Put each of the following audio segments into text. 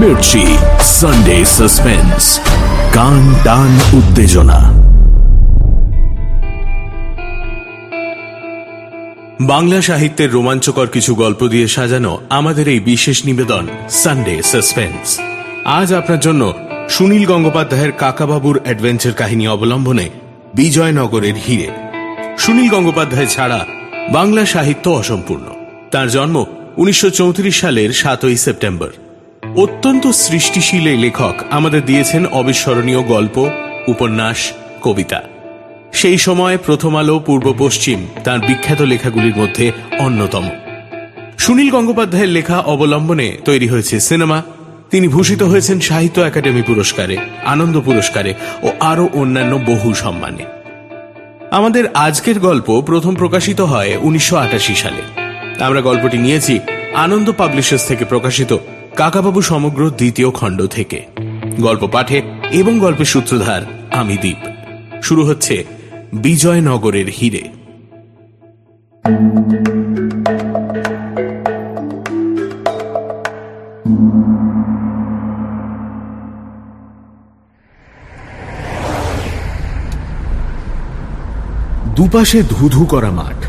Mirchi Sunday suspense কান টান উত্তেজনা। বাংলা সাহিত্যের রোমাঞ্চকর কিছু গল্প দিয়ে সাজানো আমাদের এই বিশেষ নিবেদন সানডে সাসপেন্স আজ আপনার জন্য সুনীল গঙ্গোপাধ্যায়ের কাকাবাবুর অ্যাডভেঞ্চার কাহিনী অবলম্বনে বিজয়নগরের হিরে। সুনীল গঙ্গোপাধ্যায় ছাড়া বাংলা সাহিত্য অসম্পূর্ণ। তার জন্ম উনিশশো চৌত্রিশ সালের সাতই সেপ্টেম্বর। অত্যন্ত সৃষ্টিশীল এই লেখক আমাদের দিয়েছেন অবিস্মরণীয় গল্প, উপন্যাস, কবিতা। সেই সময় প্রথম আলো, পূর্ব পশ্চিম তার বিখ্যাত লেখাগুলির মধ্যে অন্যতম। সুনীল গঙ্গোপাধ্যায়ের লেখা অবলম্বনে তৈরি হয়েছে সিনেমা। তিনি ভূষিত হয়েছেন সাহিত্য একাডেমি পুরস্কারে, আনন্দ পুরস্কারে ও আরও অন্যান্য বহু সম্মানে। আমাদের আজকের গল্প প্রথম প্রকাশিত হয় উনিশশো আটাশি সালে। আমরা গল্পটি নিয়েছি আনন্দ পাবলিশার্স থেকে প্রকাশিত কাকাবাবু সমগ্র দ্বিতীয় খণ্ড থেকে। গল্প পাঠে এবং গল্পের সূত্রধার আমি দ্বীপ শুরু হচ্ছে বিজয়নগরের হিরে। দুপাশে ধুধু করা মাঠ,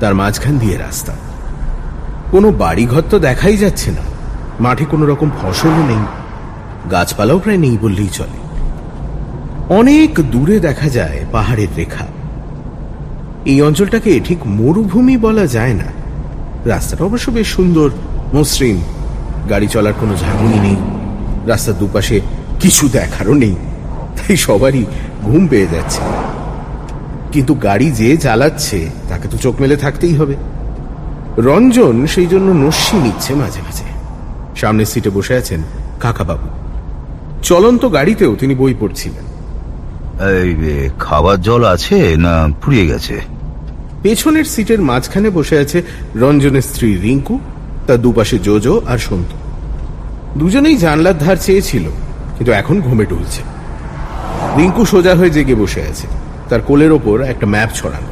তার মাঝখান দিয়ে রাস্তা। কোনো বাড়িঘর তো দেখাই যাচ্ছে না। মাঠে কোনো রকম ফসলও নেই। গাছপালাও প্রায় নেই বললেই চলে। অনেক দূরে দেখা যায় পাহাড়ের রেখা। এই অঞ্চলটাকে ঠিক মরুভূমি বলা যায় না। রাস্তাটা অবশ্য বেশ সুন্দর, মসৃণ। গাড়ি চলার কোনো ঝাঁকুনি নেই। রাস্তার দুপাশে কিছু দেখারও নেই। তাই সবারই ঘুম পেয়ে যাচ্ছে। কিন্তু গাড়ি যে চালাচ্ছে, তাকে তো চোখ মেলে থাকতেই হবে। রঞ্জন সেই জন্য নস্যি নিচ্ছে মাঝে মাঝে। সামনের সিটে বসে আছেন কাকাবাবু। চলন্ত গাড়িতেও তিনি বই পড়ছিলেন। খাবার জল আছে না ফুরিয়ে গেছে? পেছনের সিটের মাঝখানে বসে আছে রঞ্জনের স্ত্রী রিঙ্কু তার দুপাশে জোজো আর সন্তু। দুজনেই জানলার ধার চেয়েছিল কিন্তু এখন ঘুমে টুলছে। রিঙ্কু সোজা হয়ে জেগে বসে আছে তার কোলের ওপর একটা ম্যাপ ছড়ানো।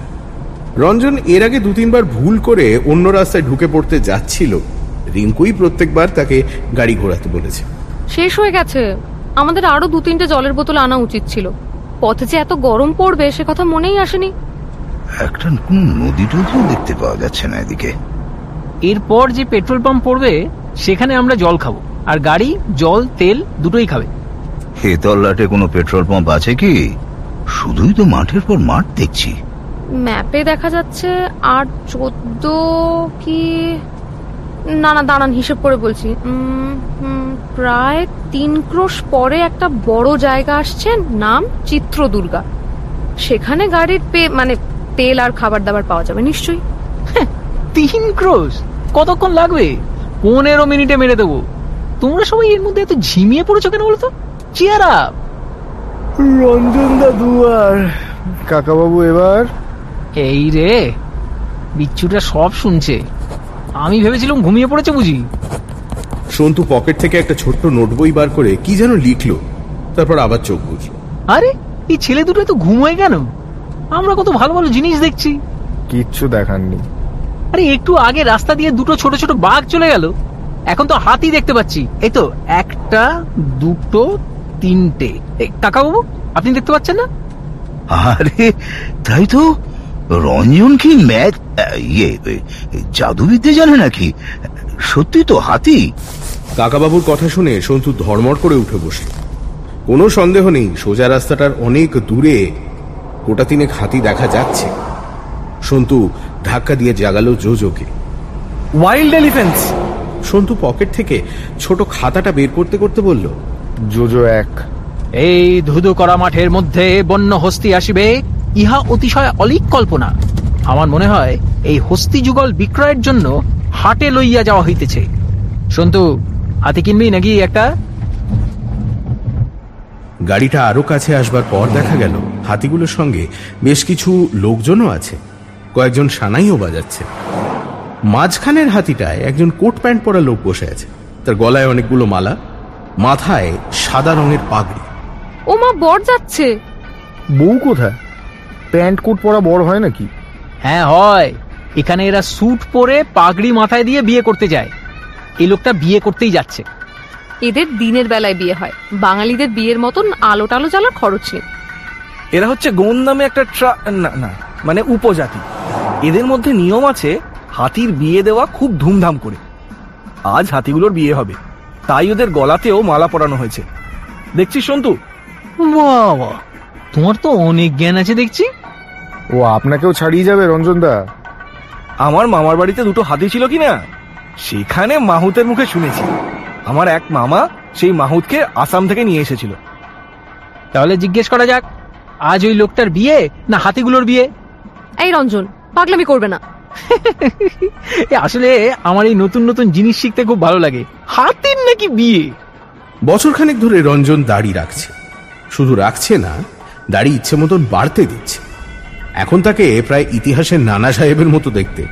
রঞ্জন এর আগে দু তিনবার ভুল করে অন্য রাস্তায় ঢুকে পড়তে যাচ্ছিল রিঙ্কুই প্রত্যেকবার তাকে গাড়ি ঘোরাতে বলেছে। শেষ হয়ে গেছে। আমাদের আরও দু তিনটে জলের বোতল আনা উচিত ছিল। পথে যে এত গরম পড়বে সে কথা মনেই আসেনি। একটা কোন নদী টদিও দেখতে পাওয়া যাচ্ছে না এদিকে। এরপর যে পেট্রোল পাম্প পড়বে সেখানে আমরা জল খাব। আর গাড়ি জল তেল দুটোই খাবে। হেতল্লাটে কোনো পেট্রোল পাম্প আছে কি? শুধুই তো মাঠের পর মাঠ দেখছি। ম্যাপে দেখা যাচ্ছে আট চোদ্দ কি না না দাঁড়ান হিসেব করে বলছি। হুম, প্রায় তিন ক্রোশ পরে একটা বড় জায়গা আসছে নাম চিত্রদুর্গা। সেখানে গাড়ির পে মানে তেল আর খাবার দাবার পাওয়া যাবে নিশ্চয়ই। তিন ক্রোশ? কতক্ষণ লাগবে? পনেরো মিনিটে মেরে দেবো। তোমরা সবাই এর মধ্যে এত ঝিমিয়ে পড়েছো কেন বলতো? চেয়ার আপ রঞ্জন দাদু আর কাকাবাবু এবার? এই রে বিচ্ছুটা সব শুনছে। আমি ভেবেছিলাম ঘুমিয়ে পড়েছে বুঝি। সন্তু পকেট থেকে একটা ছোট্ট নোট বই বার করে কি যেন লিখলো। তারপর আবার চোখ বুঝলো। আরে এই ছেলে দুটো তো ঘুমোয় কেন? আমরা কত ভালো ভালো জিনিস দেখছি। কিচ্ছু দেখাননি। আরে একটু আগে রাস্তা দিয়ে দুটো ছোট ছোট বাঘ চলে গেল। এখন তো হাতি দেখতে পাচ্ছি। এই তো একটা দুটো তিনটে। কাকাবাবু আপনি দেখতে পাচ্ছেন না? আরে তাই তো। রঞ্জন কি ম্যাথ ইয়ে জাদুবিদ্যে জানে নাকি? সত্যি তো হাতি। কাকাবাবুর কথা শুনে সন্তু ধর্মড় করে উঠে বসল। কোনো সন্দেহ নেই সোজা রাস্তাটার অনেক দূরে গোটা তিনেক হাতি দেখা যাচ্ছে। সন্তু ধাক্কা দিয়ে জাগালো জোজোকে। ওয়াইল্ড এলিফেন্টস সন্তু পকেট থেকে ছোট খাতাটা বের করতে করতে বলল জোজো এক এই ধুধু করা মাঠের মধ্যে বন্য হস্তি আসিবে ইহা অতিশয় অলিক কল্পনা। আমার মনে হয় এই হস্তি যুগল বিক্রয়ের জন্য হাটে লইয়া যাওয়া হইতেছে। সন্তু হাতি কিনবি নাকি একটা? গাড়িটা আরও কাছে আসবার পর দেখা গেল হাতিগুলোর সঙ্গে বেশ কিছু লোকজনও আছে। কয়েকজন সানাইও বাজাচ্ছে। মাঝখানের হাতিটায় একজন কোট প্যান্ট পরা লোক বসে আছে। তার গলায় অনেকগুলো মালা মাথায় সাদা রঙের পাগড়ি। ও মা বর যাচ্ছে। বউ কোথায়? প্যান্ট কোট পরা বড় হয় নাকি? হ্যাঁ হয়। এখানে এরা স্যুট পরে পাগড়ি মাথায় দিয়ে বিয়ে করতে যায়। এই লোকটা বিয়ে করতেই যাচ্ছে। এদের দিনের বেলায় বিয়ে হয়। বাঙালিদের বিয়ের মতন আলো টালো জ্বালার খরচ নেই। এরা হচ্ছে গোন নামে একটা ট্রা না না মানে উপজাতি। এদের মধ্যে নিয়ম আছে হাতির বিয়ে দেওয়া খুব ধুমধাম করে। আজ হাতিগুলোর বিয়ে হবে। তাই ওদের গলাতেও মালা পরানো হয়েছে। দেখছিস সন্তু? বাবা! তোমার তো অনেক জ্ঞান আছে দেখছি। ও আপনাকেও ছাড়িয়ে যাবে রঞ্জনদা। আমার মামার বাড়িতে দুটো হাতি ছিল কি না সেখানে মাহুতের মুখে শুনেছি। আমার এক মামা সেই মাহুতকে আসাম থেকে নিয়ে এসেছিল। তাহলে জিজ্ঞেস করা যাক আজ ওই লোকটার বিয়ে না হাতিগুলোর বিয়ে? এই রঞ্জন পাগলামি করবে না। এ আসলে আমার এই নতুন নতুন জিনিস শিখতে খুব ভালো লাগে। হাতির নাকি বিয়ে? বছরখানেক ধরে রঞ্জন দাড়ি রাখছে। শুধু রাখছে না দাড়ি ইচ্ছে মতন বাড়তে দিচ্ছে। এখন তাকে প্রায় ইতিহাসের নানা সাহেবের মতো দেখতে।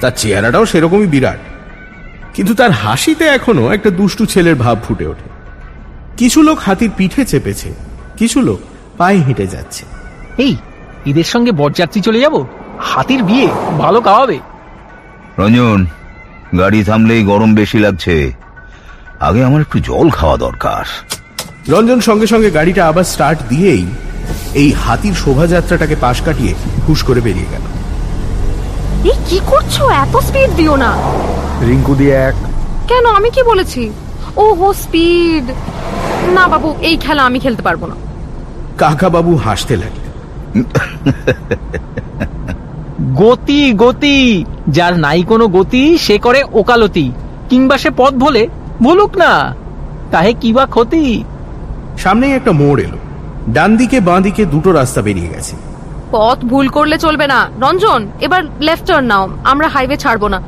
তার চেহারাটাও সেরকমই বিরাট। কিন্তু তার হাসিতে এখনও একটা দুষ্টু ছেলের ভাব ফুটে ওঠে। কিছু লোক হাতির পিঠে চেপেছে কিছু লোক পায়ে হেঁটে যাচ্ছে। এই ঈদের সঙ্গে বরযাত্রী চলে যাব? হাতির বিয়ে ভালো খাওয়াবে রঞ্জন গাড়ি থামলেই গরম বেশি লাগছে। আগে আমার একটু জল খাওয়া দরকার। রঞ্জন সঙ্গে সঙ্গে গাড়িটা আবার স্টার্ট দিয়েই এই হাতির শোভাযাত্রাটাকে পাশ কাটিয়ে হুশ করে বেরিয়ে গেল। এই কি করছ? এত স্পিড দিও না। রিঙ্কু দিয়ে এক। কেন? আমি কি বলেছি? ও হো স্পিড না বাবু এই খেলা আমি খেলতে পারব না। কাকাবাবু হাসতে লাগলেন। গতি গতি! যার নাই কোনো গতি সে করে ওকালতি। কিংবা সে পথ ভোলে। বলুক না। তাহে কি বা ক্ষতি? সামনেই একটা মোড় এলো। ডান দিকে বাঁ দিকে দুটো রাস্তা বেরিয়ে গেছে। পথ ভুল করলে চলবে না। রঞ্জন এবার লেফট টার্ন নাও। আমরা হাইওয়ে ছাড়বো না।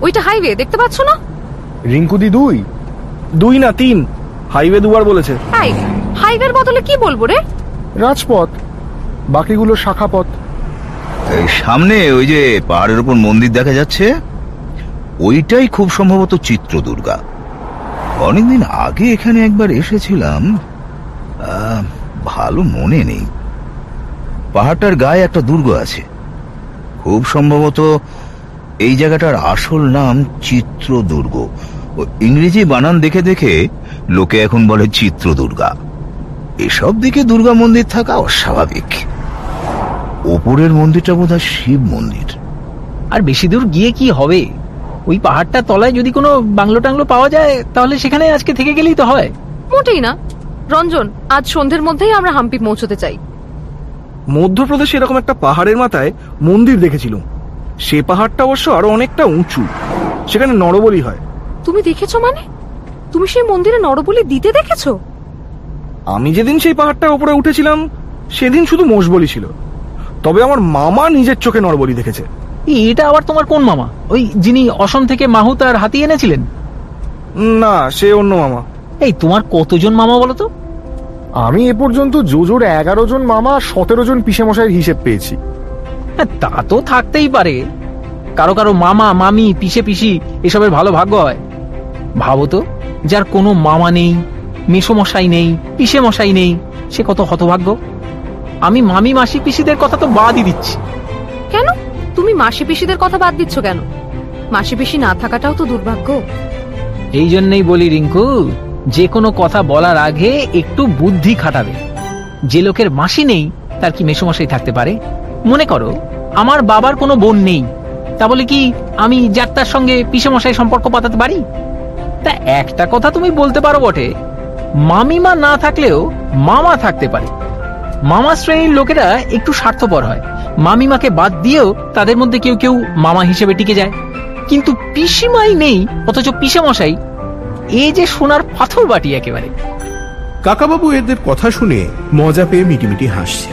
ওইটা হাইওয়ে দেখতে পাচ্ছ না? রিঙ্কু দি দুই। দুই না তিন। হাইওয়ে দুবার বলেছে। হাই হাইওয়ের বদলে কি বলব রে? রাজপথ। বাকিগুলো শাখা পথ এই সামনে ওই যে পাহাড়ের উপর মন্দির দেখা যাচ্ছে ওইটাই খুব সম্ভবত চিত্রদুর্গা। অনেকদিন আগে এখানে একবার এসেছিলাম। ভালো মনে নেই। পাহাড়টার গায়ে একটা দুর্গ আছে। খুব সম্ভবত এই জায়গাটার আসল নাম চিত্রদুর্গ। ও ইংরেজি বানান দেখে দেখে লোকে এখন বলে চিত্রদুর্গা। এসব দিকে দুর্গা মন্দির থাকা অস্বাভাবিক। ওপরের মন্দিরটা বোধ শিব মন্দির। আর বেশি দূর গিয়ে কি হবে? ওই পাহাড়টা তলায় যদি কোনো বাংলো টাংলো পাওয়া যায় তাহলে সেখানে আজকে থেকে গেলেই তো হয়। মোটেই না। রঞ্জন আজ সন্ধ্যের মধ্যেই আমরা হাম্পি পৌঁছতে চাই। মধ্যপ্রদেশে এরকম একটা পাহাড়ের মাথায় মন্দির দেখেছিলাম। সে পাহাড়টা অবশ্য আরও অনেকটা উঁচু। সেখানে নরবলি হয়। তুমি দেখেছ মানে? তুমি সেই মন্দিরে নরবলি দিতে দেখেছ? আমি যেদিন সেই পাহাড়টার উপরে উঠেছিলাম সেদিন শুধু মোষবলি ছিল। তবে আমার মামা নিজের চোখে নরবলি দেখেছে। এটা আবার তোমার কোন মামা? ওই যিনি অসম থেকে মাহুত আর হাতি এনেছিলেন? না সে অন্য মামা। এই তোমার কতজন মামা বলো তো? আমি এ পর্যন্ত জোজোর এগারো জন মামা সতেরো জন পিসে মশাইয়ের হিসেব পেয়েছি। হ্যাঁ তা তো থাকতেই পারে। কারও কারও মামা মামি পিসে পিসি এসবের ভালো ভাগ্য হয়। ভাবো তো যার কোনো মামা নেই মেসো মশাই নেই পিসে মশাই নেই সে কত হতভাগ্য? আমি মামি মাসি পিসিদের কথা তো বাদই দিচ্ছি। তুমি মাসি পিসিদের কথা বাদ দিচ্ছ কেন? মাসি পিসি না থাকাটাও তো দুর্ভাগ্য। এই জন্যই বলি, রিঙ্কু, যে কোনো কথা বলার আগে একটু বুদ্ধি খাটাবে। যে লোকের মাসি নেই, তার কি মেসোমশাই থাকতে পারে? মনে করো, আমার বাবার কোনো বোন নেই, তা বলে কি আমি যাত্রার সঙ্গে পিসেমশাই সম্পর্ক পাতাতে পারি? তা একটা কথা তুমি বলতে পারো বটে, মামিমা না থাকলেও মামা থাকতে পারে। মামা শ্রেণির লোকেরা একটু স্বার্থপর হয়। মামিমাকে বাদ দিয়েও তাদের মধ্যে কেউ কেউ মামা হিসেবে টিকে যায়। কিন্তু পিসিমাই নেই, অথচ পিসেমশাই এ যে সোনার পাথর বাটি একেবারে। কাকাবাবু এদের কথা শুনে মজা পেয়ে মিটিমিটি হাসছে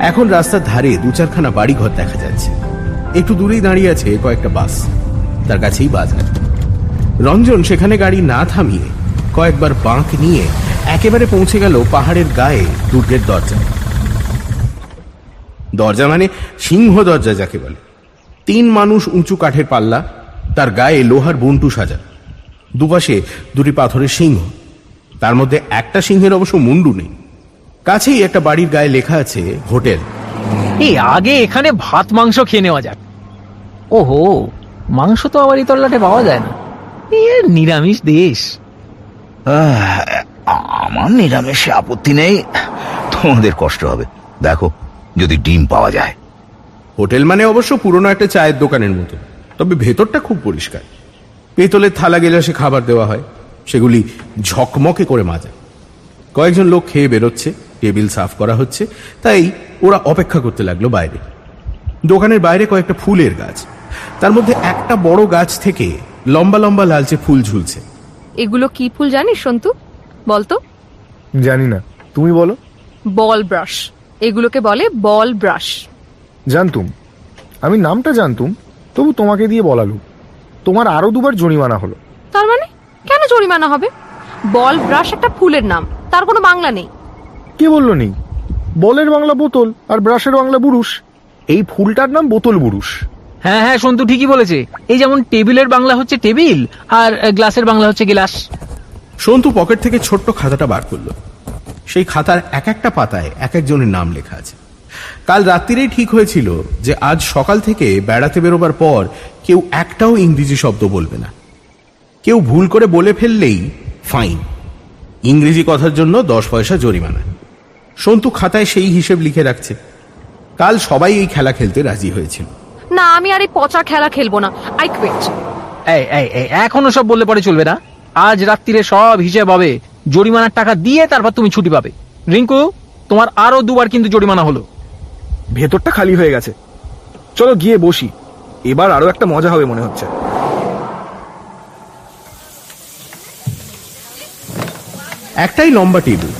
এখন রাস্তার ধারে দু চারখানা বাড়ি ঘর দেখা যাচ্ছে। একটু দূরেই দাঁড়িয়ে আছে কয়েকটা বাস, তার কাছেই বাজার। রঞ্জন সেখানে গাড়ি না থামিয়ে কয়েকবার বাঁক নিয়ে একেবারে পৌঁছে গেল পাহাড়ের গায়ে দুর্গের দরজা। দরজা মানে সিংহ দরজা যাকে বলে। তিন মানুষ উঁচু কাঠের পাল্লা তার গায়ে লোহার বন্টু সাজা। দুপাশে দুটি পাথরের সিংহ। তার মধ্যে একটা সিংহের অবশ্য মুন্ডু নেই। কাছেই একটা বাড়ির গায়ে লেখা আছে হোটেল। এই আগে এখানে ভাত মাংস খেয়ে নেওয়া যাক। ওহো মাংস তো আবার এই তল্লাটে পাওয়া যায় না। এ নিরামিষ দেশ। আহ, আমার নিরামিষে আপত্তি নেই। তোমাদের কষ্ট হবে। দেখো যদি ডিম পাওয়া যায়। হোটেল মানে অবশ্য পুরনো একটা চায়ের দোকানের মতো। তবে ভেতরটা খুব পরিষ্কার। পেতলের থালা গেলাসে খাবার দেওয়া হয় সেগুলি ঝকমকে করে মাজা। কয়েকজন লোক খেয়ে বেরোচ্ছে টেবিল সাফ করা হচ্ছে তাই ওরা অপেক্ষা করতে লাগল বাইরে। দোকানের বাইরে কয়েকটা ফুলের গাছ। তার মধ্যে একটা বড় গাছ থেকে লম্বা লম্বা লালচে ফুল ঝুলছে। এগুলো কি ফুল জানিস সন্তু? বলতো জানি না। তুমি বলো। বল ব্রাশ। এগুলোকে বলে বল ব্রাশ। জানতুম। আমি নামটা জানতুম তবু তোমাকে দিয়ে বলালু। তোমার আরও দুবার জরিমানা হলো। তার মানে? কেন জরিমানা হবে? বল ব্রাশ একটা ফুলের নাম তার কোনো বাংলা নেই। কে বলল নেই? বলের বাংলা বোতল আর ব্রাশের বাংলা বুরুষ এই ফুলটার নাম বোতল বুরুষ হ্যাঁ হ্যাঁ সন্তু ঠিকই বলেছে। এই যেমন টেবিলের বাংলা হচ্ছে টেবিল আর গ্লাসের বাংলা হচ্ছে গ্লাস। সন্তু পকেট থেকে ছোট্ট খাতাটা বার করল। সেই খাতার এক একটা পাতায় এক একজনের নাম লেখা আছে। কাল রাত্রিরেই ঠিক হয়েছিল যে আজ সকাল থেকে বেড়াতে বেরোবার পর কেউ একটাও ইংরেজি শব্দ বলবে না। কেউ ভুল করে বলে ফেললেই ফাইন। ইংরেজি কথার জন্য দশ পয়সা জরিমানা। সন্তু খাতায় সেই হিসেব লিখে রাখছে। কাল সবাই এই খেলা খেলতে রাজি হয়েছিল। না আমি আর এই পচা খেলা খেলব না। আই কুইট এই এই এই এখনও সব বললে পরে চলবে না। আজ রাত্রিরে সব হিসেব হবে। জরিমানার টাকা দিয়ে তারপর তুমি ছুটি পাবে। রিঙ্কু তোমার আরও দুবার কিন্তু জরিমানা হলো। ভেতরটা খালি হয়ে গেছে। চলো গিয়ে বসি। এবার আরও একটা মজা হবে মনে হচ্ছে। একটাই লম্বা টেবিল।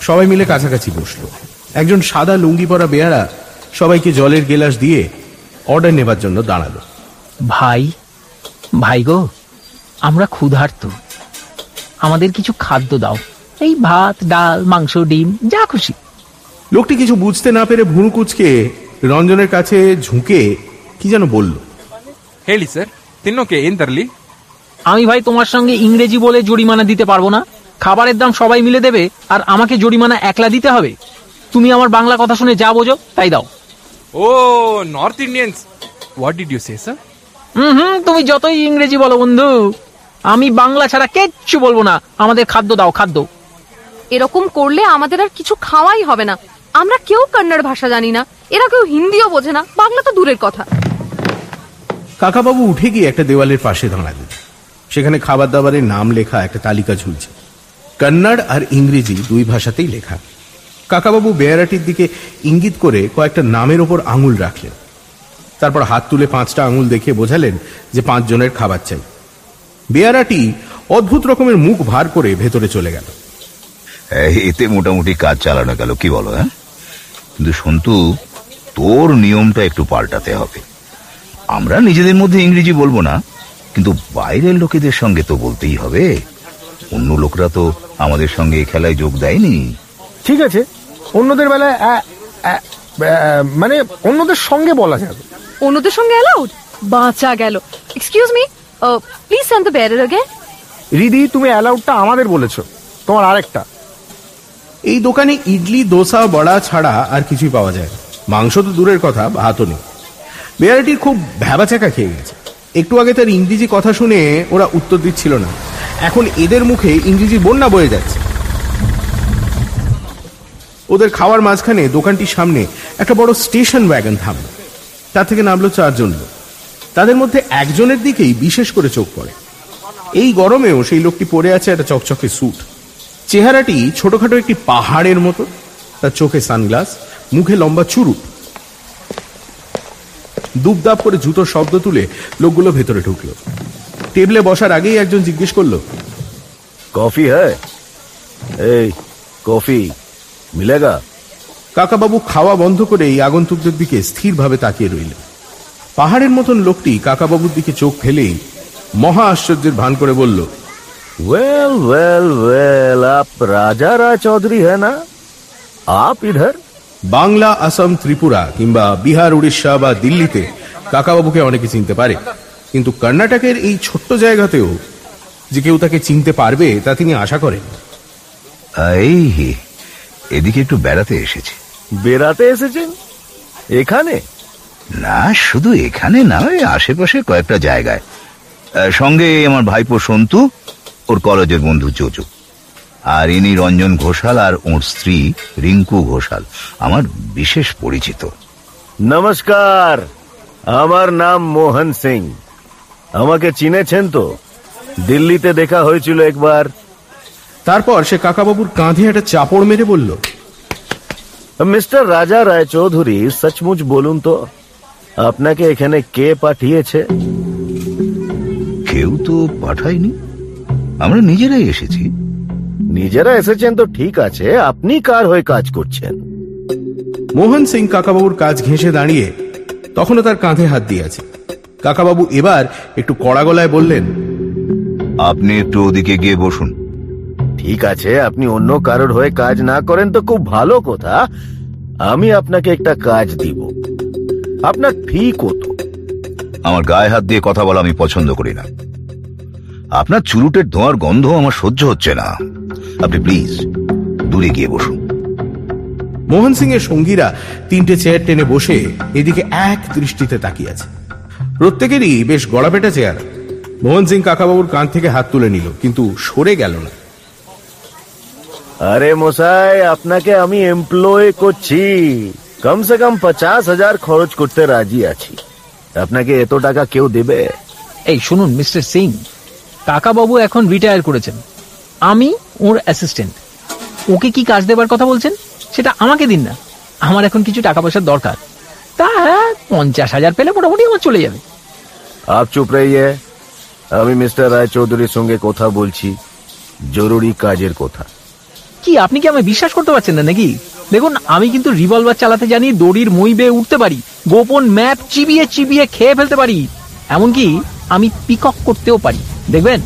সবাই মিলে কাছাকাছি বসল। একজন সাদা লুঙ্গি পরা বেয়ারা সবাইকে জলের গেলাস দিয়ে অর্ডার নেবার জন্য দাঁড়াল। ভাই ভাই গো আমরা ক্ষুধার্ত। আমাদের কিছু খাদ্য দাও। এই ভাত ডাল মাংস ডিম যা খুশি। লোকটি কিছু বুঝতে না পেরে ভুঁড়ু কুচকে রঞ্জনের কাছে ঝুঁকে কি যেন বলল। হেলি স্যার তিনকে ইন্দারলি? আমি ভাই তোমার সঙ্গে ইংরেজি বলে জরিমানা দিতে পারব না। খাবারের দাম সবাই মিলে দেবে আর আমাকে জরিমানা একলা দিতে হবে। তুমি আমার বাংলা কথা শুনে যা বোঝো তাই দাও। ও north Indian what did you say sir hmm তুমি যতই ইংরেজি বলো বন্ধু। আমি বাংলা ছাড়া কিচ্ছু বলব না। আমাদের খাদ্য দাও খাদ্য। এরকম করলে আমাদের আর কিছু খাওয়াই হবে না। আমরা কেউ কন্নড় ভাষা জানি না। এরা কেউ হিন্দিও বোঝে না। বাংলা তো দূরের কথা। কাকাবাবু উঠে গিয়ে একটা দেওয়ালের পাশে দাঁড়ালেন। সেখানে খাবার দাবারের নাম লেখা একটা তালিকা ঝুলছে। কন্নড় আর ইংরেজি দুই ভাষাতেই লেখা। কাকাবাবু বেয়ারাটির দিকে ইঙ্গিত করে কয়েকটা নামের ওপর আঙুল রাখলেন। তারপর হাত তুলে পাঁচটা আঙুল দেখে বোঝালেন যে পাঁচ জনের খাবার চাই। বেয়ারাটি অদ্ভুত রকমের মুখ ভার করে ভেতরে চলে গেল। এতে মোটামুটি কাজ চালানো গেল কি বলো হ্যাঁ? কিন্তু সন্তু তোর নিয়মটা একটু পাল্টাতে হবে। আমরা নিজেদের মধ্যে ইংরেজি বলব না কিন্তু বাইরের লোকেদের সঙ্গে তো বলতেই হবে। অন্য লোকরা তো আমাদের সঙ্গে এই খেলায় যোগ দেয়নি। ঠিক আছে অন্যদের বেলায় মানে অন্যদের সঙ্গে বলা যাবে। অন্যদের সঙ্গে অ্যালাউড বাঁচা গেল। Excuse me please send the ব্যারের আগে রিদি তুমি অ্যালাউডটা আমাদের বলেছ। তোমার আরেকটা। এই দোকানে ইডলি দোসা বড়া ছাড়া আর কিছুই পাওয়া যায় না। মাংস তো দূরের কথা ভাতও নেই। বেয়ারাটির খুব ভ্যাবাচাকা খেয়ে গেছে। একটু আগে তার ইংরেজি কথা শুনে ওরা উত্তর দিচ্ছিল না। এখন এদের মুখে ইংরেজি বন্যা বয়ে যাচ্ছে। ওদের খাওয়ার মাঝখানে দোকানটির সামনে একটা বড় স্টেশন ওয়াগন থামল। তার থেকে নামলো চারজন লোক। তাদের মধ্যে একজনের দিকেই বিশেষ করে চোখ পড়ে। এই গরমেও সেই লোকটি পরে আছে একটা চকচকে স্যুট। চেহারাটি ছোটখাটো একটি পাহাড়ের মতো। তার চোখে সানগ্লাস মুখে লম্বা চুরুট। দুবদাব করে জুতোর শব্দ তুলে লোকগুলো ভেতরে ঢুকলো। টেবিলে বসার আগেই একজন জিজ্ঞেস করল কফি হ্যাঁ এই কফি মিলেগা? কাকাবাবু খাওয়া বন্ধ করে এই আগন্তুকদের দিকে স্থিরভাবে তাকিয়ে রইলেন। পাহাড়ের মতন লোকটি কাকাবাবুর দিকে চোখ ফেলেই মহা আশ্চর্যের ভান করে বলল वेल वेल वेल आप राजा राय चौधरी है ना आप इधर বাংলা আসাম ত্রিপুরা কিংবা বিহার উড়িষ্যা বা দিল্লিতে কাকাবাবুকে অনেকে চিনতে পারে কিন্তু কর্ণাটকের এই ছোট্ট জায়গাতেও যে কেউ তাকে চিনতে পারবে তা তিনি আশা করেন এই এদিকে একটু বেড়াতে এসেছে বেড়াতে এসেছেন এখানে না শুধু এখানে না ওই আশেপাশে কয়েকটা জায়গায়। সঙ্গে আমার ভাইপো সন্তু ওর কলেজের বন্ধু জোজো। আর ইনি রঞ্জন ঘোষাল আর ওর স্ত্রী রিঙ্কু ঘোষাল আমার বিশেষ পরিচিত। নমস্কার আমার নাম মোহন সিং। আমাকে চিনেছেন তো? দিল্লিতে দেখা হয়েছিল একবার। তারপর সে কাকাবাবুর কাঁধে একটা চাপড় মেরে বলল মিস্টার রাজা রায় চৌধুরী সচমুচ বলুন তো। আপনাকে এখানে কে পাঠিয়েছে? কেউ তো পাঠায়নি। আমরা নিজেরাই এসেছি। নিজেরা এসেছেন তো ঠিক আছে আপনি কার হয়ে কাজ করছেন? মোহন সিং কাকাবাবুর কাজ ঘেঁষে দাঁড়িয়ে তখনও তার কাঁধে হাত দিয়েছে। কাকাবাবু এবার একটু কড়া গলায় বললেন আপনি একটু ওদিকে গিয়ে বসুন। ঠিক আছে আপনি অন্য কারোর হয়ে কাজ না করেন তো খুব ভালো কথা। আমি আপনাকে একটা কাজ দিব। আপনার ফি কত? আমার গায়ে হাত দিয়ে কথা বলা আমি পছন্দ করি না। আপনার চুরুটের ধোঁয়ার গন্ধ আমার সহ্য হচ্ছে না। আপনি প্লিজ দূরে গিয়ে বসুন। মোহন সিং এর সঙ্গীরা তিনটে চেয়ার টেনে বসে এদিকে এক দৃষ্টিতে তাকিয়ে আছে। প্রত্যেকেরই বেশ গড়াপেটা চেয়ার। মোহন সিং কাকাবাবুর কান থেকে হাত তুলে নিল কিন্তু সরে গেল না। আরে মশাই আপনাকে আমি এমপ্লয় করছি। কমসে কম পচাশ হাজার খরচ করতে রাজি আছি আপনাকে এত টাকা কেউ দেবে এই শুনুন মিস্টার সিং। কাকাবাবু এখন রিটায়ার করেছেন। আমি ওর অ্যাসিস্ট্যান্ট। ওকে কি কাজ দেবার কথা বলছেন? সেটা আমাকে দিন না। আমার এখন কিছু টাকা পয়সার দরকার। তা পঞ্চাশ হাজার পেলে মোটামুটি আমার চলে যাবে। আপ চুপ রহিয়ে আমি মিস্টার রায় চৌধুরীর সঙ্গে কথা বলছি। জরুরি কাজের কথা। কি আপনি কি আমায় বিশ্বাস করতে পারছেন না নাকি? দেখুন, আমি কিন্তু রিভলভার চালাতে জানি, দড়ির মই বেয়ে উঠতে পারি, গোপন ম্যাপ চিবিয়ে চিবিয়ে খেয়ে ফেলতে পারি। এমনকি আমি পিকক করতেও পারি। দেখবেন?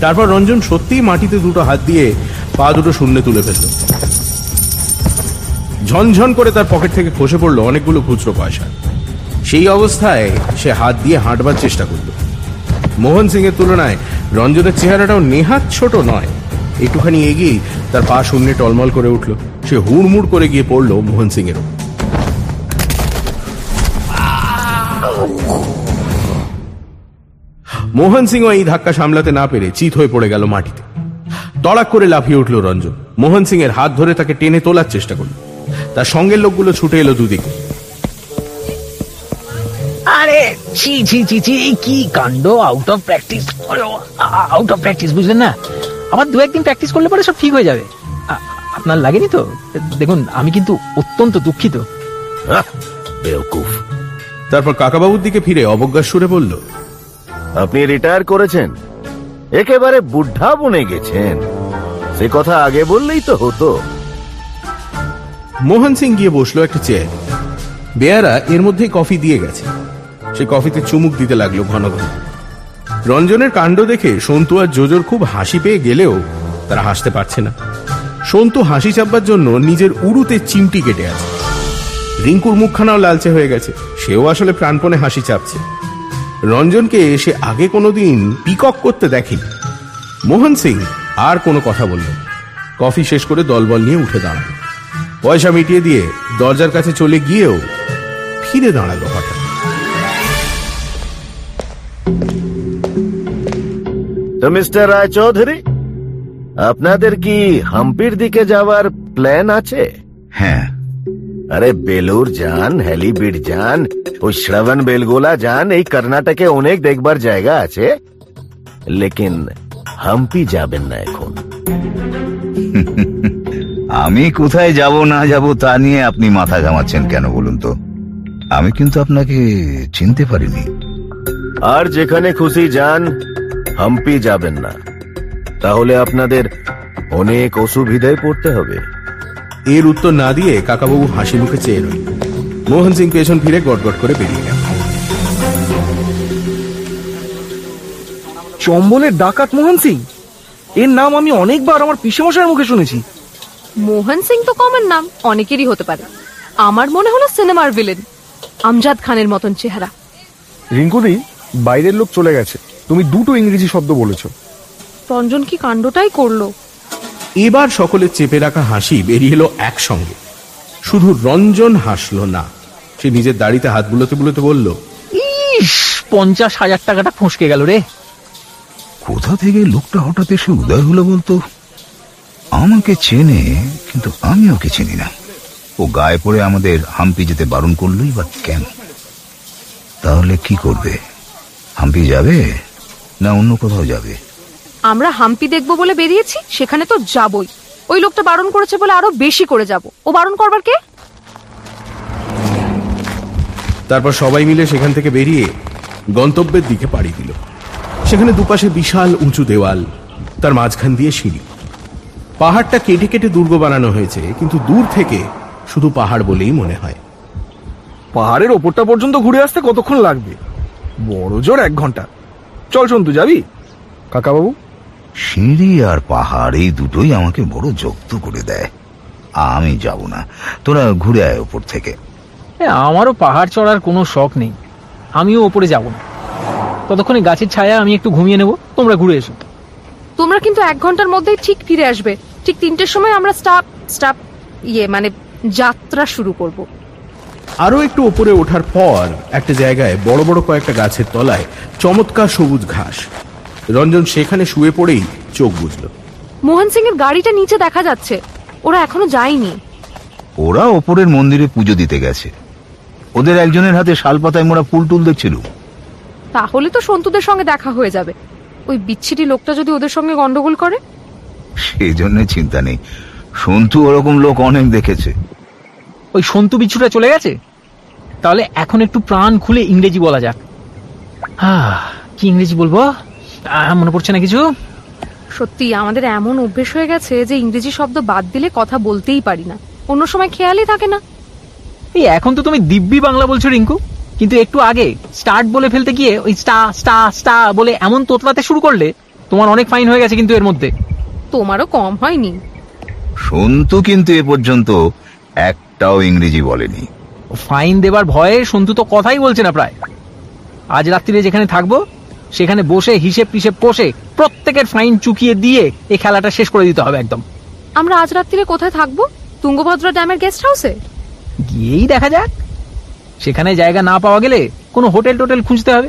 তারপর রঞ্জন সত্যিই মাটিতে দুটো হাত দিয়ে পা দুটো শূন্যে তুলে ফেলল। ঝনঝন করে তার পকেট থেকে খসে পড়ল অনেকগুলো খুচরো পয়সা। সেই অবস্থায় সে হাত দিয়ে হাঁটবার চেষ্টা করল। মোহন সিং এর তুলনায় রঞ্জনের চেহারাটাও নেহাত ছোট নয়। একটুখানি এগিয়ে তার পা শূন্যে টলমল করে উঠল। সে হুড়মুড় করে গিয়ে পড়ল মোহন সিং এর মোহন সিংও এই ধাক্কা সামলাতে না পেরে চিত হয়ে পড়ে গেল মাটিতে। তড়াক করে লাফিয়ে উঠল রঞ্জন। মোহন সিং এর হাত ধরে তাকে টেনে তোলার চেষ্টা করল। তার সঙ্গের লোকগুলো ছুটে এলো দুদিকে। আরে, ছি ছি ছি ছি কি কাণ্ড? Out of practice out of practice বুঝলেন না? আবার দু একদিন প্র্যাকটিস করলে পরে সব ঠিক হয়ে যাবে। আপনার লাগেনি তো? দেখুন আমি কিন্তু অত্যন্ত দুঃখিত। বেওকুফ। তারপর কাকাবাবুর দিকে ফিরে অবজ্ঞার সুরে বলল আপনি রিটায়ার করেছেন। একেবারে বুদ্ধা বনে গেছেন। সে কথা আগে বললেই তো হতো। মোহন সিং গিয়ে বসল একটা চেয়ার বেয়ারা এর মধ্যেই কফি দিয়ে গেছে। সে কফিতে চুমুক দিতে লাগল ঘন ঘন। রঞ্জনের কাণ্ড দেখে সন্তু আর জোজোর খুব হাসি পেয়ে গেলেও তারা হাসতে পারছে না। সন্তু হাসি চাপবার জন্য নিজের উড়ুতে চিমটি কেটে আছে। রিঙ্কুর মুখখানাও লালচে হয়ে গেছে। সেও আসলে প্রাণপণে হাসি চাপছে। রঞ্জনকে সে আগে কোনোদিন পিকক করতে দেখেনি। মোহন সিং আর কোনো কথা বলল কফি শেষ করে দলবল নিয়ে উঠে দাঁড়াল। পয়সা মিটিয়ে দিয়ে দরজার কাছে চলে গিয়েও ফিরে দাঁড়াল হঠাৎ। মিস্টার রায় চৌধুরী আপনাদের কি হাম্পির দিকে যাওয়ার প্ল্যান আছে? হ্যাঁ। আরে বেলুর যান হেলিবিড যান ওই শ্রাবণ বেলগোলা যান এই কর্ণাটকে অনেক দেখবার জায়গা আছে। লেকিন হাম্পি যাবেন না এখন। আমি কোথায় যাব না যাব তা নিয়ে আপনি মাথা ঘামাচ্ছেন কেন বলুন তো? আমি কিন্তু আপনাকে চিনতে পারিনি। আর যেখানে খুশি যান হাম্পি যাবেন না। তাহলে আপনাদের অনেক অসুবিধায় পড়তে হবে। এর উত্তর না দিয়ে কাকাবাবু হাসি মুখে চেয়ে রইল মোহন সিং পেছন ফিরে গটগট করে বেরিয়ে গেল। চম্বলের ডাকাত মোহন সিং? এর নাম আমি অনেকবার আমার পিসেমশাইয়ের মুখে শুনেছি। মোহন সিং তো কমন নাম অনেকেরই হতে পারে। আমার মনে হলো সিনেমার ভিলেন আমজাদ খানের মতন চেহারা। রিঙ্কুদি বাইরের লোক চলে গেছে। তুমি দুটো ইংরেজি শব্দ বলেছ। রঞ্জন কি কাণ্ডটাই করল? এবার সকলের চেপে রাখা হাসি বেরিয়ে এলো একসঙ্গে। শুধু রঞ্জন হাসলো না সে নিজের দাড়িতে হাত বুলোতে বুলোতে বলল ইস পঞ্চাশ হাজার টাকাটা ফসকে গেল রে। কোথা থেকে লোকটা হঠাৎ এসে উদয় হলো বলতো? আমাকে চেনে কিন্তু আমি ওকে চিনি না। ও গায়ে পড়ে আমাদের হাম্পি যেতে বারণ করলই বা কেন? তাহলে কি করবে? হাম্পি যাবে না অন্য কোথাও যাবে? আমরা হাম্পি দেখব বলে বেরিয়েছি সেখানে তো যাবই। ওই লোকটা বারণ করেছে বলে আরও বেশি করে যাব। ও বারণ করবার কে? তারপর সবাই মিলে সেখান থেকে বেরিয়ে গন্তব্যের দিকে পাড়ি দিল। সেখানে দুপাশে বিশাল উঁচু দেওয়াল তার মাঝখান দিয়ে সিঁড়ি। পাহাড়টা কেটে কেটে দুর্গ বানানো হয়েছে কিন্তু দূর থেকে শুধু পাহাড় বলেই মনে হয়। পাহাড়ের ওপরটা পর্যন্ত ঘুরে আসতে কতক্ষণ লাগবে? বড় জোর এক ঘণ্টা। চল সন্তু যাবি? কাকাবাবু? সিঁড়ি আর পাহাড় এই দুটোই আমাকে বড় জব্দ করে দেয়। আমি যাব না। তোরা ঘুরে আয় ওপর থেকে। আমারও পাহাড় চড়ার কোনো শখ নেই। আমিও ওপরে যাব না। ততক্ষণে গাছের ছায়া আমি একটু ঘুমিয়ে নেব। তোমরা ঘুরে এসো। তোমরা কিন্তু এক ঘণ্টার মধ্যেই ঠিক ফিরে আসবে। ঠিক তিনটের সময় আমরা স্টাপ স্টাপ ইয়ে মানে যাত্রা শুরু করব। আরও একটু উপরে ওঠার পর একটা জায়গায় বড় বড় কয়েকটা গাছের তলায় চমৎকার সবুজ ঘাস। রঞ্জন সেখানে শুয়ে পড়েই চোখ বুঝল মোহন সিং এর গাড়িটা নিচে দেখা যাচ্ছে। ওরা এখনও যায়নি। ওরা ওপরের মন্দিরে পুজো দিতে গেছে। ওদের একজনের হাতে শালপাতায় মোড়া ফুল টুল দেখছিল তাহলে তো সন্তুদের সঙ্গে দেখা হয়ে যাবে। ওই বিচ্ছিরি লোকটা যদি ওদের সঙ্গে গন্ডগোল করে? সেই জন্য চিন্তা নেই। সন্তু ওরকম লোক অনেক দেখেছে। ওই সন্তু বিচ্ছুটা চলে গেছে? তাহলে এখন একটু প্রাণ খুলে ইংরেজি বলা যাক। আহ, কি ইংরেজি বলব? মনে পড়ছে না কিছু? সত্যি আমাদের এমন অভ্যেস হয়ে গেছে যে ইংরেজি শব্দ বাদ দিলে কথা বলতেই পারি না। অন্য সময় খেয়ালই থাকে না। এই এখন তো তুমি দিব্যি বাংলা বলছো রিঙ্কু। কিন্তু একটু আগে স্টার্ট বলে ফেলতে গিয়ে ওই স্টা স্টা স্টা বলে এমন তোতলাতে শুরু করলে তোমার অনেক ফাইন হয়ে গেছে কিন্তু এর মধ্যে। তোমারও কম হয়নি। সন্তু কিন্তু এ পর্যন্ত একটাও ইংরেজি বলেনি। ফাইন দেবার ভয়ে সন্তু তো কথাই বলছে না প্রায়। আজ রাত্রিরে যেখানে থাকব সেখানে বসে হিসেব টিসেব কষে প্রত্যেকের ফাইন চুকিয়ে দিয়ে এই খেলাটা শেষ করে দিতে হবে একদম। আমরা আজ রাত্রিরে কোথায় থাকব? তুঙ্গভদ্রা ড্যামের গেস্ট হাউসে গিয়েই দেখা যাক। সেখানে জায়গা না পাওয়া গেলে কোনো হোটেল টোটেল খুঁজতে হবে।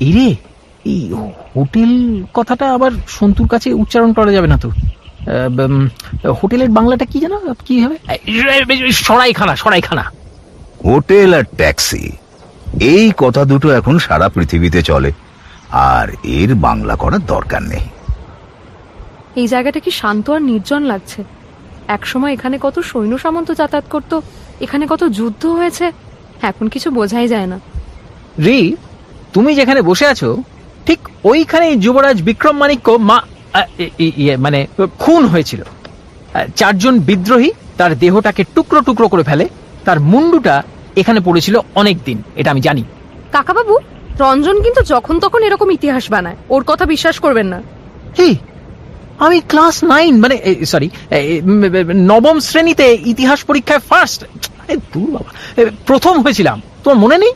এই রে এই হোটেল কথাটা আবার সন্তুর কাছে উচ্চারণ করা যাবে না তো। আহ, হোটেলের বাংলাটা কি জানো কি হবে? সরাইখানা সরাইখানা। হোটেল আর ট্যাক্সি এই কথা দুটো এখন সারা পৃথিবীতে চলে। আর এর বাংলা করার দরকার নেই। এই জায়গাটা কি শান্ত আর নির্জন লাগছে? একসময় এখানে কত সৈন্য সামন্ত যাতায়াত করতো এখানে কত যুদ্ধ হয়েছে এখন কিছু বোঝাই যায় না। রি তুমি যেখানে বসে আছো ঠিক ওইখানে যুবরাজ বিক্রম মাণিক্য মা ইয়ে, মানে খুন হয়েছিল। চারজন বিদ্রোহী তার দেহটাকে টুকরো টুকরো করে ফেলে তার মুন্ডুটা এখানে পড়েছিল অনেক দিন এটা আমি জানি। কাকাবাবু রঞ্জন কিন্তু যখন তখন এরকম ইতিহাস বানায়। ওর কথা বিশ্বাস করবেন না। হে আমি ক্লাস নাইন মানে সরি নবম শ্রেণীতে ইতিহাস পরীক্ষায় ফার্স্ট দূর বাবা। প্রথম হয়েছিলাম। তোমার মনে নেই?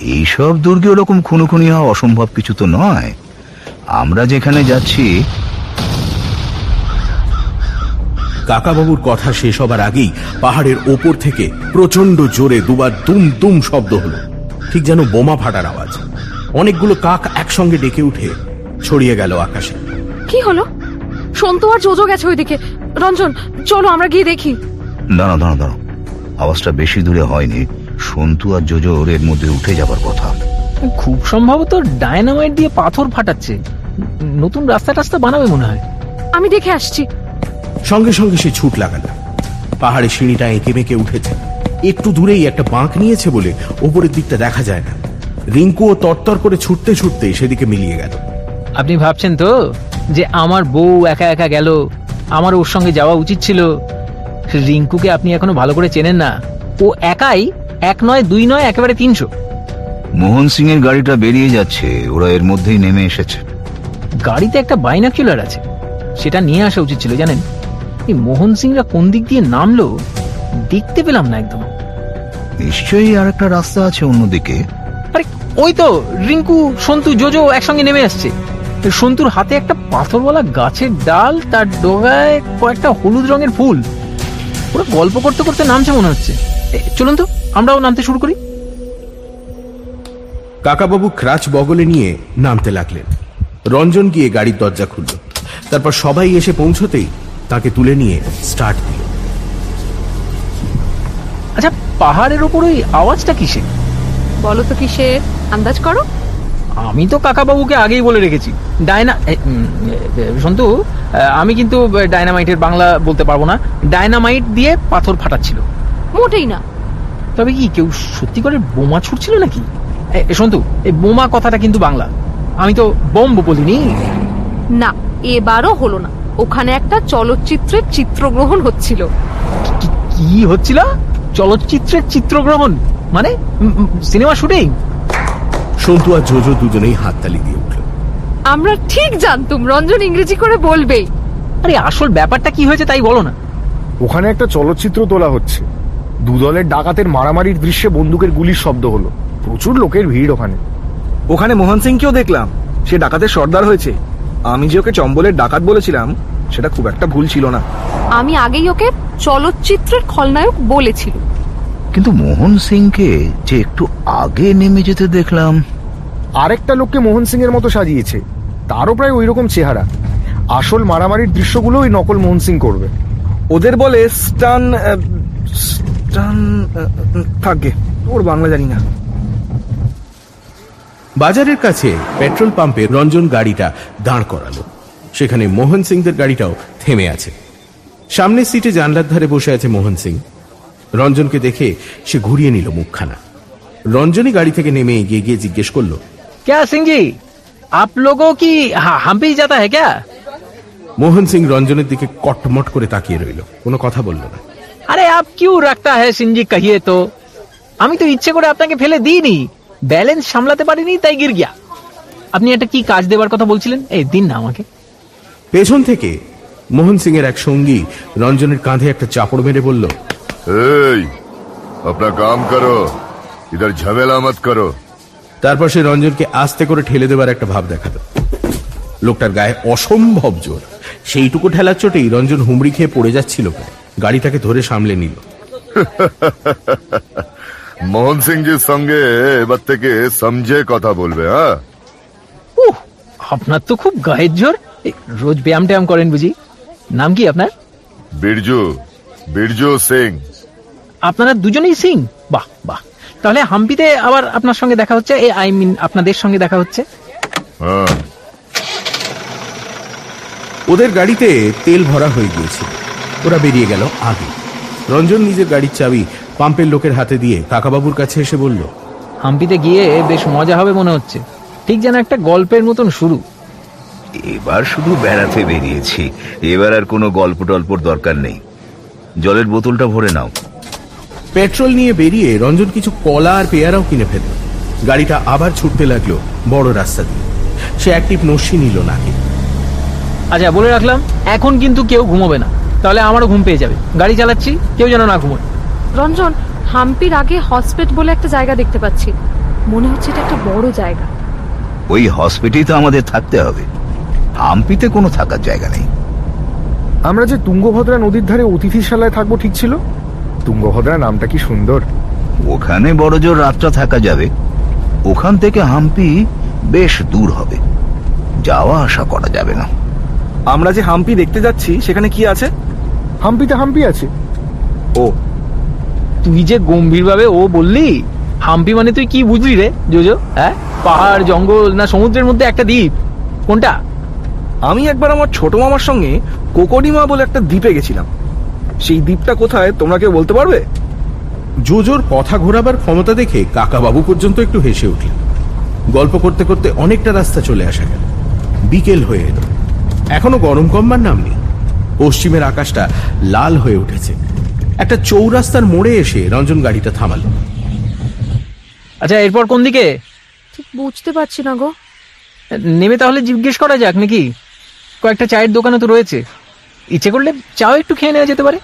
এইসব দুর্গে ওরকম খুনোখুনি হওয়া অসম্ভব কিছু তো নয়। আমরা যেখানে যাচ্ছি কাকাবাবুর কথা শেষ হবার আগেই পাহাড়ের ওপর থেকে প্রচণ্ড জোরে দুবার দুম দুম শব্দ হলো। ঠিক যেন বোমা ফাটার আওয়াজ। অনেকগুলো কাক একসঙ্গে ডেকে উঠে ছড়িয়ে গেল আকাশে। কি হলো? সন্তু আর জোজো গেছে ওইদিকে। রঞ্জন চলো আমরা গিয়ে দেখি। দাঁড়াও দাঁড়াও দাঁড়াও। আওয়াজটা বেশি দূরে হয়নি। সন্তু আর জোজোর এর মধ্যে উঠে যাবার কথা। খুব সম্ভবত ডায়নামাইট দিয়ে পাথর ফাটাচ্ছে। নতুন রাস্তা টাস্তা বানাবে মনে হয়। আমি দেখে আসছি। সঙ্গে সঙ্গে সে ছুট লাগালো। পাহাড়ের সিঁড়িটা এঁকে বেঁকে উঠেছে। একটু দূরেই একটা বাঁক নিয়েছে বলে ওপরের দিকটা দেখা যায় না। রিঙ্কু ও তরতর করে ছুটতে ছুটতে সেদিকে মিলিয়ে গেল। আপনি ভাবছেন তো যে আমার বউ একা একা গেল আমার ওর সঙ্গে যাওয়া উচিত ছিল। রিঙ্কুকে আপনি এখনও ভালো করে চেনেন না। ও একাই এক নয় দুই নয় একেবারে তিনশো। মোহন সিং এর গাড়িটা বেরিয়ে যাচ্ছে ওরা এর মধ্যেই নেমে এসেছে। গাড়িতে একটা বাইনাকুলার আছে সেটা নিয়ে আসা উচিত ছিল জানেন? এই মোহন সিংরা কোন দিক দিয়ে নামলো দেখতে পেলাম না একদম। নিশ্চয়ই আর একটা রাস্তা আছে অন্যদিকে। আরে ওই তো রিঙ্কু সন্তু জোজো একসঙ্গে নেমে আসছে সন্তুর হাতে একটা পাথরওয়ালা গাছের ডাল তার ডোগায় কয়েকটা হলুদ রঙের ফুল। ওরা গল্প করতে করতে নামছে মনে হচ্ছে। চলুন তো আমরাও নামতে শুরু করি। কাকাবাবু ক্রাচ বগলে নিয়ে নামতে লাগলেন। রঞ্জন গিয়ে গাড়ির দরজা খুলল। তারপর সবাই এসে পৌঁছতেই তাকে তুলে নিয়ে স্টার্ট দিল। আচ্ছা পাহাড়ের ওপর ওই আওয়াজটা কিসে বলো তো কিসের আন্দাজ করো। আমি তো কাকাবাবুকে আগেই বলে রেখেছি। ডায়না সন্তু আমি কিন্তু ডায়নামাইটের বাংলা বলতে পারব না। ডায়নামাইট দিয়ে পাথর ফাটাচ্ছিল। মোটেই না। তবে কি কেউ সত্যি করে বোমা ছুটছিল নাকি? সন্তু এই বোমা কথাটা কিন্তু বাংলা। আমি তো বম্ব বলিনি। না এবারও হলো না। ওখানে একটা চলচ্চিত্রের চিত্রগ্রহণ হচ্ছিল। কি হচ্ছিল? চলচ্চিত্রের চিত্রগ্রহণ মানে সিনেমা শুটিং? সন্তু আর জোজো দুজনেই হাততালি দিয়ে উঠল। আমরা ঠিক জানতুম রঞ্জন ইংরেজি করে বলবেই। আরে আসল ব্যাপারটা কি হয়েছে তাই বলো না। ওখানে একটা চলচ্চিত্র তোলা হচ্ছে। দুদলের ডাকাতের মারামারির দৃশ্যে বন্দুকের গুলির শব্দ হলো। প্রচুর লোকের ভিড় ওখানে। ওখানে মোহন সিংকেও দেখলাম। সে ডাকাতের সর্দার হয়েছে। আমি যে ওকে চম্বলের ডাকাত বলেছিলাম সেটা খুব একটা ভুল ছিল না। আমি আগেই ওকে চলচ্চিত্রের খলনায়ক বলেছিল কিন্তু মোহন সিংকে যে একটু আগে নেমে যেতে দেখলাম। আরেকটা লোককে মোহন সিং এর মতো সাজিয়েছে। তারও প্রায় ওই রকম চেহারা। আসল মারামারির দৃশ্যগুলো ওই নকল মোহন সিং করবে। ওদের বলে স্টান স্টান উম, ওর বাংলা জানি না। বাজারের কাছে পেট্রোল পাম্পে রঞ্জন গাড়িটা দাঁড় করালো। সেখানে মোহন সিংদের গাড়িটাও থেমে আছে সামনের সিটে জানলার ধারে বসে আছে মোহন সিং রঞ্জনকে দেখে সে ঘুরিয়ে নিল মুখখানা রঞ্জনই গাড়ি থেকে নেমে এগিয়ে গিয়ে জিজ্ঞেস করলো क्या सिंह जी आप लोगों की हाँ, हम भी जाता है क्या মোহন সিং রঞ্জনের দিকে কটমট করে তাকিয়ে রইল কোনো কথা বলল না আরে আপ কিউ রাখতা হ্যাঁ সিনজি কহিয়ে তো আমি তো ইচ্ছে করে আপনাকে ফেলে দিইনি ব্যালেন্স সামলাতে পারিনি তাই গির গিয়া আপনি একটা কি কাজ দেবার কথা বলছিলেন এই দিন না আমাকে পেছন থেকে মোহন সিং এর এক সঙ্গী রঞ্জনের কাঁধে একটা চাপড় মেরে বলল এই আপনার কাম করো ইধার ঝামেলা মত করো। তারপর সে রঞ্জনকে আস্তে করে ঠেলে দেবার একটা ভাব দেখাল। লোকটার গায়ে অসম্ভব জোর। সেইটুকু ঠেলার চোটেই রঞ্জন হুমড়ি খেয়ে পড়ে যাচ্ছিল গাড়ি তাকে ধরে সামলে নিল। মোহন সিং জির সঙ্গে এবার থেকে সমঝে কথা বলবে হ্যাঁ? আপনার তো খুব গায়ের জোর। রোজ ব্যায়াম ট্যায়াম করেন বুঝি? নাম কি আপনার? বিরজু বিরজু সিং। আপনারা দুজনেই সিং? বাহ বাহ। তাহলে হাম্পিতে আবার আপনার সঙ্গে দেখা হচ্ছে এ আই মিন আপনাদের সঙ্গে দেখা হচ্ছে। হ্যাঁ। ওদের গাড়িতে তেল ভরা হয়ে গিয়েছিল। ওরা বেরিয়ে গেল আগে। রঞ্জন নিজের গাড়ির চাবি পাম্পের লোকের হাতে দিয়ে কাকাবাবুর কাছে এসে বলল হাম্পিতে গিয়ে বেশ মজা হবে মনে হচ্ছে। ঠিক যেন একটা গল্পের মতন শুরু। এবার শুধু বেড়াতে বেরিয়েছি। এবার আর কোনো গল্প টল্পর দরকার নেই। জলের বোতলটা ভরে নাও। পেট্রোল নিয়ে বেরিয়ে রঞ্জন কিছু কলা আর পেয়ারাও কিনে ফেলল। গাড়িটা আবার ছুটতে লাগল বড় রাস্তা দিয়ে। সে একটিপ নস্যি নিল নাকে। আচ্ছা বলে রাখলাম এখন কিন্তু কেউ ঘুমোবে না। তাহলে আমারও ঘুম পেয়ে যাবে। গাড়ি চালাচ্ছি কেউ যেন না ঘুমোয়। রঞ্জন হাম্পির আগে হসপিট বলে একটা জায়গা দেখতে পাচ্ছি। মনে হচ্ছে এটা একটা বড় জায়গা। ওই হসপিটালেই তো আমাদের থাকতে হবে। হাম্পিতে কোনো থাকার জায়গা নেই। আমরা যে তুঙ্গভদ্রা নদীর ধারে অতিথিশালায় থাকব ঠিক ছিল? তুঙ্গভদ্রা নামটা কি সুন্দর। ওখানে বড় জোর রাতটা থাকা যাবে। ওখান থেকে হাম্পি বেশ দূর হবে। যাওয়া আসা করা যাবে না। আমরা যে হাম্পি দেখতে যাচ্ছি সেখানে কি আছে? হাম্পিতে হাম্পি আছে। ও তুই যে গম্ভীর ভাবে ও বললি হাম্পি মানে তুই কি বুঝলি রে জোজো? হ্যাঁ? পাহাড় জঙ্গল না সমুদ্রের মধ্যে একটা দ্বীপ? কোনটা? আমি একবার আমার ছোট মামার সঙ্গে কোকোডিমা বলে একটা দ্বীপে গেছিলাম। সেই দ্বীপটা কোথায় তোমরা কেউ বলতে পারবে? জোজোর কথা ঘোরাবার ক্ষমতা দেখে কাকাবাবু পর্যন্ত একটু হেসে উঠলেন। গল্প করতে করতে অনেকটা রাস্তা চলে আসা গেল। বিকেল হয়ে এলো। এখনও গরম কমবার নাম নেই। পশ্চিমের আকাশটা লাল হয়ে উঠেছে। একটা চৌরাস্তার মোড়ে এসে রঞ্জন গাড়িটা থামালো। আচ্ছা এরপর কোন দিকে? ঠিক বুঝতে পারছি না গো। নেমে তাহলে জিজ্ঞেস করা যাক নাকি? কয়েকটা চায়ের দোকানে তো রয়েছে। ইচ্ছে করলে চাও একটু খেয়ে নেওয়া যেতে পারে।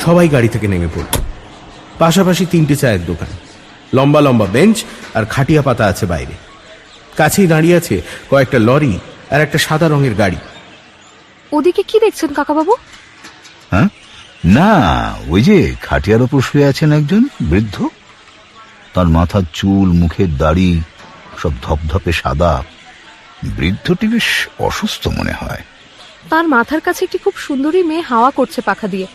সবাই গাড়ি থেকে নেমে পড়ল। পাশাপাশি তিনটে চায়ের দোকান লম্বা লম্বা বেঞ্চ আর খাটিয়া পাতা আছে বাইরে। কাছেই দাঁড়িয়ে আছে কয়েকটা লরি আর একটা সাদা রঙের গাড়ি। ওদিকে কি দেখছেন কাকাবাবু? হ্যাঁ? না ওই যে খাটিয়ার ওপর শুয়ে আছেন একজন বৃদ্ধ। তার মাথার চুল মুখের দাড়ি সব ধপধপে সাদা। বৃদ্ধটি বেশ অসুস্থ মনে হয়। তার মাথার কাছে একটি খুব সুন্দরী মেয়ে হাওয়া করছে পাখা দিয়ে।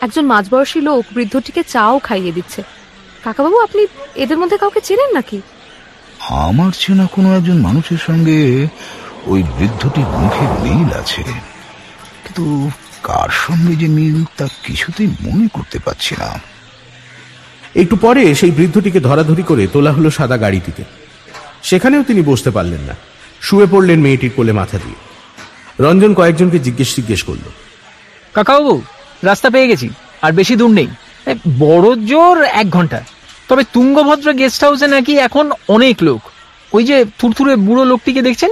একজন মাঝবয়সী লোক বৃদ্ধটিকে চাও খাইয়ে দিচ্ছে। কাকাবাবু আপনি এদের মধ্যে কাউকে চেনেন নাকি? আমার চেনা কোনো একজন মানুষের সঙ্গে ওই বৃদ্ধটির মুখে মিল আছে। কিন্তু কার সঙ্গে যে মিল তা কিছুতেই মনে করতে পারছি না। একটু পরে সেই বৃদ্ধটিকে ধরাধরি করে তোলা হলো সাদা গাড়িটিতে। সেখানেও তিনি বসতে পারলেন না। শুয়ে পড়লেন মেয়েটির কোলে মাথা দিয়ে। রঞ্জন কয়েকজনকে জিজ্ঞেস জিজ্ঞেস করল কাকাবাবু রাস্তা পেয়ে গেছি আর বেশি দূর নেই। বড় জোর এক ঘণ্টা। তবে তুঙ্গভদ্র গেস্ট হাউসে নাকি এখন অনেক লোক। ওই যে থুরথুরে বুড়ো লোকটিকে দেখছেন?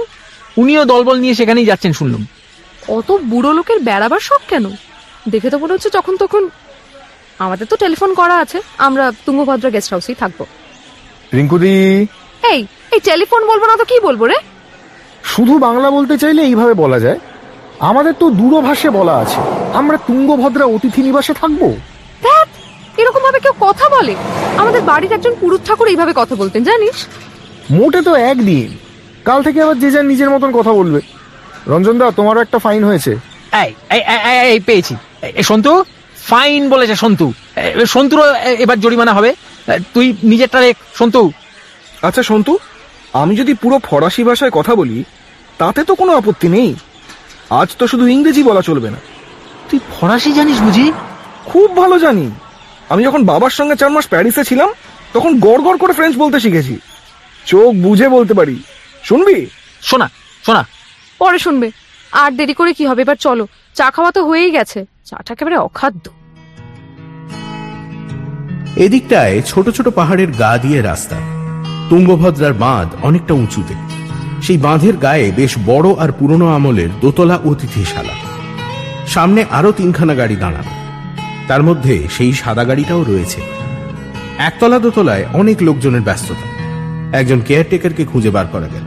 উনিও দলবল নিয়ে সেখানেই যাচ্ছেন শুনলাম। অত বুড়ো লোকের বেড়াবার শখ কেন? দেখে তো মনে হচ্ছে যখন তখন আমাদের তো টেলিফোন করা আছে আমরা তুঙ্গভদ্রা গেস্ট হাউসেই থাকব। রিঙ্কুদি। এই এই টেলিফোন বলব না তো কি বলব রে? শুধু বাংলা বলতে চাইলে এইভাবে বলা যায়। আমাদের তো দূরভাষে বলা আছে। আমরা তুঙ্গভদ্রা অতিথি নিবাসে থাকব। এরকম ভাবে কেউ কথা বলে। আমাদের বাড়ির একজন পুরুষ ঠাকুর এইভাবে কথা বলতেন জানিস? মোটে তো একদিন। কাল থেকে আবার যে যার নিজের মতন কথা বলবে। রঞ্জন দা তোমারও একটা ফাইন হয়েছে। এই এই এই, এই, পেয়েছি। এই, এই, সন্তু? ফাইন বলেছে সন্তু। এই, সন্তুরও এ- এবার জরিমানা হবে। তুই নিজেরটা রেখ সন্তু। আচ্ছা সন্তু আমি যদি পুরো ফরাসি ভাষায় কথা বলি তাতে তো কোনো আপত্তি নেই। আজ তো শুধু ইংরেজি বলা চলবে না। তুই ফরাসি জানিস বুঝি? খুব ভালো জানি। আমি যখন বাবার সঙ্গে চার মাস প্যারিসে ছিলাম তখন গড় গড় করে ফ্রেঞ্চ বলতে শিখেছি। চোখ বুঝে বলতে পারি। শুনবি? শোনা শোনা। পরে শুনবে। আর দেরি করে কি হবে? এবার চলো চা খাওয়া তো হয়েই গেছে। চাটা একেবারে অখাদ্য। এদিকটায় ছোট ছোট পাহাড়ের গা দিয়ে রাস্তা। তুঙ্গভদ্রার বাঁধ অনেকটা উঁচুতে। সেই বাঁধের গায়ে বেশ বড় আর পুরনো আমলের দোতলা অতিথিশালা সামনে আরও তিনখানা গাড়ি দাঁড়ানো তার মধ্যে সেই সাদা গাড়িটাও রয়েছে। একতলা দোতলায় অনেক লোকজনের ব্যস্ততা। একজন কেয়ারটেকারকে খুঁজে বার করা গেল।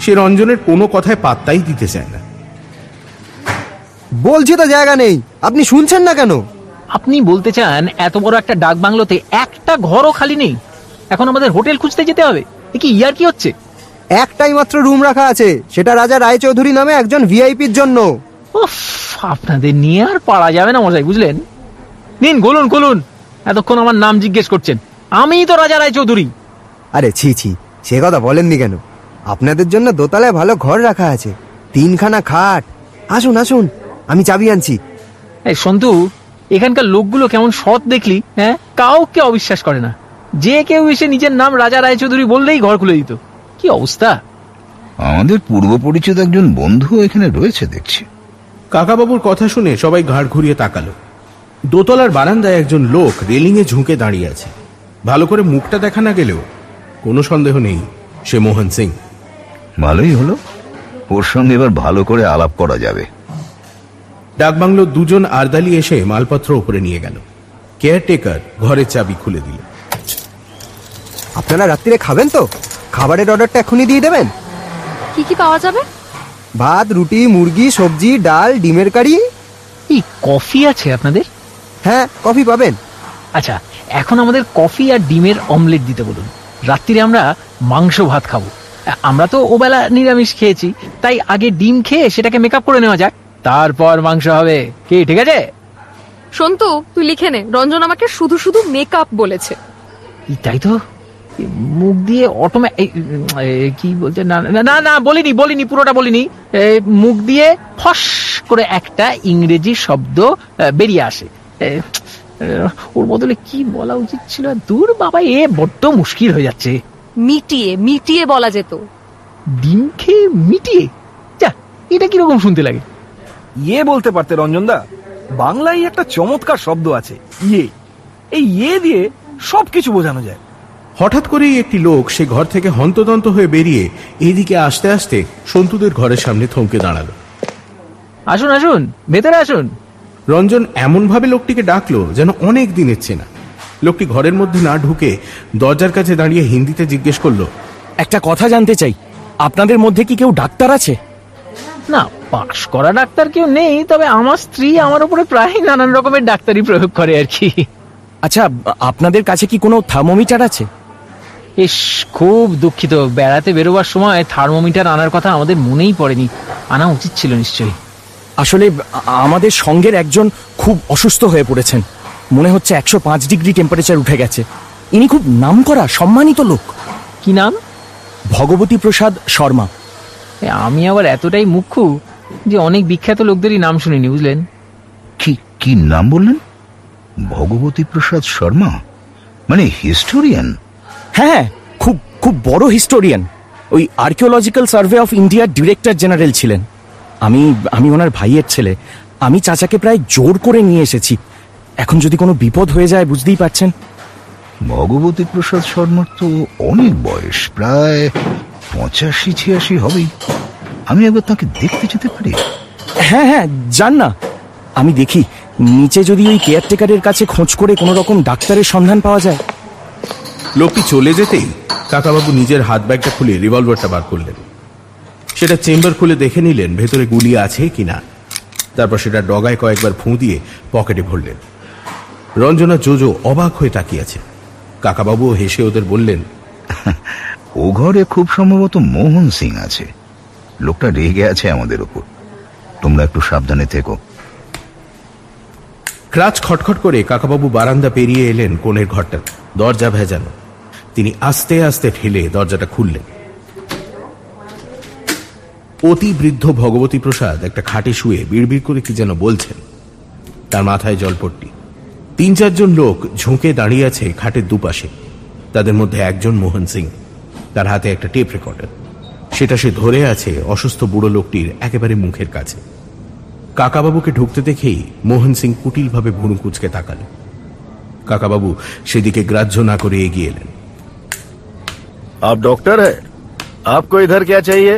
সে রঞ্জনের কোনো কথায় পাত্তাই দিতে চায় না। বলছি তো জায়গা নেই। আপনি শুনছেন না কেন? আপনি বলতে চান এত বড় একটা ডাক বাংলোতে একটা ঘরও খালি নেই? এখন আমাদের হোটেল খুঁজতে যেতে হবে? এ কি ইয়ার কি হচ্ছে? একটাই মাত্র রুম রাখা আছে। সেটা রাজা রায়চৌধুরী নামে একজন ভিআইপির জন্য। উফ আপনাদের নিয়ে আর পারা যাবে না মশাই বুঝলেন? নিন গলুন গলুন। এতক্ষণ আমার নাম জিজ্ঞেস করছেন। আমিই তো রাজা রায় চৌধুরী আরে ছি ছি সে কথা বলেননি কেন? আপনাদের জন্য দোতলায় ভালো ঘর রাখা আছে। তিনখানা খাট। আসুন আসুন আমি চাবি আনছি। এই সন্তু এখানকার লোকগুলো কেমন সৎ দেখলি হ্যাঁ? কাউকে অবিশ্বাস করে না। যে কেউ এসে নিজের নাম রাজা রায় চৌধুরী বললেই ঘর খুলে দিত। কি অবস্থা? আমাদের পূর্ব পরিচিত একজন বন্ধু এখানে রয়েছে দেখছি। কাকাবাবুর কথা শুনে সবাই ঘাড় ঘুরিয়ে তাকালো। দোতলার বারান্দায় একজন লোক রেলিংয়ে ঝুঁকে দাঁড়িয়ে আছে। ভালো করে মুখটা দেখা না গেলেও কোনো সন্দেহ নেই সে মোহন সিং। ভালোই হলো। ওর সঙ্গে এবার ভালো করে আলাপ করা যাবে। ডাকবাংলোর দুজন আরদালি এসে মালপত্র উপরে নিয়ে গেল। কেয়ারটেকার ঘরের চাবি খুলে দিল। আপনারা রাত্রিরে খাবেন তো? খাবারের অর্ডারটা এখনই দিয়ে দেবেন? কি কি পাওয়া যাবে? ভাত রুটি মুরগি সবজি ডাল ডিমের কারি। এই কফি আছে আপনাদের? হ্যাঁ কফি পাবেন। আচ্ছা এখন আমাদের কফি আর ডিমের অমলেট দিতে বলুন। রাত্রিরে আমরা মাংস ভাত খাব। আমরা তো ওবেলা নিরামিষ খেয়েছি তাই আগে ডিম খেয়ে সেটাকে মেকআপ করে নেওয়া যাক। তারপর মাংস হবে। কি ঠিক আছে? সন্তু তুই লিখে নে। রঞ্জন আমাকে শুধু শুধু মেকআপ বলেছে। তাই তো? মুখ দিয়ে অটোমে কি বলছে? না না, না না বলিনি বলিনি পুরোটা বলিনি। এই মুখ দিয়ে ফস করে একটা ইংরেজি শব্দ বেরিয়ে আসে। আহ, ওর বদলে কি বলা উচিত ছিল? দূর বাবা এ বড্ড মুশকিল হয়ে যাচ্ছে। মিটিয়ে মিটিয়ে বলা যেত। ডিম খেয়ে মিটিয়ে? যা এটা কীরকম শুনতে লাগে? ইয়ে বলতে পারতে রঞ্জনদা। বাংলায় একটা চমৎকার শব্দ আছে ইয়ে। এই ইয়ে দিয়ে সবকিছু বোঝানো যায়। হঠাৎ করেই একটি লোক সে ঘর থেকে হন্তদন্ত হয়ে বেরিয়ে এদিকে আসতে আসতে সন্তুদের ঘরের সামনে থমকে দাঁড়াল। আসুন আসুন ভেতরে আসুন। রঞ্জন এমনভাবে লোকটিকে ডাকলো যেন অনেক দিনের চেনা। লোকটি ঘরের মধ্যে না ঢুকে দরজার কাছে দাঁড়িয়ে হিন্দিতে জিজ্ঞেস করল একটা কথা জানতে চাই। আপনাদের মধ্যে কি কেউ ডাক্তার আছে? না পাশ করা ডাক্তার কেউ নেই তবে আমার স্ত্রী আমার উপরে প্রায় নানান রকমের ডাক্তারি প্রয়োগ করে আর কি। আচ্ছা আপনাদের কাছে কি কোনো থার্মোমিটার আছে? ইস খুব দুঃখিত। বেড়াতে বেরোবার সময় থার্মোমিটার আনার কথা আমাদের মনেই পড়েনি। আনা উচিত ছিল নিশ্চয়ই। আসলে আমাদের সঙ্গের একজন খুব অসুস্থ হয়ে পড়েছেন। মনে হচ্ছে একশো পাঁচ ডিগ্রি টেম্পারেচার উঠে গেছে। ইনি খুব নামকরা সম্মানিত লোক। কি নাম? ভগবতী প্রসাদ শর্মা। আমি আবার এতটাই মুখ্য যে অনেক বিখ্যাত লোকদেরই নাম শুনিনি বুঝলেন? কি কি নাম বললেন? ভগবতী প্রসাদ শর্মা? মানে হিস্টোরিয়ান হ্যাঁ খুব খুব বড় হিস্টোরিয়ান ওই আর্কিওলজিক্যাল সার্ভে অফ ইন্ডিয়ার ডিরেক্টর জেনারেল ছিলেন। আমি আমি ওনার ভাইয়ের ছেলে। আমি চাচাকে প্রায় জোর করে নিয়ে এসেছি। এখন যদি কোনো বিপদ হয়ে যায় বুঝতেই পারছেন। ভগবতী প্রসাদ শর্মার তো অনেক বয়স প্রায় পঁচাশি ছিয়াশি হবেই। আমি একবার তাকে দেখতে যেতে পারি? হ্যাঁ হ্যাঁ যান না। আমি দেখি নিচে যদি ওই কেয়ারটেকারের কাছে খোঁজ করে কোনো রকম ডাক্তারের সন্ধান পাওয়া যায়। লোকটি চলে যেতেই কাকাবাবু নিজের হাত ব্যাগটা খুলে রিভলভারটা বার করলেন। সেটা চেম্বার খুলে দেখে নিলেন ভেতরে গুলি আছে কিনা। তারপর সেটা ডগায় কয়েকবার ফুঁ দিয়ে পকেটে ভরলেন। রঞ্জনা জোজো অবাক হয়ে তাকিয়ে আছে কাকাবাবুও হেসে ওদের বললেন ও ঘরে খুব সম্ভবত মোহন সিং আছে। লোকটা রেগে আছে আমাদের উপর তোমরা একটু সাবধানে থেকো। ক্রাচ খটখট করে কাকাবাবু বারান্দা পেরিয়ে এলেন কোণের ঘরটা দরজা ভেজানো। তিনি আস্তে আস্তে ঠেলে দরজাটা খুললেন। অতি বৃদ্ধ ভগবতী প্রসাদ একটা খাটে শুয়ে বিড়বিড় করে কি যেন বলছেন। তার মাথায় জলপট্টি। তিন চারজন লোক ঝুঁকে দাঁড়িয়ে আছে খাটের দুপাশে। তাদের মধ্যে একজন মোহন সিং, তার হাতে একটা টেপ রেকর্ডার। সেটা সে ধরে আছে অসুস্থ বুড়ো লোকটির একেবারে মুখের কাছে। কাকাবাবুকে ঢুকতে দেখেই মোহন সিং কুটিলভাবে ভুরু কুচকে তাকালেন কাকাবাবু সেদিকে গ্রাহ্য না করে এগিয়ে এলেন। आप डॉक्टर है आपको इधर क्या चाहिए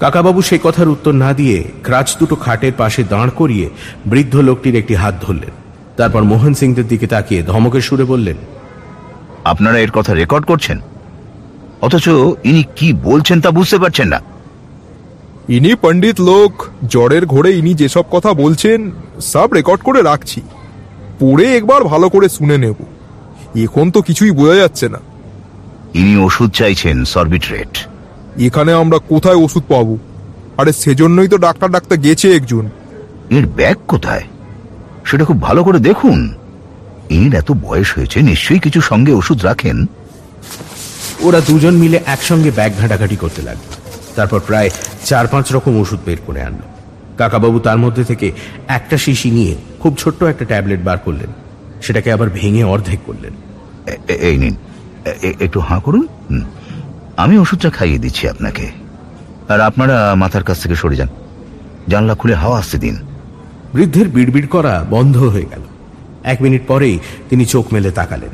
কাকাবাবু সে কথার উত্তর না দিয়ে ক্রাচ দুটো খাটের পাশে দাঁড় করিয়ে বৃদ্ধ লোকটির একটি হাত ধরলেন তারপর মোহন সিংদের দিকে তাকিয়ে ধমকের সুরে বললেন আপনারা এর কথা রেকর্ড করছেন অথচ ইনি কি বলছেন তা বুঝতে পারছেন না ইনি পণ্ডিত লোক জ্বরের ঘোরে ইনি যেসব কথা বলছেন সব রেকর্ড করে রাখছি পড়ে একবার ভালো করে শুনে নেব এখন তো কিছুই বোঝা যাচ্ছে না ইনি ওষুধ চাইছেন সরবিট্রেট। এখানে আমরা কোথায় ওষুধ পাবো? আরে সেজন্যই তো ডাক্তার ডাক্তার গেছে একজন। এর ব্যাগ কোথায়? সেটা খুব ভালো করে দেখুন। এর এত বয়স হয়েছে নিশ্চয়ই কিছু সঙ্গে ওষুধ রাখেন। ওরা দুজন মিলে একসঙ্গে ব্যাগ ঘাটাঘাটি করতে লাগল। তারপর প্রায় চার পাঁচ রকম ওষুধ বের করে আনলো। কাকাবাবু তার মধ্যে থেকে একটা শিশি নিয়ে খুব ছোট্ট একটা ট্যাবলেট বার করলেন। সেটাকে আবার ভেঙে অর্ধেক করলেন। এই নিন। একটু হাঁ করুন। আমি ওষুধটা খাইয়ে দিচ্ছি আপনাকে। আর আপনারা মাথার কাছ থেকে সরে যান। জানলা খুলে হাওয়া আসতে দিন। বৃদ্ধের বিড়বিড় করা বন্ধ হয়ে গেল। এক মিনিট পরেই তিনি চোখ মেলে তাকালেন।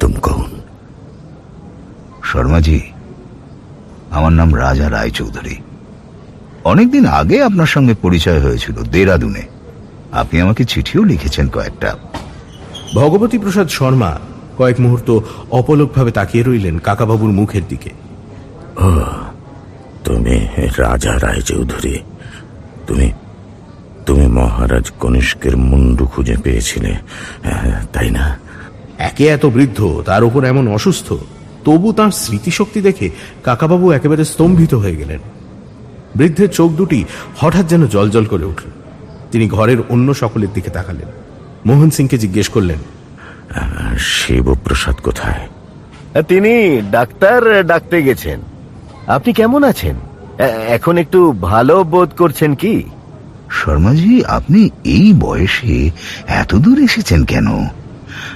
তুম কৌন শর্মাজি আমার নাম রাজা রায় চৌধুরী অনেকদিন আগে আপনার সঙ্গে পরিচয় হয়েছিল দেরাদুনে। আপনি আমাকে চিঠিও লিখেছেন কয়েকটা। ভগবতী প্রসাদ শর্মা কয়েক মুহূর্ত অপলকভাবে তাকিয়ে রইলেন কাকাবাবুর মুখের দিকে। তুমি রাজা রায় চৌধুরী তুমি তুমি মহারাজ কনিষ্কের মুন্ডু খুঁজে পেয়েছিলে হ্যাঁ, তাই না? একে এত বৃদ্ধ তার উপর এমন অসুস্থ তবু তাঁর স্মৃতিশক্তি দেখে কাকাবাবু একেবারে স্তম্ভিত হয়ে গেলেন। বৃদ্ধের চোখ দুটি হঠাৎ যেন জলজল করে উঠল। তিনি ঘরের অন্য সকলের দিকে তাকালেন। মোহন সিংকে জিজ্ঞেস করলেন শিবপ্রসাদ কোথায়? তিনি ডাক্তার ডাকতে গেছেন। আপনি কেমন আছেন? এখন একটু ভালো বোধ করছেন কি? শর্মাজি আপনি এই বয়সে এত দূর এসেছেন কেন?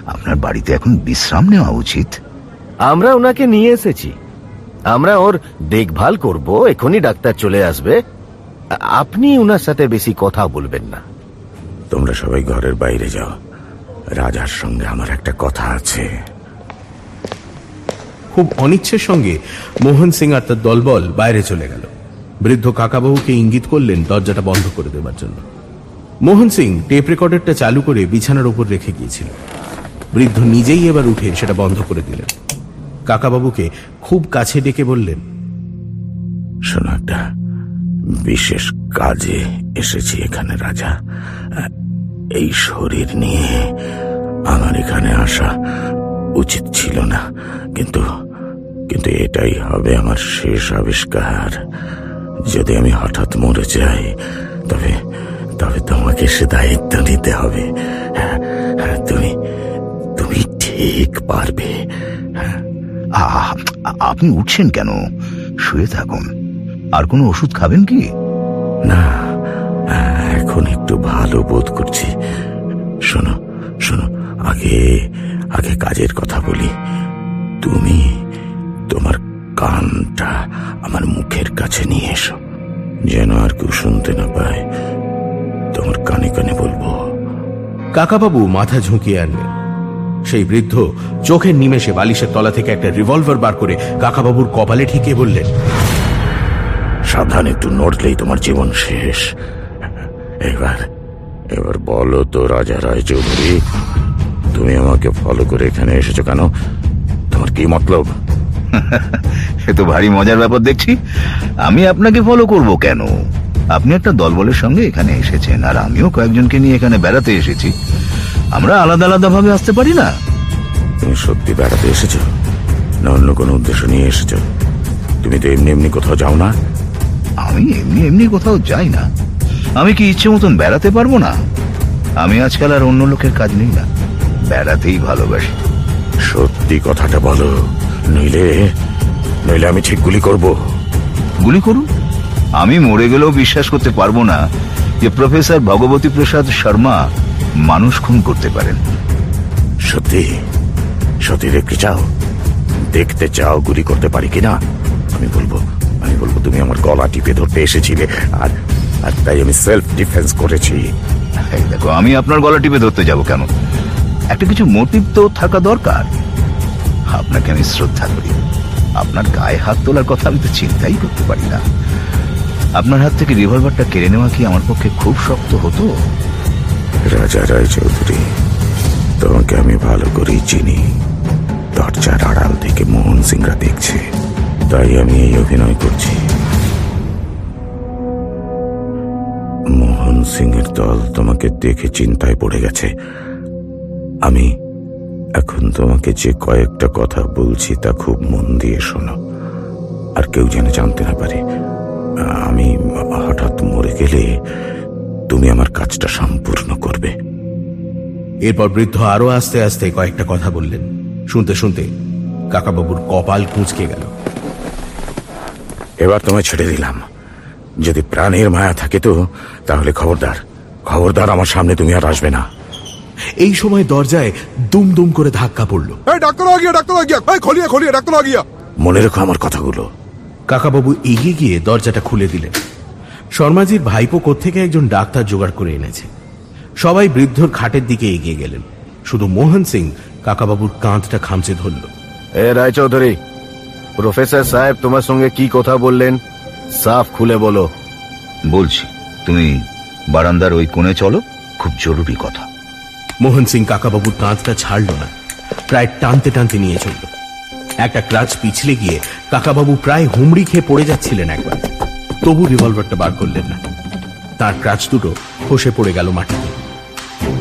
আপনার বাড়িতে এখন বিশ্রাম নেওয়া উচিত। আমরা ওনাকে নিয়ে এসেছি। আমরা ওর দেখভাল করব এখনই ডাক্তার চলে আসবে। আপনি ওনার সাথে বেশি কথা বলবেন না। তোমরা সবাই ঘরের বাইরে যাও। রাজার সঙ্গে আমার একটা কথা আছে। খুব অনিচ্ছের সঙ্গে মোহন সিং আর তার দলবল বাইরে চলে গেল। বৃদ্ধ কাকাবাবুকে ইঙ্গিত করলেন দরজাটা বন্ধ করে দেবার জন্য। মোহন সিং টেপ রেকর্ডারটা চালু করে বিছানার উপর রেখে গিয়েছিল। বৃদ্ধ নিজেই এবার উঠে সেটা বন্ধ করে দিলেন। কাকাবাবুকে খুব কাছে ডেকে বললেন শোনো একটা বিশেষ কাজে এসেছি এখানে রাজা। এই শরীর নিয়ে আমার এখানে আসা উচিত ছিল না। কিন্তু কিন্তু এটাই হবে আমার শেষ আবিষ্কার। যদি আমি হঠাৎ মরে যাই তবে তবে তোমাকে সে দায়িত্ব নিতে হবে। হ্যাঁ, হ্যাঁ, তুমি তুমি ঠিক পারবে। আহ, আপনি উঠছেন কেন? শুয়ে থাকুন। আর কোনো ওষুধ খাবেন কি? না এখন একটু ভালো বোধ করছি। শোনো শোনো আগে আগে কাজের কথা বলি। তুমি তোমার কানটা আমার মুখের কাছে নিয়ে এসো। যেন আর কেউ শুনতে না পায়। তোমার কানে কানে বলব। কাকাবাবু মাথা ঝুঁকিয়ে আনলেন। সেই বৃদ্ধ চোখের নিমেষে বালিশের তলা থেকে একটা রিভলভার বার করে কাকাবাবুর কপালে ঠেকিয়ে বললেন সাবধান একটু নড়লেই তোমার জীবন শেষ। এবার এবার বলো তো রাজা রায় চৌধুরী তুমি আমাকে ফলো করে এখানে এসেছ কেন? তোমার কি মতলব? সে তো ভারী মজার ব্যাপার দেখছি। আমি আপনাকে ফলো করব কেন? আপনি একটা দলবলের সঙ্গে এখানে এসেছেন আর আমিও কয়েকজনকে নিয়ে এখানে বেড়াতে এসেছি। আমরা আলাদা আলাদা ভাবে আসতে পারি না। তুমি সত্যি বেড়াতে এসেছ? না অন্য কোনো উদ্দেশ্য নিয়ে এসেছ? তুমি তো এমনি এমনি কোথাও যাও না? আমি এমনি এমনি কোথাও যাই না। আমি কি ইচ্ছে মতন বেড়াতে পারব না? আমি আজকাল আর অন্য লোকের কাজ নেই না। বেড়াতেই ভালোবাসি। সত্যি কথাটা বলো। নইলে নইলে আমি ঠিক গুলি করব। গুলি করুন? আমি মরে গেলেও বিশ্বাস করতে পারব না যে প্রফেসর ভগবতী প্রসাদ শর্মা মানুষ খুন করতে পারেন। সত্যি সত্যি দেখতে চাও? দেখতে চাও গুলি করতে পারি কিনা? আমি বলব আমি বলব তুমি আমার গলা টিপে ধরতে এসেছিলে। আর আর তাই আমি সেলফ ডিফেন্স করেছি। এই দেখো আমি আপনার গলা টিপে ধরতে যাব কেন? একটা কিছু মোটিভ তো থাকা দরকার। আপনাকে আমি শ্রদ্ধা করি। আপনার গায়ে হাত তোলার কথা আমি তো চিন্তাই করতে পারি না। আপনার হাত থেকে রিভলভারটা কেড়ে নেওয়া কি আমার পক্ষে খুব শক্ত হতো? রাজা রায় চৌধুরী তোমাকে আমি ভালো করেই চিনি। দরজার আড়াল থেকে মোহন সিংরা দেখছে। তাই আমি এই অভিনয় করছি। মোহন সিং এর দল তোমাকে দেখে চিন্তায় পড়ে গেছে। আমি এখন তোমাকে যে কয়েকটা কথা বলছি তা খুব মন দিয়ে শোনো। আর কেউ যেন জানতে না পারে আমি হঠাৎ মরে গেলে তুমি আমার কাজটা সম্পূর্ণ করবে। এরপর বৃদ্ধ আরও আস্তে আস্তে কয়েকটা কথা বললেন। শুনতে শুনতে কাকাবাবুর কপাল কুঁচকে গেল। এবার তোমায় ছেড়ে দিলাম। যদি প্রাণের মায়া থাকে তো তাহলে খবরদার। খবরদার আমার সামনে তুমি আর আসবে না। এই সময় দরজায় দুম দুম করে ধাক্কা পড়ল। ডাক্তার ডাক্তার আ গিয়া এই খলিয়ে খলিয়ে ডাক্তার মনে রেখো আমার কথাগুলো। কাকাবাবু এগিয়ে গিয়ে দরজাটা খুলে দিলেন। শর্মাজির ভাইপো কোত্থেকে একজন ডাক্তার জোগাড় করে এনেছে। সবাই বৃদ্ধর খাটের দিকে এগিয়ে গেলেন। শুধু মোহন সিং কাকাবাবুর কাঁধটা খামচে ধরল। এ রায়চৌধুরী প্রফেসর সাহেব তোমার সঙ্গে কি কথা বললেন? সাফ খুলে বলো। বলছি তুমি বারান্দার ওই কোণে চলো খুব জরুরি কথা। মোহন সিং কাকাবাবুর কাঁধটা ছাড়ল না প্রায় টানতে টানতে নিয়ে চলল। একটা ক্লাচ পিছলে গিয়ে কাকাবাবু প্রায় হুমড়ি খেয়ে পড়ে যাচ্ছিলেন একবার। তবু রিভলভারটা বার করলেন না। তার ক্রাচ দুটো খসে পড়ে গেল মাটিতে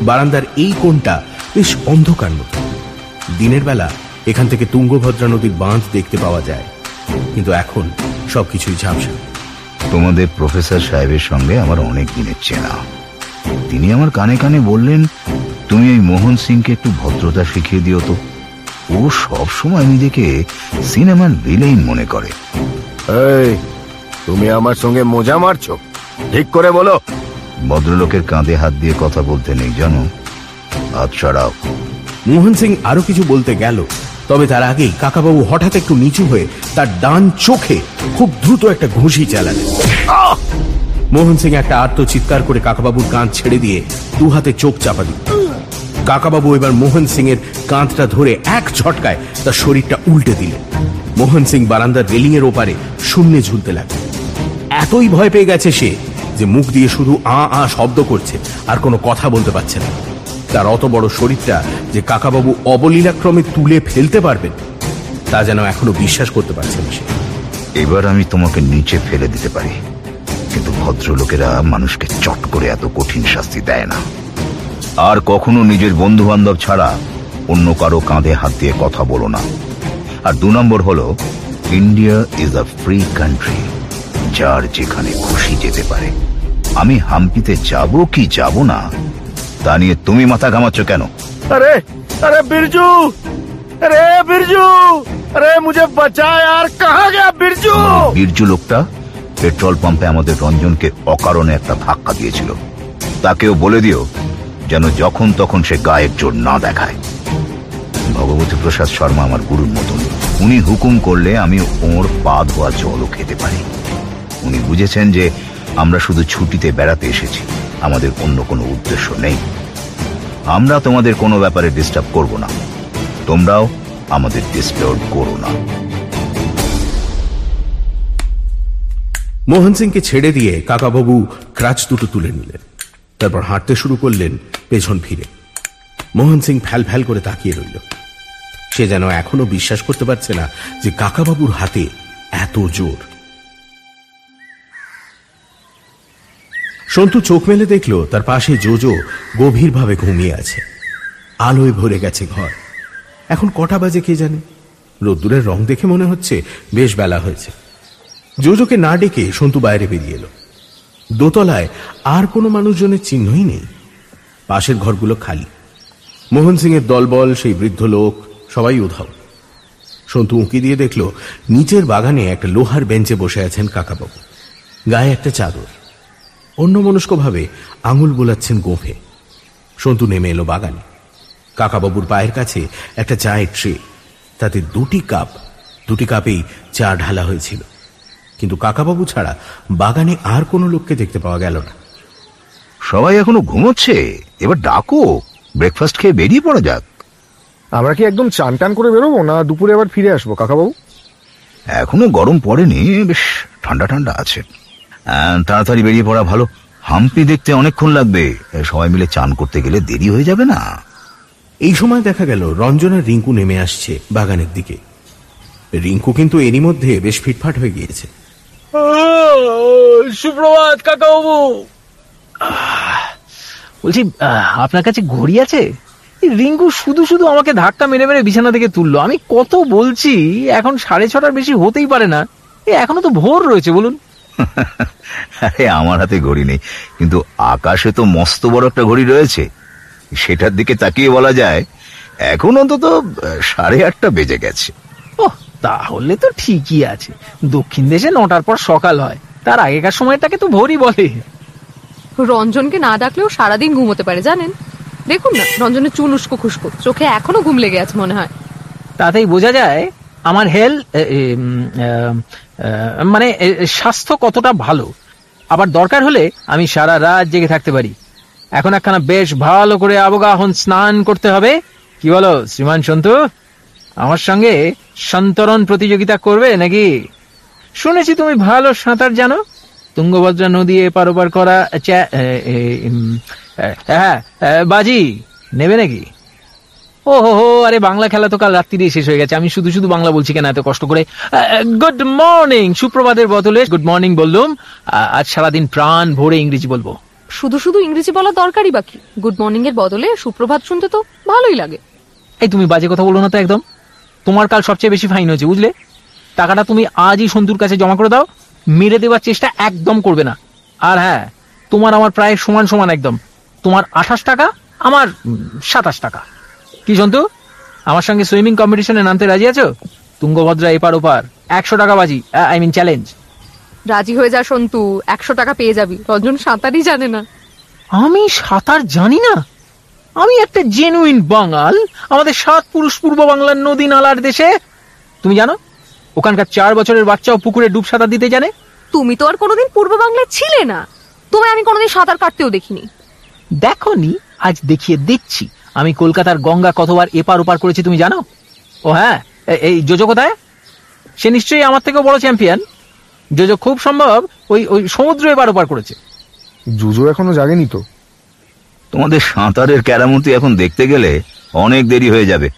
বারান্দার এই কোণটা বেশ অন্ধকার মতো। দিনের বেলা এখান থেকে তুঙ্গভদ্রা নদীর বাঁধ দেখতে পাওয়া যায়। কিন্তু এখন সবকিছুই ঝাপসা। তোমাদের প্রফেসর সাহেবের সঙ্গে আমার অনেক দিনের চেনা। তিনি আমার কানে কানে বললেন তুমি এই মোহন সিংকে একটু ভদ্রতা শিখিয়ে দিও তো। ও সব সময় নিজেকে সিনেমার ভিলেইন মনে করে। এই তুমি আমার সঙ্গে মজা মারছো? ঠিক করে বলো। ভদ্রলোকের কাঁধে হাত দিয়ে কথা বলতে নেই জানো? হাত ছাড়াও মোহন সিং আরও কিছু বলতে গেল। তবে তার আগেই কাকাবাবু হঠাৎ একটু নিচু হয়ে তার ডান চোখে খুব দ্রুত একটা ঘুষি চালালেন। মোহন সিং একটা আর্ত চিৎকার করে কাকাবাবুর কাঁধ ছেড়ে দিয়ে দু হাতে চোখ চাপা দিল কাকাবাবু এবার মোহন সিং এর কাঁধটা ধরে এক ঝটকায় তার শরীরটা উল্টে দিলেন। মোহন সিং বারান্দার রেলিং এর ওপারে শূন্যে ঝুলতে লাগল এতই ভয় পেয়ে গেছে সে যে মুখ দিয়ে শুধু আ আ শব্দ করছে, আর কোনো কথা বলতে পারছে না। তার অত বড় শরীরটা যে কাকাবাবু অবলীলাক্রমে তুলে ফেলতে পারবেন, তা যেন এখনও বিশ্বাস করতে পারছেন সে। এবার আমি তোমাকে নিচে ফেলে দিতে পারি, কিন্তু ভদ্রলোকেরা মানুষকে চট করে এত কঠিন শাস্তি দেয় না। আর কখনো নিজের বন্ধু বান্ধব ছাড়া অন্য কারও কাঁধে হাত দিয়ে কথা বলো না। আর দু নম্বর হলো, India is a free country যার যেখানে খুশি যেতে পারে। আমি হাম্পিতে যাব কি যাব না তা নিয়ে তুমি মাথা ঘামাচ্ছ কেন? আরে আরে বিরজু! আরে বিরজু! আরে মুঝে বাঁচা আর কাহা গেয়া বিরজু? বিরজু লোকটা পেট্রোল পাম্পে আমাদের রঞ্জনকে অকারণে একটা ধাক্কা দিয়েছিল। তাকেও বলে দিও যেন যখন তখন সে গায়ের জোর না দেখায়। ভগবতী প্রসাদ শর্মা আমার গুরুর মতন। উনি হুকুম করলে আমি ওর পা ধোয়া জলও খেতে পারি। উনি বুঝেছেন যে আমরা শুধু ছুটিতে বেড়াতে এসেছি। আমাদের অন্য কোনো উদ্দেশ্য নেই। আমরা তোমাদের কোনো ব্যাপারে ডিস্টার্ব করব না। তোমরাও আমাদের ডিস্টার্ব করো না। মোহন সিংকে ছেড়ে দিয়ে কাকাবাবু ক্রাচ দুটো তুলে নিলেন। তারপর হাঁটতে শুরু করলেন পেছন ফিরে। মোহন সিং ফ্যাল ফ্যাল করে তাকিয়ে রইল। সে যেন এখনও বিশ্বাস করতে পারছে না যে কাকাবাবুর হাতে এত জোর। সন্তু চোখ মেলে দেখল, তার পাশে জোজো গভীরভাবে ঘুমিয়ে আছে। আলোয় ভরে গেছে ঘর। এখন কটা বাজে কে জানে? রোদ্দুরের রং দেখে মনে হচ্ছে বেশ বেলা হয়েছে। জোজোকে না ডেকে সন্তু বাইরে বেরিয়ে এলো। দোতলায় আর কোনো মানুষজনের চিহ্নই নেই। পাশের ঘরগুলো খালি। মোহন সিং এর দলবল, সেই বৃদ্ধ লোক, সবাই উধাও। সন্তু উঁকি দিয়ে দেখল, নিচের বাগানে একটা লোহার বেঞ্চে বসে আছেন কাকাবাবু। গায়ে একটা চাদর। অন্য মনস্কভাবে আঙুল বোলাচ্ছেন গোফে। সন্তু নেমে এলো বাগানে। কাকাবাবুর পায়ের কাছে একটা চায়ের ট্রে। তাতে দুটি কাপ দুটি কাপেই চা ঢালা হয়েছিল। কিন্তু কাকাবাবু ছাড়া বাগানে আর কোনো লোককে দেখতে পাওয়া গেল না। সবাই এখনও ঘুমোচ্ছে? এবার ডাকো। ব্রেকফাস্ট খেয়ে বেরিয়ে পড়া যাক। আমরা কি একদম চান টান করে বেরোবো না দুপুরে আবার ফিরে আসব কাকাবাবু? এখনও গরম পড়েনি বেশ ঠান্ডা ঠান্ডা আছে। তাড়াতাড়ি বেরিয়ে পড়া ভালো। হাম্পি দেখতে অনেকক্ষণ লাগবে। সবাই মিলে চান করতে গেলে দেরি হয়ে যাবে না। এই সময় দেখা গেল রঞ্জন আর রিঙ্কু নেমে আসছে বাগানের দিকে। রিঙ্কু কিন্তু এরই মধ্যে বেশ ফিটফাট হয়ে গিয়েছে। সুপ্রভাত কাকাবাবু। বলছি আপনার কাছে ঘড়ি আছে? এই রিঙ্কু শুধু শুধু আমাকে ধাক্কা মেরে মেরে বিছানা থেকে তুললো। আমি কত বলছি এখন সাড়ে ছটার বেশি হতেই পারে না। এ এখনও তো ভোর রয়েছে বলুন। আরে আমার হাতে ঘড়ি নেই। কিন্তু আকাশে তো মস্ত বড় একটা ঘড়ি রয়েছে। সেটার দিকে তাকিয়ে বলা যায় এখন অন্তত সাড়ে আটটা বেজে গেছে। ও তাহলে তো ঠিকই আছে। দক্ষিণ দেশে নটার পর সকাল হয়। তার আগেকার সময়টাকে তো ভোরই বলে। রঞ্জনকে না ডাকলেও সারাদিন ঘুমোতে পারে জানেন? দেখুন না রঞ্জনের চুল উস্কো খুস্কো চোখে এখনও ঘুম লেগে আছে মনে হয়। তাতেই বোঝা যায় আমার হেলথ মানে স্বাস্থ্য কতটা ভালো? আবার দরকার হলে আমি সারা রাত জেগে থাকতে পারি। এখন একখানা বেশ ভালো করে আবগাহন স্নান করতে হবে। কি বলো, শ্রীমান সন্তু? আমার সঙ্গে সন্তরণ প্রতিযোগিতা করবে নাকি? শুনেছি তুমি ভালো সাঁতার জানো। তুঙ্গভদ্রা নদী এপার ওপার করা হ্যাঁ বাজি, নেবে নাকি? ও হো হো আরে বাংলা খেলা তো কাল রাত্রি শেষ হয়ে গেছে। আমি শুধু শুধু বাংলা বলছি কেন এত কষ্ট করে? গুড মর্নিং সুপ্রভাতের বদলে গুড মর্নিং বললুম। আজ সারাদিন প্রাণ ভরে ইংরেজি বলব। শুধু শুধু ইংরেজি বলা দরকারই বাকি। গুড মর্নিং এর বদলে সুপ্রভাত শুনতে তো ভালোই লাগে। এই তুমি বাজে কথা বলো না তো একদম। তোমার কাল সবচেয়ে বেশি ফাইন হয়েছে বুঝলে? টাকাটা তুমি আজই সন্তুর কাছে জমা করে দাও। মেরে দেওয়ার চেষ্টা একদম করবে না। আর হ্যাঁ তোমার আমার প্রায় সমান সমান একদম। তোমার আঠাশ টাকা আমার সাতাশ টাকা। কি সন্তু? আমার সঙ্গে সুইমিং কম্পিটিশনে নামতে রাজি আছো? তুঙ্গভদ্রা এপার ওপার একশো টাকা বাজি আই মিন চ্যালেঞ্জ। রাজি হয়ে যা সন্তু একশো টাকা পেয়ে যাবি। রঞ্জন সাঁতারই জানে না। আমি সাঁতার জানি না? আমি একটা জেনুইন বাঙাল আমাদের সাত পুরুষ পূর্ব বাংলার নদী নালার দেশে। তুমি জানো ওখানকার চার বছরের বাচ্চাও পুকুরে ডুব সাঁতার দিতে জানে? তুমি তো আর কোনোদিন পূর্ব বাংলায় ছিলে না। তোমায় আমি কোনোদিন সাঁতার কাটতেও দেখিনি। দেখনি আজ দেখিয়ে দিচ্ছি। আমি কলকাতার গঙ্গা কতবার এপার ওপার করেছি তুমি জানো? ও হ্যাঁ এই যোজো কোথায়? সে নিশ্চয়ই আমার থেকেও বড় চ্যাম্পিয়ন যোজো খুব সম্ভব ওই ওই সমুদ্র এপার ওপার করেছে। জুজো এখনও জাগেনি তো? তোমাদের সাঁতারের ক্যারামতি এখন দেখতে গেলে অনেক দেরি হয়ে যাবে।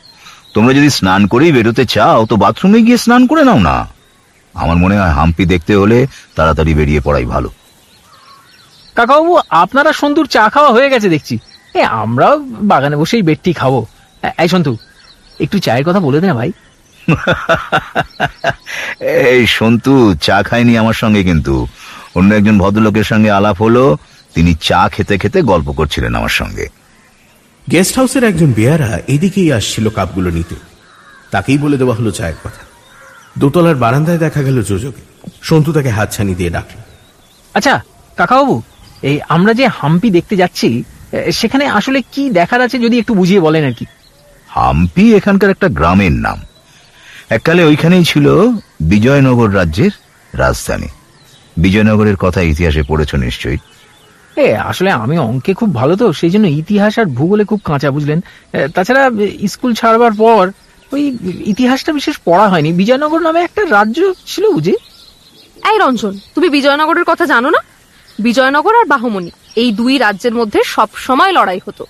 তোমরা যদি স্নান করেই বেরোতে চাও তো বাথরুমে গিয়ে স্নান করে নাও না। আমার মনে হয় হাম্পি দেখতে হলে তাড়াতাড়ি বেরিয়ে পড়াই ভালো। কাকাবাবু আপনারা সন্তুর চা খাওয়া হয়ে গেছে দেখছি। এ আমরাও বাগানে বসেই বেডটি খাব। এই সন্তু একটু চায়ের কথা বলে দে না ভাই। এই সন্তু চা খায়নি আমার সঙ্গে কিন্তু। অন্য একজন ভদ্রলোকের সঙ্গে আলাপ হলো তিনি চা খেতে খেতে গল্প করছিলেন আমার সঙ্গে। গেস্ট হাউসের একজন বেয়ারা এদিকেই আসছিল কাপগুলো নিতে। তাকেই বলে দেওয়া হলো চায়ের কথা। দোতলার বারান্দায় দেখা গেল যোজকে। সন্তু তাকে হাতছানি দিয়ে ডাকল। আচ্ছা কাকাবাবু এই আমরা যে হাম্পি দেখতে যাচ্ছি সেখানে আসলে কি দেখার আছে যদি একটু বুঝিয়ে বলেন আর কি? হাম্পি এখানকার একটা গ্রামের নাম। এককালে ওইখানেই ছিল বিজয়নগর রাজ্যের রাজধানী। বিজয়নগরের কথা ইতিহাসে পড়েছ নিশ্চয়ই। এ আসলে আমি অঙ্কে খুব ভালো তো সেই জন্য ইতিহাস আর ভূগোলে খুব কাঁচা বুঝলেন? তাছাড়া স্কুল ছাড়বার পর ওই ইতিহাসটা বিশেষ পড়া হয়নি। বিজয়নগর নামে একটা রাজ্য ছিল বুঝি এই রঞ্জন তুমি বিজয়নগরের কথা জানো না? বিজয়নগর আর বাহমনি। এই দুই রাজ্যের মধ্যে সব সময় লড়াই হতো।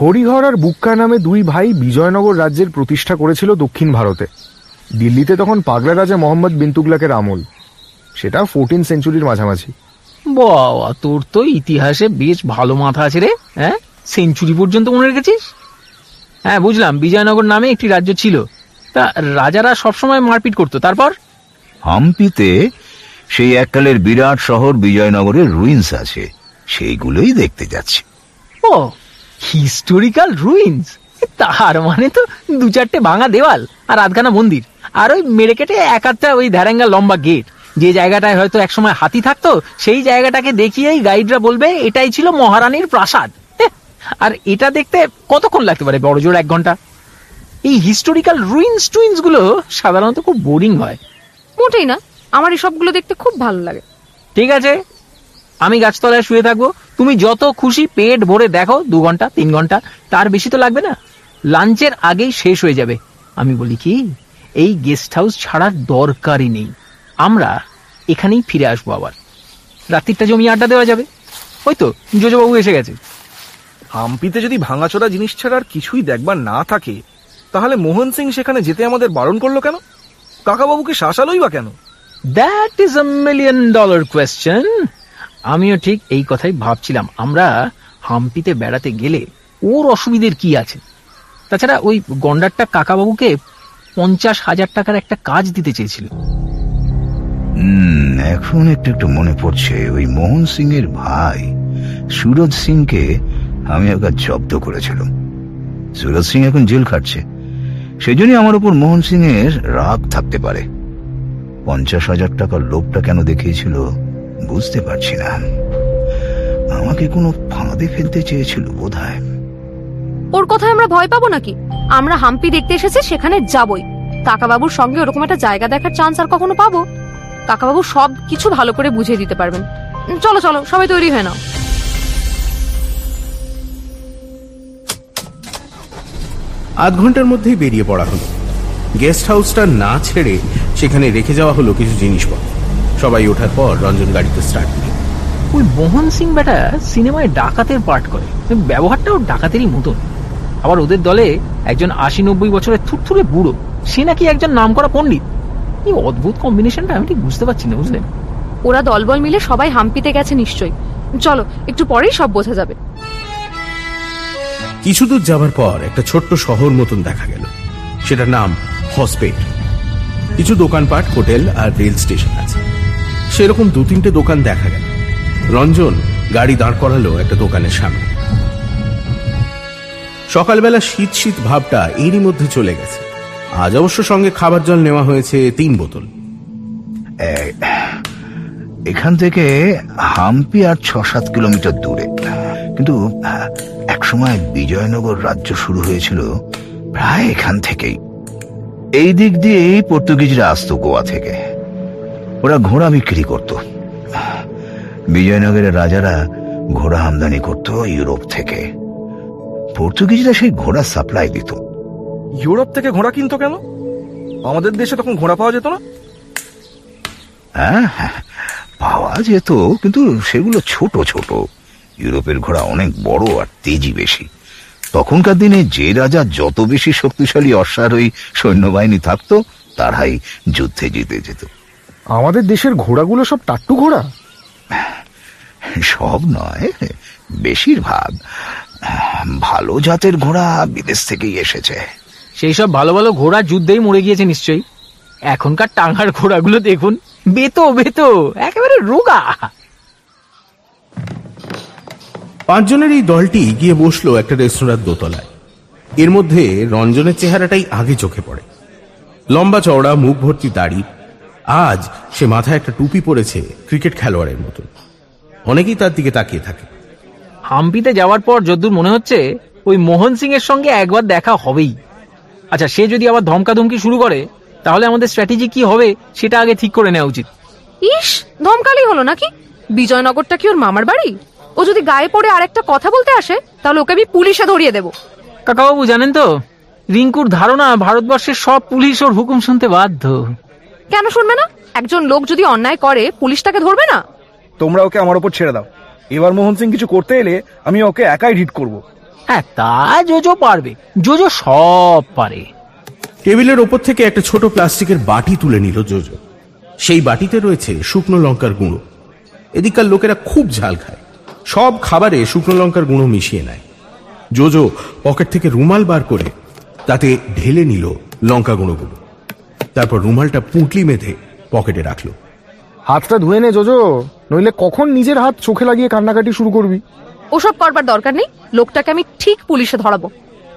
হরিহর আর বুক্কা নামে দুই ভাই বিজয়নগর রাজ্যের প্রতিষ্ঠা করেছিল দক্ষিণ ভারতে। দিল্লিতে তখন পাগলা রাজা মোহাম্মদ বিন তুগলাকের আমল। সেটা ফোরটিন সেঞ্চুরির মাঝামাঝি। বাবা তোর তো ইতিহাসে বেশ ভালো মাথা আছে রে হ্যাঁ? সেঞ্চুরি পর্যন্ত মনে রেখেছিস? হ্যাঁ বুঝলাম বিজয়নগর নামে একটি রাজ্য ছিল। তা রাজারা সবসময় মারপিট করতো তারপর? হাম্পিতে সেই এককালের বিরাট শহর বিজয়নগরের রুইন্স আছে। সেইগুলোই দেখতে যাচ্ছি। ও হিস্টোরিক্যাল রুইন্স তার মানে তো দু চারটে ভাঙা দেওয়াল আর আধখানা মন্দির। আর ওই মেরে কেটে এক আধটা ওই ধ্যারেঙ্গা লম্বা গেট যে জায়গাটায় হয়তো একসময় হাতি থাকতো সেই জায়গাটাকে দেখিয়েই গাইডরা বলবে এটাই ছিল মহারানীর প্রাসাদ। আর এটা দেখতে কতক্ষণ লাগতে পারে বড় জোর এক ঘণ্টা? এই হিস্টোরিক্যাল রুইন্স টুইন্সগুলো সাধারণত খুব বোরিং হয়। মোটেই না। আমার এসবগুলো দেখতে খুব ভালো লাগে। ঠিক আছে আমি গাছতলায় শুয়ে থাকব। তুমি যত খুশি পেট ভরে দেখো দু ঘণ্টা তিন ঘণ্টা তার বেশি তো লাগবে না। লাঞ্চের আগেই শেষ হয়ে যাবে। আমি বলি কি এই গেস্ট হাউস ছাড়ার দরকারই নেই। আমরা এখানেই ফিরে আসব আবার। রাত্রিটা জমি আড্ডা দেওয়া যাবে। ওই তো যোজবাবু এসে গেছে। হাম্পিতে যদি ভাঙাচোরা জিনিস ছাড়া আর কিছুই দেখবার না থাকে তাহলে মোহন সিং সেখানে যেতে আমাদের বারণ করল কেন? কাকাবাবুকে শাসালোই বা কেন? That is a million dollar question আমিও ঠিক এই কথাই ভাবছিলাম। আমরা হাম্পিতে বেড়াতে গেলে ওর অসুবিধের কি আছে? তাছাড়া ওই গন্ডারটা কাকাবাবুকে পঞ্চাশ হাজার টাকার একটা কাজ দিতে চেয়েছিল। এখন একটু একটু মনে পড়ছে। ওই মোহন সিং এর ভাই সুরজ সিংকে আমি একবার জব্দ করেছিলাম। সুরজ সিং এখন জেল খাটছে। সেই জন্যই আমার উপর মোহন সিং এর রাগ থাকতে পারে। পঞ্চাশ হাজার টাকার লোভটা কেন দেখিয়েছিল? বুঝতে পারছি না। আমাকে কোনো ফাঁদে ফেলতে চেয়েছিল বোধ হয় ওর কথায় আমরা ভয় পাবো নাকি? আমরা হাম্পি দেখতে এসেছি সেখানে যাবই। কাকাবাবুর সঙ্গে ওরকম একটা জায়গা দেখার চান্স আর কখনো পাবো? কাকাবাবু সব কিছু ভালো করে বুঝিয়ে দিতে পারবেন। চলো চলো সবাই তৈরি হয়ে নাও। আধ ঘণ্টার মধ্যেই বেরিয়ে পড়া হলো। গেস্ট হাউসটা না ছেড়ে সেখানে রেখে যাওয়া হলো কিছু জিনিসপত্র। সবাই ওঠার পর রঞ্জন গাড়িতে স্টার্ট দিল ওই মোহন সিং বেটা সিনেমায় ডাকাতের পার্ট করে। ব্যবহারটাও ডাকাতেরই মতন। আবার ওদের দলে একজন আশি নব্বই বছরের থুরথুরে বুড়ো সে নাকি একজন নামকরা পণ্ডিত। এই অদ্ভুত কম্বিনেশনটা আমি ঠিক বুঝতে পারছি না বুঝলেন? ওরা দলবল মিলে সবাই হাম্পিতে গেছে নিশ্চয়ই। চলো একটু পরেই সব বোঝা যাবে। কিছু দূর যাবার পর একটা ছোট্ট শহর মতন দেখা গেল। সেটার নাম হসপেট। কিছু দোকানপাট হোটেল আর রেল স্টেশন আছে। সেরকম দু তিনটে দোকান দেখা গেল। রঞ্জন গাড়ি দাঁড় করালো একটা দোকানের সামনে। সকালবেলা শীত শীত ভাবটা এরই মধ্যে চলে গেছে। আজ অবশ্য সঙ্গে খাবার জল নেওয়া হয়েছে তিন বোতল। এখান থেকে হাম্পি আর ছ সাত কিলোমিটার দূরে। কিন্তু, এক সময় বিজয়নগর রাজ্য শুরু হয়েছিল প্রায় এখান থেকেই। এই দিক দিয়েই পর্তুগিজরা আসতো গোয়া থেকে। ওরা ঘোড়া বিক্রি করত। বিজয়নগরের রাজারা ঘোড়া আমদানি করত ইউরোপ থেকে। পর্তুগিজরা সেই ঘোড়া সাপ্লাই দিত। ইউরোপ থেকে ঘোড়া কিনতো কেন? আমাদের দেশে তখন ঘোড়া পাওয়া যেত না। হ্যাঁ হ্যাঁ, পাওয়া যেত কিন্তু সেগুলো ছোট ছোট। ইউরোপের ঘোড়া অনেক বড় আর তেজি বেশি। তখনকার দিনে যে রাজা যত বেশি শক্তিশালী অশ্বারোহী সৈন্যবাহিনী থাকতো তারাই যুদ্ধে জিতে যেত। আমাদের দেশের ঘোড়াগুলো সব টাট্টু ঘোড়া? সব নয় বেশিরভাগ। ভালো জাতের ঘোড়া বিদেশ থেকেই এসেছে। সেই সব ভালো ভালো ঘোড়া যুদ্ধেই মরে গিয়েছে নিশ্চয়ই। এখনকার টাঙ্গার ঘোড়াগুলো দেখুন বেতো বেতো একেবারে রোগা। পাঁচজনের এই দলটি গিয়ে বসল একটা রেস্তোরাঁর দোতলায়। এর মধ্যে রঞ্জনের চেহারাটাই আগে চোখে পড়ে। লম্বা চওড়া মুখ ভর্তি দাড়ি আজ সে মাথায় একটা টুপি পরেছে ক্রিকেট খেলোয়াড়ের মতো অনেকেই তার দিকে তাকিয়ে থাকে। হাম্পিতে যাওয়ার পর যদ্দূর মনে হচ্ছে ওই মোহন সিং এর সঙ্গে একবার দেখা হবেই। আচ্ছা সে যদি আবার ধমকাধমকি শুরু করে তাহলে আমাদের স্ট্র্যাটেজি কি হবে সেটা আগে ঠিক করে নেওয়া উচিত। ইস ধমকালি হলো নাকি? বিজয়নগরটা কি ওর মামার বাড়ি? ও যদি গায়ে পড়ে আরেকটা কথা বলতে আসে তাহলে ওকে আমি পুলিশে ধরিয়ে দেবো। কাকাবাবু জানেন তো রিঙ্কুর ধারণা ভারতবর্ষের সব পুলিশ ওর হুকুম শুনতে বাধ্য। কেন শুনবে না? একজন লোক যদি অন্যায় করে পুলিশ তাকে ধরবে না? তোমরা ওকে আমার ওপর ছেড়ে দাও। এবার মোহন সিং কিছু করতে এলে আমি ওকে একাই হিট করব। হ্যাঁ তা জোজো পারবে। জোজো সব পারে। টেবিলের ওপর থেকে একটা ছোট প্লাস্টিকের বাটি তুলে নিল জোজো। সেই বাটিতে রয়েছে শুকনো লঙ্কার গুঁড়ো। এদিককার লোকেরা খুব ঝাল খায়। সব খাবারে শুকনো লঙ্কার গুঁড়ো মিশিয়ে নেয়। জোজো পকেট থেকে রুমাল বার করে তাতে ঢেলে নিল লঙ্কা গুঁড়োগুলো। তারপর রুমালটা পুঁটলি মেধে পকেটে রাখল। হাতটা ধুয়ে নে জোজো। নইলে কখন নিজের হাত চোখে লাগিয়ে কান্নাকাটি শুরু করবি? ওসব করবার দরকার নেই। লোকটাকে আমি ঠিক পুলিশে ধরাবো।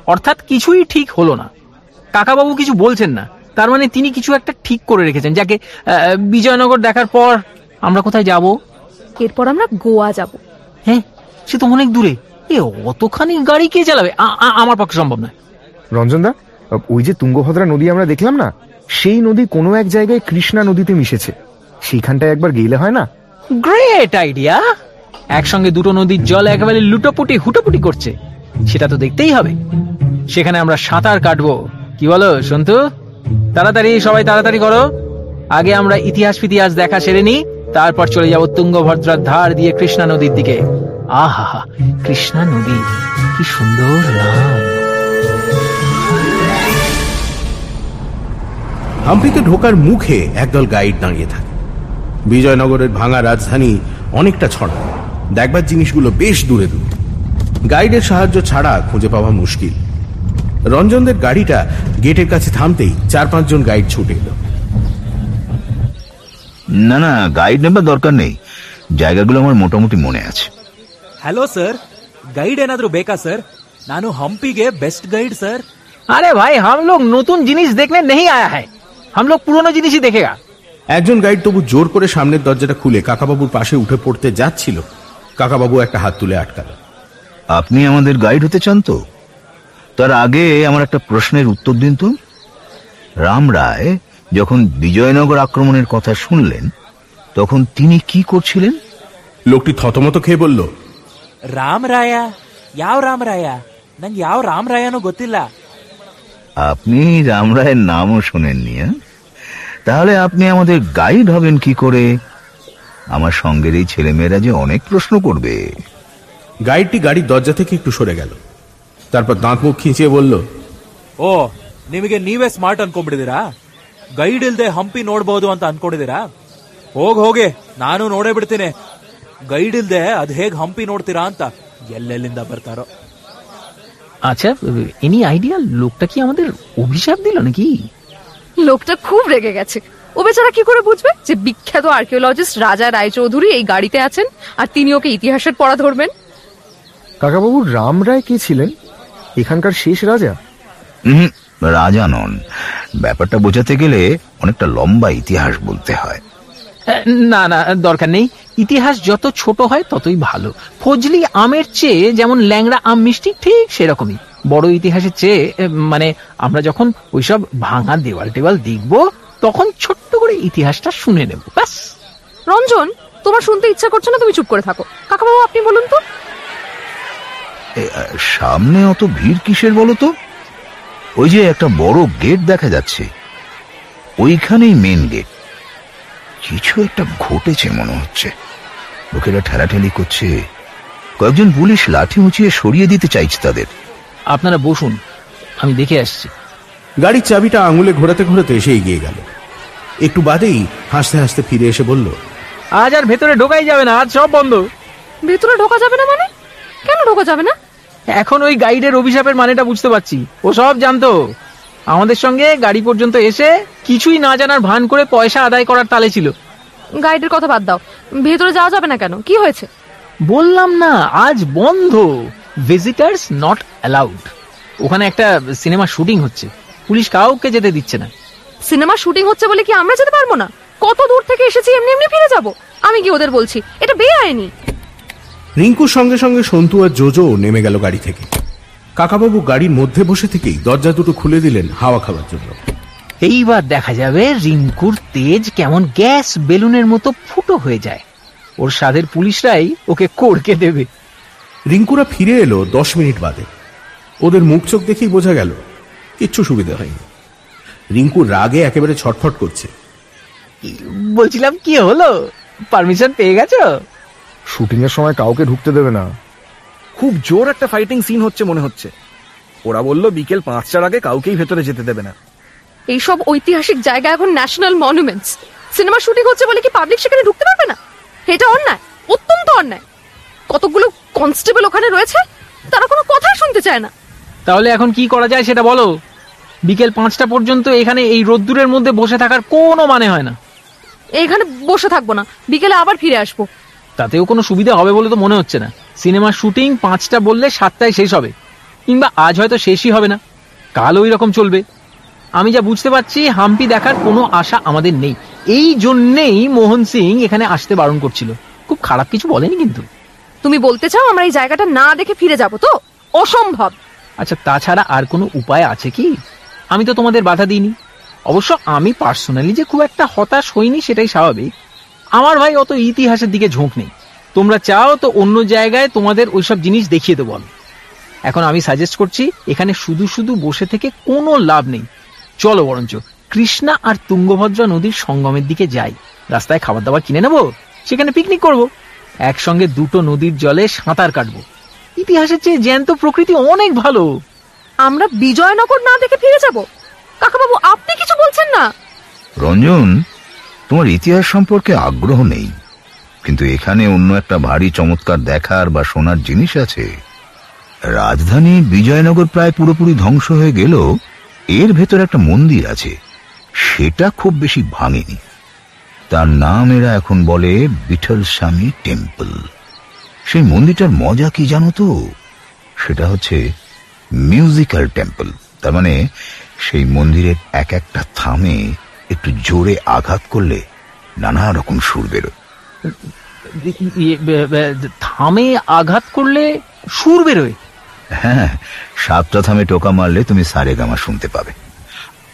অর্থাৎ কিছুই ঠিক হলো না। কাকাবাবু কিছু বলছেন না। তার মানে তিনি কিছু একটা ঠিক করে রেখেছেন। যাকে আহ, বিজয়নগর দেখার পর আমরা কোথায় যাব? এরপর আমরা গোয়া যাব। হ্যাঁ সে তো অনেক দূরে। এ অতখানি গাড়ি কে চালাবে? আমার পক্ষে সম্ভব নয়। রঞ্জন দা ওই যে তুঙ্গভদ্রা নদী আমরা দেখলাম না? সেই নদী কোনো এক জায়গায় কৃষ্ণা নদীতে মিশেছে। সেইখানটায় একবার গেলে হয় না? গ্রেট আইডিয়া একসঙ্গে দুটো নদীর জল একেবারে লুটোপুটি, হুটোপুটি করছে। সেটা তো দেখতেই হবে। সেখানে আমরা সাঁতার কাটবো। কি বলো, সন্তু? তাড়াতাড়ি, সবাই তাড়াতাড়ি করো। আগে আমরা ইতিহাস ফিতিহাস দেখা সেরে নি তারপর চলে যাব তুঙ্গভদ্রার ধার দিয়ে কৃষ্ণা নদীর দিকে। আহা কৃষ্ণা নদী, কি সুন্দর নাম হাম্পিতে ঢোকার মুখে একদল গাইড দাঁড়িয়ে থাকে বিজয়নগরের ভাঙা রাজধানী অনেকটা ছড়া দেখবার জিনিসগুলো বেশ দূরে দূরে গাইডের সাহায্য ছাড়া খুঁজে পাওয়া মুশকিল রঞ্জনদের গাড়িটা গেটের কাছে থামতেই চার পাঁচজন গাইড ছুটে এলো না না গাইড নেবার দরকার নেই জায়গাগুলো আমার মোটামুটি মনে আছে ಹಲೋ ಸರ್ ಗೈಡ್ ಏನಾದ್ರೂ ಬೇಕಾ ಸರ್ ನಾನು ಹಂಪಿಗೆ ಬೆಸ್ಟ್ ಗೈಡ್ ಸರ್ আরে ভাই হাম লোক নতুন জিনিস দেখনে নেই আয়া হ্যায় হাম লোক পুরনো জিনিসই দেখেগা একজন গাইড তবু জোর করে সামনের দরজাটা খুলে কাকাবাবুর পাশে উঠে পড়তে যাচ্ছিল কাকাবাবু একটা হাত তুলে আটকালো আপনি আমাদের গাইড হতে চান তো তার আগে আমার একটা প্রশ্নের উত্তর দিন তো রাম রায় যখন বিজয়নগর আক্রমণের কথা শুনলেন তখন তিনি কি করছিলেন লোকটি থতমত খেয়ে বলল ರಾಮ್ ರಾಯ ಯಾವ ರಾಮ್ ರಾಯ ನಂಗೆ ಯಾವ ರಾಮ್ ರಾಯನೂ ಗೊತ್ತಿಲ್ಲ আপনি রাম রায়ের নামও শোনেননি হ্যাঁ? তাহলে আপনি আমাদের গাইড হবেন কি করে আমার সঙ্গের এই ছেলেমেয়েরা যে অনেক প্রশ্ন করবে গাইডটি গাড়ির দরজা থেকে একটু সরে গেল তারপর দাঁত মুখ খিঁচিয়ে বলল ಓ ನಿಮಗೆ ನೀವೇ ಸ್ಮಾರ್ಟ್ ಅನ್ಕೊಂಡ್ಬಿಟ್ಟಿದ್ದೀರಾ ಗೈಡ್ ಇಲ್ದೆ ಹಂಪಿ ನೋಡ್ಬೋದು ಅಂತ ಅನ್ಕೊಂಡಿದ್ದೀರಾ ಹೋಗ್ ಹೋಗಿ ನಾನು ನೋಡೇ ಬಿಡ್ತೀನಿ ಗೈಡ್ ಇಲ್ದೆ ಅದ್ ಹೇಗ್ ಹಂಪಿ ನೋಡ್ತೀರಾ ಅಂತ ಎಲ್ಲೆಲ್ಲಿಂದ ಬರ್ತಾರೋ আচ্ছা এনি আইডিয়া লোকটা কি আমাদের অভিশাপ দিল নাকি? লোকটা খুব রেগে গেছে। ও বেচারা কি করে বুঝবে যে বিখ্যাত আর্কিওলজিস্ট রাজা রায়চৌধুরী এই গাড়িতে আছেন আর তিনি ওকে ইতিহাসের পড়া ধরবেন? কাকাবাবু রাম রায় কে ছিলেন? এখানকার শেষ রাজা? হুম রাজা নন। ব্যাপারটা বোঝাতে গেলে অনেকটা লম্বা ইতিহাস বলতে হয়। না না দরকার নেই। ইতিহাস যত ছোট হয় ততই ভালো। ফজলি আমের চেয়ে যেমন ল্যাংড়া আম মিষ্টি ঠিক সেরকমই। বড় ইতিহাসের চেয়ে মানে আমরা যখন ওইসব ভাঙা দেওয়াল টেওয়াল দেখব তখন ছোট্ট করে ইতিহাসটা শুনে নেব ব্যাস। রঞ্জন তোমার শুনতে ইচ্ছা করছে না তুমি চুপ করে থাকো। কাকাবাবু আপনি বলুন তো। সামনে অত ভিড় কিসের বলো তো? ওই যে একটা বড় গেট দেখা যাচ্ছে। ওইখানেই মেন গেট কিছু একটা ঘটেছে মনে হচ্ছে। লোকেরা ঠেলাঠেলি করছে। কয়েকজন পুলিশ লাঠি উঁচিয়ে সরিয়ে দিতে চাইছে তাদের। আপনারা বসুন আমি দেখে আসছি। গাড়ির চাবিটা আঙুলে ঘোরাতে ঘোরাতে এসে এগিয়ে গেল। একটু বাদেই হাসতে হাসতে ফিরে এসে বলল আজ আর ভেতরে ঢোকাই যাবে না আজ সব বন্ধ। ভেতরে ঢোকা যাবে না মানে? কেন ঢোকা যাবে না? এখন ওই গাইডের অভিশাপের মানেটা বুঝতে পারছি। ও সব জানতো। আমাদের সঙ্গে গাড়ি পর্যন্ত এসে কিছুই না জানার ভান করে পয়সা আদায় করার তালে ছিল। গাইডের কথা বাদ দাও। ভেতরে যাওয়া যাবে না কেন? কি হয়েছে? বললাম না আজ বন্ধ। ভিজিটার্স নট অ্যালাউড ওখানে একটা সিনেমা শুটিং হচ্ছে। পুলিশ কাউকে যেতে দিচ্ছে না। সিনেমা শুটিং হচ্ছে বলে কি আমরা যেতে পারব না? কত দূর থেকে এসেছি এমনি এমনি ফিরে যাব। আমি কি ওদের বলছি? এটা বেআইনি। রিঙ্কুর সঙ্গে সঙ্গে সন্তু আর জোজো নেমে গেল গাড়ি থেকে। কাকাবাবু গাড়ির মধ্যে বসে থেকেই দরজা দুটো খুলে দিলেন হাওয়া খাওয়ার জন্য। এইবার দেখা যাবে রিঙ্কুর তেজ কেমন গ্যাস বেলুনের মতো ফুটো হয়ে যায়। ওর সাধের পুলিশরাই ওকে কোড়কে দেবে। রিঙ্কুরা ফিরে এলো দশ মিনিট বাদে। ওদের মুখ চোখ দেখেই বোঝা গেল কিচ্ছু সুবিধা হয়নি। রিঙ্কু রাগে একেবারে ছটফট করছে। বলছিলাম কি হলো? পারমিশন পেয়ে গেছো? শুটিং এর সময় কাউকে ঢুকতে দেবে না। খুব জোর একটা ফাইটিং সিন হচ্ছে মনে হচ্ছে। ওরা বলল বিকেল পাঁচটার আগে কাউকেই ভেতরে যেতে দেবে না। এইসব ঐতিহাসিক জায়গা এখন ন্যাশনাল মনুমেন্টস সিনেমা শুটিং হচ্ছে বলে কি পাবলিক সেখানে ঢুকতে পারবে না? এটা অন্যায় অত্যন্ত অন্যায়। কতগুলো কনস্টেবল ওখানে রয়েছে তারা কোনো কথাই শুনতে চায় না। তাহলে এখন কি করা যায় সেটা বলো? বিকেল পাঁচটা পর্যন্ত এখানে এই রোদ্দুরের মধ্যে বসে থাকার কোনো মানে হয় না। এখানে বসে থাকব না বিকেলে আবার ফিরে আসব। তাতেও কোনো সুবিধা হবে বলে তো মনে হচ্ছে না। সিনেমার শুটিং পাঁচটা বললে সাতটায় শেষ হবে। কিংবা আজ হয়তো শেষই হবে না। কাল ওই রকম চলবে। আমি যা বুঝতে পারছি হাম্পি দেখার কোনো আশা আমাদের নেই। এই জন্যেই মোহন সিং এখানে আসতে বারণ করছিল। খুব খারাপ কিছু বলেনি কিন্তু। তুমি বলতে চাও আমরা এই জায়গাটা না দেখে ফিরে যাব তো? অসম্ভব। আচ্ছা তাছাড়া আর কোনো উপায় আছে কি? আমি তো তোমাদের বাধা দিইনি। অবশ্য আমি পার্সোনালি যে খুব একটা হতাশ হইনি সেটাই স্বাভাবিক। আমার ভাই অত ইতিহাসের দিকে ঝোঁক নেই। তোমরা চাও তো অন্য জায়গায় তোমাদের ওইসব জিনিস দেখিয়ে দেবো আমি। এখন আমি সাজেস্ট করছি এখানে শুধু শুধু বসে থেকে কোনো লাভ নেই। চলো বরঞ্চ কৃষ্ণা আর তুঙ্গভদ্রা নদীর সঙ্গমের দিকে যাই। রাস্তায় খাবার দাবার কিনে নেব? সেখানে পিকনিক করব। একসঙ্গে দুটো নদীর জলে সাঁতার কাটবো। ইতিহাসের চেয়ে জ্যান্ত প্রকৃতি অনেক ভালো। আমরা বিজয়নগর না দেখে ফিরে যাব? কাকাবাবু আপনি কিছু বলছেন না। রঞ্জন তোমার ইতিহাস সম্পর্কে আগ্রহ নেই। কিন্তু এখানে অন্য একটা ভারী চমৎকার দেখার বা শোনার জিনিস আছে। রাজধানী বিজয়নগর প্রায় পুরোপুরি ধ্বংস হয়ে গেল এর ভেতর একটা মন্দির আছে। সেটা খুব বেশি ভাঙেনি। তার নাম এরা এখন বলে বিঠল স্বামী টেম্পল। সেই মন্দিরটার মজা কি জানো তো? সেটা হচ্ছে মিউজিক্যাল টেম্পল। তার মানে সেই মন্দিরের এক একটা থামে একটু জোরে আঘাত করলে নানা রকম সুর বেরোয়। থামে আঘাত করলে সুর বেরোয়। হ্যাঁ সাতটা থামে টোকা মারলে তুমি সারে গামা শুনতে পাবে।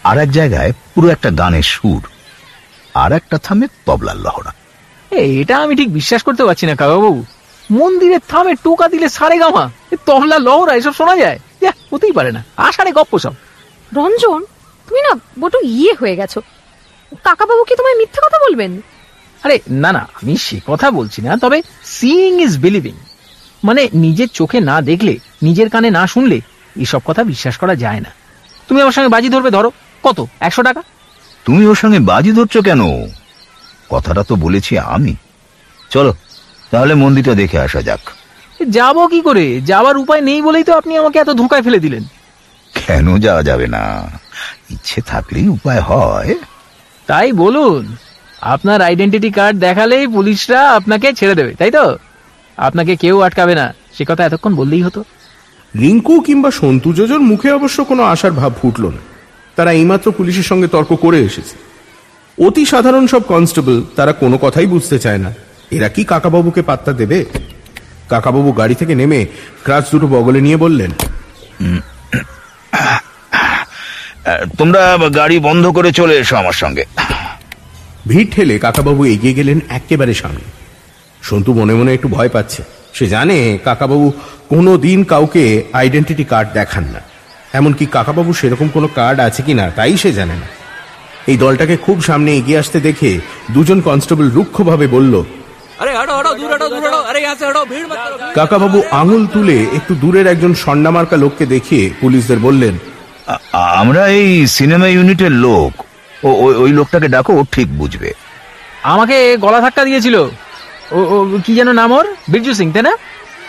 আর এক জায়গায় পুরো একটা গানের সুর আর একটা থামে তবলার লহরা। এ, এটা আমি ঠিক বিশ্বাস করতে পারছি না কাকাবাবু। মন্দিরের থামে টোকা দিলে সারে গামা তবলা লহরা এসব শোনা যায়? হতেই পারে না আষাঢ়ে গপ্প সব। রঞ্জন তুমি না বড় ইয়ে হয়ে গেছো। কাকাবাবু কি তোমায় মিথ্যে কথা বলবেন? আরে না না আমি সে কথা বলছি না তবে সিইং ইজ বিলিভিং মানে নিজের চোখে না দেখলে নিজের কানে না শুনলে এসব কথা বিশ্বাস করা যায় না। তুমি আমার সঙ্গে বাজি ধরবে ধরো। কত? একশো টাকা? তুমি ওর সঙ্গে বাজি ধরছো কেন? কথাটা তো বলেছি আমি। চলো তাহলে মন্দিরটা দেখে আসা যাক। যাব কি করে? যাওয়ার উপায় নেই বলেই তো আপনি আমাকে এত ধোকায় ফেলে দিলেন। কেন যাওয়া যাবে না? ইচ্ছে থাকলেই উপায় হয়। তাই বলুন। আপনার আইডেন্টিটি কার্ড দেখালেই পুলিশরা আপনাকে ছেড়ে দেবে তাই তো? আপনাকে কেউ আটকাবে না সে কথা এতক্ষণ বললেই হতো। রিঙ্কু কিংবা সন্তু যোজোর মুখে অবশ্য কোনো আশার ভাব ফুটল না। তারা এইমাত্র পুলিশের সঙ্গে তর্ক করে এসেছে। অতি সাধারণ সব কনস্টেবল তারা কোনো কথাই বুঝতে চায় না। এরা কি কাকাবাবুকে পাত্তা দেবে? কাকাবাবু গাড়ি থেকে নেমে ক্রাচ দুটো বগলে নিয়ে বললেন তোমরা গাড়ি বন্ধ করে চলে এসো আমার সঙ্গে। ভিড় ঠেলে কাকাবাবু এগিয়ে গেলেন একেবারে সামনে। সন্তু মনে মনে একটু ভয় পাচ্ছে। সে জানে কাকাবাবু কোনো দিন কাউকে আইডেন্টিটি কার্ড দেখান না। এমনকি কাকাবাবু সেরকম কোনো কার্ড আছে কি না তাই সে জানে না। এই দলটাকে খুব সামনে এগিয়ে আসতে দেখে দুজন কনস্টেবল রুক্ষভাবে বলল কাকাবাবু আঙুল তুলে একটু দূরের একজন স্বর্ণামার্কা লোককে দেখিয়ে পুলিশদের বললেন আমরা এই সিনেমা ইউনিটের লোক। ও ওই- লোকটাকে ডাকো ও ঠিক বুঝবে। আমাকে গলা ধাক্কা দিয়েছিল। ও ও, কি যেন নাম ওর? বিরজু সিং তাই না?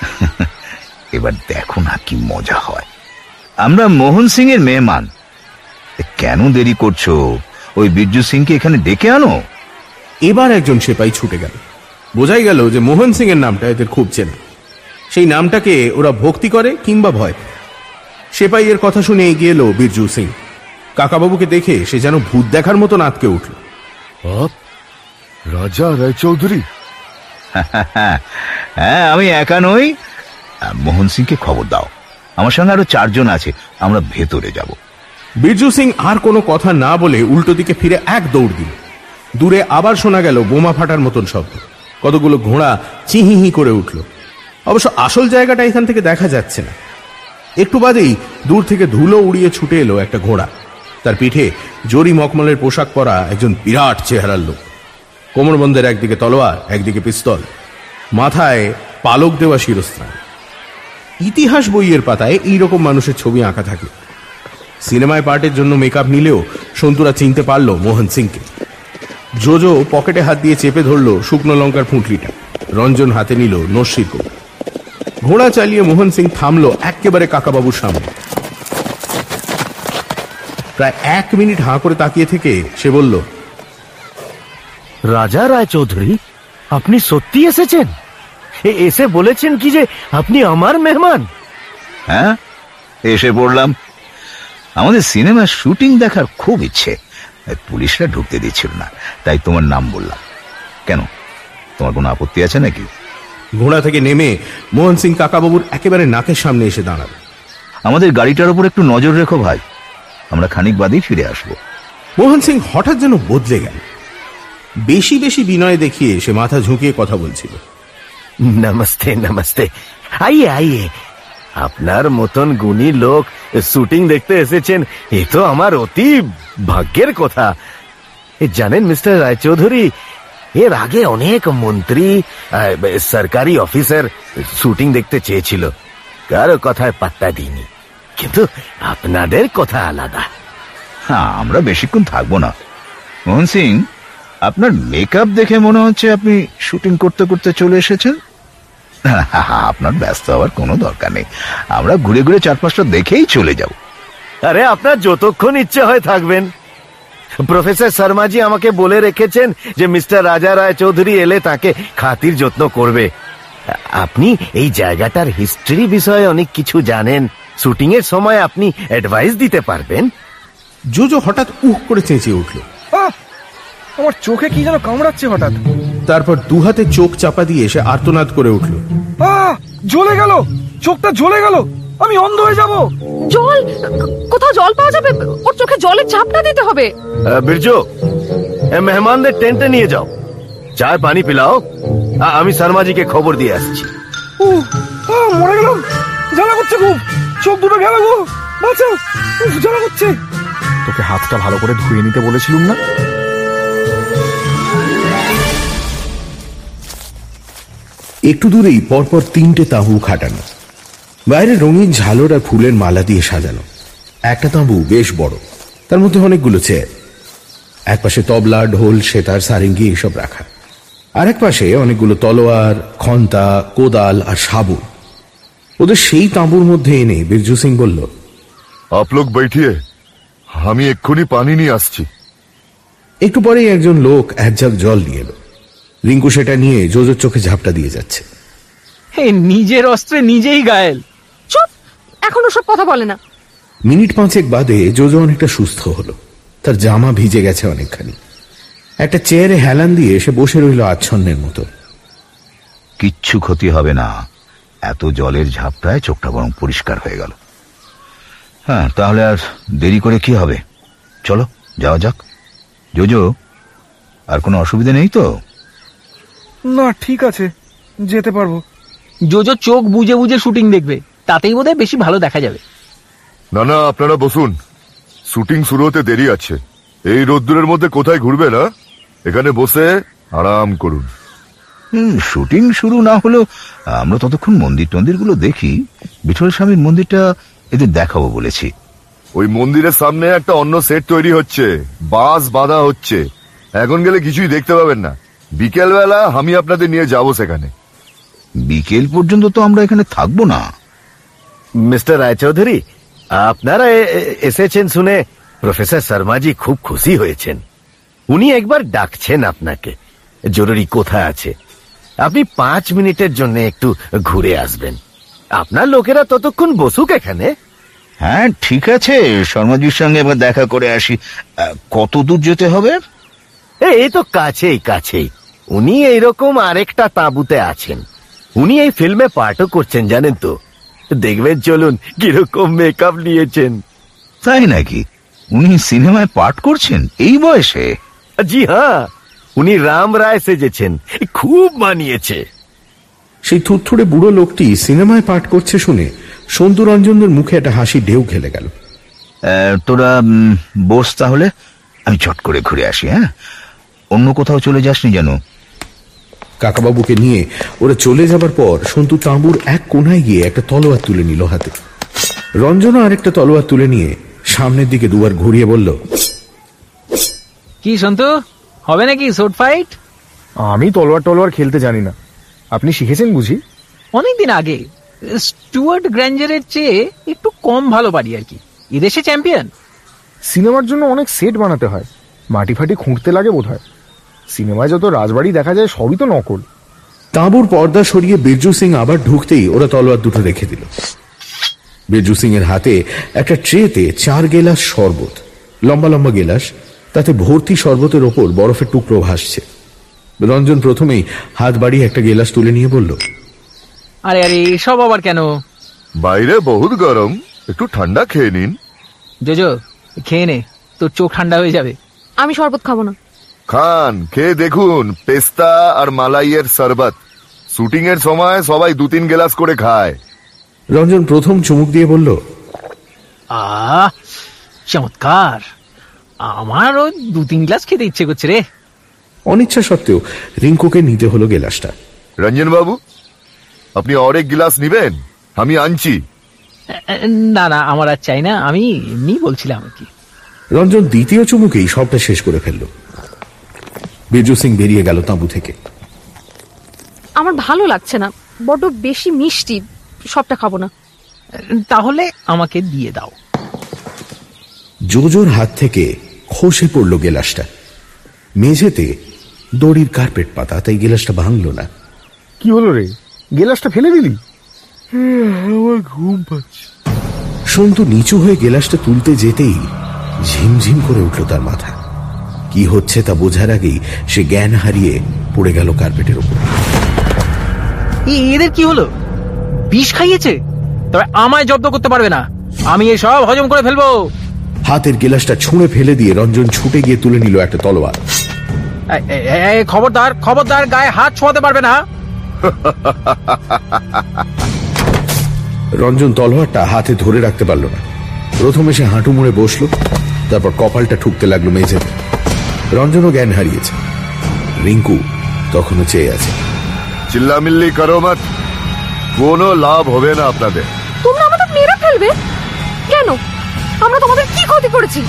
এবার দেখো না কি মজা হয়। আমরা মোহন সিং এর মেহমান এ, কেন দেরি করছ? ওই বিরজু সিংকে এখানে ডেকে আনো। এবার একজন সেপাই ছুটে গেল। বোঝাই গেল যে মোহন সিং এর নামটা এদের খুব চেনা। সেই নামটাকে ওরা ভক্তি করে কিংবা ভয় সেপাই এর কথা শুনে এগিয়ে এলো বীরজু সিং। কাকাবাবুকে দেখে সে যেন ভূত দেখার মতো নাতকে উঠল। আপ রাজা রায়চৌধুরী। হ্যাঁ আমি একা নই। মোহন সিংকে খবর দাও। আমার সঙ্গে আরও চারজন আছে আমরা ভেতরে যাব। বিরজু সিং আর কোনো কথা না বলে উল্টো দিকে ফিরে এক দৌড় দিল। দূরে আবার শোনা গেল বোমা ফাটার মতন শব্দ। কতগুলো ঘোড়া চিহিহি করে উঠল। অবশ্য আসল জায়গাটা এখান থেকে দেখা যাচ্ছে না। একটু বাদেই দূর থেকে ধুলো উড়িয়ে ছুটে এলো একটা ঘোড়া। তার পিঠে জরি মকমলের পোশাক পরা একজন বিরাট চেহারার লোক। কোমরবন্ধের একদিকে তলোয়ার, একদিকে পিস্তল। মাথায় পালক দেওয়া শিরস্ত্রাণ। ইতিহাস বইয়ের পাতায় এইরকম মানুষের ছবি আঁকা থাকে। সিনেমায় পার্টের জন্য মেকআপ নিলেও সন্তুরা চিনতে পারল মোহন সিংকে। জোজো পকেটে হাত দিয়ে চেপে ধরল শুকনো লঙ্কার ফুঁটলিটা। রঞ্জন হাতে নিল নস্যির ঘোড়া চালিয়ে মোহন সিং থামল একেবারে কাকাবাবুর সামনে। প্রায় এক মিনিট হাঁ করে তাকিয়ে থেকে সে বলল রাজা রায়চৌধুরী আপনি সত্যি এসেছেন? এসে বলেছেন কি যে আপনি আমার মেহমান? হ্যাঁ এসে পড়লাম। আমাদের সিনেমার শুটিং দেখার খুব ইচ্ছে। পুলিশরা ঢুকতে দিচ্ছিল না তাই তোমার নাম বললাম। কেন? তোমার কোনো আপত্তি আছে নাকি? ঘোড়া থেকে নেমে মোহন সিং কাকাবাবুর একেবারে নাকের সামনে এসে দাঁড়াল। আমাদের গাড়িটার উপর একটু নজর রেখো ভাই। আমরা খানিক বাদেই ফিরে আসব। মোহন সিং হঠাৎ যেন বদলে গেল। বেশি বেশি বিনয় দেখিয়ে সে মাথা ঝুঁকিয়ে কথা বলছিল। নমস্তে নমস্তে। আইয়ে আইয়ে। আপনার মতন গুণী লোক শুটিং দেখতে এসেছেন এ তো আমার অতি ভাগ্যের কথা। এ জানেন মিস্টার রায়চৌধুরী এর আগে অনেক মন্ত্রী সরকারি অফিসার শুটিং দেখতে চেয়েছিল। কারও কথায় পাত্তা দিইনি। কিন্তু আপনাদের কথা আলাদা। হ্যাঁ আমরা বেশিক্ষণ থাকব না। মোহন সিং আপনার মেকআপ দেখে মনে হচ্ছে আপনি শুটিং করতে করতে চলে এসেছেন? আপনার ব্যস্ত হওয়ার কোনো দরকার নেই। আমরা ঘুরে ঘুরে চার পাঁচটা দেখেই চলে যাব। আরে আপনার যতক্ষণ ইচ্ছে হয় থাকবেন। প্রফেসর শর্মাজি আমাকে বলে রেখেছেন যে মিস্টার রাজা রায় চৌধুরী এলে তাকে খাতির যত্ন করবে। আপনি এই জায়গাটার হিস্ট্রি বিষয়ে অনেক কিছু জানেন। শুটিং এর সময় আপনি অ্যাডভাইস দিতে পারবেন। জোজো হঠাৎ উহ করে চেঁচিয়ে উঠল। আহ! আমার চোখে কি যেন কামড়াচ্ছে হঠাৎ। তারপর দু হাতে চোখ চাপা দিয়ে সে আর্তনাদ করে উঠল। আহ! জ্বলে গেল! চোখটা জ্বলে গেল! আমি অন্ধ হয়ে যাব! জল? কোথাও জল পাওয়া যাবে? ওর চোখে জলের চাপটা দিতে হবে। আহ, বিরজু মেহমানদের টেন্টে নিয়ে যাও। চায় পানি পিলাও। আমি শর্মাজিকে খবর দিয়ে আসছি। মরে গেলাম! জ্বালা করছে খুব চোখ দুটো গেল গো। বাঁচাও। জ্বালা করছে। তোকে হাতটা ভালো করে ধুয়ে নিতে বলেছিলুম না? একটু দূরেই পরপর তিনটে তাঁবু খাটানো। বাইরে রঙিন ঝালর আর ফুলের মালা দিয়ে সাজানো। একটা তাঁবু বেশ বড়। তার মধ্যে অনেকগুলো চেয়ার। এক পাশে তবলা ঢোল সেতার সারেঙ্গি এসব রাখা। আরেক পাশে অনেকগুলো তলোয়ার খন্তা কোদাল আর সাবু ওদের সেই তাঁবুর মধ্যে এনে বিরজু সিং বলল আপলোক বৈঠিয়ে আমি এক্ষুনি পানি নিয়ে আসছি। একটু পরেই একজন লোক এক ঝাঁক জল নিয়ে এলো। রিঙ্কু সেটা নিয়ে জোজোর চোখে ঝাপটা দিয়ে যাচ্ছে। নিজের অস্ত্রে নিজেই গায়েল। চুপ এখন ওসব কথা বলে না। মিনিট পাঁচেক বাদে জোজো অনেকটা সুস্থ হলো। তার জামা ভিজে গেছে অনেকখানি। একটা চেয়ারে হেলান দিয়ে সে বসে রইল আচ্ছন্নের মতো। কিচ্ছু ক্ষতি হবে না। এত জলের ঝাপটায় চোখটা বরং পরিষ্কার হয়ে গেল। হ্যাঁ তাহলে আর দেরি করে কি হবে? চলো যাওয়া যাক। জোজো আর কোনো অসুবিধা নেই তো? না ঠিক আছে যেতে পারব। জোজো চোখ বুজে বুজে শুটিং দেখবে তাতেই বোধহয় বেশি ভালো দেখা যাবে। না না আপনারা বসুন। শুটিং শুরু হতে দেরি আছে। এই রোদ্দুরের মধ্যে কোথায় ঘুরবে না? এখানে বসে আরাম করুন। শুটিং শুরু না হলেও আমরা ততক্ষণ মন্দির টন্দিরগুলো দেখি। বিঠল স্বামীর মন্দিরটা এদের দেখাবো বলেছি। ওই মন্দিরের সামনে একটা অন্য সেট তৈরি হচ্ছে। বাস বাঁধা হচ্ছে। এখন গেলে কিছুই দেখতে পাবেন না। বিকেল বেলা আমি আপনাদের নিয়ে যাব সেখানে। বিকেল পর্যন্ত তো আমরা এখানে থাকব না। মিস্টার রায়চৌধুরী আপনারা এসেছেন শুনে প্রফেসর শর্মাজি খুব খুশি হয়েছেন। উনি একবার ডাকছেন আপনাকে। জরুরি কোথায় আছে? আপনি পাঁচ মিনিটের জন্য একটু ঘুরে আসবেন। আপনার লোকেরা ততক্ষণ বসুক এখানে। হ্যাঁ ঠিক আছে। শর্মাজির সঙ্গে এবার দেখা করে আসি। কত দূর যেতে হবে? এ, এই তো কাছেই কাছেই। উনি এইরকম আরেকটা তাঁবুতে আছেন। উনি এই ফিল্মে পার্টও করছেন জানেন তো। দেখবেন চলুন কীরকম মেকআপ নিয়েছেন। তাই নাকি? উনি সিনেমায় পাঠ করছেন এই বয়সে? জি হ্যাঁ। উনি রাম রায় সেজেছেন। খুব মানিয়েছে। সেই থুরথুরে বুড়ো লোকটি সিনেমায় পাঠ করছে শুনে সন্তু রঞ্জনদের মুখে একটা হাসি ঢেউ খেলে গেল। আহ, তোরা বস তাহলে। আমি চট করে ঘুরে আসি হ্যাঁ? অন্য কোথাও চলে যাসনি যেন? কাকাবাবুকে নিয়ে ওরা চলে যাবার পর সন্তু তাঁবুর এক কোনায় গিয়ে একটা তলোয়ার তুলে নিল হাতে। রঞ্জনও আরেকটা তলোয়ার তুলে নিয়ে সামনের দিকে দুবার ঘুরিয়ে বলল কি সন্তু? হবে নাকি সোট ফাইট আমি তলোয়ার টলোয়ার খেলতে জানি না। আপনি শিখেছেন বুঝি? অনেকদিন আগে স্টুয়ার্ট গ্র্যাঞ্জারের চেয়ে একটু কম ভালো পারি আর কি। এদেশে চ্যাম্পিয়ন সিনেমার জন্য অনেক সেট বানাতে হয়। মাটি ফাটি খুঁড়তে লাগে বোধ হয় সিনেমায় যত রাজবাড়ি দেখা যায় সবই তো নকল। তাঁবুর পর্দা সরিয়ে বিরজু সিং আবার ঢুকতেই ওরা তলোয়ার দুটো রেখে দিল। বিরজু সিং এর হাতে একটা ট্রেতে চার গেলাস শরবত লম্বা লম্বা গেলাস তাতে ভর্তি শরবতের ওপর বরফের টুকরো ভাসছে। রঞ্জন প্রথমেই হাত বাড়িয়ে একটা গেলাস তুলে নিয়ে বলল আরে আরে সব আবার কেন? বাইরে বহুত গরম। একটু ঠান্ডা খেয়ে নিন। জোজো খেয়ে নে। তোর চোখ ঠান্ডা হয়ে যাবে। আমি শরবত খাব না। খান খেয়ে দেখুন পেস্তা আর মালাইয়ের শরবত। শুটিং এর সময় সবাই দু তিন গ্লাস করে খায়। রঞ্জন প্রথম চুমুক দিয়ে বলল আহ চমৎকার। আমারও দু তিন গ্লাস খেতে ইচ্ছে করছে রে। অনিচ্ছা সত্ত্বেও রিঙ্কুকে নিতে হলো গেলাসটা। রঞ্জন বাবু আপনি অনেক গ্লাস নিবেন? আমি আনছি। না না আমার আর চাই না আমি এমনি বলছিলাম আর কি। রঞ্জন দ্বিতীয় চুমুকেই সবটা শেষ করে ফেলল। বিরজু সিং বেরিয়ে গেল তাঁবু থেকে। আমার ভালো লাগছে না বড্ড বেশি মিষ্টি সবটা খাব না। তাহলে আমাকে দিয়ে দাও। জোজোর হাত থেকে খসে পড়ল গেলাসটা। মেঝেতে দড়ির কার্পেট পাতা তাই গেলাসটা ভাঙল না। কি হলো রে? গেলাসটা ফেলে দিলি? আমার ঘুম পাচ্ছে। সন্তু নিচু হয়ে গেলাসটা তুলতে যেতেই ঝিমঝিম করে উঠল তার মাথা। কি হচ্ছে তা বোঝার আগেই সে জ্ঞান হারিয়ে পড়ে গেল কার্পেটের উপর এদের কি হলো? বিষ খাইয়েছে? তবে আমায় জব্দ করতে পারবে না। আমি এই সব হজম করে ফেলব। হাতের গেলাসটা ছুঁড়ে ফেলে দিয়ে রঞ্জন ছুটে গিয়ে তুলে নিল একটা তলোয়ার। খবরদার খবরদার গায়ে হাত ছোঁয়াতে পারবে না রঞ্জন তলোয়ারটা হাতে ধরে রাখতে পারল না। প্রথমে সে হাঁটু মুড়ে বসল তারপর কপালটা ঠুকতে লাগল মেঝেতে। রঞ্জনও জ্ঞান হারিয়েছে। রিঙ্কু তখনও চেয়ে আছে। চিল্লামিল্লি করো মত কোনো লাভ হবে না আপনাদের। তোমরা আমাদের মেরে ফেলবে। আমরা তোমাদের কি ক্ষতি করেছি?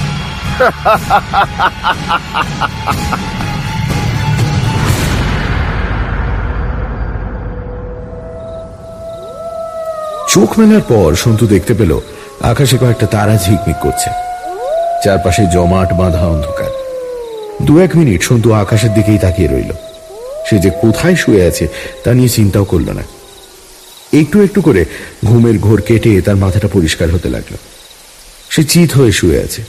চোখ মেলার পর সন্তু দেখতে পেল আকাশে কয়েকটা তারা ঝিকমিক করছে। চারপাশে জমাট বাঁধা অন্ধকার। দু এক মিনিট সন্তু আকাশের দিকেই তাকিয়ে রইল। সে যে কোথায় শুয়ে আছে তা নিয়ে চিন্তাও করল না। একটু একটু করে ঘুমের ঘোর কেটে তার মাথাটা পরিষ্কার হতে লাগল। সে চিত হয়ে শুয়ে আছে।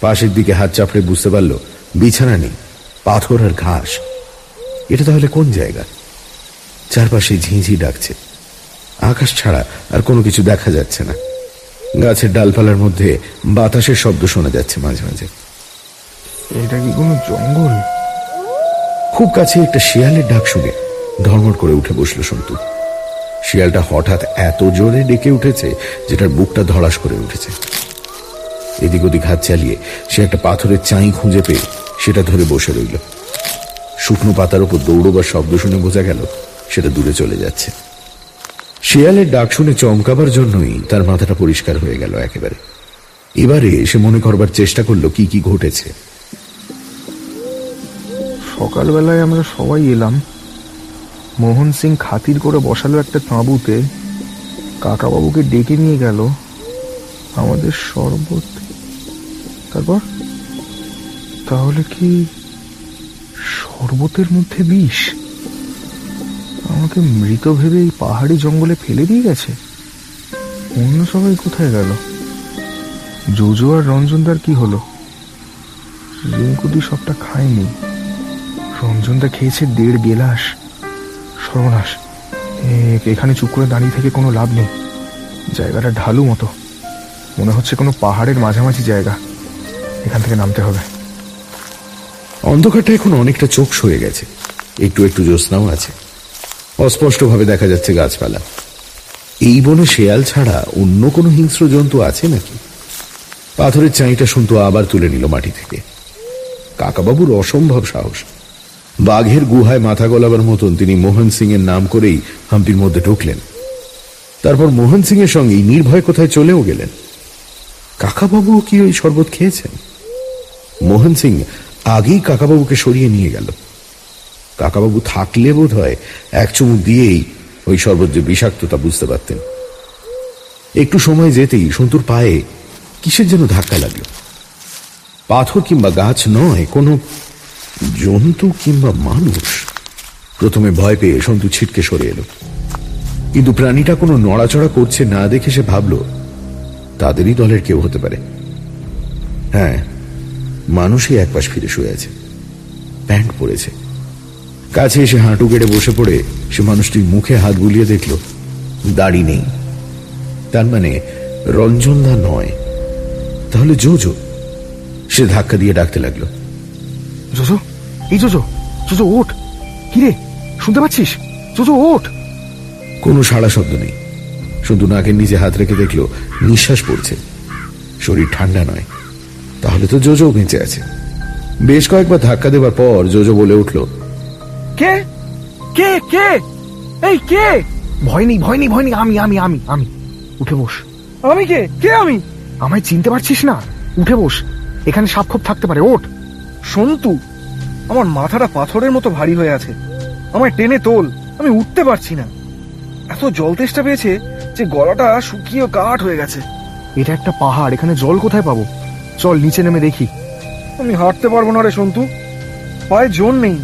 পাশের দিকে হাত চাপড়ে বুঝতে পারল, বিছানা নেই, পাথর আর ঘাস। এটা তাহলে কোন জায়গা? চারপাশে ঝিঁঝি ডাকছে। আকাশ ছাড়া আর কোনো কিছু দেখা যাচ্ছে না। গাছের ডালপালার মধ্যে বাতাসের শব্দ শোনা যাচ্ছে মাঝে মাঝে। এটা কি কোনো জঙ্গল? খুব কাছে একটা শিয়ালের ডাক শুনে ধর্মর করে উঠে বসল সন্তু। শিয়ালটা হঠাৎ এত জোরে ডেকে উঠেছে যেটার বুকটা ধড়াস করে উঠেছে। এদিক ওদিক হাত চালিয়ে সে একটা পাথরের চাই খুঁজে পেয়ে সেটা ধরে বসে রইল। শুকনো পাতার উপর দৌড়বার শব্দ শুনে বোঝা গেল সেটা দূরে চলে যাচ্ছে। শিয়ালের ডাক শুনে চমকাবার জন্যই তার মাথাটা পরিষ্কার হয়ে গেল একেবারে। এবারে সে মনে করবার চেষ্টা করল কি কি ঘটেছে। সকালবেলায় আমরা সবাই এলাম। মোহন সিং খাতির করে বসালো একটা তাঁবুতে। কাকাবাবুকে ডেকে নিয়ে গেল। আমাদের শরবত। তারপর? তাহলে কি শরবতের মধ্যে বিষ? আমাকে মৃত ভেবে এই পাহাড়ি জঙ্গলে ফেলে দিয়ে গেছে। অন্য সবাই কোথায় গেল? জোজো আর রঞ্জনদার কি হলো? রিঙ্কুদি সবটা খায়নি। রঞ্জনদা খেয়েছে দেড় গেলাস। সর্বনাশ। এখানে চুপ করে দাঁড়িয়ে থেকে কোনো লাভ নেই। জায়গাটা ঢালু মতো। মনে হচ্ছে কোনো পাহাড়ের মাঝামাঝি জায়গা। এখান থেকে নামতে হবে। অন্ধকারটা এখন অনেকটা চোখ সয়ে গেছে। একটু একটু জ্যোৎস্নাও আছে। অস্পষ্টভাবে দেখা যাচ্ছে গাছপালা। এই বনে শেয়াল ছাড়া অন্য কোনো হিংস্র জন্তু আছে নাকি? পাথরের চাঁইটা শুনতো আবার তুলে নিল মাটি থেকে। কাকাবাবুর অসম্ভব সাহস। বাঘের গুহায় মাথা গলাবার মতন তিনি মোহন সিং এর নাম করেই হাম্পির মধ্যে ঢুকলেন। তারপর মোহন সিং এর সঙ্গে নির্ভয় কোথায় চলেও গেলেন। কাকাবাবুও কি ওই শরবত খেয়েছেন? মোহন সিং আগেই কাকাবাবুকে সরিয়ে নিয়ে গেল। কাকাবাবু থাকলে বোধ হয় এক চুমুক দিয়েই ওই শরবত যে বিষাক্ত তা বুঝতে পারতেন। একটু সময় যেতেই সন্তুর পায়ে কিসের যেন ধাক্কা লাগল? পাথর কিংবা গাছ নয়, কোনো জন্তু কিংবা মানুষ? প্রথমে ভয় পেয়ে সন্তু ছিটকে সরে এলো। কিন্তু প্রাণীটা কোনো নড়াচড়া করছে না দেখে সে ভাবল, তাদেরই দলের কেউ হতে পারে। হ্যাঁ মানুষই একপাশ ফিরে শুয়ে আছে। প্যান্ট পরেছে। কাছে এসে হাঁটু গেড়ে বসে পড়ে সে মানুষটির মুখে হাত বুলিয়ে দেখল, দাড়ি নেই। তার মানে রঞ্জনদা নয়। তাহলে জোজো? সে ধাক্কা দিয়ে ডাকতে লাগল। জোজো এই জোজো জোজো ওঠ। কিরে শুনতে পাচ্ছিস? জোজো ওঠ। কোনো সাড়া শব্দ নেই। শুধু নাকের নিচে হাত রেখে দেখল নিঃশ্বাস পড়ছে। শরীর ঠান্ডা নয়। তাহলে তো জোজো বেঁচে আছে। বেশ কয়েকবার ধাক্কা দেবার পর জোজো বলে উঠল কে? কে কে? এই কে? ভয় নেই ভয় নেই ভয় নেই। আমি আমি আমি আমি। উঠে বস। আমি কে? কে আমি? আমায় চিনতে পারছিস না? উঠে বস। এখানে সাপ খোপ থাকতে পারে ওঠ। সন্তু আমার মাথাটা পাথরের মতো ভারী হয়ে আছে। আমায় টেনে তোল আমি উঠতে পারছি না। এত জল তেষ্টা পেয়েছে যে গলাটা শুকিয়ে কাঠ হয়ে গেছে। এটা একটা পাহাড় এখানে জল কোথায় পাবো? চল নিচে নেমে দেখি। আমি হাঁটতে পারব না রে সন্তু। পায়ে জোর নেই।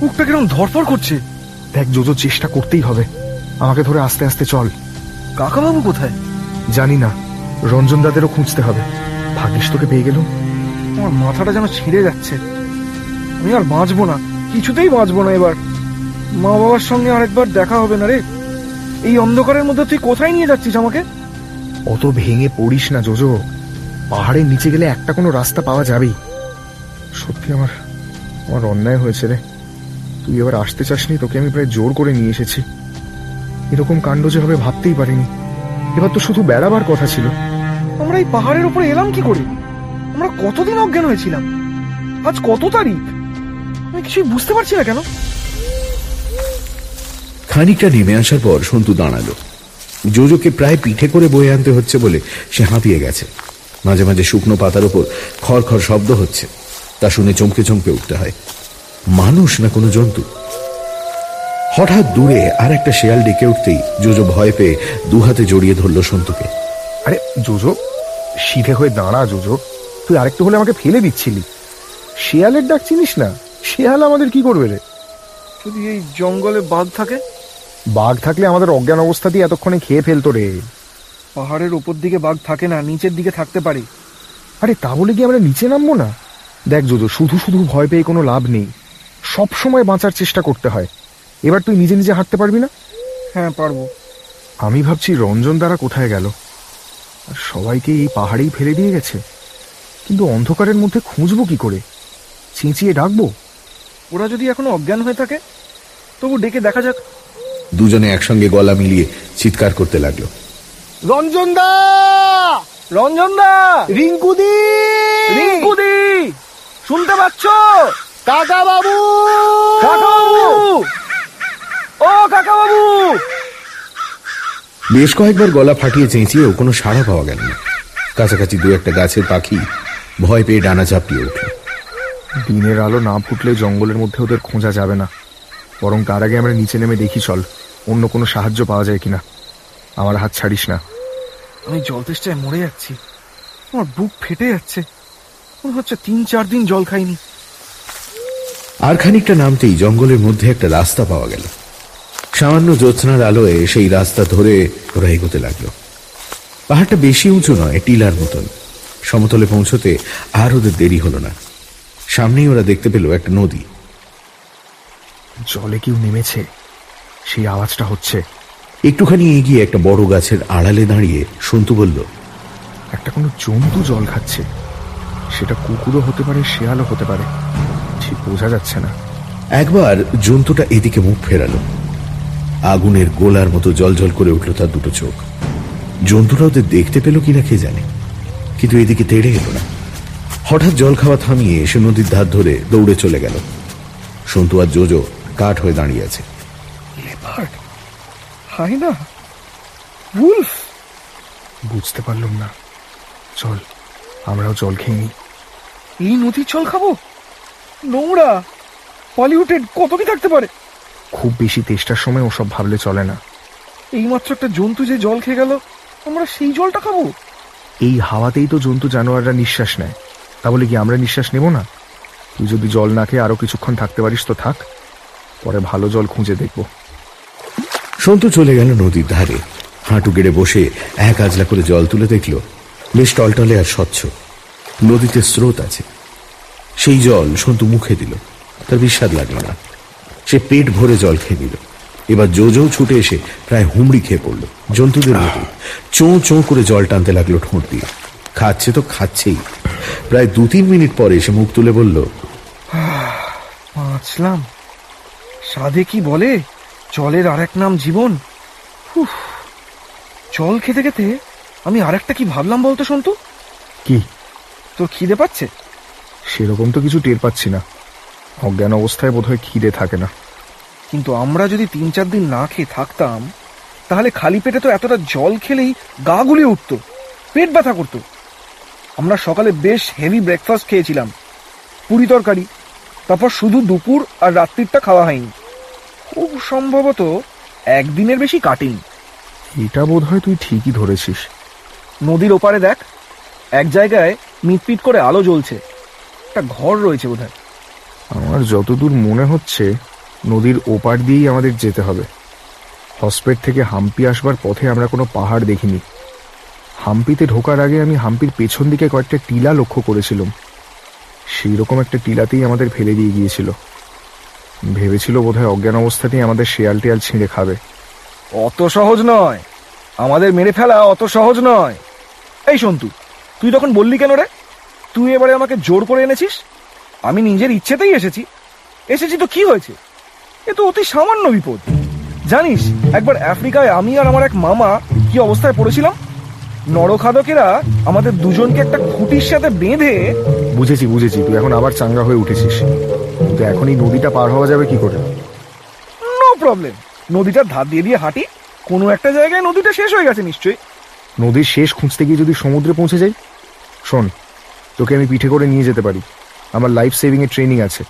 বুকটা কীরকম ধরফর করছে। দেখ জোজো চেষ্টা করতেই হবে। আমাকে ধরে আস্তে আস্তে চল। কাকাবাবু কোথায়? জানি না। রঞ্জন দাদেরও খুঁজতে হবে। ভাগ্যিস তোকে পেয়ে গেল আমার মাথাটা যেন ছিঁড়ে যাচ্ছে। আমি আর বাঁচবো না কিছুতেই বাঁচবো না এবার। মা বাবার সঙ্গে আরেকবার দেখা হবে না রে। এই অন্ধকারের মধ্যে তুই কোথায় নিয়ে যাচ্ছিস আমাকে? অত ভেঙে পড়িস না জোজো। পাহাড়ের নিচে গেলে একটা কোনো রাস্তা পাওয়া যাবেই। সত্যি আমার আমার অন্যায় হয়েছে রে। তুই এবার আসতে চাসনি তোকে আমি প্রায় জোর করে নিয়ে এসেছি। এরকম কাণ্ড যে হবে ভাবতেই পারিনি। এবার তো শুধু বেড়াবার কথা ছিল। আমরা এই পাহাড়ের উপরে এলাম কি করে? আমরা কতদিন অজ্ঞান হয়েছিলাম? আজ কত তারিখ? আমি কিছুই বুঝতে পারছি না কেন? খানিকটা নেমে আসার পর সন্তু দাঁড়াল। জোজোকে প্রায় পিঠে করে বয়ে আনতে হচ্ছে বলে সে হাঁপিয়ে গেছে। মাঝে মাঝে শুকনো পাতার ওপর খড় খড় শব্দ হচ্ছে। তা শুনে চমকে চমকে উঠতে হয়। মানুষ না কোনো জন্তু? হঠাৎ দূরে আর একটা শেয়াল ডেকে উঠতেই জোজো ভয় পেয়ে দু হাতে জড়িয়ে ধরল সন্তুকে। আরে জোজো সিধে হয়ে দাঁড়া জোজো। তুই আরেকটু হলে আমাকে ফেলে দিচ্ছিলি। শেয়ালের ডাক চিনিস না? শেয়াল আমাদের কি করবে রে? যদি এই জঙ্গলে বাঘ থাকে? বাঘ থাকলে আমাদের অজ্ঞান অবস্থাতেই এতক্ষণে খেয়ে ফেলতো রে। পাহাড়ের উপর দিকে বাঘ থাকে না নিচের দিকে থাকতে পারে। আরে তা বলে কি আমরা নিচে নামবো না? দেখ জোজো শুধু শুধু ভয় পেয়ে কোনো লাভ নেই। সব সময় বাঁচার চেষ্টা করতে হয়। এবার তুই নিজে নিজে হাঁটতে পারবি না? হ্যাঁ পারব। আমি ভাবছি রঞ্জন দ্বারা কোথায় গেল? আর সবাইকে এই পাহাড়েই ফেলে দিয়ে গেছে। কিন্তু অন্ধকারের মধ্যে খুঁজবো কি করে? চেঁচিয়ে ডাকবো? ওরা যদি এখনও অজ্ঞান হয়ে থাকে তবু ডেকে দেখা যাক। দুজনে একসঙ্গে গলা মিলিয়ে চিৎকার করতে লাগল। রঞ্জন দা! রঞ্জন দা! রিঙ্কুদি রিঙ্কুদি শুনতে পাচ্ছ? কাকা বাবু! কাকা ও কাকা বাবু! বেশ কয়েকবার গলা ফাটিয়ে চেঁচিয়েও কোনো সাড়া পাওয়া গেল না। কাছাকাছি দু একটা গাছের পাখি ভয় পেয়ে ডানা চাপিয়ে উঠল দিনের আলো না ফুটলে জঙ্গলের মধ্যে ওদের খোঁজা যাবে না। বরং তার আগে আমরা নিচে নেমে দেখি চল অন্য কোনো সাহায্য পাওয়া যায় কিনা। আমার হাত ছাড়িস না। আমি জল তেষ্টায় মরে যাচ্ছি। আমার বুক ফেটে যাচ্ছে। মনে হচ্ছে তিন চার দিন জল খাইনি। আর খানিকটা নামতেই জঙ্গলের মধ্যে একটা রাস্তা পাওয়া গেল। সামান্য জ্যোৎস্নার আলোয় সেই রাস্তা ধরে ওরা এগোতে লাগল। পাহাড়টা বেশি উঁচু নয় টিলার মতন। সমতলে পৌঁছতে আর ওদের দেরি হলো না। সামনেই ওরা দেখতে পেল একটা নদী। জলে কেউ নেমেছে। সেই আওয়াজটা হচ্ছে। একটুখানি এগিয়ে একটা বড় গাছের আড়ালে দাঁড়িয়ে সন্তু বলল একটা কোনো জন্তু জল খাচ্ছে। সেটা কুকুরও হতে পারে শেয়ালও হতে পারে। ঠিক বোঝা যাচ্ছে না। একবার জন্তুটা এদিকে মুখ ফেরালো। আগুনের গোলার মতো জলজল করে উঠল তার দুটো চোখ। জন্তুটা ওদের দেখতে পেল কিনা কে জানে। কিন্তু এদিকে তেড়ে এলো না। হঠাৎ জল খাওয়া থামিয়ে এসে নদীর ধার ধরে দৌড়ে চলে গেল। সন্তু আর জোজো কাঠ হয়ে দাঁড়িয়ে আছে। বুঝতে পারলাম না। চল, আমরাও জল খেয়ে নিই। এই নদীর জল খাব? নোংরা! পলিউটেড কত কি থাকতে পারে। খুব বেশি তেষ্টার সময় ওসব ভাবলে চলে না। এইমাত্র একটা জন্তু যে জল খেয়ে গেল, আমরা সেই জলটা খাব? এই হাওয়াতেই তো জন্তু জানোয়াররা নিঃশ্বাস নেয়। তা বলে কি আমরা নিঃশ্বাস নেব না? তুই যদি জল না খেয়ে আরও কিছুক্ষণ থাকতে পারিস তো থাক। পরে ভালো জল খুঁজে দেখব। সন্তু চলে গেল নদীর ধারে। হাঁটু গেড়ে বসে এক আজলা করে জল তুলে দেখল, বেশ টলটলে আর স্বচ্ছ। নদীতে স্রোত আছে। সেই জল সন্তু মুখে দিল। তার বিস্বাদ লাগল না। সে পেট ভরে জল খেয়ে নিল। এবার জো জো ছুটে এসে প্রায় হুমড়ি খেয়ে পড়ল। জন্তুদের মতো। চোঁ চোঁ করে জল টানতে লাগল ঠোঁট দিয়ে। খাচ্ছে তো খাচ্ছেই। প্রায় দু তিন মিনিট পরে এসে মুখ তুলে বলল বাঁচলাম। সাধে কি বলে? জলের আরেক নাম জীবন। জল খেতে খেতে আমি আরেকটা কি ভাবলাম বলতো সন্তু? কি? তোর খিদে পাচ্ছে? সেরকম তো কিছু টের পাচ্ছি না। অজ্ঞান অবস্থায় বোধহয় খিদে থাকে না। কিন্তু আমরা যদি তিন চার দিন না খেয়ে থাকতাম তাহলে খালি পেটে তো এতটা জল খেলেই গা গুলিয়ে উঠতো পেট ব্যথা করতো। আমরা সকালে বেশ হেভি ব্রেকফাস্ট খেয়েছিলাম পুরি তরকারি তারপর শুধু দুপুর আর রাত্রিরটা খাওয়া হয়নি। খুব সম্ভবত একদিনের বেশি কাটেনি। এটা বোধ হয় তুই ঠিকই ধরেছিস। নদীর ওপারে দেখ এক জায়গায় মিটপিট করে আলো জ্বলছে একটা ঘর রয়েছে বোধ আমার যতদূর মনে হচ্ছে নদীর ওপার দিয়েই আমাদের যেতে হবে। হসপেট থেকে হাম্পি আসবার পথে আমরা কোনো পাহাড় দেখিনি। হাম্পিতে ঢোকার আগে আমি হাম্পির পেছন দিকে কয়েকটা টিলা লক্ষ্য করেছিলাম। সেই রকম একটা টিলাতেই আমাদের ফেলে দিয়ে গিয়েছিল। ভেবেছিল বোধহয় অজ্ঞান অবস্থাতেই আমাদের শেয়াল টেয়াল ছিঁড়ে খাবে। অত সহজ নয়। আমাদের মেরে ফেলা অত সহজ নয়। এই সন্তু, তুই তখন বললি কেন রে? তুই এবারে আমাকে জোর করে এনেছিস? আমি নিজের ইচ্ছেতেই এসেছি। এসেছি তো কি হয়েছে? এ তো অতি সামান্য বিপদ। জানিস, একবার আফ্রিকায় আমি আর আমার এক মামা কি অবস্থায় পড়েছিলাম? নরখাদকেরা আমাদের দুজনকে একটা খুঁটির সাথে বেঁধে বুঝেছি বুঝেছি, তুই এখন আবার চাঙ্গা হয়ে উঠেছিস। কিন্তু এখন এই নদীটা পার হওয়া যাবে কি করে? No problem. নদীটার ধার দিয়ে দিয়ে হাঁটি। কোনো একটা জায়গায় নদীটা শেষ হয়ে গেছে নিশ্চয়ই। নদীর শেষ খুঁজতে গিয়ে যদি সমুদ্রে পৌঁছে যাই? শোন, তোকে আমি পিঠে করে নিয়ে যেতে পারি। আমার লাইফ সেভিং এর ট্রেনিং আছে।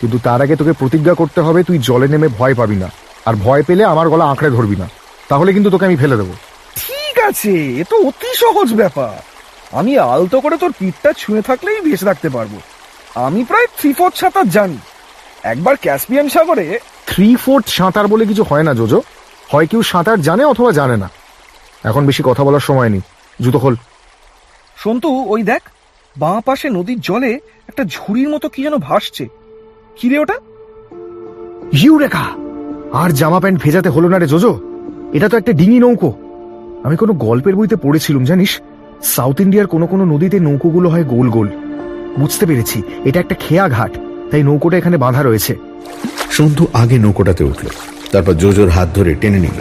কিন্তু তার আগে তোকে প্রতিজ্ঞা করতে হবে তুই জলে নেমে ভয় পাবি না। আর ভয় পেলে আমার গলা আঁকড়ে ধরবি না। তাহলে কিন্তু তোকে আমি ফেলে দেবো। ঠিক আছে এ তো অতি সহজ ব্যাপার। আমি আলতো করে তোর পিঠটা ছুঁয়ে থাকলেই ভেসে থাকতে পারব। আমি প্রায় থ্রি ফোর্থ সাঁতার জানি। একবার ক্যাসপিয়ান সাগরে থ্রি ফোর্থ সাঁতার বলে কিছু হয় না জোজো। হয় কেউ সাঁতার জানে অথবা জানে না। এখন বেশি কথা বলার সময় নেই। জুতো খোল। সন্তু ওই দেখ বাঁ পাশে নদীর জলে একটা ঝুড়ির মতো কি যেন ভাসছে। কি রে ওটা? ইউরেকা আর জামা প্যান্ট ভেজাতে হলো না রে জোজো। এটা তো একটা ডিঙি নৌকো। আমি কোনো গল্পের বইতে পড়েছিলাম, জানিস? সাউথ ইন্ডিয়ার কোনো কোনো নদীতে নৌকোগুলো হয় গোল গোল। বুঝতে পেরেছি, এটা একটা খেয়া ঘাট তাই নৌকোটা এখানে বাঁধা রয়েছে। সন্তু আগে নৌকোটাতে উঠল, তারপর জোজোর হাত ধরে টেনে নিল।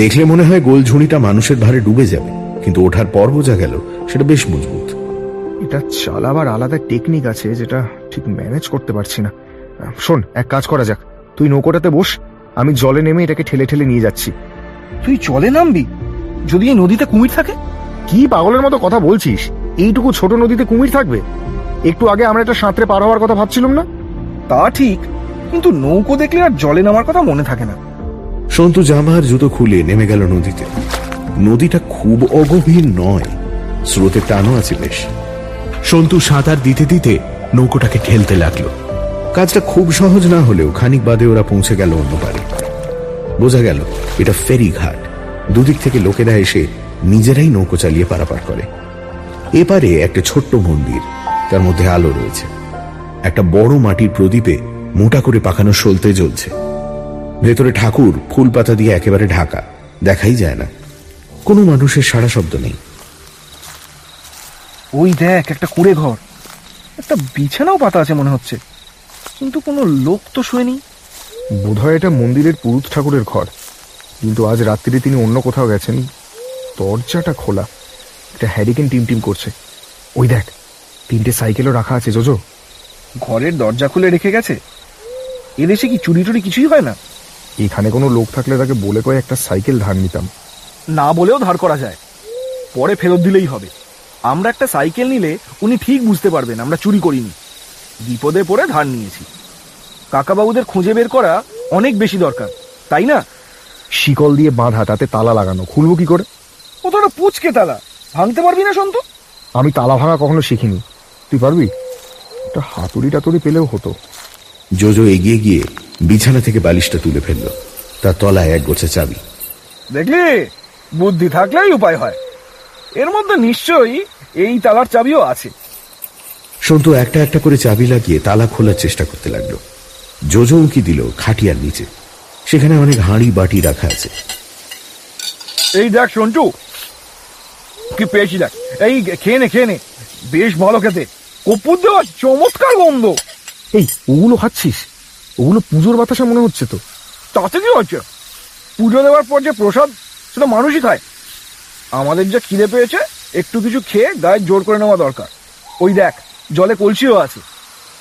দেখলে মনে হয় গোল ঝুড়িটা মানুষের ভারে ডুবে যাবে, কিন্তু ওঠার পর বোঝা গেল, সেটা বেশ মজবুত। এটা চালাবার আলাদা টেকনিক আছে যেটা ঠিক ম্যানেজ করতে পারছি না। শোন এক কাজ করা যাক। তুই নৌকোটাতে বস আমি জলে নেমে এটাকে ঠেলে ঠেলে নিয়ে যাচ্ছি। তুই জলে নামবি? যদি এই নদীতে কুমির থাকে? কি পাগলের মতো কথা বলছিস? এইটুকু ছোট নদীতে কুমির থাকবে? একটু আগে আমরা একটা সাঁতরে পার হওয়ার কথা ভাবছিলাম না? তা ঠিক কিন্তু নৌকো দেখলে আর জলে নামার কথা মনে থাকে না। সন্তু জামার জুতো খুলে নেমে গেল নদীতে। নদীটা খুব অগভীর নয়। স্রোতের টানও আছে বেশ। সন্তু সাঁতার দিতে দিতে নৌকোটাকে ঠেলতে লাগল। কাজটা খুব সহজ না হলেও খানিক বাদে ওরা পৌঁছে গেল অন্য পারে। বোঝা গেল, এটা ফেরি ঘাট। দুদিক থেকে লোকেরা এসে নিজেরাই নৌকো চালিয়ে পারাপার করে। এপারে একটা ছোট্ট মন্দির, তার মধ্যে আলো রয়েছে। একটা বড় মাটির প্রদীপে মোটা করে পাকানো সলতে জ্বলছে। ভেতরে ঠাকুর ফুল পাতা দিয়ে একেবারে ঢাকা, দেখাই যায় না। কোনো মানুষের সারা শব্দ নেই। ওই দেখ একটা কুড়ে ঘর। একটা বিছানাও পাতা আছে মনে হচ্ছে। কিন্তু কোনো লোক তো শুয়েনি বোধহয় এটা মন্দিরের পুরুত ঠাকুরের ঘর। কিন্তু আজ রাত্রিরে তিনি অন্য কোথাও গেছেন। দরজাটা খোলা। এটা হ্যারিকেন টিম টিম করছে। ওই দেখ তিনটে সাইকেলও রাখা আছে জোজো। ঘরের দরজা খুলে রেখে গেছে? এদেশে কি চুরি টুরি কিছুই হয় না? এখানে কোনো লোক থাকলে তাকে বলে কয়ে একটা সাইকেল ধার নিতাম। না বলেও ধার করা যায়। পরে ফেরত দিলেই হবে। আমরা একটা সাইকেল নিলে উনি ঠিক বুঝতে পারবেন আমরা চুরি করিনি। বিপদে পড়ে ধার নিয়েছি। কাকাবাবুদের খুঁজে বের করা অনেক বেশি দরকার তাই না? শিকল দিয়ে বাঁধা তাতে তালা লাগানো খুলবো কি করে? ও তো পুচকে তালা ভাঙতে পারবি না সন্তু? আমি তালা ভাঙা কখনো শিখিনি। তুই পারবি? একটা হাতুড়ি টাতুড়ি পেলেও হতো। জোজো এগিয়ে গিয়ে বিছানা থেকে বালিশটা তুলে ফেলল। তার তলায় এক গোছা চাবি। দেখলি? বুদ্ধি থাকলেই উপায় হয়। এর মধ্যে নিশ্চয়ই এই তালার চাবিও আছে। সন্তু একটা একটা করে চাবি লাগিয়ে তালা খোলার চেষ্টা করতে লাগল। জোজো উঁকি দিল খাটিয়ার নিচে। সেখানে অনেক হাঁড়ি বাটি রাখা আছে। এই দেখ সন্টু কি পেয়েছি দেখ। এই খেয়ে নে খেয়ে নে। বেশ ভালো খেতে। কপুর দেওয়া চমৎকার গন্ধ। এই ওগুলো খাচ্ছিস? ওগুলো পুজোর বাতাসা মনে হচ্ছে তো। তাতে কি হচ্ছে? পুজো দেওয়ার পর যে প্রসাদ সেটা মানুষই খায়। আমাদের যা খিদে পেয়েছে একটু কিছু খেয়ে গায়ে জোর করে নেওয়া দরকার। ওই দেখ জলে কলসিও আছে।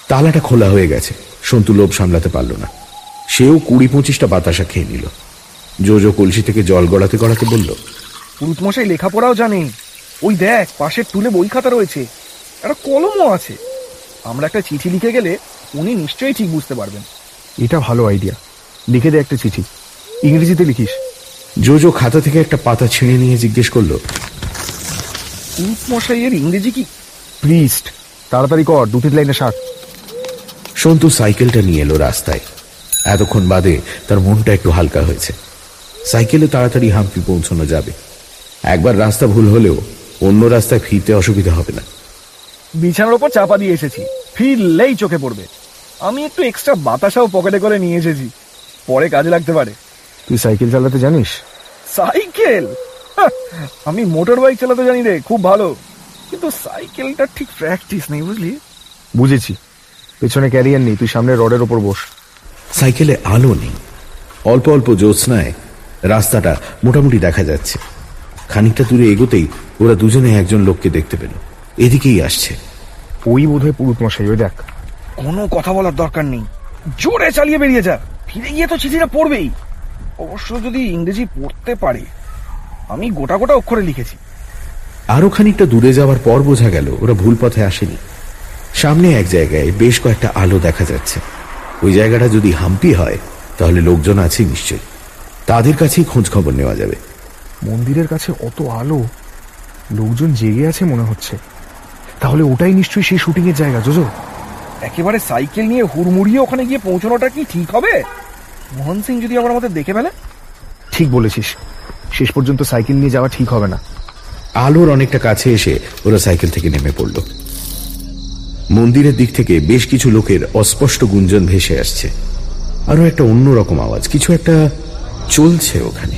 তালাটা খোলা হয়ে গেছে। সন্তু লোভ সামলাতে পারল না। সেও কুড়ি পঁচিশটা বাতাসা খেয়ে নিল। জোজো কলসি থেকে জল গড়াতে গড়াতে বলল পুরুতমশাই লেখাপড়াও জানে ওই দেখ পাশের টুলে বই খাতা রয়েছে। একটা কলমও আছে। আমরা একটা চিঠি লিখে গেলে উনি নিশ্চয়ই ঠিক বুঝতে পারবেন। এটা ভালো আইডিয়া। লিখে দে একটা চিঠি। ইংরেজিতে লিখিস। জোজো খাতা থেকে একটা পাতা ছিঁড়ে নিয়ে জিজ্ঞেস করল মশাইয়ের ইংরেজি কি? প্লিস্ট তাড়াতাড়ি কর দু তিন লাইনে শাক সন্তু সাইকেলটা নিয়ে এলো রাস্তায়। এতক্ষণ বাদে তার মনটা একটু হালকা হয়েছে। সাইকেলে তাড়াতাড়ি হাম্পি পৌঁছানো যাবে। একবার রাস্তা ভুল হলেও অন্য রাস্তায় ফিরতে অসুবিধা হবে না। বিছানার ওপর চাপা দিয়ে এসেছি। ফিরলেই চোখে পড়বে। আমি একটু এক্সট্রা বাতাসাও পকেটে করে নিয়ে এসেছি। পরে কাজে লাগতে পারে। তুই সাইকেল চালাতে জানিস? সাইকেল? আমি মোটর বাইক চালাতে জানি রে খুব ভালো। কিন্তু সাইকেলটা ঠিক প্র্যাকটিস নেই বুঝলি? বুঝেছি। পেছনে ক্যারিয়ার নেই তুই সামনে রডের ওপর বস। সাইকেলে আলো নেই। অল্প অল্প জ্যোৎস্নায় রাস্তাটা মোটামুটি দেখা যাচ্ছে। খানিকটা দূরে এগোতেই ওরা দুজনে একজন লোককে দেখতে পেল। এদিকেই আসছে। ওই বোধহয় পুরুত মশাই ওই দেখ। কোনো কথা বলার দরকার নেই। জোরে চালিয়ে বেরিয়ে যা। ফিরে গিয়ে তো চিঠিটা পড়বেই। অবশ্য যদি ইংরেজি পড়তে পারে আমি গোটা গোটা অক্ষরে লিখেছি। আরও খানিকটা দূরে যাওয়ার পর বোঝা গেল ওরা ভুল পথে আসেনি। সামনে এক জায়গায় বেশ কয়েকটা আলো দেখা যাচ্ছে। ওই জায়গাটা যদি হাম্পি হয় তাহলে লোকজন আছে নিশ্চয়ই। তাদের কাছেই খোঁজ খবর নেওয়া যাবে। মন্দিরের কাছে অত আলো লোকজন জেগে আছে মনে হচ্ছে। তাহলে ওটাই নিশ্চয়ই সেই শুটিং এর জায়গা জোজো। একেবারে সাইকেল নিয়ে হুড়মুড়িয়ে ওখানে গিয়ে পৌঁছানোটা কি ঠিক হবে? মোহন সিং যদি আমার আমাদের দেখে ফেলে? ঠিক বলেছিস। শেষ পর্যন্ত সাইকেল নিয়ে যাওয়া ঠিক হবে না। আলোর অনেকটা কাছে এসে ওরা সাইকেল থেকে নেমে পড়ল। মন্দিরের দিক থেকে বেশ কিছু লোকের অস্পষ্ট গুঞ্জন ভেসে আসছে। আরও একটা অন্যরকম আওয়াজ কিছু একটা চলছে ওখানে।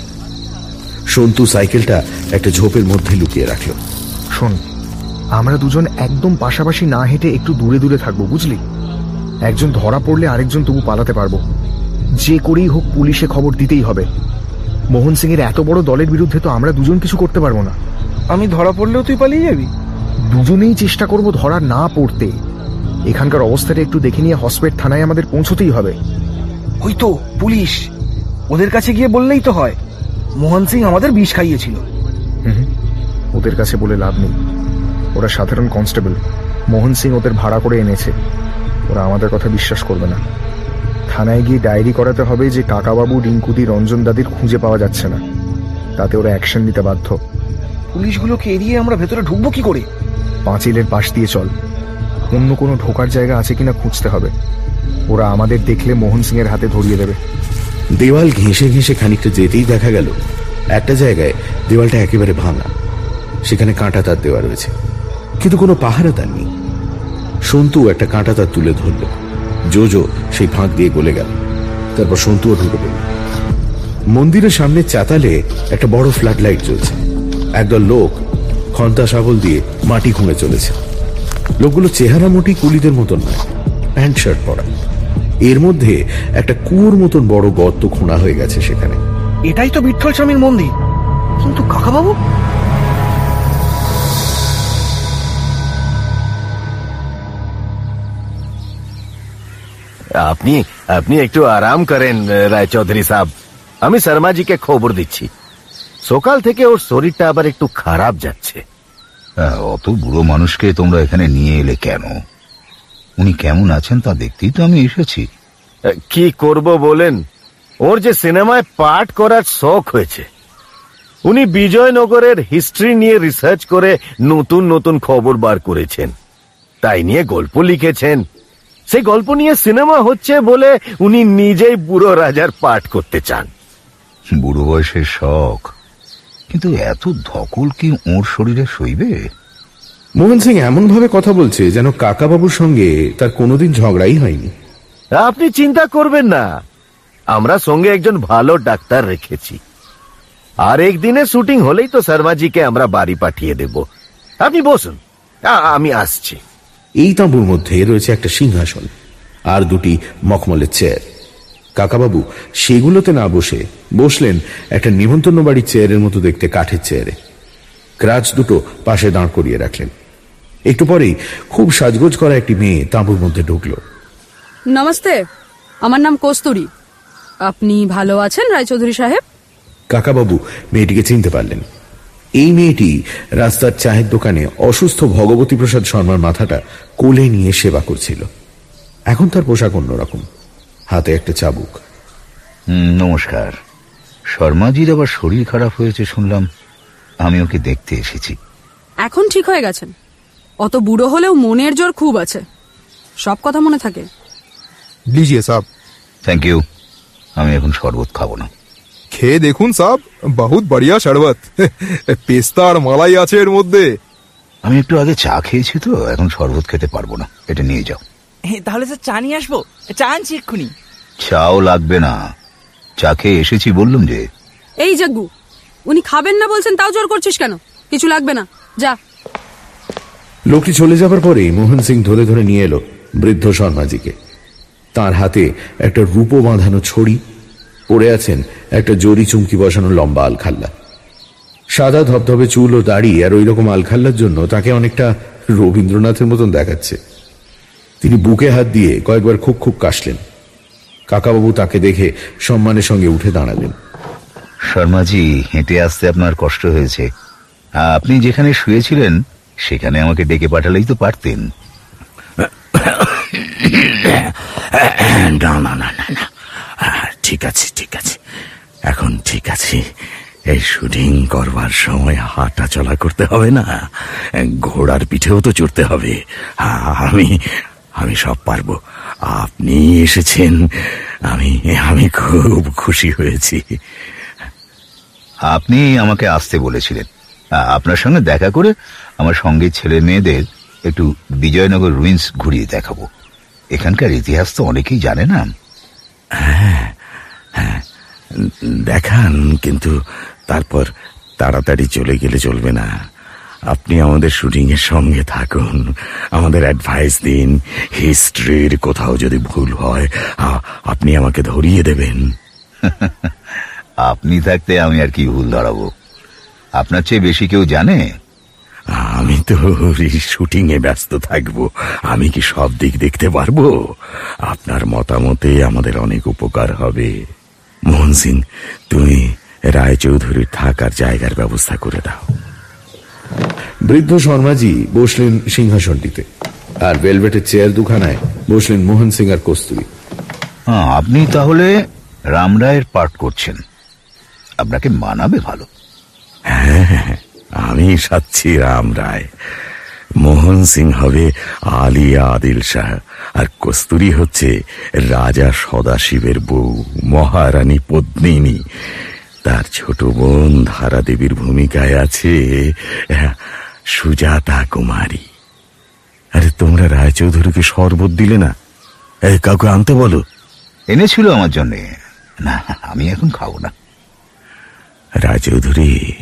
সন্তু সাইকেলটা একটা ঝোপের মধ্যে লুকিয়ে রাখল। শোন আমরা দুজন একদম পাশাপাশি না হেঁটে একটু দূরে দূরে থাকব বুঝলি? একজন ধরা পড়লে আরেকজন তবু পালাতে পারব। যে করেই হোক পুলিশে খবর দিতেই হবে। মোহন সিং এর এত বড় দলের বিরুদ্ধে তো আমরা দুজন কিছু করতে পারব না। আমি ধরা পড়লেও তুই পালিয়ে যাবি। দুজনেই চেষ্টা করব ধরা না পড়তে। এখানকার অবস্থাটা একটু দেখে নিয়ে হসপিটাল থানায় আমাদের পৌঁছতেই হবে। ওই তো পুলিশ। ওদের কাছে গিয়ে বললেই তো হয়। মোহন সিং আমাদের বিষ খাইয়েছিল। হুম, ওদের কাছে বলে লাভ নেই। ওরা সাধারণ কনস্টেবল। মোহন সিং ওদের ভাড়া করে এনেছে। ওরা আমাদের কথা বিশ্বাস করবে না। থানায় গিয়ে ডায়েরি করাতে হবে যে কাকাবাবু রিঙ্কুদি রঞ্জন দাদির খুঁজে পাওয়া যাচ্ছে না। তাতে ওরা অ্যাকশন নিতে বাধ্য। পুলিশগুলোকে এড়িয়ে আমরা ভেতরে ঢুকবো কি করে? পাঁচিলের পাশ দিয়ে চল। অন্য কোনো ঢোকার জায়গা আছে কিনা খুঁজতে হবে। ওরা আমাদের দেখলে মোহন সিং এর হাতে ধরিয়ে দেবে। দেওয়াল ঘেঁষে ঘেঁষে খানিকটা যেতেই দেখা গেল একটা জায়গায় দেওয়ালটা একেবারে ভাঙা। সেখানে কাঁটা তার দেওয়া রয়েছে। কিন্তু কোনো পাহারা তার নেই। সন্তু একটা কাঁটা তার তুলে ধরল। জোজো সেই ফাঁক দিয়ে গলে গেল। তারপর সন্তুও ঢুকে পড়ল। মন্দিরের সামনে চাতালে একটা বড় ফ্ল্যাট লাইট জ্বলছে। একদল লোক খন্তা শাবল দিয়ে মাটি খুঁড়ে চলেছে। লোকগুলো চেহারা মোটি কুলিদের মতন নয়, প্যান্ট শার্ট পরা। এর মধ্যে একটা কুয়োর মতন বড় গর্ত খোঁড়া হয়ে গেছে সেখানে। এটাই তো বিঠল স্বামীর মন্দির। কিন্তু কাকাবাবু আপনি আপনি একটু আরাম করেন রায় চৌধুরী সাহেব। আমি শর্মাজিকে খবর দিচ্ছি। সকাল থেকে ওর শরীরটা আবার একটু খারাপ যাচ্ছে। অত বুড়ো মানুষকে তোমরা এখানে নিয়ে এলে কেন? উনি কেমন আছেন তা দেখতেই তো আমি এসেছি। কি করব বলেন? ওর যে সিনেমায় পাঠ করার শখ হয়েছে। উনি বিজয়নগরের হিস্ট্রি নিয়ে রিসার্চ করে নতুন নতুন খবর বার করেছেন। তাই নিয়ে গল্প লিখেছেন। সেই গল্প নিয়ে সিনেমা হচ্ছে বলে উনি নিজেই বুড়ো রাজার পাঠ করতে চান। বুড়ো বয়সের শখ। কিন্তু এত ধকল কি ওর শরীরে সইবে? মোহন সিং এমন ভাবে কথা বলছে যেন কাকাবাবুর সঙ্গে তার কোনোদিন ঝগড়াই হয়নি। আপনি চিন্তা করবেন না। আমরা সঙ্গে একজন ভালো ডাক্তার রেখেছি। আর একদিনে শুটিং হলেই তো শর্মাজিকে আমরা বাড়ি পাঠিয়ে দেব। আপনি বসুন। আমি আসছি। এই তাঁবুর মধ্যে রয়েছে একটা সিংহাসন আর দুটি মখমলের চেয়ার। কাকাবাবু সেগুলোতে না বসে বসলেন একটা নিমন্ত্রণ বাড়ির চেয়ারের মতো দেখতে কাঠের চেয়ারে। ক্রাচ দুটো পাশে দাঁড় করিয়ে রাখলেন। একটু পরেই খুব সাজগোজ করা একটি মেয়ে তাঁবুর মধ্যে ঢুকলো। নমস্তে আমার নাম কস্তুরি। আপনি ভালো আছেন রায়চৌধুরী সাহেব? কাকাবাবু মেয়েটিকে চিনতে পারলেন। এই মেয়েটি রাস্তার চায়ের দোকানে অসুস্থ ভগবতী প্রসাদ শর্মার মাথাটা কোলে নিয়ে সেবা করছিল। এখন তার পোশাক অন্যরকম। হাতে একটা চাবুক। হুম, নমস্কার। শর্মাজির আবার শরীর খারাপ হয়েছে শুনলাম। আমি ওকে দেখতে এসেছি। এখন ঠিক হয়ে গেছেন। অত বুড়ো হলেও মনের জোর খুব আছে। সব কথা মনে থাকে। লিজিয়ে সাব থ্যাংক ইউ আমি এখন শরবত খাব না। খেয়ে দেখুন সাব বহুত বড়িয়া শরবত। পেস্তা আর মালাই আছে এর মধ্যে। আমি একটু আগে চা খেয়েছি তো এখন শরবত খেতে পারব না এটা নিয়ে যাও। তাহলে স্যার চা নিয়ে আসব চা আনছি এক্ষুনি। চাও লাগবে না। চা খেয়ে এসেছি বললাম যে। এই জাগ্গু উনি খাবেন না বলছেন তাও জোর করছিস কেন? কিছু লাগবে না যা। লোকটি চলে যাবার পরেই মোহন সিং ধরে ধরে নিয়ে এলো বৃদ্ধ শর্মাজিকে। তার হাতে একটা রূপো বাঁধানো ছড়ি পড়ে আছেন একটা জরি চুমকি বসানো লম্বা আলখাল্লা। সাদা ধবধবে চুল ও দাড়ি আর ওই রকম আলখাল্লার জন্য তাকে অনেকটা রবীন্দ্রনাথের মতন দেখাচ্ছে। তিনি বুকে হাত দিয়ে কয়েকবার খুব খুব কাশলেন। কাকাবাবু তাকে দেখে সম্মানের সঙ্গে উঠে দাঁড়ালেন। শর্মাজি হেঁটে আসতে আপনার কষ্ট হয়েছে। আপনি যেখানে শুয়েছিলেন সেখানে আমাকে ডেকে পাঠালেই তো পারতেন। না না না না না। ঠিক আছে ঠিক আছে। এখন ঠিক আছে। এই শুটিং করবার সময় হাঁটা চলা করতে হবে না। ঘোড়ার পিঠেও তো চড়তে হবে। আ- আমি আমি সব পারব। আপনি এসেছেন। আমি আমি খুব খুশি হয়েছি। আপনি আমাকে আসতে বলেছিলেন। আপনার সঙ্গে দেখা করে আমার সঙ্গে ছেলে মেয়েদের একটু বিজয়নগর রুইন্স ঘুরিয়ে দেখাবো। এখানকার ইতিহাস তো অনেকেই জানে না। হ্যাঁ হ্যাঁ দেখান কিন্তু তারপর তাড়াতাড়ি চলে গেলে চলবে না। আপনি আমাদের শুটিং এর সঙ্গে থাকুন। আমাদের অ্যাডভাইস দিন হিস্ট্রির কোথাও যদি ভুল হয় আপনি আমাকে ধরিয়ে দেবেন। আপনি থাকতে আমি আর কি ভুল ধরাবো? আপনার চেয়ে বেশি কেউ জানে? আমি তো শুটিং এ ব্যস্ত থাকব। আমি কি সব দিক দেখতে পারব? আপনার মতামতে আমাদের অনেক উপকার হবে। মোহন সিং তুমি রায়চৌধুরীর থাকার জায়গার ব্যবস্থা করে দাও। বৃদ্ধ শর্মাজি বসলেন সিংহাসনটিতে আর ভেলভেটের চেয়ার দুখানায় বসলেন মোহন সিং আর কস্তুরী। হ্যাঁ আপনি তাহলে রামরায়ের পাঠ করছেন। আপনাকে মানাবে ভালো। হ্যাঁ আমি সাচ্ছি রাম রায়। মোহন সিং হবে আলিয়া আদিল শাহ। আর কস্তুরি হচ্ছে রাজা সদাশিবের বউ মহারানী পদ্মিনী। তার ছোট বোন ধারা দেবীর ভূমিকায় আছে আহ, সুজাতা কুমারী। আরে তোমরা রায়চৌধুরীকে শরবত দিলে না? এই কাউকে আনতে বলো। এনেছিল আমার জন্য। না আমি এখন খাব না। রায়চৌধুরী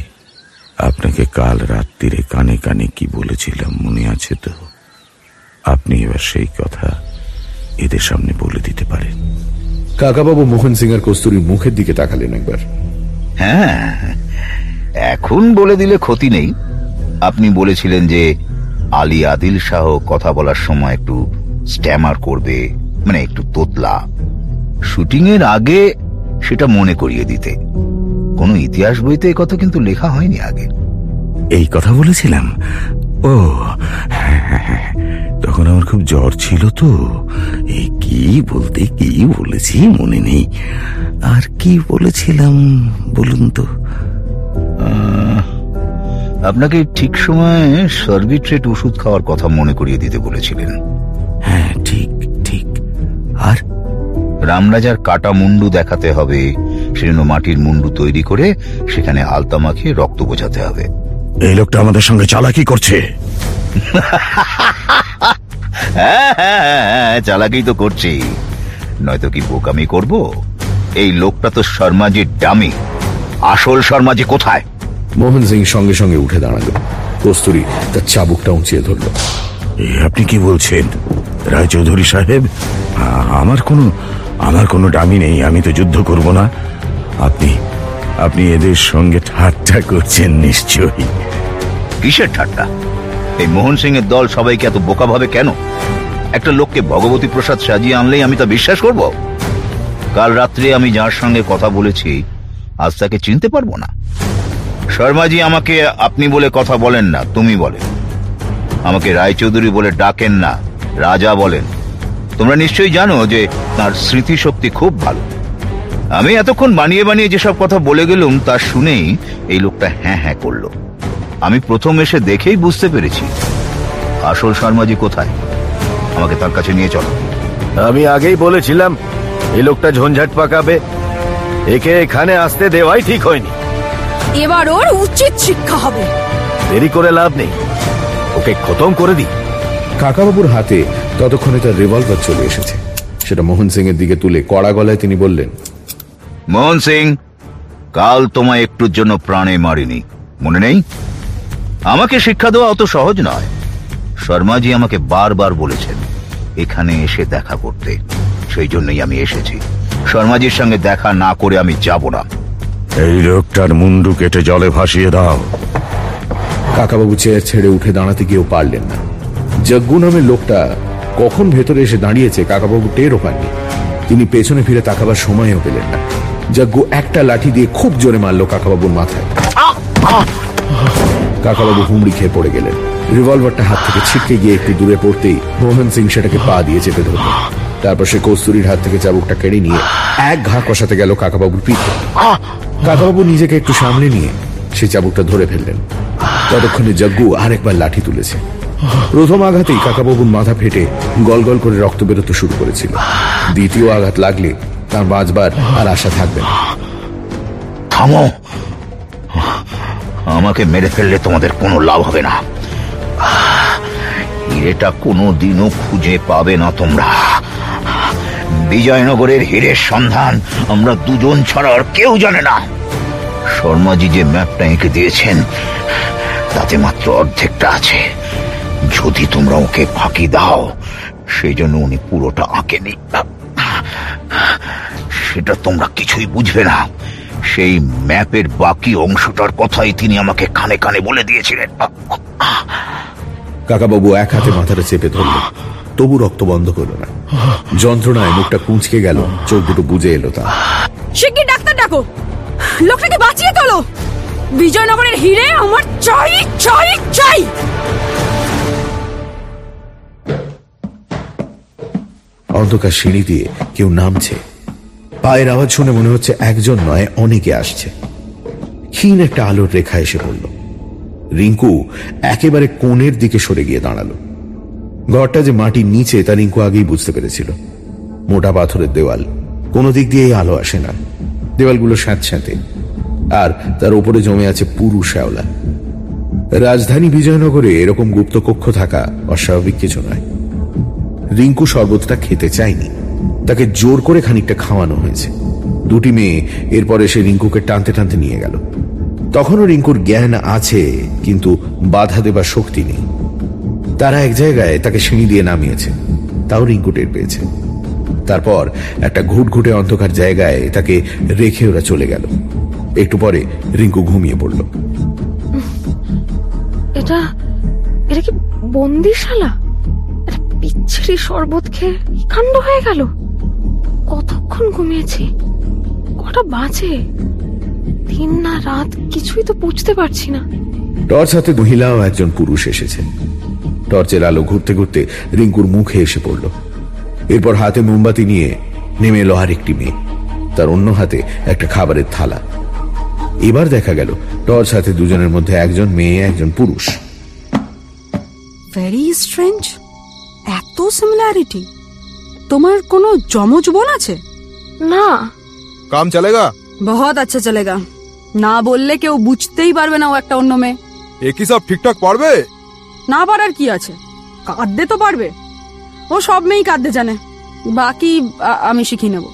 আপনাকে কাল রাত্রিরে কানে কানে কি বলেছিলাম মনে আছে তো? আপনি এবার সেই কথা এদের সামনে বলে দিতে পারেন। কাকাবাবু মোহন সিং আর কস্তুরীর মুখের দিকে তাকালেন একবার। হ্যাঁ এখন বলে দিলে ক্ষতি নেই। আপনি বলেছিলেন যে আলী আদিল শাহ কথা বলার সময় একটু স্ট্যামার করবে মানে একটু তোতলা। শুটিং এর আগে সেটা মনে করিয়ে দিতে। কোনো ইতিহাস বইতে এ কথা কিন্তু লেখা হয়নি আগে। এই কথা বলেছিলাম? ও হ্যাঁ, হ্যাঁ, হ্যাঁ। তখন আমার খুব জ্বর ছিল তো। এই কি বলতে কি বলেছি মনে নেই। আর কি বলেছিলাম বলুন তো? আপনাকে ঠিক সময়ে সার্বিট্রেট ওষুধ খাওয়ার কথা মনে করিয়ে দিতে বলেছিলেন। হ্যাঁ ঠিক ঠিক। আর? রামরাজার কাটা মুন্ডু দেখাতে হবে। সেজন্য মাটির মুন্ডু তৈরি করে সেখানে আলতা মাখিয়ে রক্ত বোঝাতে হবে। এই লোকটা আমাদের সঙ্গে চালাকি করছে। হ্যাঁ হ্যাঁ হ্যাঁ, চালাকি তো করছি। নয়তো কি বোকামি করব? এই লোকটা তো শর্মাজির ডামি। আসল শর্মাজি কোথায়? মোহন সিং সঙ্গে সঙ্গে উঠে দাঁড়াল। কস্তুরি তার চাবুকটা উঁচিয়ে ধরল। আপনি কি বলছেন? রায়চৌধুরী সাহেব আমার কোনো আমার কোনো দামি নেই আমি তো যুদ্ধ করব না। আপনি আপনি এদের সঙ্গে ঠাট্টা করছেন নিশ্চয়ই। কিসের ঠাট্টা? এই মোহন সিং এর দল সবাইকে এত বোকা ভাবে কেন? একটা লোককে ভগবতী প্রসাদ সাজিয়ে আনলেই আমি তা বিশ্বাস করব? কাল রাত্রে আমি যার সঙ্গে কথা বলেছি, আজ তাকে চিনতে পারব না। শর্মাজি আমাকে আপনি বলে কথা বলেন না, তুমি বলেন। আমাকে রায়চৌধুরী বলে ডাকেন না, রাজা বলেন। তোমরা নিশ্চয়ই জানো যে তার স্মৃতিশক্তি খুব ভালো। আমি এতক্ষণ বানিয়ে বানিয়ে যেসব কথা বলে গেলুম তা শুনেই এই লোকটা হ্যাঁ হ্যাঁ করল। আমি প্রথম এসে দেখেই বুঝতে পেরেছি। আসল শর্মাজি কোথায়? আমাকে তার কাছে নিয়ে চলো। আমি আগেই বলেছিলাম এই লোকটা ঝঞ্ঝাট পাকাবে। একে এখানে আসতে দেওয়াই ঠিক হয়নি। এবার ওর উচিত শিক্ষা হবে। দেরি করে লাভ নেই। ওকে খতম করে দিই। কাকাবাবুর হাতে ততক্ষণে তার রিভলভার চলে এসেছে। সেটা মোহন সিং এর দিকে তুলে কড়া গলায় তিনি বললেন মোহন সিং কাল তোমায় একটুর জন্য প্রাণে মারিনি। মনে নেই? আমাকে শিক্ষা দেওয়া অত সহজ নয়। শর্মাজি আমাকে বারবার বলেছেন এখানে এসে দেখা করতে। সেই জন্যই আমি এসেছি। শর্মাজির সঙ্গে দেখা না করে আমি যাব না। এই লোকটার মুন্ডু কেটে জলে ভাসিয়ে দাও। কাকাবাবু চেয়ার ছেড়ে উঠে দাঁড়াতে গিয়েও পারলেন না। যজ্ঞু নামের লোকটা কখন ভেতরে এসে দাঁড়িয়েছে কাকাবাবু টেরও পাননি। তিনি পেছনে ফিরে তাকাবার সময়ও পেলেন না। যজ্ঞ একটা লাঠি দিয়ে খুব জোরে মারল কাকাবাবুর মাথায়। কাকাবাবু হুমড়ি খেয়ে পড়ে গেলেন। রিভলভারটা হাত থেকে ছিটকে গিয়ে একটু দূরে পড়তেই মোহন সিং সেটাকে পা দিয়ে চেপে ধরল। তারপর সে কস্তুরীর হাত থেকে চাবুকটা কেড়ে নিয়ে এক ঘা কষাতে গেল কাকাবাবুর পিঠে। কাকাবাবু নিজেকে একটু সামনে নিয়ে সেই চাবুকটা ধরে ফেললেন। ততক্ষণে যজ্ঞু আরেকবার লাঠি তুলেছে। প্রথম আঘাতেই কাকাবাবুর মাথা ফেটে গল গল করে রক্ত বেরোতে শুরু করেছিল। দ্বিতীয় আঘাত লাগলে তার বাঁচবার আর আশা থাকবে থামো। আমাকে মেরে ফেললে তোমাদের কোনো লাভ হবে না। হিরেটা কোনো দিনও খুঁজে পাবে না তোমরা। বিজয়নগরের হীরের সন্ধান আমরা দুজন ছাড়া আর কেউ জানে না। শর্মাজি যে ম্যাপটা এঁকে দিয়েছেন, তাতে মাত্র অর্ধেকটা আছে। যদি তোমরা ওকে ফাঁকি দাও, সেই জন্য উনি পুরোটা আঁকেনি। সেটা তোমরা কিছুই বুঝবে না। সেই ম্যাপের বাকি অংশটার কথাই তিনি আমাকে কানে কানে বলে দিয়েছিলেন। কাকাবাবু এক হাতে মাথাটা চেপে ধরল তবু রক্ত বন্ধ করল না। যন্ত্রণায় মুখটা কুঁচকে গেল। চোখ দুটো বুঝে এলো তা শিগগির ডাক্তার ডাকো? লোকটাকে বাঁচিয়ে তোলো। বিজয়নগরের হিরে আমার চাই চাই চাই অন্ধকার সিঁড়ি দিয়ে কেউ নামছে। পায়ের আওয়াজ শুনে মনে হচ্ছে একজন নয়, অনেকে আসছে। ক্ষীণ একটা আলোর রেখা এসে পড়ল। রিঙ্কু একেবারে কোণের দিকে সরে গিয়ে দাঁড়াল। ঘরটা যে মাটির নিচে, তা রিঙ্কু আগেই বুঝতে পেরেছিল। মোটা পাথরের দেওয়াল, কোনো দিক দিয়েই আলো আসে না। দেওয়ালগুলো স্যাঁতস্যাঁতে, আর তার উপরে জমে আছে পুরু শ্যাওলা। রাজধানী বিজয়নগরে এরকম গুপ্ত কক্ষ থাকা অস্বাভাবিক কিছু নয়। রিঙ্কু শরবতটা খেতে চায়নি। তাকে জোর করে খানিকটা খাওয়ানো হয়েছে। দুটি মেয়ে এরপর এসে রিঙ্কুকে টানতে টানতে নিয়ে গেল। তখনও রিঙ্কুর জ্ঞান আছে, কিন্তু বাধা দেবার শক্তি নেই। তারা এক জায়গায় তাকে সিঁড়ি দিয়ে নামিয়েছে। তাও রিঙ্কু টের পেয়েছে। তারপর একটা ঘুটঘুটে অন্ধকার জায়গায় তাকে রেখে ওরা চলে গেল। একটু পরে রিঙ্কু ঘুমিয়ে পড়ল। এটা এটা কি বন্দিশালা? বিচ্ছিরি শরবত খেয়ে কাণ্ড হয়ে গেল। কতক্ষণ ঘুমিয়েছি? কটা বাজে? দিন না রাত কিছুই তো বুঝতে পারছি না। টর্চ হাতে মহিলা ও একজন পুরুষ এসেছে। টর্চের আলো ঘুরতে ঘুরতে রিঙ্কুর মুখে এসে পড়ল। এরপর হাতে মোমবাতি নিয়ে নেমে এলো আর একটি মেয়ে। তার অন্য হাতে একটা খাবারের থালা। এবার দেখা গেল টর্চ হাতে দুজনের মধ্যে একজন মেয়ে একজন পুরুষ। ভেরি স্ট্রেঞ্জ এত সিমিলারিটি তোমার কোনো জমজ বোন আছে না কাম চলেগা বহুত আচ্ছা চলেগা না বললে কেউ বুঝতেই পারবে না ও একটা অন্য মেয়ে একই সব ঠিকঠাক পারবে না পারার কি আছে কাঁদতে তো পারবে ও সব মেয়েই কাঁদতে জানে বাকি আ- আমি শিখিয়ে নেব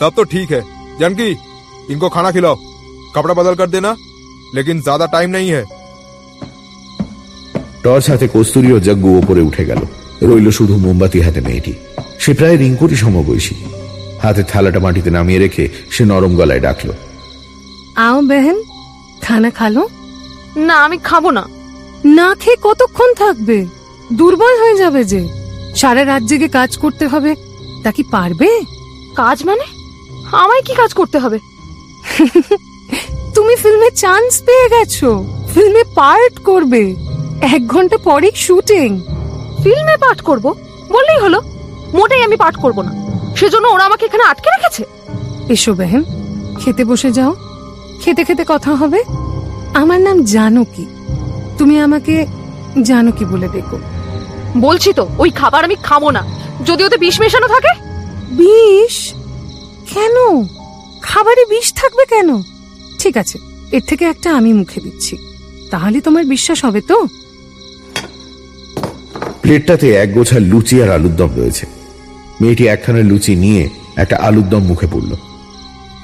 तब तो ठीक है जानकी इनको खाना खिलाओ कपड़ा बदल कर देना लेकिन ज्यादा टाइम नहीं है টর্চ হাতে কস্তুরি ও জগ্গু ওপরে উঠে গেল রইল শুধু মোমবাতি হাতে মেয়েটি। সে প্রায় রিঙ্কুরি সমবয়সী। হাতে থালাটা মাটিতে নামিয়ে রেখে সে নরম গলায় ডাকল। আও বেহেন খানা খালো? না আমি খাব না। না খেয়ে কতক্ষণ থাকবে? দুর্বল হয়ে যাবে যে। সারা রাত জেগে কাজ করতে হবে। তা কি পারবে? কাজ মানে? আমায় কি কাজ করতে হবে? তুমি ফিল্মে চান্স পেয়ে গেছো। ফিল্মে পার্ট করবে। এক ঘণ্টা পরেই শুটিং। ফিল্মে পাঠ করব? বললেই হলো মোটেই আমি পাঠ করব না। সেজন্য ওরা আমাকে এখানে আটকে রেখেছে। এসো বেহেন খেতে বসে যাও। খেতে খেতে কথা হবে। আমার নাম জানকী। তুমি আমাকে জানকী বলে দেখো বলছি তো ওই খাবার আমি খাব না। যদি ওতে বিষ মেশানো থাকে? বিষ? কেন? খাবারে বিষ থাকবে কেন? ঠিক আছে এর থেকে একটা আমি মুখে দিচ্ছি। তাহলে তোমার বিশ্বাস হবে তো? প্লেটটাতে এক গোছা লুচি আর আলুর দম রয়েছে। মেয়েটি একখানা লুচি নিয়ে একটা আলুর দম মুখে পড়ল।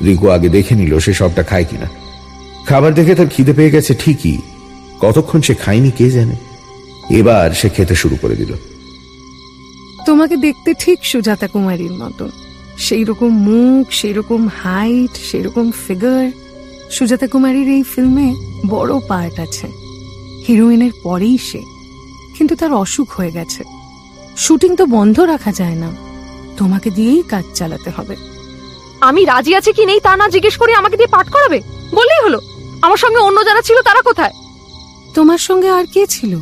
রিঙ্কু আগে দেখে নিল সে সবটা খায় কিনা। খাবার দেখে তার খিদে পেয়ে গেছে ঠিকই, কতক্ষণ সে খায়নি কে জানে। এবার সে খেতে শুরু করে দিল। তোমাকে দেখতে ঠিক সুজাতা কুমারীর মতন। সেই রকম মুখ সেই রকম হাইট সেই রকম ফিগার সুজাতা কুমারীর এই ফিল্মে বড় পার্ট আছে। হিরোইনের পরেই সে। কিন্তু তার অসুখ হয়ে গেছে। শুটিং তো বন্ধ রাখা যায় না। তোমাকে দিয়েই কাজ চালাতে হবে। আমি রাজি আছি কি নেই তা না জিজ্ঞেস করে আমাকে দিয়ে পাঠ করাবে? বললেই হলো। আমার সঙ্গে অন্য যারা ছিল তারা কোথায়? তোমার সঙ্গে আর কে ছিল?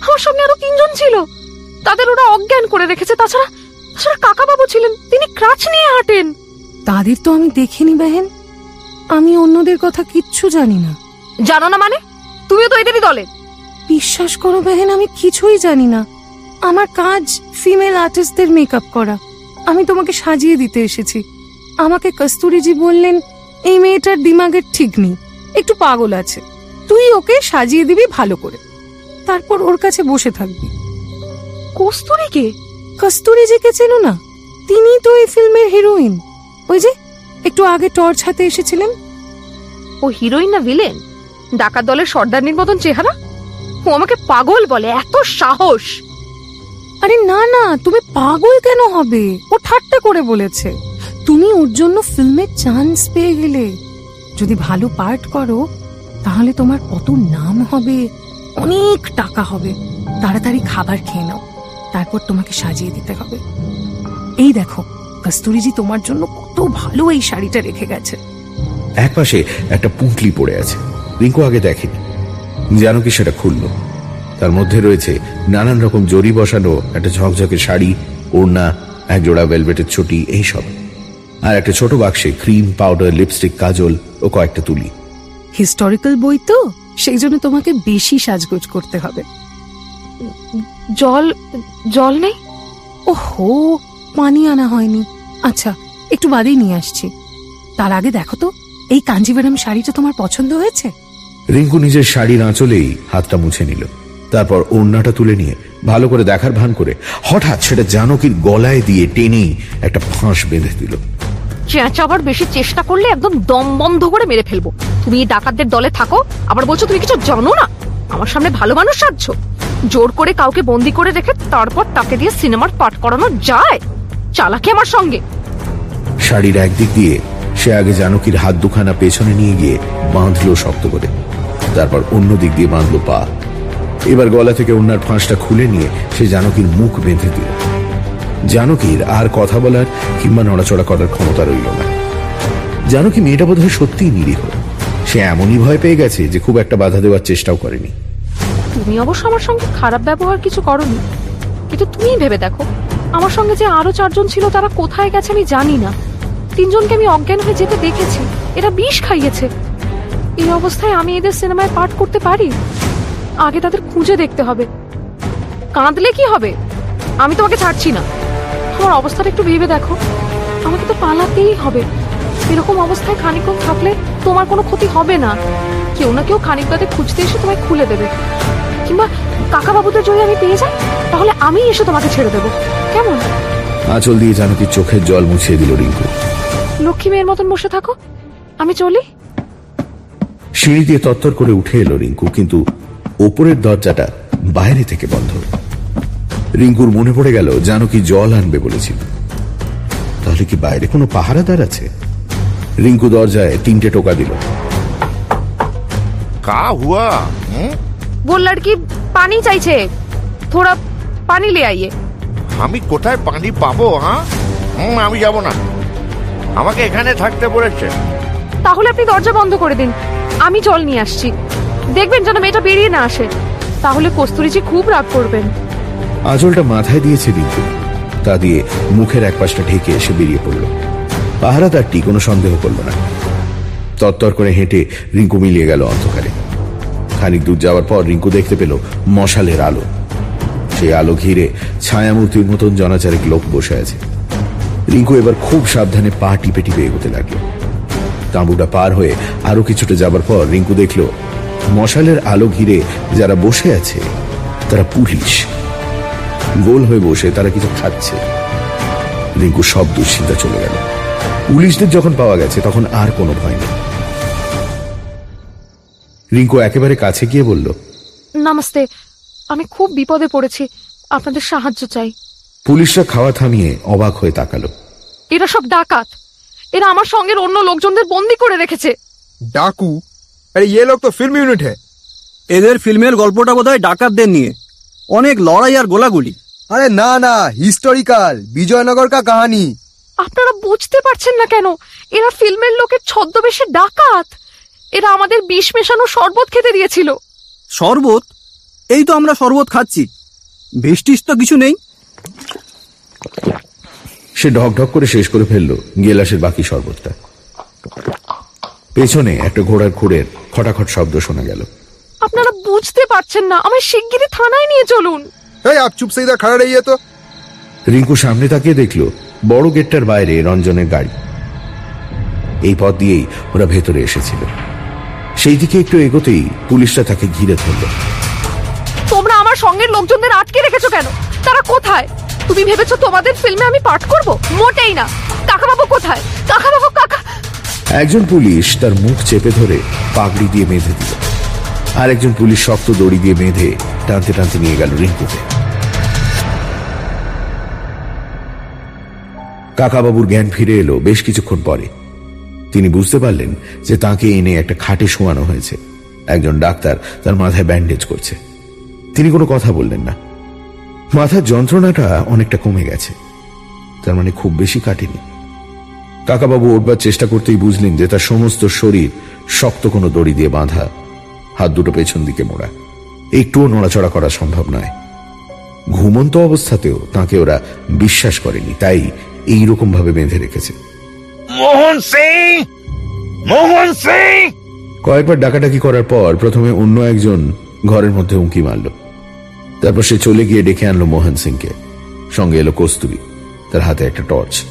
আমার সঙ্গে আরও তিনজন ছিল। তাদের ওরা অজ্ঞান করে রেখেছে। তাছাড়া তাছাড়া কাকা বাবু ছিলেন। তিনি ক্রাচ নিয়ে হাঁটেন। তাদের তো আমি দেখিনি বেহেন। আমি অন্যদের কথা কিচ্ছু জানি না। জানো না মানে? তুমিও তো এদেরই দলে। বিশ্বাস করো বেহেন আমি কিছুই জানি না। আমার কাজ ফিমেল আর্টিস্টদের মেকআপ করা। আমি তোমাকে সাজিয়ে দিতে এসেছি। আমাকে কস্তুরিজি বললেন এই মেয়েটার দিমাগের ঠিক নেই। একটু পাগল আছে। তুই ওকে সাজিয়ে দিবি ভালো করে। তারপর ওর কাছে বসে থাকবি। কস্তুরীকে? কস্তুরিজিকে চেনো না? তিনি তো এই ফিল্মের হিরোইন ওই যে একটু আগে টর্চ হাতে এসেছিলেন। ও হিরোইন না ভিলেন ডাকাত দলের সর্দারনির মতন চেহারা? ও আমাকে পাগল বলে, এত সাহস। আরে না না, তুমি পাগল কেন হবে? ও ঠাট্টা করে বলেছে। তুমি ওর জন্য ফিল্মে চান্স পেয়ে গেলে। যদি ভালো পার্ট করো, তাহলে তোমার কত নাম হবে, অনেক টাকা হবে। তাড়াতাড়ি খাবার খেয়ে নাও, তারপর তোমাকে সাজিয়ে দিতে হবে। এই দেখো, কস্তুরিজি তোমার জন্য কত ভালো এই শাড়িটা রেখে গেছে। এক পাশে একটা পুঁটলি পড়ে আছে। রিঙ্কু আগে দেখেনি। জানো কি সেটা খুলল। তার মধ্যে রয়েছে নানান রকম জরি বসানো একটা ঝকঝকে শাড়ি, ওড়না এক জোড়া ভেলভেটের ছুটি, এইসব। আর একটা ছোট বাক্সে ক্রিম পাউডার লিপস্টিক কাজল ও কয়েকটা তুলি। হিস্টোরিক্যাল বই তো? সেই জন্য তোমাকে বেশি সাজগোজ করতে হবে। জল জল নেই? ওহো, পানি আনা হয়নি। আচ্ছা একটু বাদেই নিয়ে আসছি। তার আগে দেখো তো, এই কাঞ্জিভারাম শাড়িটা তোমার পছন্দ হয়েছে? রিঙ্কু নিজের শাড়ির আঁচলেই হাতটা মুছে নিল। তারপর ওড়নাটা তুলে নিয়ে ভালো করে দেখার ভান করে হঠাৎ সেটা জানকীর গলায় দিয়ে টেনেই একটা ফাঁস বেঁধে দিল। চেঁচাবার বেশি চেষ্টা করলে একদম দম বন্ধ করে মেরে ফেলব। তুমি এই ডাকাতদের দলে থাকো আবার বলছো তুমি কিছু জানো না? আমার সামনে ভালো মানুষ সাজছ। জোর করে কাউকে বন্দি করে রেখে তারপর তাকে দিয়ে সিনেমার পাঠ করানো যায়। চালাকি আমার সঙ্গে। শাড়ির একদিক দিয়ে সে আগে জানকীর হাত দুখানা পেছনে নিয়ে গিয়ে বাঁধলো শক্ত করে। তারপর অন্য দিক দিয়ে বাঁধলো পা। এবার গলা থেকে ওনার ফাঁসটা খুলে নিয়ে সে জানকীর মুখ বেঁধে দিল। জানকীর আর কথা বলার কিংবা নড়াচড়া করার ক্ষমতা রইল না। জানকী মেয়েটা বোধ হয় সত্যিই নিরীহ। সে এমনই ভয় পেয়ে গেছে যে খুব একটা বাধা দেওয়ার চেষ্টাও করেনি। তুমি অবশ্য আমার সঙ্গে খারাপ ব্যবহার কিছু করনি। কিন্তু তুমিই ভেবে দেখো। আমার সঙ্গে যে আরও চারজন ছিল তারা কোথায় গেছে আমি জানি না। তিনজনকে আমি অজ্ঞান হয়ে যেতে দেখেছি। এরা বিষ খাইয়েছে। এই অবস্থায় আমি এদের সিনেমায় পাঠ করতে পারি? আগে তাদের খুঁজে দেখতে হবে। কাঁদলে কি হবে? আমি তোমাকে ছাড়ছি না। আমার অবস্থাটা একটু ভেবে দেখো। আমাকে তো পালাতেই হবে। এরকম অবস্থায় খানিকক্ষণ থাকলে তোমার কোনো ক্ষতি হবে না। কেউ না কেউ খানিক বাদে খুঁজতে এসে তোমায় খুলে দেবে। কিংবা কাকা বাবুদের যদি আমি পেয়ে যাই তাহলে আমি এসে তোমাকে ছেড়ে দেবো। কেমন? আঁচল দিয়ে জানকীর চোখের জল মুছিয়ে দিল রিঙ্কু। লক্ষ্মী মেয়ের মতন বসে থাকো। আমি চলি। সিঁড়ি দিয়ে তত্তর করে উঠে এলো রিঙ্কু কিন্তু ওপরের দরজাটা বাইরে থেকে বন্ধ রিঙ্কুর মনে পড়ে গেল জানকী জল আনবে বলেছিল তাহলে কি বাইরে কোনো পাহারাদার আছে রিঙ্কু দরজায় তিনটে টোকা দিল কা হুয়া बोल लड़की पानी চাইছে थोड़ा पानी ले आइए আমি কোথায় পানি পাবো হ্যাঁ হুম, আমি যাব না আমাকে এখানে থাকতে বলেছে তাহলে আপনি দরজা বন্ধ করে দিন আমি জল নিয়ে আসছি। দেখবেন যেন মেয়েটা বেরিয়ে না আসে। তাহলে কস্তুরিজি খুব রাগ করবেন। আঁচলটা মাথায় দিয়েছে রিঙ্কু। তা দিয়ে মুখের এক পাশটা ঢেকে এসে বেরিয়ে পড়ল। পাহারাদারটি কোনো সন্দেহ করল না। তত্তর করে হেঁটে রিঙ্কু মিলিয়ে গেল অন্ধকারে। খানিক দূর যাওয়ার পর রিঙ্কু দেখতে পেল মশালের আলো। সেই আলো ঘিরে ছায়ামূর্তির মতন জনাচারেক লোক বসে আছে। রিঙ্কু এবার খুব সাবধানে পা টিপে টিপে এগোতে লাগল। তাঁবুটা পার হয়ে আরও কিছুটা যাবার পর রিঙ্কু দেখল মশালের আলো ঘিরে যারা বসে আছে তারা পুলিশ। গোল হয়ে বসে তারা কিছু খাচ্ছে। রিঙ্কু সব দুশ্চিন্তা চলে গেল। পুলিশদের যখন পাওয়া গেছে তখন আর কোনো ভয় নেই। রিঙ্কু একেবারে কাছে গিয়ে বলল নমস্তে আমি খুব বিপদে পড়েছি। আপনাদের সাহায্য চাই। পুলিশরা খাওয়া থামিয়ে অবাক হয়ে তাকালো। এরা সব ডাকাত। এরা আমার সঙ্গের অন্য লোকজনদের বন্দি করে রেখেছে। ডাকু আরে ইয়ে লোক তো ফিল্ম ইউনিট হ্যাঁ এদের ফিল্মের গল্পটা বোধহয় ডাকাতদের নিয়ে। অনেক লড়াই আর গোলাগুলি। আরে না না হিস্টোরিক্যাল বিজয়নগর কা কাহানি। আপনারা বুঝতে পারছেন না কেন? এরা ফিল্মের লোকের ছদ্মবেশে ডাকাত। এরা আমাদের বিষ মেশানো শরবত খেতে দিয়েছিল। শরবত? এই তো আমরা শরবত খাচ্ছি। বৃষ্টিস তো কিছু নেই। সে ঢক ঢক করে শেষ করে ফেলল গেলাসের বাকি শরবতটা। পেছনে একটা ঘোড়ার খুঁড়ের খটাখট শব্দ শোনা গেল। আপনারা বুঝতে পারছেন না আমার শিগগিরই থানায় নিয়ে চলুন। এই আপ চুপ সে ইধর খড়া রহিয়ে তো। রিঙ্কু সামনে তাকিয়ে দেখল বড় গেটটার বাইরে রঞ্জনের গাড়ি। এই পথ দিয়েই ওরা ভেতরে এসেছিল। সেই দিকে একটু এগোতেই পুলিশরা তাকে ঘিরে ধরল। তোমরা আমার সঙ্গের লোকজনদের আটকে রেখেছো কেন? তারা কোথায়? তুমি ভেবেছো তোমাদের ফিল্মে আমি পাঠ করব? মোটেই না। কাকাবাবু কোথায়? কাকাবাবু, কাকা! একজন পুলিশ তার মুখ চেপে ধরে পাগড়ি দিয়ে বেঁধে দিল। আর একজন পুলিশ শক্ত দড়ি দিয়ে বেঁধে টানতে টানতে নিয়ে গেল রিঙ্কুকে কাকাবাবুর জ্ঞান ফিরে এলো বেশ কিছুক্ষণ পরে। তিনি বুঝতে পারলেন যে তাকে এনে একটা খাটে শোয়ানো হয়েছে। একজন ডাক্তার তার মাথায় ব্যান্ডেজ করছে। তিনি কোনো কথা বললেন না। মাথার যন্ত্রণাটা অনেকটা কমে গেছে। তার মানে খুব বেশি কাটেনি। কাকাবাবু উঠবার চেষ্টা করতেই বুঝলেন যে তার সমস্ত শরীর শক্ত কোনো দড়ি দিয়ে বাঁধা হাত দুটো পেছন দিকে মোড়া। একটুও নড়াচড়া করা সম্ভব নয়। ঘুমন্ত অবস্থাতেও তাকে ওরা বিশ্বাস করেনি তাই এইরকম ভাবে বেঁধে রেখেছে। মোহন সিং! মোহন সিং! কয়েকবার ডাকাডাকি করার পর প্রথমে অন্য একজন ঘরের মধ্যে উঁকি মারল। তারপর সে চলে গিয়ে ডেকে আনলো মোহন সিংকে। সঙ্গে এলো কস্তুরি তার হাতে একটা টর্চ।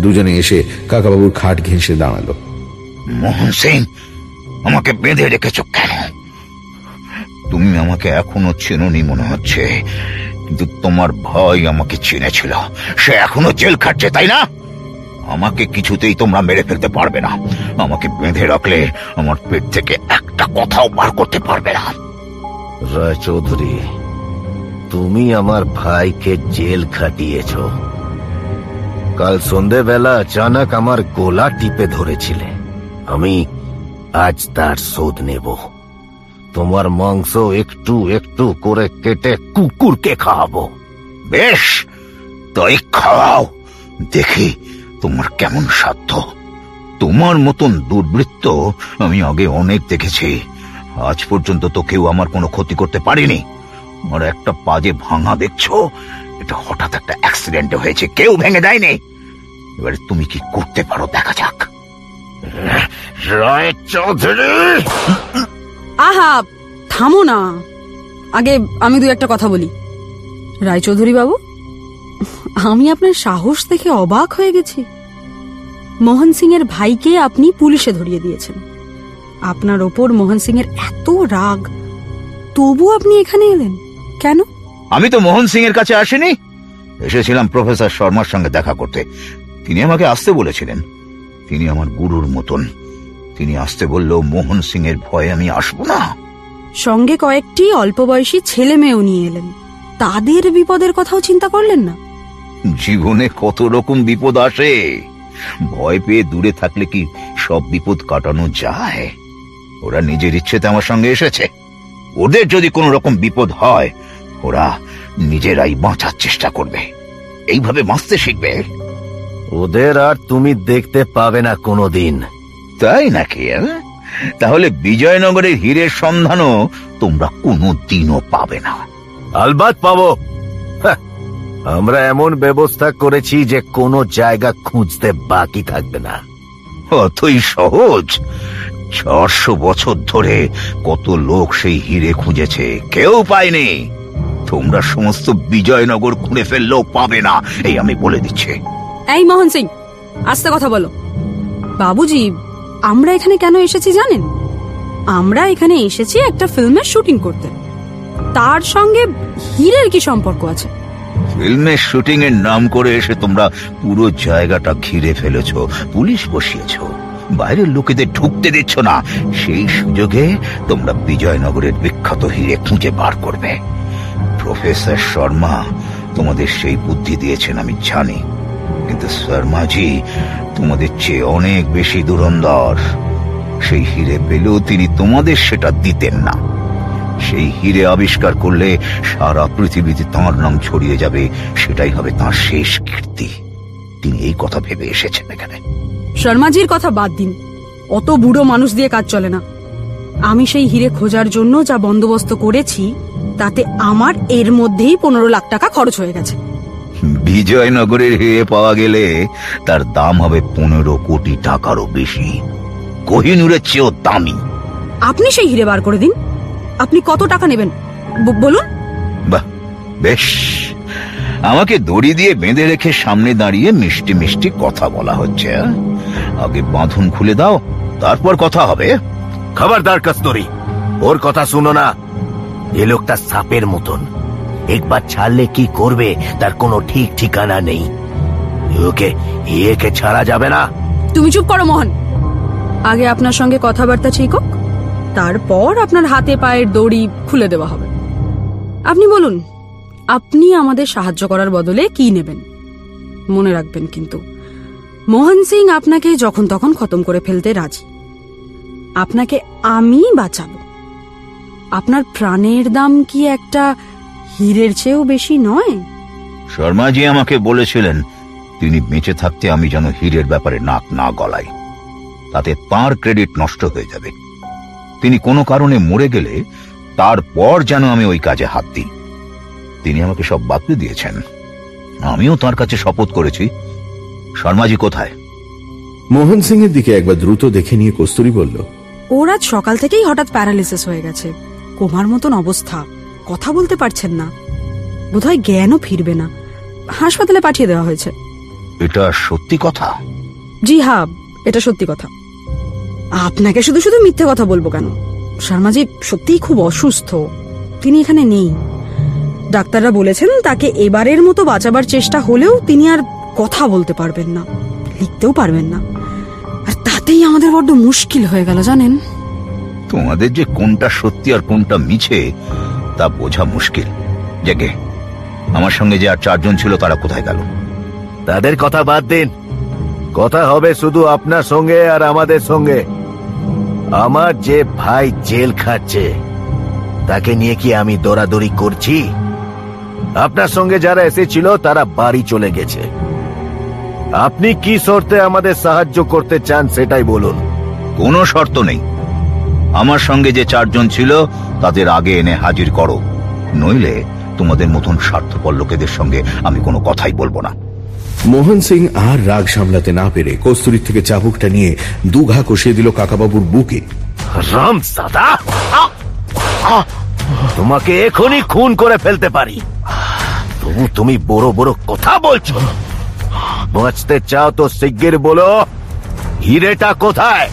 দুজনে এসে কাকাবাবুর খাট ঘেঁষে দাঁড়াল। মোহন সিং আমাকে বেঁধে রেখেছ কেন? তুমি আমাকে এখনও চেননি মনে হচ্ছে কিন্তু তোমার ভাই আমাকে চিনেছিল। সে এখনও জেল খাটছে তাই না? আমাকে কিছুতেই তোমরা মেরে ফেলতে পারবে না। আমাকে বেঁধে রাখলে আমার পেট থেকে একটা কথাও বার করতে পারবে না। রায় চৌধুরী তুমি আমার ভাইকে জেল খাটিয়েছ। কাল সন্ধেবেলা আচানক আমার গোলা টিপে ধরেছিলে। আমি আজ তার শোধ নেব। তোমার মাংস একটু একটু করে কেটে কুকুরকে খাওয়াবো। বেশ তাই খাওয়াও। দেখি তোমার কেমন সাধ্য তোমার মতন দুর্বৃত্ত আমি আগে অনেক দেখেছি। আজ পর্যন্ত তো কেউ আমার কোনো ক্ষতি করতে পারেনি। আর একটা পাজে ভাঙা দেখছ? এটা হঠাৎ একটা অ্যাক্সিডেন্ট হয়েছে কেউ ভেঙে দেয়নি। এবারে তুমি কি করতে পারো দেখা যাক। রায় চৌধুরী! আহা থামো না। আগে আমি দু একটা কথা বলি। রায়চৌধুরী বাবু আমি আপনার সাহস দেখে অবাক হয়ে গেছি। মোহন সিং এর ভাইকে আপনি পুলিশে ধরিয়ে দিয়েছেন। আপনার ওপর মোহন সিং এর এত রাগ তবু আপনি এখানে এলেন। কেন? আমি তো মোহন সিং এর কাছে আসিনি। এসেছিলাম প্রফেসর শর্মার সঙ্গে দেখা করতে। তিনি আমাকে আসতে বলেছিলেন। তিনি আমার গুরুর মতন। তিনি আসতে বললেও মোহন সিং এর ভয়ে আমি আসব না। সঙ্গে কয়েকটি অল্প বয়সী ছেলে মেয়েও নিয়ে এলেন। তাদের বিপদের কথাও চিন্তা করলেন না? জীবনে কত রকম বিপদ আসে। ভয় পেয়ে দূরে থাকলে কি সব বিপদ কাটানো যায়? ওরা নিজের ইচ্ছেতে আমার সঙ্গে এসেছে। ওদের যদি কোনো রকম বিপদ হয় ওরা নিজেরাই বাঁচার চেষ্টা করবে। এইভাবে বাঁচতে শিখবে। ওদের আর তুমি দেখতে পাবে না কোনোদিন। তাই নাকি? তাহলে বিজয়নগরের হীরের সন্ধানও তোমরা কোনো দিনও পাবে না। আলবাত পাবো। হ্যাঁ, আমরা এমন ব্যবস্থা করেছি যে কোনো জায়গা খুঁজতে বাকি থাকবে না। অতই সহজ। চারশো বছর ধরে কত লোক সেই হিরে খুঁজেছে। কেউ পায়নি। তোমরা সমস্ত বিজয়নগর খুঁড়ে ফেললেও পাবে না এই আমি বলে দিচ্ছি। এই মোহন সিং আস্তে কথা বলো। বাবুজি আমরা এখানে কেন এসেছি জানেন? আমরা এখানে এসেছি একটা ফিল্মের শুটিং করতে। তার সঙ্গে হীরের কি সম্পর্ক আছে? ফিল্মের শুটিং এর নাম করে এসে তোমরা পুরো জায়গাটা ঘিরে ফেলেছ পুলিশ বসিয়েছ। বাইরের লোকেদের ঢুকতে দিচ্ছ না। সেই সুযোগে তোমরা বিজয়নগরের বিখ্যাত হিরে খুঁজে বার করবে। প্রফেসর শর্মা, তোমাদের সেই বুদ্ধি দিয়েছেন আমি জানি। কিন্তু শর্মাজি, তোমাদের চেয়ে অনেক বেশি দুরন্দর সেই হিরে পেলেও তিনি তোমাদের সেটা দিতেন না। সেই হিরে আবিষ্কার করলে সারা পৃথিবীতে তাঁর নাম ছড়িয়ে যাবে, সেটাই হবে তাঁর শেষ কীর্তি। তিনি এই কথা ভেবে এসেছেন এখানে। শর্মাজির কথা বাদ দিন। অত বুড়ো মানুষ দিয়ে কাজ চলে না। আমি সেই হিরে খোঁজার জন্য যা বন্দোবস্ত করেছি তাতে আমার এর মধ্যেই পনেরো লাখ টাকা খরচ হয়ে গেছে। বিজয়নগরের হিরে পাওয়া গেলে তার দাম হবে পনেরো কোটি টাকারও বেশি। কোহিনুরের চেয়েও দামি। আপনি সেই হিরে বার করে দিন। আপনি কত টাকা নেবেন? বলুন। বাহ বেশ। আমাকে দড়ি দিয়ে বেঁধে রেখে সামনে দাঁড়িয়ে মিষ্টি মিষ্টি কথা বলা হচ্ছে? আগে বাঁধন খুলে দাও তারপর কথা হবে। খবরদার কস্তরি ওর কথা শুনো না। এ লোকটা সাপের মতন। একবার ছাড়লে কি করবে তার কোনো ঠিক ঠিকানা নেই। ওকে একে ছাড়া যাবে না। তুমি চুপ করো মোহন। আগে আপনার সঙ্গে কথাবার্তা ঠিক হোক তারপর আপনার হাতে পায়ের দড়ি খুলে দেওয়া হবে। আপনি বলুন আপনি আমাদের সাহায্য করার বদলে কি নেবেন? মনে রাখবেন কিন্তু। মোহন সিং আপনাকে যখন তখন খতম করে ফেলতে রাজি। আপনাকে আমি বাঁচাবো। আপনার প্রাণের দাম কি একটা হীরের চেয়েও বেশি নয়? শর্মাজি আমাকে বলেছিলেন, তিনি বেঁচে থাকতে আমি যেন হীরের ব্যাপারে নাক না গলাই তাতে তার ক্রেডিট নষ্ট হয়ে যাবে। তিনি কোনো কারণে মরে গেলে তারপর যেন আমি ওই কাজে হাত দিই। তিনি আমাকে সব বাতলে দিয়েছেন। আমিও তার কাছে শপথ করেছি শর্মাজি কোথায়? মোহন সিং এর দিকে একবার দ্রুত দেখে নিয়ে কস্তুরী বলল ওর আজ সকাল থেকেই হঠাৎ প্যারালিসিস হয়ে গেছে। কোমার মতন অবস্থা। কথা বলতে পারছেন না। বোধহয় জ্ঞানও ফিরবে না। হাসপাতালে পাঠিয়ে দেওয়া হয়েছে। এটা সত্যি কথা? জি হ্যাঁ এটা সত্যি কথা। আপনাকে শুধু শুধু মিথ্যে কথা বলব কেন? শর্মাজি সত্যিই খুব অসুস্থ। তিনি এখানে নেই। ডাক্তাররা বলেছেন তাকে এবারের মতো বাঁচাবার চেষ্টা হলেও তিনি আর কথা বলতে পারবেন না, লিখতেও পারবেন না। আর তাতেই আমাদের বড্ড মুশকিল হয়ে গেল, জানেন? তোমাদের যে কোনটা সত্যি আর কোনটা মিছে, তা বোঝা মুশকিল। জেগে, আমার সঙ্গে যে আর চারজন ছিল, তারা কোথায় গেল? তাদের কথা বাদ দিন। কথা হবে শুধু আপনার সঙ্গে আর আমাদের সঙ্গে। আমার যে ভাই জেল খাচ্ছে, তাকে নিয়ে কি আমি দৌড়াদৌড়ি করছি? আপনার সঙ্গে যারা এসেছিল, তারা বাড়ি চলে গেছে। আপনি কি শর্তে আমাদের সাহায্য করতে চান সেটাই বলুন। কোনো শর্ত নেই। আমার সঙ্গে যে চারজন ছিল তাদের আগে এনে হাজির করো। নইলে তোমাদের মতন স্বার্থপর লোকেদের সঙ্গে আমি কোনো কথাই বলব না। মোহন সিং আর রাগ সামলাতে না পেরে কস্তুরির থেকে চাবুকটা নিয়ে দুঘা কষিয়ে দিল কাকাবাবুর বুকে। রাম সাদা তোমাকে এখনই খুন করে ফেলতে পারি। তবু তুমি বড় বড় কথা বলছো। বাঁচতে চাও তো শিগগির বলো হিরেটা কোথায়?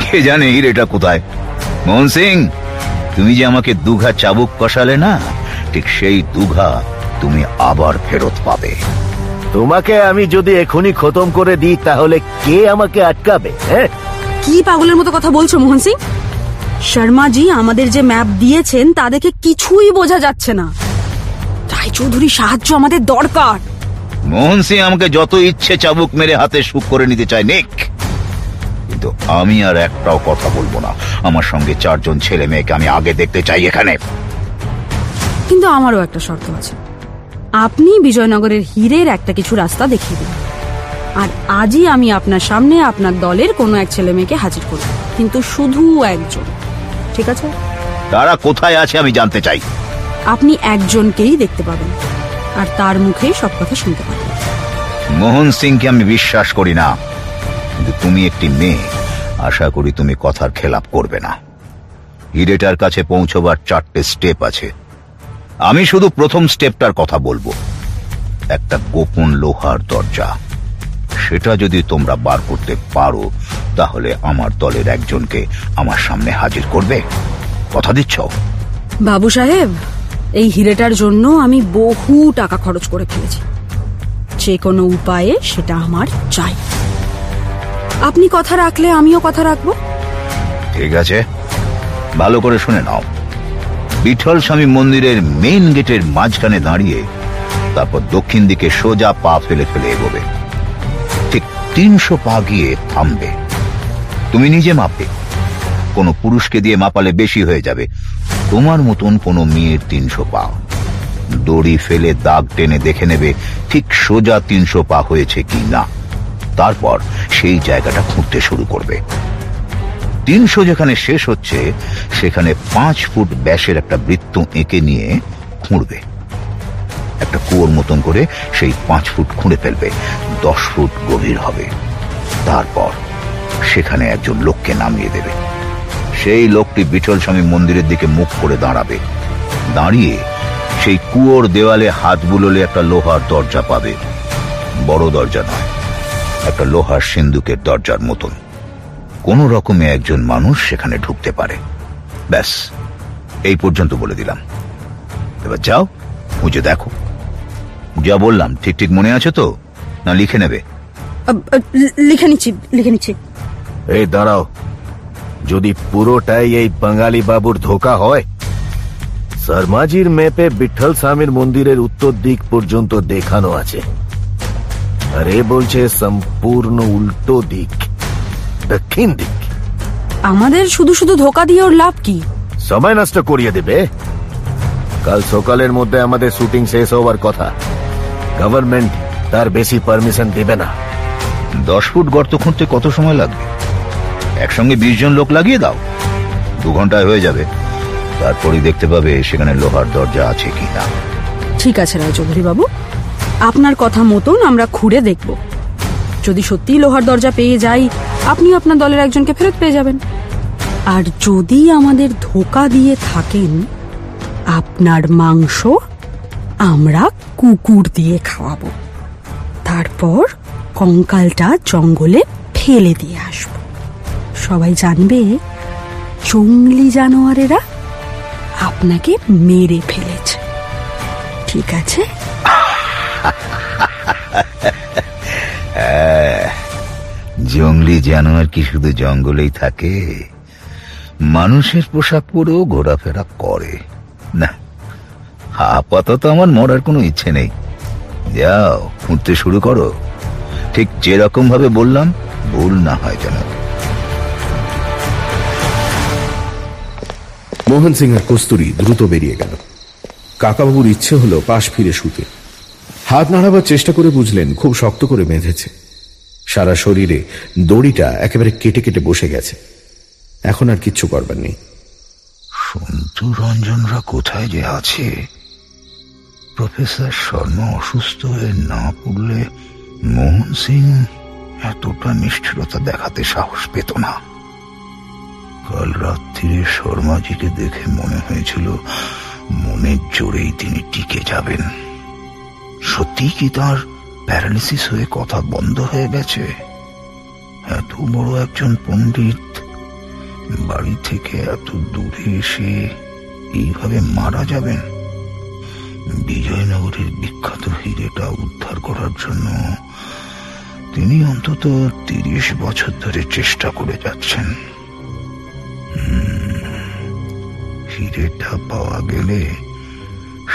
কে জানে হিরেটা কোথায়? মোহন সিং তুমি যে আমাকে দুঘা চাবুক কষালে না ঠিক সেই দুঘা তুমি আবার ফেরত পাবে। তোমাকে আমি যদি এখনই খতম করে দিই তাহলে কে আমাকে আটকাবে হ্যাঁ? কি পাগলের মতো কথা বলছো মোহন সিং? শর্মাজি আমাদের যে ম্যাপ দিয়েছেন তা দেখে কিছুই বোঝা যাচ্ছে না। রায়চৌধুরী সাহায্য আমাদের দরকার। মোহন সিং আমাকে যত ইচ্ছে চাবুক মেরে হাতে সুখ করে নিতে চায় নিক। কিন্তু আমি আর একটাও কথা বলব না। আমার সঙ্গে চারজন ছেলে মেয়েকে আমি আগে দেখতে চাই এখানে। কিন্তু আমারও একটা শর্ত আছে। আপনি বিজয়নগরের হীরের একটা কিছু রাস্তা দেখিয়ে দিন। আর আজই আমি আপনার সামনে আপনার দলের কোনো এক ছেলে মেয়েকে হাজির করব। কিন্তু শুধু একজন। ঠিক আছে? তারা কোথায় আছে আমি জানতে চাই। আপনি একজনকেই দেখতে পাবেন। আর তার মুখেই সব কথা শুনতে পাবেন মোহন সিংকে আমি বিশ্বাস করি না কিন্তু তুমি একটি মেয়ে আশা করি তুমি কথার খেলাপ করবে না। হিরেটার কাছে পৌঁছবার চারটে স্টেপ আছে। আমি শুধু প্রথম স্টেপটার কথা বলব। একটা গোপন লোহার দরজা। সেটা যদি তোমরা বার করতে পারো তাহলে আমার দলের একজনকে আমার সামনে হাজির করবে। কথা দিচ্ছ? বাবু সাহেব এই হিরেটার জন্য আমি বহু টাকা খরচ করে ফেলেছি। যে কোনো উপায়ে সেটা আমার চাই। আপনি কথা রাখলে, আমিও কথা রাখব। ঠিক আছে। ভালো করে শুনে নাও। বিঠল স্বামী মন্দিরের মেইন গেটের মাঝখানে দাঁড়িয়ে তারপর দক্ষিণ দিকে সোজা পা ফেলে ফেলে এগোবে। ঠিক তিনশো পা গিয়ে থামবে। তুমি নিজে মাপবে। কোনো পুরুষকে দিয়ে মাপালে বেশি হয়ে যাবে। তোমার মতন কোনো মেয়ের তিনশো পা। দড়ি ফেলে দাগ টেনে দেখে নেবে ঠিক সোজা তিনশো পা হয়েছে কি না। তারপর সেই জায়গাটা খুঁড়তে শুরু করবে। তিনশো যেখানে শেষ হচ্ছে, সেখানে পাঁচ ফুট ব্যাসের একটা বৃত্ত এঁকে নিয়ে খুঁড়বে। একটা কুয়োর মতন করে সেই পাঁচ ফুট খুঁড়ে ফেলবে। দশ ফুট গভীর হবে। তারপর সেখানে একজন লোককে নামিয়ে দেবে। সেই লোকটি বিঠল স্বামী মন্দিরের দিকে মুখ করে দাঁড়াবে। দাঁড়িয়ে সেই কুয়োর দেওয়ালে হাত বুলোলে একটা লোহার দরজা পাবে। বড় দরজা নয় একটা লোহার সিন্ধুকের দরজার মতন। কোন রকমে একজন মানুষ সেখানে ঢুকতে পারে। ব্যাস এই পর্যন্ত বলে দিলাম। এবার যাও খুঁজে দেখো। যা বললাম ঠিক ঠিক মনে আছে তো? না লিখে নেবে? লিখে নিচ্ছি লিখে নিচ্ছি। এই দাঁড়াও যদি পুরোটাই এই বাঙালি বাবুর ধোকা হয় শর্মাজির ম্যাপে বিঠল স্বামীর মন্দিরের উত্তর দিক পর্যন্ত দেখানো আছে। আর এ বলছে সম্পূর্ণ উল্টো দিক দক্ষিণ দিক। আমাদের শুধু শুধু ধোকা দিয়ে ওর লাভ কি? সময় নষ্ট করিয়ে দেবে। কাল সকালের মধ্যে আমাদের শুটিং শেষ হওয়ার কথা। গভর্নমেন্ট তার বেশি পারমিশন দেবে না। দশ ফুট গর্ত খুঁড়তে কত সময় লাগবে? একসঙ্গে বিশ জন লোক লাগিয়ে দাও। দু ঘন্টায় হয়ে যাবে। তারপরই দেখতে পাবে সেখানে লোহার দরজা আছে কি না ঠিক আছে রায়চৌধুরী বাবু। আপনার কথা মতন আমরা খুঁড়ে দেখব। যদি সত্যিই লোহার দরজা পেয়ে যাই, আপনি আপনার দলের একজনকে ফেরত পেয়ে যাবেন। আর যদি আমাদের ধোকা দিয়ে থাকেন, আপনার মাংস আমরা কুকুর দিয়ে খাওয়াবো। তারপর কঙ্কালটা জঙ্গলে ফেলে দিয়ে আসব। সবাই জানবে, জঙ্গলি জানোয়ারেরা আপনাকে মেরে ফেলেছে। ঠিক আছে? জঙ্গলি জানোয়ার কি শুধু জঙ্গলেই থাকে? মানুষের পোশাক পরেও ঘোরাফেরা করে। না, আপাতত আমার মরার কোনো ইচ্ছে নেই। যাও খুঁজতে শুরু করো। ঠিক যেরকম ভাবে বললাম, ভুল না হয় যেন মোহন সিং আর কস্তুরি দ্রুত বেরিয়ে গেল। কাকাবাবুর ইচ্ছে হলো পাশ ফিরে শুতে। হাত নাড়াবার চেষ্টা করে বুঝলেন খুব শক্ত করে বেঁধেছে। সারা শরীরে দড়িটা একেবারে কেটে কেটে বসে গেছে। এখন আর কিচ্ছু করবার নেই। সন্তু রঞ্জনরা কোথায় যে আছে? প্রফেসর শর্মা অসুস্থ হয়ে না পড়লে মোহন সিং এতটা নিষ্ঠুরতা দেখাতে সাহস পেত না। কাল রাত্রিরে শর্মাজিকে দেখে মনে হয়েছিল মনের জোরেই তিনি টিকে যাবেন। সত্যি কি তার প্যারালিসিস হয়ে কথা বন্ধ হয়ে গেছে? এত বড় একজন পণ্ডিত, বাড়ি থেকে এত দূরে এসে এইভাবে মারা যাবেন? বিজয়নগরের বিখ্যাত হিরেটা উদ্ধার করার জন্য তিনি অন্তত তিরিশ বছর ধরে চেষ্টা করে যাচ্ছেন। হুম, হিরেটা পাওয়া গেলে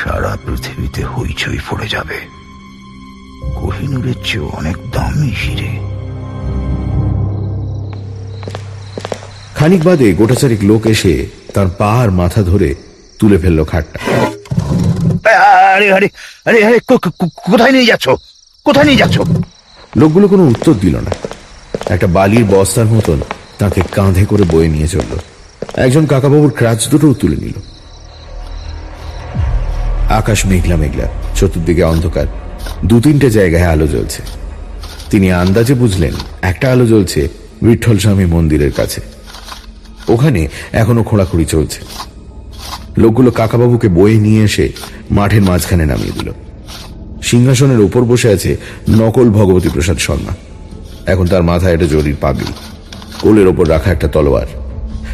সারা পৃথিবীতে হইচই পড়ে যাবে। কোহিনুরের চেয়ে অনেক দামি হিরে। খানিক বাদে গোটাচারিক লোক এসে তার পা আর মাথা ধরে তুলে ফেলল খাটটা। আরে আরে আরে আরে কো- কো- কো- কোথায় নিয়ে যাচ্ছ? কোথায় নিয়ে যাচ্ছ? লোকগুলো কোনো উত্তর দিল না। একটা বালির বস্তার মতন তাকে কাঁধে করে বয়ে নিয়ে চলল। একজন কাকাবাবুর ক্রাচ দুটোও তুলে নিল। আকাশ মেঘলা মেঘলা, চতুর্দিকে অন্ধকার। দু তিনটে জায়গায় আলো জ্বলছে। তিনি আন্দাজে বুঝলেন, একটা আলো জ্বলছে বিঠল স্বামী মন্দিরের কাছে। ওখানে এখনও খোঁড়াখুড়ি চলছে। লোকগুলো কাকাবাবুকে বয়ে নিয়ে এসে মাঠের মাঝখানে নামিয়ে দিল। সিংহাসনের উপর বসে আছে নকল ভগবতী প্রসাদ শর্মা। এখন তার মাথায় একটা জরির পাগড়ি। কোলের ওপর রাখা একটা তলোয়ার।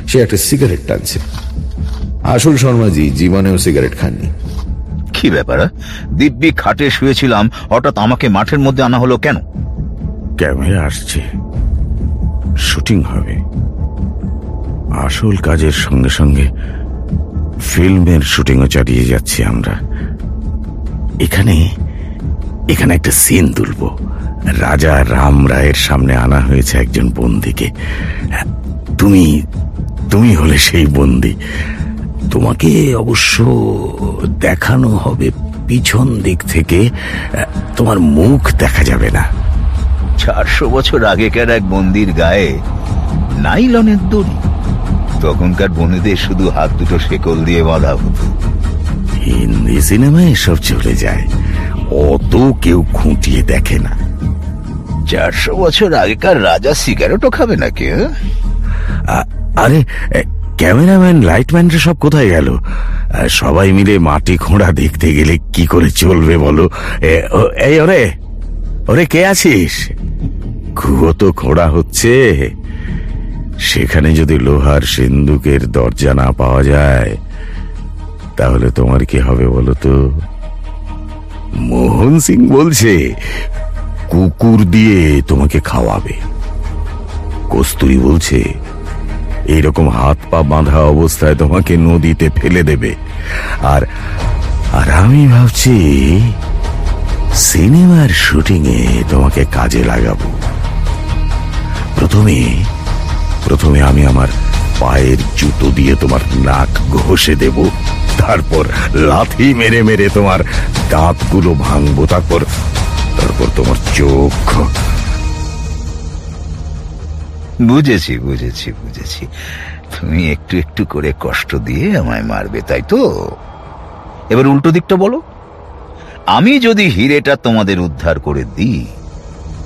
সে একটা সিগারেট টানছে। আসল শর্মাজি জীবনেও সিগারেট খাননি। কি ব্যাপার দিব্যি খাটে শুয়েছিলাম হঠাৎ আমাকে মাঠের মধ্যে আনা হলো কেন? ক্যামেরা আসছে? শুটিং হবে। আসল কাজের সঙ্গে সঙ্গে ফিল্মের শুটিংও চালিয়ে যাচ্ছি আমরা। এখানে এখানে একটা সিন তুলব। রাজা রাম রায়ের সামনে আনা হয়েছে একজন বন্দিকে। তুমি তুমি হলে সেই বন্দি। তোমাকে অবশ্য দেখানো হবে পিছন দিক থেকে তোমার মুখ দেখা যাবে না। চারশো বছর আগেকার এক বন্দির গায়ে নাইলনের দড়ি। তখনকার বনেদের শুধু হাত দুটো শেকল দিয়ে বাঁধা হতো। হিন্দি সিনেমায় এসব চলে যায়। অত কেউ খুঁটিয়ে দেখে না। চারশো বছর আগেকার রাজা সিগারেটও খাবে নাকি হ্যাঁ? আরে ক্যামেরাম্যান, লাইটম্যানরা সব কোথায় গেল? সবাই মিলে মাটি খোঁড়া দেখতে গেলে কি করে চলবে বলো? এই ওরে ওরে কে আছিস? কুয়ো তো খোঁড়া হচ্ছে। সেখানে যদি লোহার সিন্দুকের দরজা না পাওয়া যায়, তাহলে তোমার কি হবে বলো তো? মোহন সিং বলছে, কুকুর দিয়ে তোমাকে খাওয়াবে। কস্তুরি বলছে এইরকম হাত পা বাঁধা অবস্থায় তোমাকে নদীতে ফেলে দেবে। আর আর আমি ভাবছি সিনেমার শুটিং এ তোমাকে কাজে লাগাবো। প্রথমে প্রথমে আমি আমার পায়ের জুতো দিয়ে তোমার নাক ঘষে দেব, তারপর লাথি মেরে মেরে তোমার দাঁতগুলো ভাঙবো, তারপর তারপর তোমার চোখ বুঝেছি বুঝেছি বুঝেছি। তুমি একটু একটু করে কষ্ট দিয়ে আমায় মারবে, তাই তো? এবার উল্টো দিকটা বলো। আমি যদি হিরেটা তোমাদের উদ্ধার করে দিই,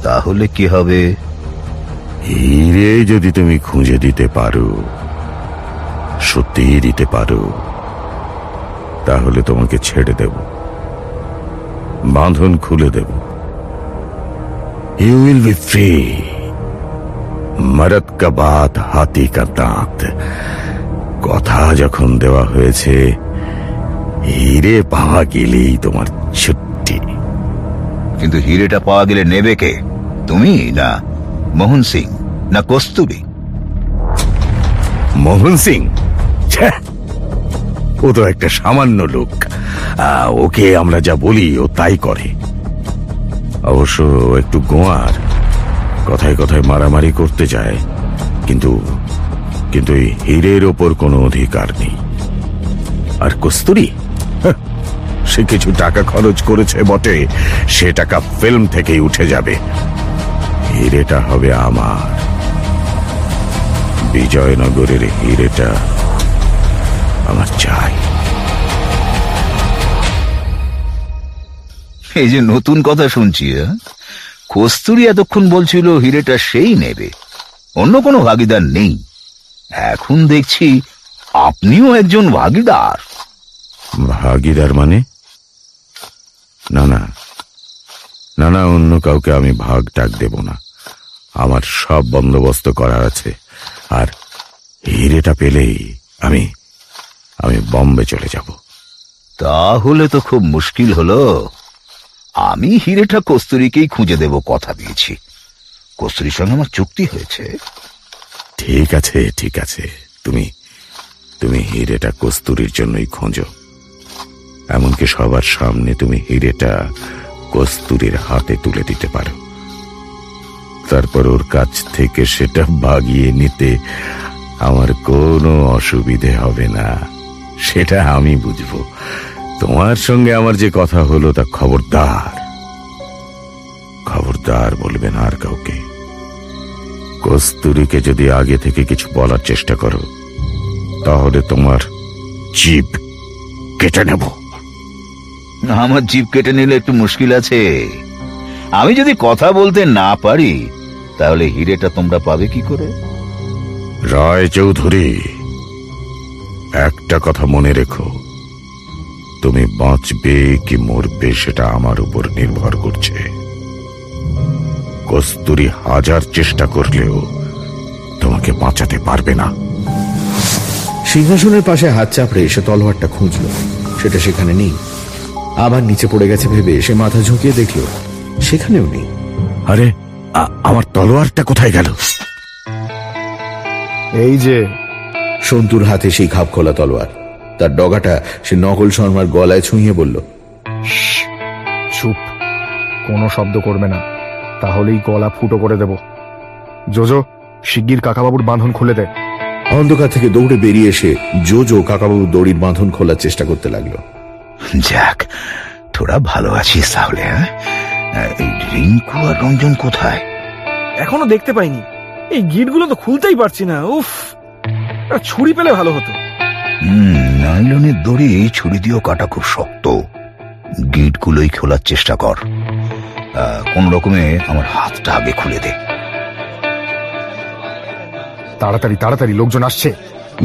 তাহলে কি হবে? হিরে যদি তুমি খুঁজে দিতে পারো, সত্যিই দিতে পারো, তাহলে তোমাকে ছেড়ে দেব। বাঁধন খুলে দেব। ইউ উইল বি ফ্রি মরদ কা বাত হাতি কা দাঁত কথা যখন দেওয়া হয়েছে হিরে পাওয়া গেলেই তোমার ছুটি কিন্তু হিরেটা পাওয়া গেলে নেবে কে তুমি না মোহন সিং না কস্তুরী মোহন সিং! ও তো একটা সামান্য লোক। ওকে আমরা যা বলি ও তাই করে। অবশ্য একটু গোয়ার। কথায় কথায় মারামারি করতে যায়, কিন্তু কিন্তু এই হীরের ওপর কোনো অধিকার নেই। আর কস্তুরি? সে কিছু টাকা খরচ করেছে বটে, সে টাকা ফিল্ম থেকেই উঠে যাবে। হিরেটা হবে আমার। বিজয়নগরের হিরেটা আমার চাই। এই যে নতুন কথা শুনছি হ্যাঁ? কস্তুরী এতক্ষণ বলছিল হিরেটা সেই নেবে। অন্য কোনো ভাগিদার নেই। এখন দেখছি আপনিও একজন ভাগিদার। ভাগিদার মানে? না না। না না অন্য কাউকে আমি ভাগ টাক দেব না। আমার সব বন্দোবস্ত করা আছে। আর হিরেটা পেলেই আমি আমি বম্বে চলে যাব। তাহলে তো খুব মুশকিল হলো। আমি হিরেটা কস্তুরীকেই খুঁজে দেব কথা দিয়েছি। কস্তুরীর সঙ্গে আমার চুক্তি হয়েছে। ঠিক আছে ঠিক আছে। তুমি তুমি হিরেটা কস্তুরীর জন্যই খোঁজো। এমনকি সবার সামনে তুমি হিরেটা কস্তুরীর হাতে তুলে দিতে পারো। তারপর ওর কাছ থেকে সেটা বাগিয়ে নিতে আমার কোনো অসুবিধে হবে না। সেটা আমি বুঝব। তোমার সঙ্গে আমার যে কথা হলো তা খবরদার। খবরদার বলবেন আর কাউকে। কস্তুরীকে যদি আগে থেকে কিছু বলার চেষ্টা করো তাহলে তোমার জীব কেটে নেব। আমার জিপ কেটে নিলে একটু মুশকিল আছে। আমি যদি কথা বলতে না পারি তাহলে হিরেটা তোমরা পাবে কি করে? রায় চৌধুরী একটা কথা মনে রেখো। তুমি বাঁচবে কি মরবে সেটা আমার উপর নির্ভর করছে। কস্তুরী হাজার চেষ্টা করলেও তোমাকে বাঁচাতে পারবে না। সিংহাসনের পাশে হাত চাপড়ে সে তলোয়ারটা খুঁজল। সেটা সেখানে নেই। আবার নিচে পড়ে গেছে ভেবে সে মাথা ঝুঁকিয়ে দেখল সেখানেও নেই। আরে আমার তলোয়ারটা কোথায় গেল? এই যে সন্তুর হাতে সেই খাপ খোলা তলোয়ার। তার ডগাটা সে নকল শর্মার গলায় ছুঁয়ে বলল চুপ। কোনো শব্দ করবে না। তাহলেই গলা ফুটো করে দেব। জোজো শিগগির কাকাবাবুর বাঁধন খুলে দে। অন্ধকার থেকে দৌড়ে বেরিয়ে এসে জো জো কাকাবাবু দড়ির বাঁধন খোলার চেষ্টা করতে লাগল। যাক তোরা ভালো আছিস তাহলে হ্যাঁ? এই রিঙ্কু আর রঞ্জন কোথায়? এখনও দেখতে পাইনি। এই গিটগুলো তো খুলতেই পারছি না উফ। ছুরি পেলে ভালো হতো। হুম নাইলনের দড়ি ছুরি দিয়েও কাটা খুব শক্ত। গিটগুলোই খোলার চেষ্টা কর। কোন রকমে আমার হাতটা আগে খুলে দে। তাড়াতাড়ি তাড়াতাড়ি লোকজন আসছে।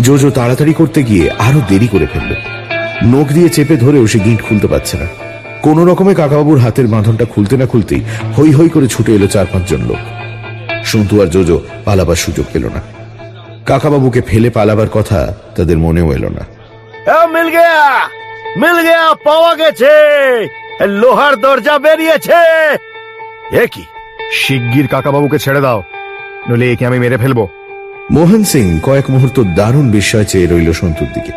জো জো তাড়াতাড়ি করতে গিয়ে আরও দেরি করে ফেলল। নখ দিয়ে চেপে ধরেও সে গিঁট খুলতে পারছে না। কোন রকমে কাকাবাবুর হাতের বাঁধনটা খুলতে না খুলতেই হই হই করে ছুটে এলো চার পাঁচজন লোক। সন্তু আর জোজো পালাবার সুযোগ পেল না। কাকাবাবুকে ফেলে পালাবার কথা তাদের মনেও এলো না। মিল গেয়া! মিল গেয়া পাওয়া গেছে! লোহার দরজা বেরিয়েছে! এ কি? শিগগির কাকাবাবুকে ছেড়ে দাও নইলে একে আমি মেরে ফেলব। মোহন সিং কয়েক মুহূর্ত দারুণ বিস্ময় চেয়ে রইল সন্তুর দিকে।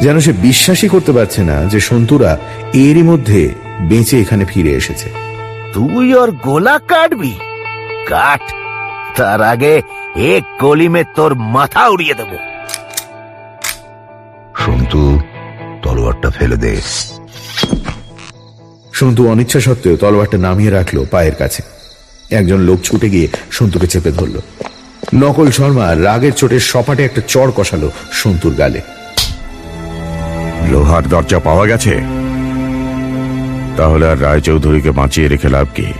যেন সে বিশ্বাসই করতে পারছে না যে সন্তুরা এরই মধ্যে বেঁচে এখানে ফিরে এসেছে। তুই ওর গোলা কাটবি? কাট তার আগে এক গলি মে তোর মাথা উড়িয়ে দেবো। সন্তু তলোয়ারটা ফেলে দে। সন্তু অনিচ্ছা সত্ত্বেও তলোয়ারটা নামিয়ে রাখল পায়ের কাছে। একজন লোক ছুটে গিয়ে সন্তুকে চেপে ধরল। নকল শর্মা রাগের চোটে সপাটে একটা চড় কষালো সন্তুর গালে। লোহার দরজা পাওয়া গেছে? তাহলে আর রায়চৌধুরীকে বাঁচিয়ে রেখে লাভ কি?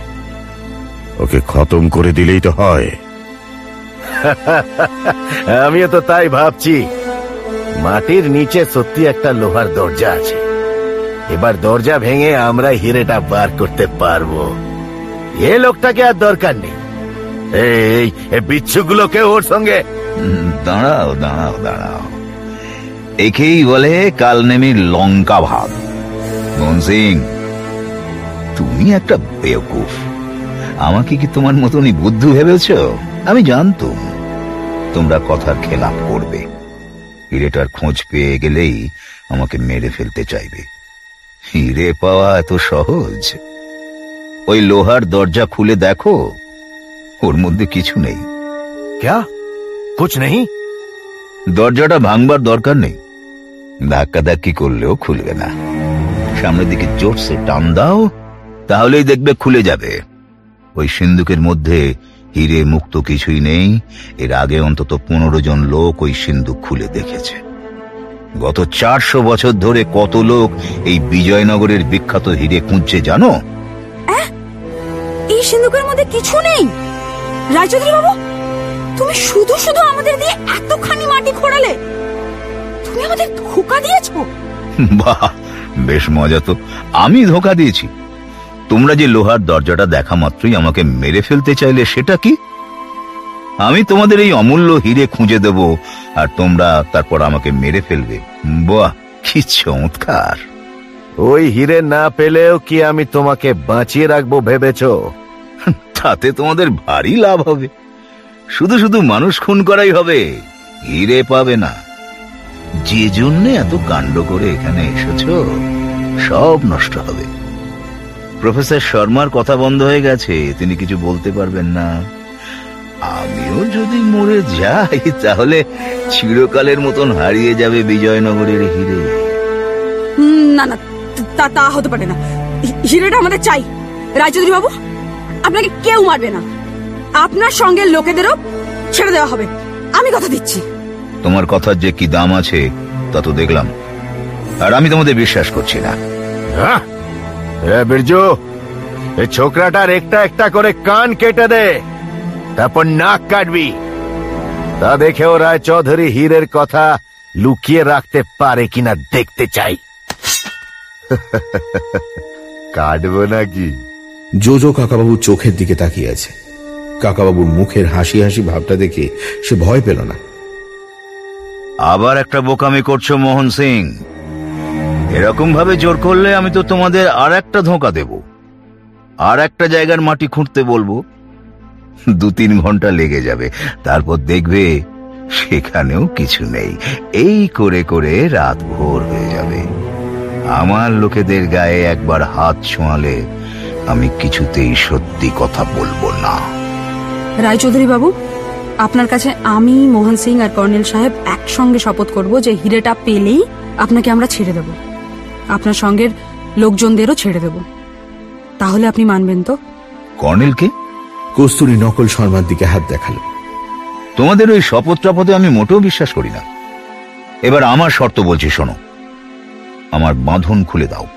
ওকে খতম করে দিলেই তো হয়। আমিও তো তাই ভাবছি। মাটির নিচে সত্যি একটা লোহার দরজা আছে। এবার দরজা ভেঙে আমরা হিরেটা বার করতে পারব। এ লোকটাকে আর দরকার নেই। এই বিচ্ছুগুলোকে ওর সঙ্গে দাঁড়াও দাঁড়াও দাঁড়াও। একেই বলে কালনেমির লঙ্কা ভাব। সিং, তুমি একটা বেকুফ আমাকে কি তোমার মতনই বুদ্ধু ভেবেছ? আমি জানতুম তোমরা কথার খেলাপ করবে। হিরেটার খোঁজ পেয়ে গেলেই আমাকে মেরে ফেলতে চাইবে। হিরে পাওয়া এত সহজ? ওই লোহার দরজা খুলে দেখো ওর মধ্যে কিছু নেই। ক্যা কুছ নেই দরজাটা ভাঙবার দরকার নেই। ধাক্কা ধাক্কি করলেও খুলবে না। সামনের দিকে জোরসে টান দাও তাহলেই দেখবে খুলে যাবে। ওই সিন্ধুকের মধ্যে হিরে মুক্ত কিছুই নেই। এর আগে অন্তত পনেরো জন লোক ওই সিন্ধুক খুলে দেখেছে। গত চারশো বছর ধরে কত লোক এই বিজয়নগরের বিখ্যাত হিরে খুঁজছে জানো? এই সিন্ধুকের মধ্যে কিছু নেই। রায়চৌধুরী বাবু তুমি শুধু শুধু আমাদের দিয়ে এতখানি মাটি খোঁড়ালে? তুমি আমাদের ধোকা দিয়েছ? বাহ! বেশ মজা তো। আমি ধোকা দিয়েছি। তোমরা যে লোহার দরজাটা দেখা মাত্রই আমাকে মেরে ফেলতে চাইলে সেটা কি? আমি তোমাদের এই অমূল্য হিরে খুঁজে দেব আর তোমরা তারপর আমাকে মেরে ফেলবে। বাহ কি চমৎকার! ওই হিরে না পেলেও কি আমি তোমাকে বাঁচিয়ে রাখব ভেবেছ? তাতে তোমাদের ভারী লাভ হবে। শুধু শুধু মানুষ খুন করাই হবে হিরে পাবে না। যে জন্য এত কাণ্ড করে এখানে এসেছ সব নষ্ট হবে। প্রফেসর শর্মার কথা বন্ধ হয়ে গেছে তিনি কিছু বলতে পারবেন না। আমিও যদি মরে যাই তাহলে চিরকালের মতন হারিয়ে যাবে বিজয়নগরের হিরে। না না তা তা হতে পারে না। হিরেটা আমাদের চাই। রায়চৌধুরী বাবু আপনাকে কেউ মারবে না। আপনার সঙ্গে লোকেদেরও ছেড়ে দেওয়া হবে। আমি কথা দিচ্ছি। তোমার কথার যে কি দাম আছে তা তো দেখলাম। আর আমি তোমাদের বিশ্বাস করছি না। হ্যাঁ বিরজু এই ছোকরাটার একটা একটা করে কান কেটে দে তারপর নাক কাটবি। তা দেখেও রায় চৌধুরী হীরের কথা লুকিয়ে রাখতে পারে কিনা দেখতে চাই। কাটবো নাকি? জোজো কাকাবাবু চোখের দিকে তাকিয়ে আছে। কাকাবাবুর মুখের হাসি হাসি ভাবটা দেখে সে ভয় পেল না। আবার একটা বোকামি করছ মোহন সিং। এরকম ভাবে জোর করলে আমি তো তোমাদের আর একটা ধোঁকা দেব। আর একটা জায়গার মাটি খুঁড়তে বলব। দু তিন ঘণ্টা লেগে যাবে। তারপর দেখবে সেখানেও কিছু নেই। এই করে করে রাত ভোর হয়ে যাবে। আমার লোকেদের গায়ে একবার হাত ছোঁয়ালে আমি কিছুতেই সত্যি কথা বলব না। রায়চৌধুরী বাবু, আপনার কাছে আমি, মোহন সিং আর কর্নেল সাহেব একসঙ্গে শপথ করব যে হিরেটা পেলেই আপনাকে আমরা ছেড়ে দেব। আপনার সঙ্গের লোকজনদেরও ছেড়ে দেব। তাহলে আপনি মানবেন তো? কর্নেলকে কস্তুরী নকল শর্মার দিকে হাত দেখাল। তোমাদের ওই শপথ টপথে আমি মোটেও বিশ্বাস করি না। এবার আমার শর্ত বলছি শোনো। আমার বাঁধন খুলে দাও।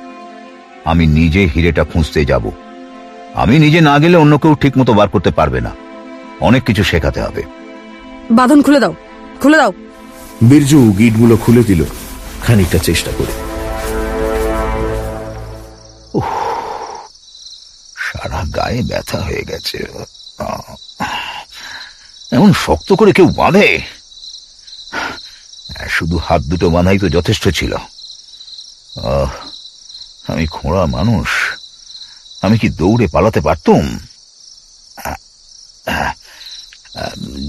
আমি নিজে হিরেটা খুঁজতে যাব। আমি নিজে না গেলে অন্য কেউ ঠিক মতো বার করতে পারবে না। অনেক কিছু শেখাতে হবে। বাঁধন খুলে দাও খুলে দাও। বীরজু গিটগুলো খুলে দিল। খানিকটা চেষ্টা করে। সারা গায়ে ব্যথা হয়ে গেছে। এমন শক্ত করে কেউ বাঁধে? শুধু হাত দুটো বাঁধাই তো যথেষ্ট ছিল। আমি খোঁড়া মানুষ। আমি কি দৌড়ে পালাতে পারতুম?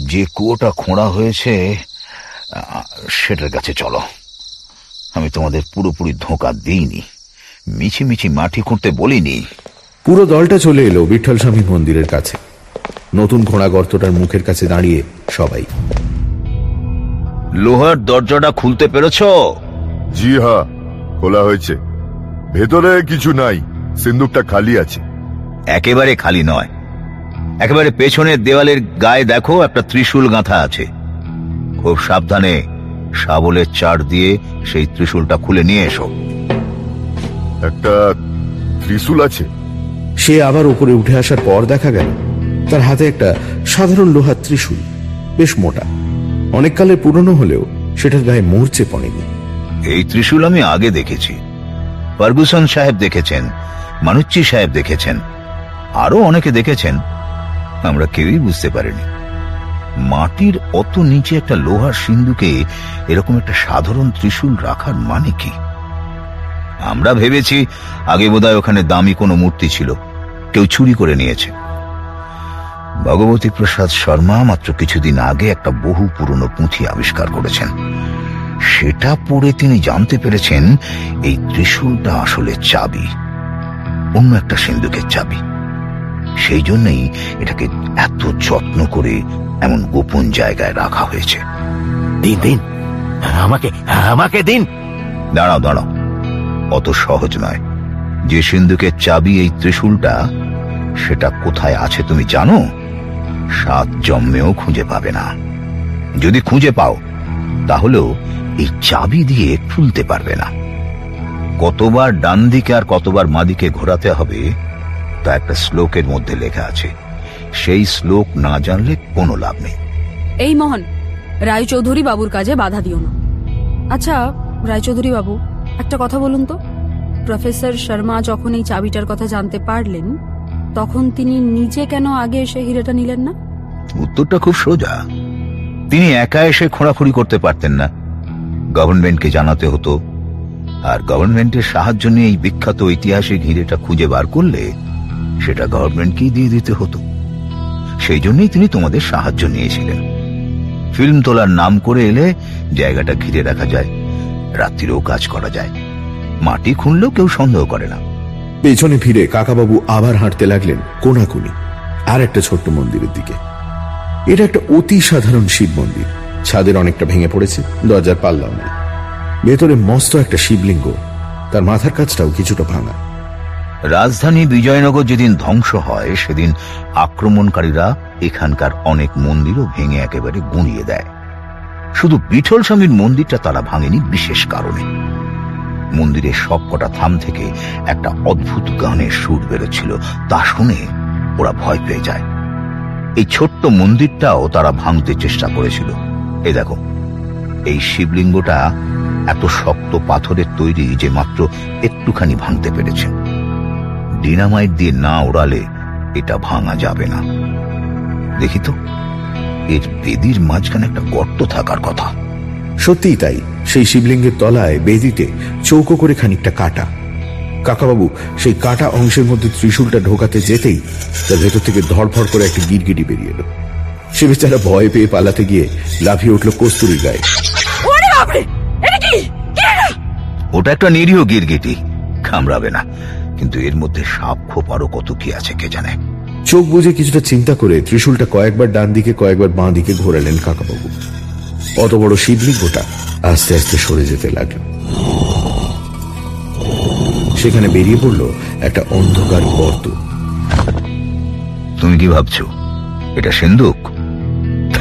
যে কুয়োটা খোঁড়া হয়েছে সেটার কাছে চলো। আমি তোমাদের পুরোপুরি ধোঁকা দিইনি। মিছি মিছি মাটি খুঁড়তে বলিনি। পুরো দলটা চলে এলো বিঠল স্বামী মন্দিরের কাছে। নতুন ঘোড়া গর্তটার মুখের কাছে দাঁড়িয়ে সবাই। লোহার দরজাটা খুলতে পেরেছ? জি হা খোলা হয়েছে। ভেতরে কিছু নাই সিন্দুকটা খালি আছে। একেবারে খালি নয়। একেবারে পেছনের দেওয়ালের গায়ে দেখো একটা ত্রিশূল গাঁথা আছে। খুব সাবধানে শাবলের চার দিয়ে সেই ত্রিশূলটা খুলে নিয়ে এসো। একটা ত্রিশূল আছে। সে আবার উপরে উঠে আসার পর দেখা গেল তার হাতে একটা সাধারণ লোহার ত্রিশূল বেশ মোটা। অনেক কালের পুরনো হলেও সেটার গায়ে মরচে পড়েনি। এই ত্রিশূল আমি আগে দেখেছি। ফার্গুসন সাহেব দেখেছেন মানুচ্চি সাহেব দেখেছেন আরও অনেকে দেখেছেন। আমরা কেউই বুঝতে পারিনি। মাটির অত নিচে একটা লোহার সিন্ধুকে এরকম একটা সাধারণ ত্রিশূল রাখার মানে কি? আমরা ভেবেছি আগে বোধহয় ওখানে দামি কোনো মূর্তি ছিল। কেউ চুরি করে নিয়েছে। ভগবতী প্রসাদ শর্মা মাত্র কিছুদিন আগে একটা বহু পুরনো পুঁথি আবিষ্কার করেছেন। সেটা পড়ে তিনি জানতে পেরেছেন এই ত্রিশূলটা আসলে চাবি অন্য একটা সিন্ধুকের চাবি। সেই জন্যই এটাকে এত যত্ন করে এমন গোপন জায়গায় রাখা হয়েছে। দিন দিন আমাকে আমাকে দিন। দাঁড়াও দাঁড়াও। অত সহজ নয়। যে সিন্ধুকের চাবি এই ত্রিশূলটা, সেটা কোথায় আছে তুমি জানো? সাত জন্মেও খুঁজে পাবে না। যদি খুঁজে পাও, তাহলেও এই চাবি দিয়ে খুলতে পারবে না। কতবার ডান দিকে আর কতবার মাদিকে ঘোরাতে হবে, তা একটা শ্লোকের মধ্যে লেখা আছে। সেই শ্লোক না জানলে কোনো লাভ নেই। এই মোহন রায়চৌধুরী বাবুর কাজে বাধা দিও না। আচ্ছা রায়চৌধুরী বাবু একটা কথা বলুন তো। প্রফেসর শর্মা যখন এই চাবিটার কথা জানতে পারলেন, তখন তিনি নিজে কেন আগে এসে হিরেটা নিলেন না? উত্তরটা খুব সোজা। তিনি একা এসে খোঁড়াখুড়ি করতে পারতেন না। গভর্নমেন্টকে জানাতে হতো। আর গভর্নমেন্টের সাহায্য নিয়ে এই বিখ্যাত ঐতিহাসিক হিরেটা খুঁজে বার করলে সেটা গভর্নমেন্টকেই দিয়ে দিতে হতো। সেই জন্যই তিনি তোমাদের সাহায্য নিয়েছিলেন। ফিল্ম তোলার নাম করে এলে জায়গাটা ঘিরে রাখা যায়। রাত্রিরেও কাজ করা যায়। মাটি খুঁড়লেও কেউ সন্দেহ করে না। পেছনে ফিরে কাকাবাবু আবার হাঁটতে লাগলেন কোনাকুনি আর একটা ছোট্ট মন্দিরের দিকে। এটা একটা অতি সাধারণ শিব মন্দির। ছাদের অনেকটা ভেঙে পড়েছে দরজার পাল্লাও নেই। ভেতরে মস্ত একটা শিবলিঙ্গ তার মাথার কাছটাও কিছুটা ভাঙা। রাজধানী বিজয়নগর যেদিন ধ্বংস হয় সেদিন আক্রমণকারীরা এখানকার অনেক মন্দিরও ভেঙে একেবারে গুঁড়িয়ে দেয়। শুধু বিঠল স্বামীর মন্দিরটা তারা ভাঙেনি বিশেষ কারণে। মন্দিরের সবকটা থাম থেকে একটা অদ্ভুত গানের সুর বেরোচ্ছিল, তা শুনে ওরা ভয় পেয়ে যায়। এই ছোট্ট মন্দিরটাও তারা ভাঙতে চেষ্টা করেছিল। এ দেখো, এই শিবলিঙ্গটা এত শক্ত পাথরের তৈরি যে মাত্র একটুখানি ভাঙতে পেরেছে। ডিনামাইট দিয়ে না ওড়ালে এটা ভাঙা যাবে না। দেখি তো। এর বেদির মাঝখানে একটা গর্ত থাকার কথা। সত্যিই তাই। সেই শিবলিঙ্গের তলায় বেদিতে চৌকো করে খানিকটা কাটা। কাকাবাবু সেই কাটা অংশের মধ্যে ত্রিশূলটা ঢোকাতে যেতেই তার ভেতর থেকে ধড়ফড় করে একটা গিরগিটি বেরিয়ে এলো। সে বেচারা ভয় পেয়ে পালাতে গিয়ে লাফিয়ে উঠল কস্তুরির গায়ে। ওটা একটা নিরীহ গিরগিটি কামড়াবে না। কিন্তু এর মধ্যে সাপ খোপ আরও কত কি আছে কে জানে? চোখ বুঝে কিছুটা চিন্তা করে ত্রিশূলটা কয়েকবার ডান দিকে, কয়েকবার বাঁ দিকে ঘোরালেন কাকাবাবু। অত বড় শিবলিঙ্গটা আস্তে আস্তে সরে যেতে লাগল। সেখানে বেরিয়ে পড়ল একটা অন্ধকার গর্ত। তুমি কি ভাবছ? এটা সিন্দুক?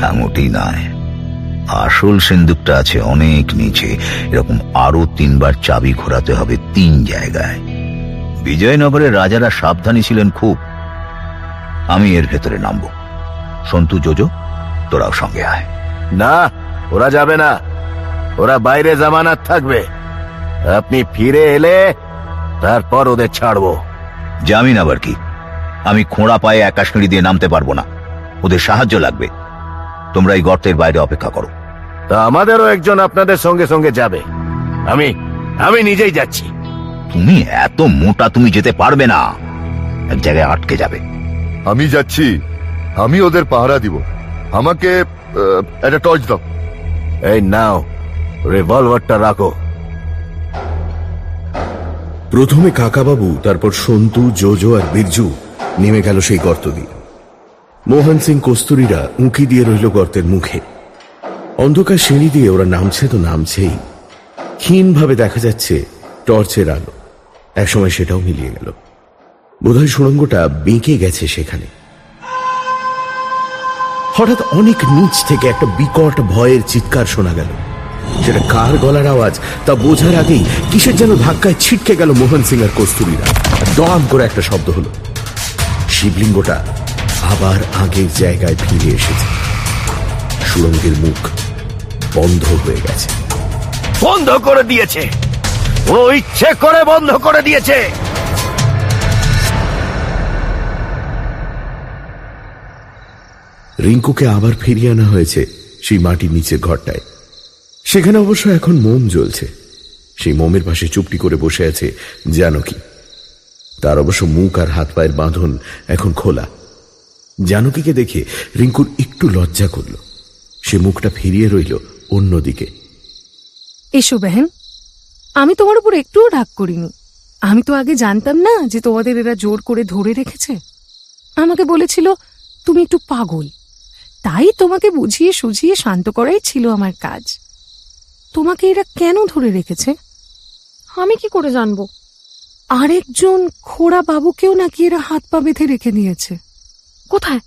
তা নয়। আসল সিন্দুকটা আছে অনেক নিচে। এরকম আরও তিনবার চাবি ঘোরাতে হবে তিন জায়গায়। বিজয়নগরের রাজারা সাবধানী ছিলেন খুব। আমি এর ভেতরে নামবো। সন্তু জোজো তোরাও সঙ্গে আয়। না ওরা যাবে না। ওরা বাইরে জামানাত থাকবে। আপনি ফিরে এলে তারপর ওদের ছাড়বো। জামিন আবার কি? আমি খোঁড়া পায়ে একা সিঁড়ি দিয়ে নামতে পারব না। ওদের সাহায্য লাগবে। তোমরা এই গর্তের বাইরে অপেক্ষা করো। তা আমাদেরও একজন আপনাদের সঙ্গে সঙ্গে যাবে। আমি আমি নিজেই যাচ্ছি। তুমি এত মোটা তুমি যেতে পারবে না। এক জায়গায় আটকে যাবে। আমি যাচ্ছি। আমি ওদের পাহারা দিব। আমাকে একটা টর্চ দাও। এই নাও রিভলভারটা রাখো। প্রথমে কাকাবাবু তারপর সন্তু জোজো আর বিরজু নেমে গেল সেই গর্ত দিয়ে মোহন সিং কস্তুরীরা উঁকি দিয়ে রইল গর্তের মুখে। অন্ধকার সিঁড়ি দিয়ে ওরা নামছে তো নামছেই। ক্ষীণভাবে দেখা যাচ্ছে টর্চের আলো। একসময় সেটাও মিলিয়ে গেল। বোধহয় সুড়ঙ্গটা বেঁকে গেছে সেখানে। হঠাৎ অনেক নিচ থেকে একটা বিকট ভয়ের চিৎকার শোনা গেল। সেটা কার গলার আওয়াজ, তা বোঝার আগেই কিসের যেন ধাক্কায় ছিটকে গেল মোহন সিং আর কস্তুরীরা। ডম করে একটা শব্দ হলো। শিবলিঙ্গটা আবার আগের জায়গায় ফিরে এসেছে। সুরঙ্গের মুখ বন্ধ হয়ে গেছে। বন্ধ করে দিয়েছে। ও ইচ্ছে করে বন্ধ করে দিয়েছে। রিঙ্কুকে আবার ফিরিয়ে আনা হয়েছে সেই মাটির নিচের ঘরটায়। সেখানে অবশ্য এখন মোম জ্বলছে। সেই মোমের পাশে চুপটি করে বসে আছে জানকী। তার অবশ্য মুখ আর হাত পায়ের বাঁধন এখন খোলা। জানকীকে দেখে রিঙ্কুর একটু লজ্জা করল। সে মুখটা ফিরিয়ে রইল অন্যদিকে। এসো বেহেন, আমি তোমার উপর একটুও রাগ করিনি। আমি তো আগে জানতাম না যে তোমাদের এরা জোর করে ধরে রেখেছে। আমাকে বলেছিল, তুমি একটু পাগল। তাই তোমাকে বুঝিয়ে সুঝিয়ে শান্ত করাই ছিল আমার কাজ। তোমাকে এরা কেন ধরে রেখেছে? আমি কি করে জানব? আরেকজন খোড়া বাবুকেও নাকি এরা হাত পা বেঁধে রেখে দিয়েছে। কোথায়?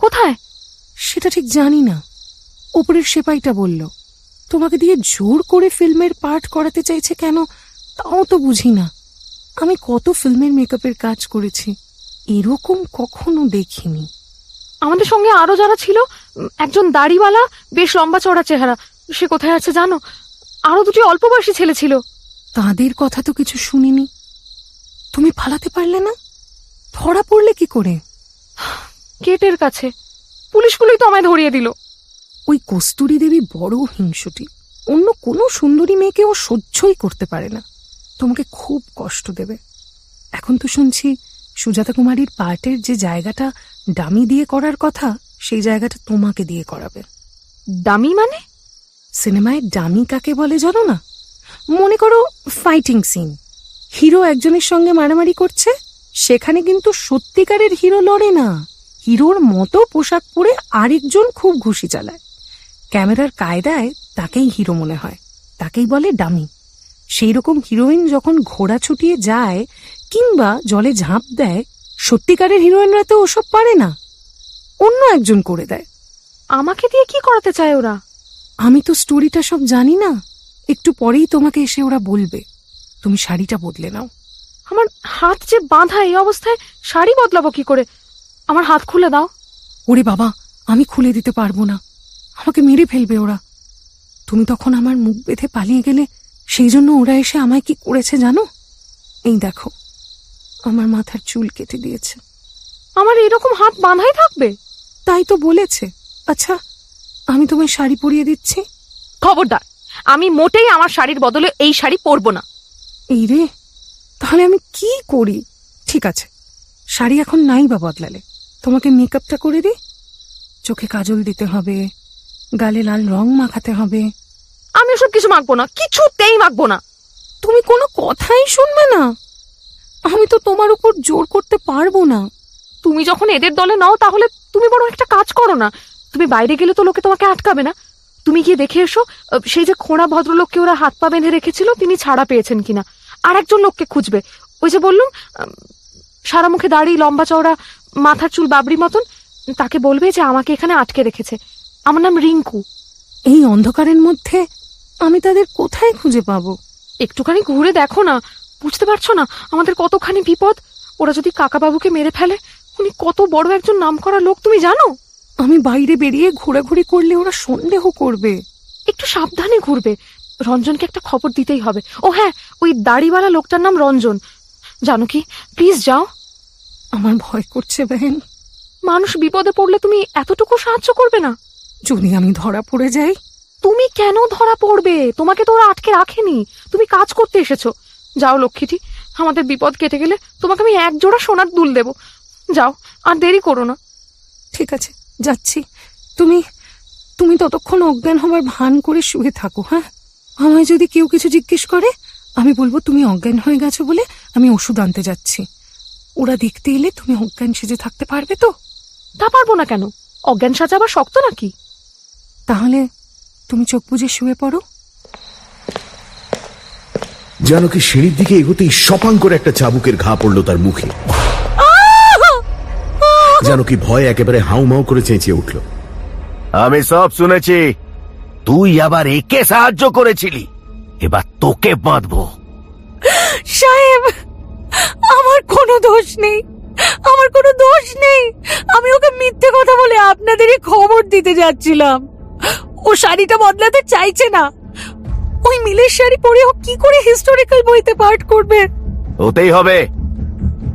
কোথায়? সেটা ঠিক জানি না। ওপরের সেপাইটা বলল তোমাকে দিয়ে জোর করে ফিল্মের পার্ট করাতে চাইছে কেন? তাও তো বুঝি না। আমি কত ফিল্মের মেকআপের কাজ করেছি এরকম কখনো দেখিনি। আমাদের সঙ্গে আরও যারা ছিল একজন দাড়িওয়ালা বেশ লম্বা চড়া চেহারা। সে কোথায় আছে জানো? আরও দুটি অল্প বয়সী ছেলে ছিল। তাদের কথা তো কিছু শুনিনি। তুমি ফালাতে পারলে না? ধরা পড়লে কি করে? গেটের কাছে। পুলিশগুলোই তো আমায় ধরিয়ে দিল। ওই কস্তুরী দেবী বড় হিংসুটি। অন্য কোনো সুন্দরী মেয়েকে ও সহ্যই করতে পারে না। তোমাকে খুব কষ্ট দেবে। এখন তো শুনছি সুজাতা কুমারীর পার্টের যে জায়গাটা ডামি দিয়ে করার কথা সেই জায়গাটা তোমাকে দিয়ে করাবে। ডামি মানে? সিনেমায় ডামি কাকে বলে জানো না? মনে করো ফাইটিং সিন হিরো একজনের সঙ্গে মারামারি করছে সেখানে কিন্তু সত্যিকারের হিরো লড়ে না। হিরোর মতো পোশাক পরে আরেকজন খুব ঘুষি চালায়। ক্যামেরার কায়দায় তাকেই হিরো মনে হয় তাকেই বলে ডামি সেই রকম হিরোইন যখন ঘোড়া ছুটিয়ে যায় কিংবা জলে ঝাঁপ দেয় সত্যিকারের হিরোইনরা তো ওসব পারে না। অন্য একজন করে দেয়। আমাকে দিয়ে কি করাতে চায় ওরা? আমি তো স্টোরিটা সব জানি না। একটু পরেই তোমাকে এসে ওরা বলবে। তুমি শাড়িটা বদলে নাও। আমার হাত যে বাঁধা এই অবস্থায় শাড়ি বদলাবো কি করে? আমার হাত খুলে দাও। ওরে বাবা আমি খুলে দিতে পারব না। আমাকে মেরে ফেলবে ওরা। তুমি তখন আমার মুখ বেঁধে পালিয়ে গেলে সেই জন্য ওরা এসে আমায় কি করেছে জানো? এই দেখো। আমার মাথার চুল কেটে দিয়েছে। আমার এরকম হাত বাঁধাই থাকবে? তাই তো বলেছে। আচ্ছা আমি তোমায় শাড়ি পরিয়ে দিচ্ছি? খবরদার আমি মোটেই আমার শাড়ির বদলে এই শাড়ি পরবো না। এই রে তাহলে আমি কি করি? ঠিক আছে শাড়ি এখন নাই বা বদলালে। তোমাকে মেকআপটা করে দিই। চোখে কাজল দিতে হবে গালে লাল রং মাখাতে হবে। আমি ওসব কিছু মাখবো না কিছুতেই মাখবো না। তুমি কোনো কথাই শুনবে না। আমি তো তোমার উপর জোর করতে পারব না। তুমি যখন এদের দলে নাও তাহলে তুমি বড় একটা কাজ করো না। তুমি বাইরে গেলে তো লোকে তোমাকে আটকাবে না। তুমি গিয়ে দেখে এসো সেই যে খোঁড়া ভদ্রলোককে ওরা হাত পা বেঁধে রেখেছিল তিনি ছাড়া পেয়েছেন কিনা। আর একজন লোককে খুঁজবে। ওই যে বললুম সারা মুখে দাড়ি লম্বা চওড়া মাথার চুল বাবরি মতন তাকে বলবে যে আমাকে এখানে আটকে রেখেছে। আমার নাম রিঙ্কু। এই অন্ধকারের মধ্যে আমি তাদের কোথায় খুঁজে পাবো? একটুখানি ঘুরে দেখো না। বুঝতে পারছ না? আমাদের কতখানি বিপদ? ওরা যদি কাকাবাবুকে মেরে ফেলে উনি কত বড় একজন নামকরা লোক তুমি জানো? আমি বাইরে বেরিয়ে ঘোরাঘুরি করলে ওরা সন্দেহ করবে। একটু সাবধানে ঘুরবে। রঞ্জনকে একটা খবর দিতেই হবে। ও হ্যাঁ ওই দাড়িওয়ালা লোকটার নাম রঞ্জন। জানো কি? প্লিজ যাও। আমার ভয় করছে বেহেন মানুষ বিপদে পড়লে তুমি এতটুকু সাহায্য করবে না? যদি আমি ধরা পড়ে যাই? তুমি কেন ধরা পড়বে? তোমাকে তো ওরা আটকে রাখেনি। তুমি কাজ করতে এসেছ। যাও লক্ষ্মীটি আমাদের বিপদ কেটে গেলে তোমাকে আমি এক জোড়া সোনার দুল দেব। যাও আর দেরি করো না। ঠিক আছে যাচ্ছি। তুমি তুমি ততক্ষণ অজ্ঞান হবার ভান করে শুয়ে থাকো হ্যাঁ? আমায় যদি কেউ কিছু জিজ্ঞেস করে আমি বলব তুমি অজ্ঞান হয়ে গেছো বলে আমি ওষুধ আনতে যাচ্ছি। ওরা দেখতে এলে তুমি অজ্ঞান সেজে থাকতে পারবে তো? তা পারব না কেন? অজ্ঞান সাজা আবার শক্ত নাকি? তাহলে তুমি চোখ বুজে শুয়ে পড়ো। জানকী সিঁড়ির দিকে এগোতেই সপাং করে একটা চাবুকের ঘা পড়ল তার মুখে। জানকী ভয় একেবারে হাউমাউ করে চেঁচিয়ে উঠল। আমি সব শুনেছি। তুই আবার একে সাহায্য করেছিলি। এবার তোকে বাঁধবো। সাহেব আমার কোনো দোষ নেই। আমার কোনো দোষ নেই। আমি ওকে মিথ্যে কথা বলে আপনাদেরই খবর দিতে যাচ্ছিলাম। ও ও শাড়িটা বদলাতে চাইছে না। ওই মিলের শাড়ি পরে ও কি করে হিস্টোরিক্যাল বইতে পাঠ করবে? হতেই হবে।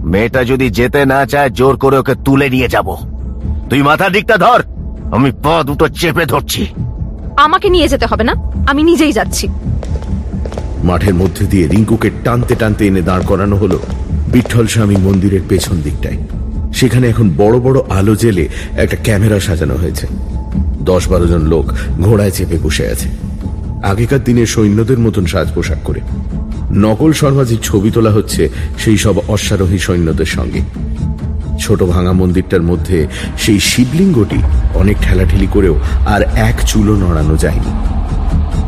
মেয়েটা যদি যেতে না চায় জোর করে ওকে তুলে নিয়ে যাব। তুই মাথার দিকটা ধর। আমি পা দুটো চেপে ধরছি। আমাকে নিয়ে যেতে হবে না। আমি নিজেই যাচ্ছি। মাঠের মধ্যে দিয়ে রিঙ্কুকে টানতে টানতে এনে দাঁড় করানো হলো বিঠল স্বামী মন্দিরের পেছন দিকটায়। সেখানে এখন বড় বড় আলো জেলে একটা ক্যামেরা সাজানো হয়েছে। দশ বারো জন লোক ঘোড়ায় চেপে বসে আছে। আগেকার দিনের সৈন্যদের মতন সাজ পোশাক করে। নকল সর্বাধিক ছবি তোলা হচ্ছে সেই সব অশ্বারোহী সৈন্যদের সঙ্গে। ছোট ভাঙা মন্দিরটার মধ্যে সেই শিবলিঙ্গটি অনেক ঠেলাঠেলি করেও আর এক চুলো নড়ানো যায়নি।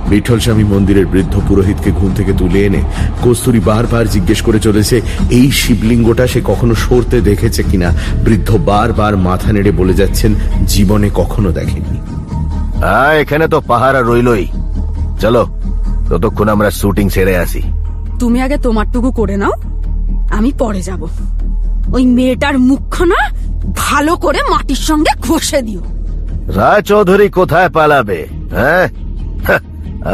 বিঠল স্বামী মন্দিরের বৃদ্ধ পুরোহিতকে ঘুম থেকে তুলে এনে কস্তুরি বারবার জিজ্ঞেস করে চলেছে, এই শিবলিঙ্গটা সে কখনো সরতে দেখেছে কিনা? বৃদ্ধ বারবার মাথা নেড়ে বলে যাচ্ছেন, জীবনে কখনো দেখেনি। এখানে তো পাহারা রইলই। চলো ততক্ষণ আমরা শুটিং সেরে আসি। তুমি আগে তোমারটুকু করে নাও আমি পরে যাব। ওই মেয়েটার মুখখানা ভালো করে মাটির সঙ্গে ঘষে দিও। রায় চৌধুরী কোথায় পালাবে হ্যাঁ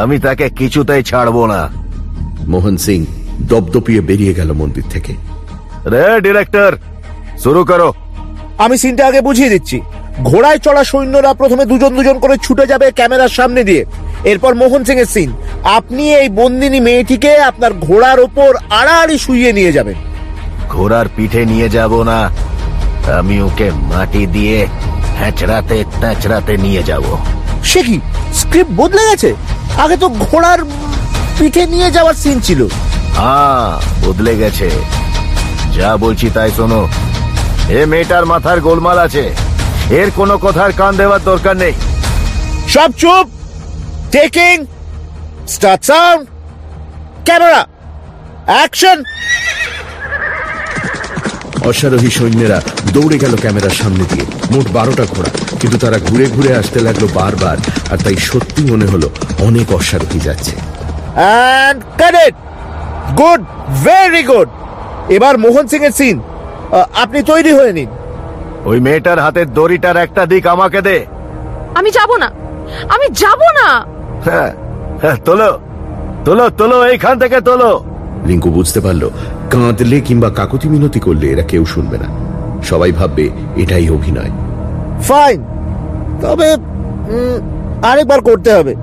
আমি তাকে কিছুতেই ছাড়বো না। মোহন সিং দপদপিয়ে বেরিয়ে গেল মন্দির থেকে। রে ডিরেক্টর শুরু করো। আমি সিনটা আগে বুঝিয়ে দিচ্ছি। ঘোড়ায় চড়া সৈন্যরা প্রথমে দুজন দুজন করে ছুটে যাবে ক্যামেরার সামনে দিয়ে। এরপর মোহন সিং এর সিন আপনি এই বন্দিনী মেয়েটিকে আপনার ঘোড়ার ওপর আড়াআড়ি শুইয়ে নিয়ে যাবেন। ঘোড়ার পিঠে নিয়ে যাব না। আমি ওকে মাটি দিয়ে হ্যাঁচড়াতে ট্যাচড়াতে নিয়ে যাব। সে কি? স্ক্রিপ্ট বদলে গেছে? আগে তো ঘোড়ার পিঠে নিয়ে যাওয়ার সিন ছিল। হ্যাঁ বদলে গেছে। যা বলছি তাই শোনো। এ মেয়েটার মাথার গোলমাল আছে। এর কোনো কথার কান দেওয়ার দরকার নেই। সব চুপ! Taking start sound camera action অশ্বারোহী সৈন্যেরা দৌড়ে গেল ক্যামেরার সামনে দিয়ে। মোট বারোটা ঘোড়া। কিন্তু তারা ঘুরে ঘুরে আসতে লাগল বারবার। আর তাই সত্যি মনে হলো অনেক অশ্বারোহী যাচ্ছে। And correct good very good এবার মোহন সিং এর সিন আপনি তৈরি হয়ে নিন। ওই মেয়েটার হাতের দড়িটার একটা দিক আমাকে দে। আমি যাব না। আমি যাব না! হ্যাঁ হ্যাঁ, তোলো। তোলো তোলো এইখান থেকে তোলো। রিঙ্কু বুঝতে পারল কাঁদলে কিংবা কাকুতি মিনতি করলে এরা কেউ শুনবে না। সবাই ভাববে এটাই অভিনয়। ফাইন তবে আরেকবার করতে হবে।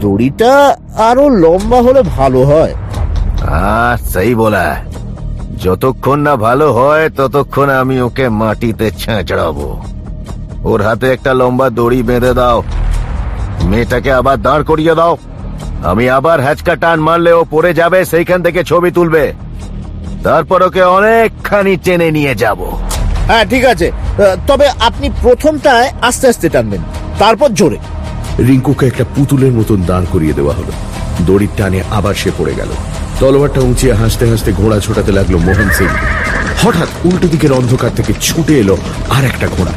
দড়িটা আরও লম্বা হলে ভালো হয়। সেই বলা। যতক্ষণ না ভালো হয় ততক্ষণ আমি ওকে মাটিতে ছেঁচড়াবো। ওর হাতে একটা লম্বা দড়ি বেঁধে দাও। মেয়েটাকে আবার দাঁড় করিয়ে দাও। আমি আবার হ্যাচকা টান মারলে ও পড়ে যাবে সেইখান থেকে ছবি তুলবে। তারপর ওকে অনেকখানি টেনে নিয়ে যাব। হ্যাঁ ঠিক আছে। তবে আপনি প্রথমটায় আস্তে আস্তে টানবেন তারপর জোরে। রিঙ্কুকে একটা পুতুলের মতন দাঁড় করিয়ে দেওয়া হলো। দড়ির টানে আবার সে পড়ে গেল। তলোয়ারটা উঁচিয়ে হাসতে হাসতে ঘোড়া ছোটাতে লাগল মোহন সিং। হঠাৎ উল্টো দিকের অন্ধকার থেকে ছুটে এলো আর একটা ঘোড়া।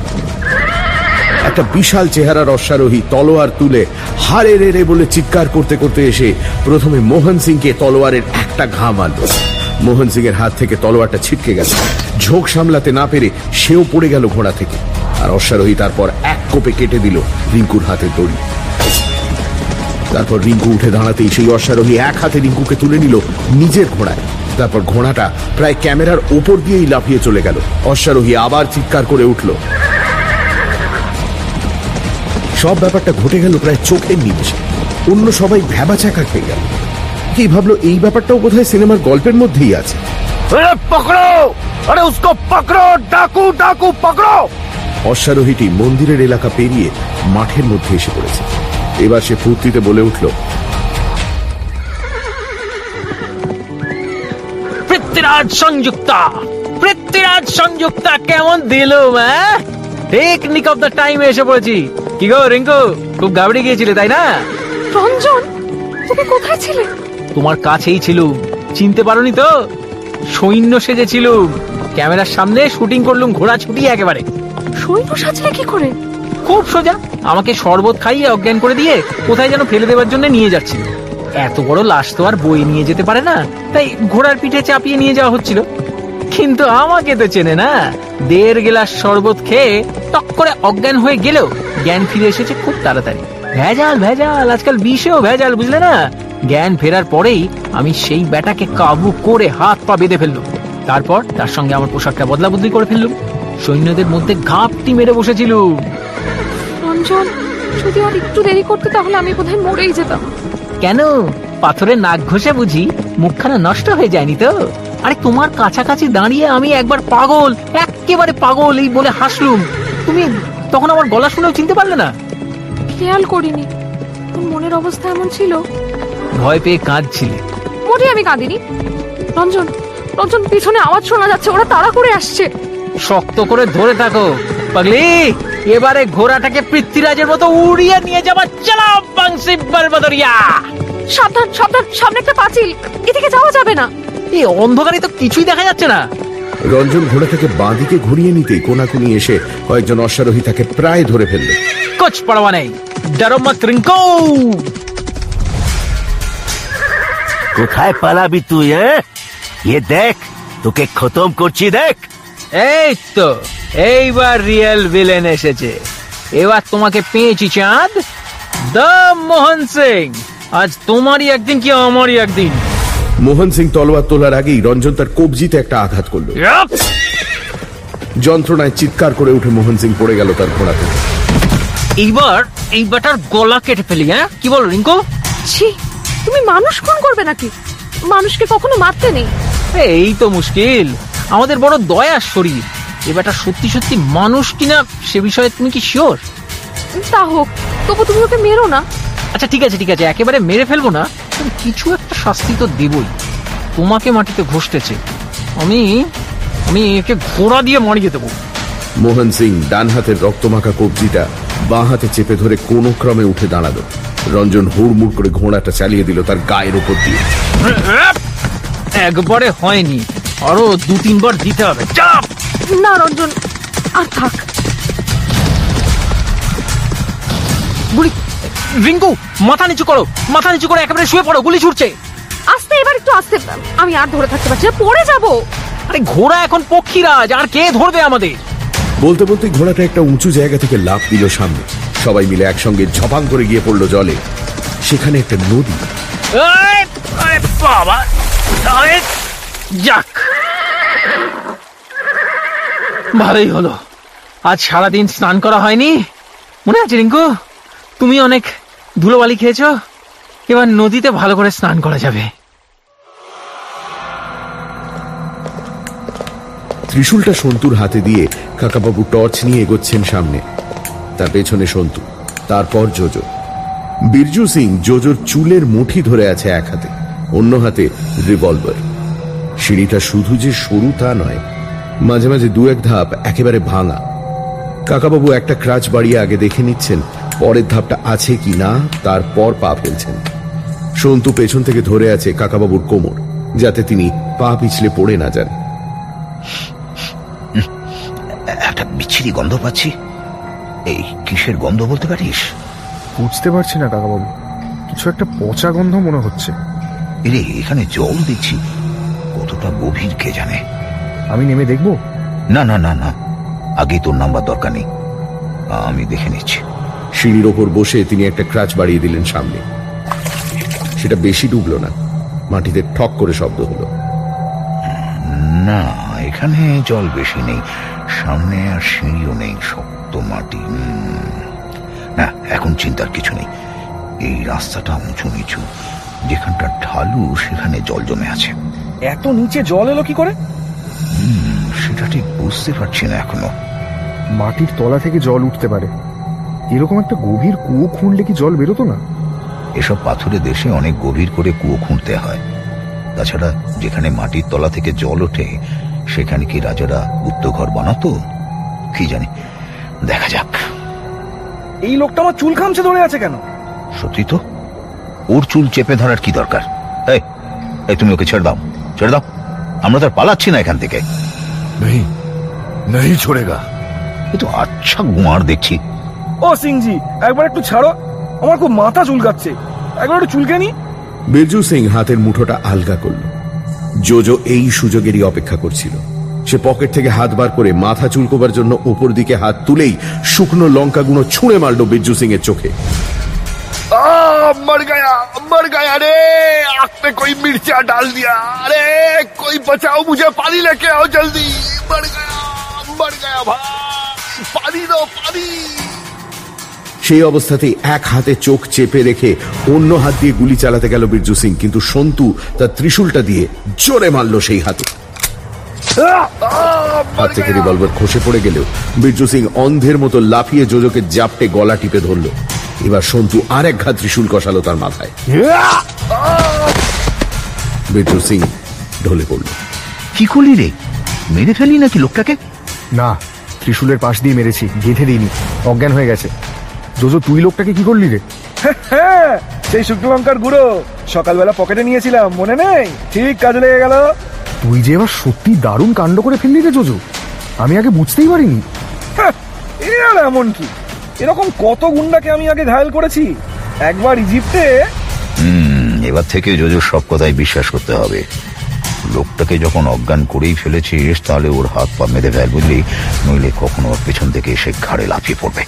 একটা বিশাল চেহারার অশ্বারোহী তলোয়ার তুলে হারে রে রে বলে চিৎকার করতে করতে এসে প্রথমে মোহন সিংকে তলোয়ারের একটা ঘা মারল। মোহন সিং এর হাত থেকে তলোয়ারটা ছিটকে গেল। ঝোঁক সামলাতে না পেরে সেও পড়ে গেল ঘোড়া থেকে। আর অশ্বারোহী তারপর এক কোপে কেটে দিল রিঙ্কুর হাতের দড়ি। তারপর রিঙ্কু উঠে দাঁড়াতেই সেই অশ্বারোহী এক হাতে রিঙ্কুকে তুলে নিল নিজের ঘোড়ায়। তারপর ঘোড়াটা প্রায় ক্যামেরার ওপর দিয়েই লাফিয়ে চলে গেল। অশ্বারোহী আবার চিৎকার করে উঠল। সব ব্যাপারটা ঘটে গেল প্রায় চোখের নিচে। অন্য সবাই ভ্যাবা চাকা খেয়ে গেল। কি ভাবলো এই ব্যাপারটাও বোধ সিনেমার গল্পের মধ্যেই আছে? অশ্বারোহীটি মন্দিরের এলাকা পেরিয়ে মাঠের মধ্যে এসে পড়েছে। এবার সে ফুর্তিতে বলে উঠল পৃথ্বীরাজ সংযুক্তা! পৃথ্বীরাজ সংযুক্তা কেমন দিল ঠিক নিক অফ দ্য টাইম এসে পড়েছি। কি গো রিঙ্কু? খুব গাবড়ে গিয়েছিলে তাই না? রঞ্জন তুমি কোথায় ছিলে? তোমার কাছেই ছিল চিনতে পারোনি তো? সৈন্য সেজেছিল ক্যামেরার সামনে শুটিং করলুম ঘোড়া ছুটিয়ে একেবারে। সৈন্য সাজলে কি করে? খুব সোজা। আমাকে শরবত খাইয়ে অজ্ঞান করে দিয়ে কোথায় যেন ফেলে দেওয়ার জন্য নিয়ে যাচ্ছিল। এত বড় লাশ তো আর বই নিয়ে যেতে পারে না। তাই ঘোড়ার পিঠে চাপিয়ে নিয়ে যাওয়া হচ্ছিল। কিন্তু আমাকে তো চেনে না। দেড় গেলাস শরবত খেয়ে টক করে অজ্ঞান হয়ে গেলেও জ্ঞান ফিরে এসেছে খুব তাড়াতাড়ি। ভেজাল ভেজাল আজকাল বিষেও ভেজাল বুঝলে না? জ্ঞান ফেরার পরেই আমি সেই ব্যাটাকে কাবু করে হাত পা বেঁধে ফেললুম। তারপর তার সঙ্গে আমার পোশাকটা বদলা বদলি করে ফেললুম। সৈন্যদের মধ্যে ঘাপটি মেরে বসেছিল রঞ্জন যদি আর একটু দেরি করতে তাহলে আমি বোধহয় মরেই যেতাম। কেন? পাথরে নাক ঘষে বুঝি মুখখানা নষ্ট হয়ে যায়নি তো? আরে তোমার কাছাকাছি দাঁড়িয়ে আমি একবার পাগল একেবারে পাগল এই বলে হাসলুম। তুমি তখন আমার গলা শুনেও চিনতে পারলে না। খেয়াল করিনি। তোর মনের অবস্থা এমন ছিল? ভয় পেয়ে কাঁদছিলে। মোটে আমি কাঁদিনি। রঞ্জন রঞ্জন পিছনে আওয়াজ শোনা যাচ্ছে ওরা তাড়া করে আসছে। শক্ত করে ধরে থাকো পাগলি। এবারে ঘোড়াটাকে পৃথ্বীরাজের মতো উড়িয়ে নিয়ে যাবার চালাও বাংশি বলবদরিয়া। সাবধান সাবধান সামনে একটা পাঁচিল। এদিকে যাওয়া যাবে না। এই অন্ধকারে তো কিছুই দেখা যাচ্ছে না। রঞ্জন ঘোড়াটাকে বাঁদিকে ঘুরিয়ে নিতেই কোনাকুনি এসে কয়েকজন অশ্বারোহী তাকে প্রায় ধরে ফেলল। কুছ পড়াওয়া নেই ডরো মত রিঙ্কো কোথায় পালাবি তুই এ? দেখ তোকে খতম করছি দেখ। এই তো এইবার রিয়েল ভিলেন এসেছে। এবার তোমাকে পেয়েছি চাঁদ। দ্য মোহন সিং আজ তোমারই একদিন কি আমারই একদিন? মোহন সিং তলোয়ার তোলার আগেই রঞ্জন তার কবজিতে একটা আঘাত করল। যন্ত্রণায় চিৎকার করে উঠে মোহন সিং পড়ে গেল তার ঘোড়া থেকে এইবার এই বেটার গলা কেটে ফেলি হ্যাঁ? কি বল রিঙ্কো? ছি তুমি মানুষ খুন করবে নাকি? মানুষকে কখনো মারতে নেই। এই তো মুশকিল। আমাদের বড় দয়ার শরীর। এ বেটা সত্যি সত্যি মানুষ কিনা সে বিষয়ে তুমি কি শিওর তা হোক তবু তুমি ওকে মেরো না। আচ্ছা ঠিক আছে ঠিক আছে একেবারে মেরে ফেলব না। কিছু একটা শাস্তি তো দেবই। তোমাকে মাটিতে ঘষতেছে। আমি আমি একে ঘোড়া দিয়ে মারিয়ে দেবো। মোহন সিং ডান হাতের রক্তমাখা কবজিটা বাঁ হাতে চেপে ধরে কোনো ক্রমে উঠে দাঁড়াল। রঞ্জন হুড়মুড় করে ঘোড়াটা চালিয়ে দিল তার গায়ের উপর দিয়ে। একবারে হয়নি। আরও দু তিনবার দিতে হবে। চাপ! না রঞ্জন আর থাক। গুলি রিঙ্কু মাথা নিচু করো মাথা নিচু করে একেবারে শুয়ে পড়ো গুলি ছুটছে। আস্তে এবার একটু আস্তে আমি আর ধরে থাকতে পারছি না পড়ে যাব। আরে ঘোড়া এখন পক্ষীরাজ আর কে ধরবে আমাদের? বলতে বলতে ঘোড়াটা একটা উঁচু জায়গা থেকে লাফ দিল সামনে। সবাই মিলে একসঙ্গে ঝপাং করে গিয়ে পড়ল জলে। সেখানে একটা নদী। বাবা যাক। ভালোই হলো। আজ সারাদিন স্নান করা হয়নি? মনে আছে রিঙ্কু? তুমি অনেক ধুলোবালি খেয়েছো? এবার নদীতে ভালো করে স্নান করা যাবে। ত্রিশূলটা সন্তুর হাতে দিয়ে কাকাবাবু টর্চ নিয়ে এগোচ্ছেন সামনে। তার পেছনে সন্তু, তারপর জোজো। বীরজু সিং জোজোর চুলের মুঠি ধরে আছে এক হাতে, অন্য হাতে রিভলভার। সিঁড়িটা শুধু যে সরু তা নয়, মাঝে মাঝে দু এক ধাপ একেবারে ভাঙা। কাকাবাবু একটা ক্রাচ বাড়িয়ে আগে দেখে নিচ্ছেন পরের ধাপটা আছে কি না তারপর পা ফেলছেন। সন্তু পেছন থেকে ধরে আছে কাকাবাবুর কোমর যাতে তিনি পা পিছলে পড়ে না যান। একটা বিচ্ছিরি গন্ধ পাচ্ছি। এই কিসের গন্ধ বলতে পারিস? বুঝতে পারছি না কাকাবাবু। কিছু একটা পচা গন্ধ মনে হচ্ছে। এরে এখানে জল দেখছি কতটা গভীর কে জানে। আমি নেমে দেখব? না না না না। আগে তোর নাম্বার দরকার নেই। আমি দেখে নিচ্ছি। সিঁড়ির ওপর বসে তিনি একটা ক্রাচ বাড়িয়ে দিলেন সামনে। সেটা বেশি ডুবলো না। মাটিতে ঠক করে শব্দ হলো। না এখানে জল বেশি নেই। সামনে আর সিঁড়িও নেই শক্ত মাটি। উম, না এখন চিন্তার কিছু নেই। এই রাস্তাটা উঁচু নিচু। যেখানটা ঢালু সেখানে জল জমে আছে। এত নিচে জল এলো কি করে? সেটা ঠিক বুঝতে পারছি না এখনও। মাটির তলা থেকে জল উঠতে পারে। এরকম একটা গভীর কুয়ো খুঁড়লে কি জল বেরোতো না? এসব পাথুরে দেশে অনেক গভীর করে কুয়ো খুঁড়তে হয়। তাছাড়া যেখানে মাটির তলা থেকে জল ওঠে সেখানে কি রাজারা গুপ্তঘর বানাতো? কি জানি। দেখা যাক। এই লোকটা আমার চুল খামছে ধরে আছে কেন? সত্যি তো? ওর চুল চেপে ধরার কি দরকার? এই এই তুমি ওকে ছেড়ে দাও ছেড়ে দাও। আমরা তো আর পালাচ্ছি না এখান থেকে। নেই নেই ছোড়েগা এ তো আচ্ছা গুমার দেখছি। ও সিংজি একবার একটু ছাড়ো আমার খুব মাথা চুলকাচ্ছে একবার একটু চুলকে নি বিরজু সিং হাতের মুঠোটা আলগা করল জোজো এই সুযোগেরই অপেক্ষা করছিল সে পকেট থেকে হাত বার করে মাথা চুলকোবার জন্য ওপর দিকে হাত তুলেই শুকনো লঙ্কা গুঁড়ো ছুঁড়ে মারল বিরজু সিং এর চোখে मर गया मर गया रे आग पे कोई मिर्चा डाल दिया अरे कोई बचाओ मुझे पानी लेके आओ जल्दी मर गया मर गया भाई पानी दो पानी সেই অবস্থাতেই এক হাতে চোখ চেপে রেখে অন্য হাত দিয়ে গুলি চালাতে গেল বীরজু সিং কিন্তু সন্তু তার ত্রিশূলটা দিয়ে জোরে মারল সেই হাতে। হাত থেকে রিভলভার খসে পড়ে গেলেও বীরজু সিং অন্ধের মতো লাফিয়ে যোজকে জাপটে গলা টিপে ধরল। এবার সন্তু আর এক ঘাত ত্রিশূল কষালো তার মাথায়। বীরজু সিং ঢলে পড়ল। কি করলি রে? মেরে ফেলি নাকি লোকটাকে? না ত্রিশুলের পাশ দিয়ে মেরেছি গেঁথে দিইনি অজ্ঞান হয়ে গেছে। জোজো তুই লোকটাকে কি করলি রে? হ্যাঁ সেই শুকনো লঙ্কার গুঁড়ো। সকালবেলা পকেটে নিয়েছিলাম মনে নেই? ঠিক কাজে লেগে গেল। তুই যে এবার সত্যি দারুণ কাণ্ড করে ফেললি রে জোজো। আমি আগে বুঝতেই পারিনি। হ্যাঁ, এ আর এমন কি? এরকম কত গুন্ডাকে আমি আগে ঘায়াল করেছি? একবার ইজিপ্টে এবার থেকে যোজোর সব কথাই বিশ্বাস করতে হবে। লোকটাকে যখন অজ্ঞান করেই ফেলেছিস তাহলে ওর হাত পা মেরে ফেল বুঝলি? নইলে কখনো ওর পেছন থেকে এসে ঘাড়ে লাফিয়ে পড়বে।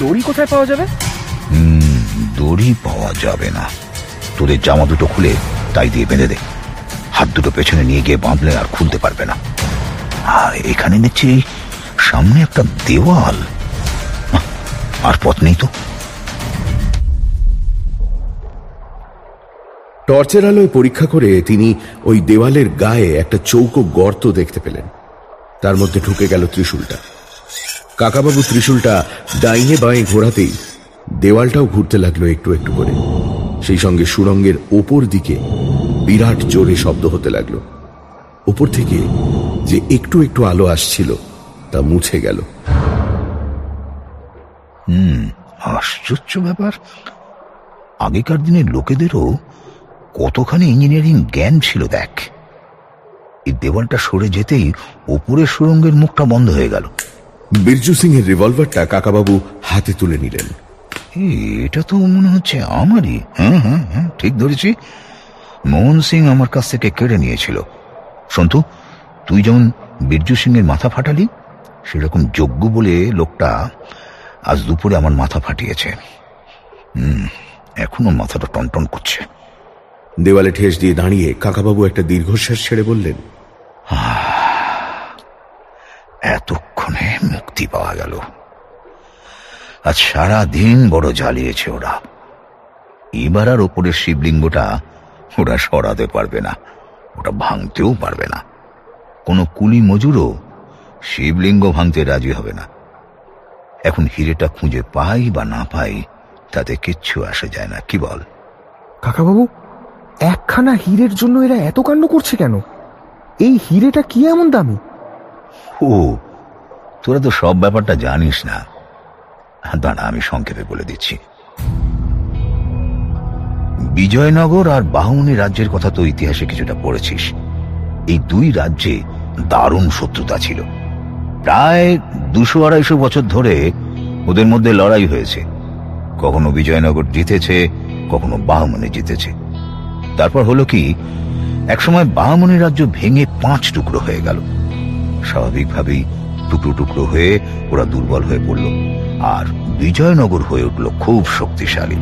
দড়ি কোথায় পাওয়া যাবে? হুম দড়ি পাওয়া যাবে না। তোদের জামা দুটো খুলে তাই দিয়ে বেঁধে দে। হাত দুটো পেছনে নিয়ে গিয়ে বাঁধলে আর খুলতে পারবে না। আর এখানে দেখছি সামনে একটা দেওয়াল। আর পথ নেই তো। টর্চের আলোয় পরীক্ষা করে তিনি ওই দেওয়ালের গায়ে একটা চৌকো গর্ত দেখতে পেলেন। তার মধ্যে ঢুকে গেল ত্রিশূলটা। কাকাবাবু ত্রিশূলটা ডাইনে বাঁয়ে ঘোরাতেই দেওয়ালটাও ঘুরতে লাগল একটু একটু করে। সেই সঙ্গে সুরঙ্গের ওপর দিকে বিরাট জোরে শব্দ হতে লাগল। ওপর থেকে যে একটু একটু আলো আসছিল, তা মুছে গেল। হুম, আশ্চর্য ব্যাপার। আগেকার দিনের লোকেদেরও কতখানি ইঞ্জিনিয়ারিং জ্ঞান ছিল, দেখ। এই দেওয়ালটা সরে যেতেই ওপরের সুরঙ্গের মুখটা বন্ধ হয়ে গেল। বীরজু সিং এর রিভলভারটা কাকাবাবু হাতে তুলে নিলেন। এটা তো মনে হচ্ছে আমারই। হ্যাঁ হ্যাঁ হ্যাঁ ঠিক ধরেছি। মোহন সিং আমার কাছ থেকে কেড়ে নিয়েছিল। সন্তু তুই যেমন বীরজু সিং এর মাথা ফাটালি সেরকম যোগ্য বলে লোকটা আজ দুপুরে আমার মাথা ফাটিয়েছে। হুম এখনও মাথাটা টনটন করছে। দেওয়ালে ঠেস দিয়ে দাঁড়িয়ে কাকাবাবু একটা দীর্ঘশ্বাস ছেড়ে বললেন এতক্ষণে মুক্তি পাওয়া গেল। আজ সারা দিন বড় জ্বালিয়েছে ওরা। এবার আর ওপরের শিবলিঙ্গটা ওরা সরাতে পারবে না, ওটা ভাঙতেও পারবে না। কোনো কুলি মজুরও শিবলিঙ্গ ভাঙতে রাজি হবে না। এখন হিরেটা খুঁজে পাই বা না পাই, তাতে কিচ্ছু আসে যায় না, কি বল? কাকাবাবু, একখানা হীরের জন্য এরা এত কাণ্ড করছে কেন? এই হীরেটা কি এমন দামি? ও, তোরা তো সব ব্যাপারটা জানিস না। দাঁড়া, আমি সংক্ষেপে বলে দিচ্ছি। বিজয়নগর আর বাহুনী রাজ্যের কথা তো ইতিহাসে কিছুটা পড়েছিস। এই দুই রাজ্যে দারুণ শত্রুতা ছিল। প্রায় দুশো আড়াইশো বছর ধরে ওদের মধ্যে লড়াই হয়েছে। কখনো বিজয়নগর জিতেছে, কখনো বাহমনি জিতেছে। তারপর হলো কি, একসময় বাহমনি রাজ্য ভেঙে পাঁচ টুকরো হয়ে গেল। স্বাভাবিকভাবেই টুকরো টুকরো হয়ে ওরা দুর্বল হয়ে পড়ল। আর বিজয়নগর হয়ে উঠল খুব শক্তিশালী।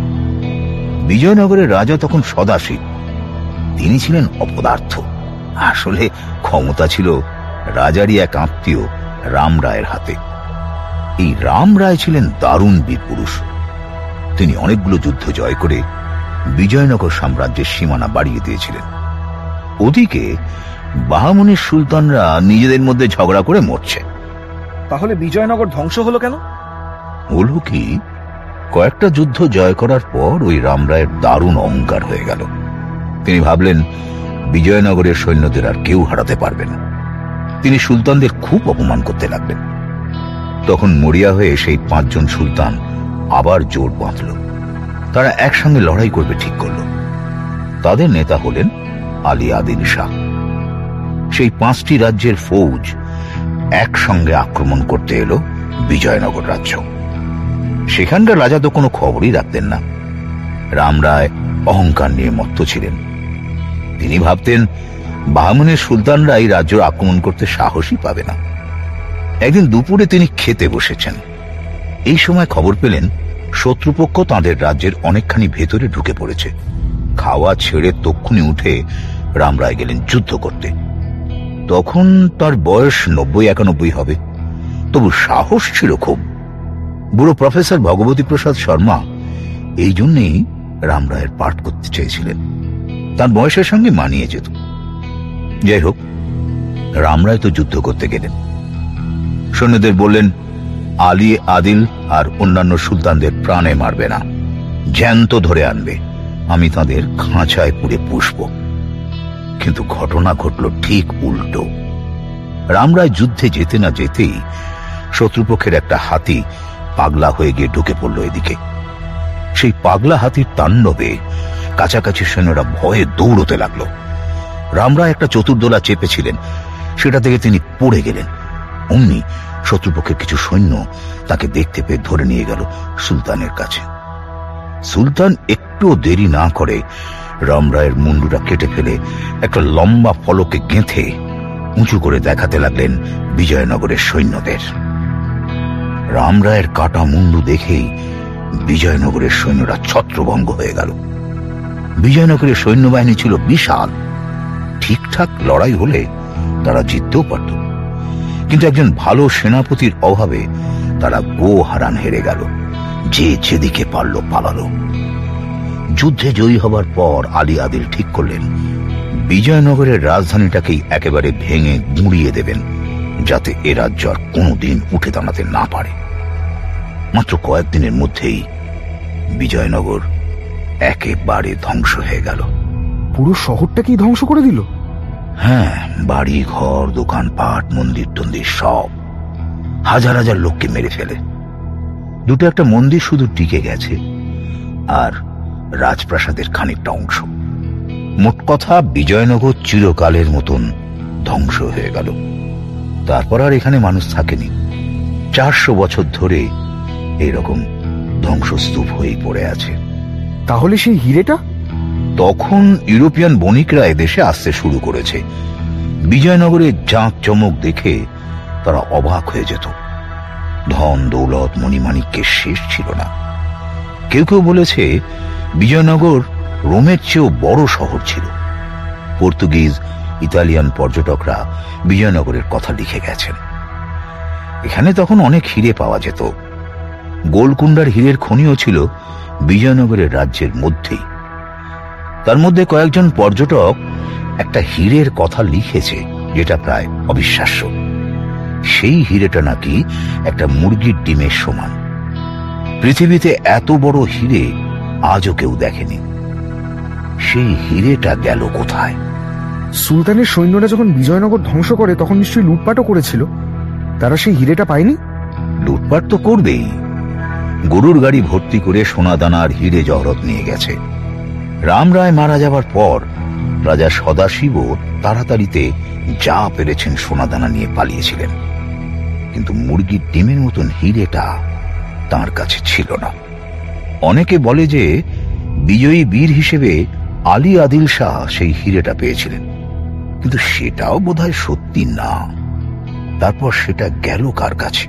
বিজয়নগরের রাজা তখন সদাশিব। তিনি ছিলেন অপদার্থ। আসলে ক্ষমতা ছিল রাজারই এক আত্মীয় রাম রায়ের হাতে। এই রাম রায় ছিলেন দারুণ বীরপুরুষ তিনি অনেকগুলো যুদ্ধ জয় করে বিজয়নগর সাম্রাজ্যের সীমানা বাড়িয়ে দিয়েছিলেন। ওদিকে বাহামনির সুলতানরা নিজেদের মধ্যে ঝগড়া করে মরছে। তাহলে বিজয়নগর ধ্বংস হলো কেন? হলো কি? কয়েকটা যুদ্ধ জয় করার পর ওই রামরায়ের দারুণ অহংকার হয়ে গেল। তিনি ভাবলেন বিজয়নগরের সৈন্যদের আর কেউ হারাতে পারবে না। তিনি সুলতানদের খুব অপমান করতে লাগলেন। তখন মরিয়া হয়ে সেই পাঁচজন সুলতান আবার জোট বাঁধল। তারা একসঙ্গে লড়াই করবে ঠিক করল। তাদের নেতা হলেন আলী আদিল শাহ। সেই পাঁচটি রাজ্যের ফৌজ একসঙ্গে আক্রমণ করতে এলো বিজয়নগর রাজ্য। সেখানকার রাজা তো কোনো খবরই রাখতেন না। রাম রায় অহংকার নিয়ে মত্ত ছিলেন। তিনি ভাবতেন বাহমনের সুলতানরা এই রাজ্য আক্রমণ করতে সাহসই পাবে না। একদিন দুপুরে তিনি খেতে বসেছেন। এই সময় খবর পেলেন, শত্রুপক্ষ তাদের রাজ্যের অনেকখানি ভেতরে ঢুকে পড়েছে। খাওয়া ছেড়ে তক্ষুনি উঠে রামরায় গেলেন যুদ্ধ করতে। তখন তার বয়স নব্বই একানব্বই হবে। তবু সাহস ছিল খুব। বুড়ো প্রফেসর ভগবতী প্রসাদ শর্মা এই জন্যেই রামরায়ের পাঠ করতে চেয়েছিলেন। তার বয়সের সঙ্গে মানিয়ে যেত। যাই হোক রামরায় তো যুদ্ধ করতে গেলেন। সৈন্যদের বললেন, আলী, আদিল আর অন্যান্য সুলতানদের প্রাণে মারবে না। জ্যান্ত ধরে আনবে। আমি তাদের খাঁচায় পুড়ে পুষব। কিন্তু ঘটনা ঘটল ঠিক উল্টো। রামরায় যুদ্ধে যেতে না যেতেই শত্রুপক্ষের একটা হাতি পাগলা হয়ে গিয়ে ঢুকে পড়ল এদিকে। সেই পাগলা হাতির তাণ্ডবে কাছাকাছি সৈন্যরা ভয়ে দৌড়তে লাগল। রামরায় একটা চতুর্দোলা চেপেছিলেন, সেটা থেকে তিনি পড়ে গেলেন। অমনি শত্রুপক্ষের কিছু সৈন্য তাকে দেখতে পেয়ে ধরে নিয়ে গেল সুলতানের কাছে। সুলতান একটু দেরি না করে রামরায়ের মুন্ডুটা কেটে ফেলে একটা লম্বা ফলকে গেঁথে উঁচু করে দেখাতে লাগলেন বিজয়নগরের সৈন্যদের। রামরায়ের কাটা মুন্ডু দেখেই বিজয়নগরের সৈন্যরা ছত্রভঙ্গ হয়ে গেল। বিজয়নগরের সৈন্যবাহিনী ছিল বিশাল। ঠিকঠাক লড়াই হলে তারা জিততেও পারত। কিন্তু একজন ভালো সেনাপতির অভাবে তারা গো হারান হেরে গেল। যে যেদিকে পারল পালালো। যুদ্ধে জয়ী হবার পর আলী আদিল ঠিক করলেন বিজয়নগরের রাজধানীটাকেই একেবারে ভেঙে গুঁড়িয়ে দেবেন যাতে এ রাজ্য আর কোনোদিন উঠে দাঁড়াতে না পারে। মাত্র কয়েকদিনের মধ্যেই বিজয়নগর একেবারে ধ্বংস হয়ে গেল। পুরো শহরটাকেই ধ্বংস করে দিল? হ্যাঁ বাড়ি ঘর দোকানপাট মন্দির টন্দির সব হাজার হাজার লোককে মেরে ফেলে। দুটো একটা মন্দির শুধু টিকে গেছে আর রাজপ্রাসাদের খানিকটা অংশ। মোট কথা বিজয়নগর চিরকালের মতন ধ্বংস হয়ে গেল। তারপর আর এখানে মানুষ থাকেনি। চারশো বছর ধরে এরকম ধ্বংসস্তূপ হয়েই পড়ে আছে। তাহলে সেই হিরেটা? তখন ইউরোপিয়ান বণিকরা এদেশে আসতে শুরু করেছে। বিজয়নগরের জাঁক চমক দেখে তারা অবাক হয়ে যেত। ধন দৌলত মণিমাণিক্যের শেষ ছিল না। কেউ কেউ বলেছে বিজয়নগর রোমের চেয়েও বড় শহর ছিল। পর্তুগিজ, ইতালিয়ান পর্যটকরা বিজয়নগরের কথা লিখে গেছেন। এখানে তখন অনেক হিরে পাওয়া যেত। গোলকুন্ডার হীরের খনিও ছিল বিজয়নগরের রাজ্যের মধ্যেই। তার মধ্যে কয়েকজন পর্যটক একটা হীরের কথা লিখেছে, যেটা প্রায় অবিশ্বাস্য। সেই হিরেটা নাকি একটা মুরগির ডিমের সমান। পৃথিবীতে এত বড় হিরে আজও কেউ দেখেনি। সেই হিরেটা গেল কোথায়? সুলতানের সৈন্যরা যখন বিজয়নগর ধ্বংস করে তখন নিশ্চয়ই লুটপাটও করেছিল। তারা সেই হিরেটা পায়নি? লুটপাট তো করবেই। গরুর গাড়ি ভর্তি করে সোনাদানা আর হিরে জহরত নিয়ে গেছে। রাম রায় মারা যাবার পর রাজা সদাশিবও তাড়াতাড়িতে যা পেরেছেন সোনাদানা নিয়ে পালিয়েছিলেন। কিন্তু মুরগির ডিমের মতন হিরেটা তার কাছে ছিল না। অনেকে বলে যে বিজয়ী বীর হিসেবে আলী আদিল শাহ সেই হিরেটা পেয়েছিলেন। কিন্তু সেটাও বোধহয় সত্যি না। তারপর সেটা গেল কার কাছে?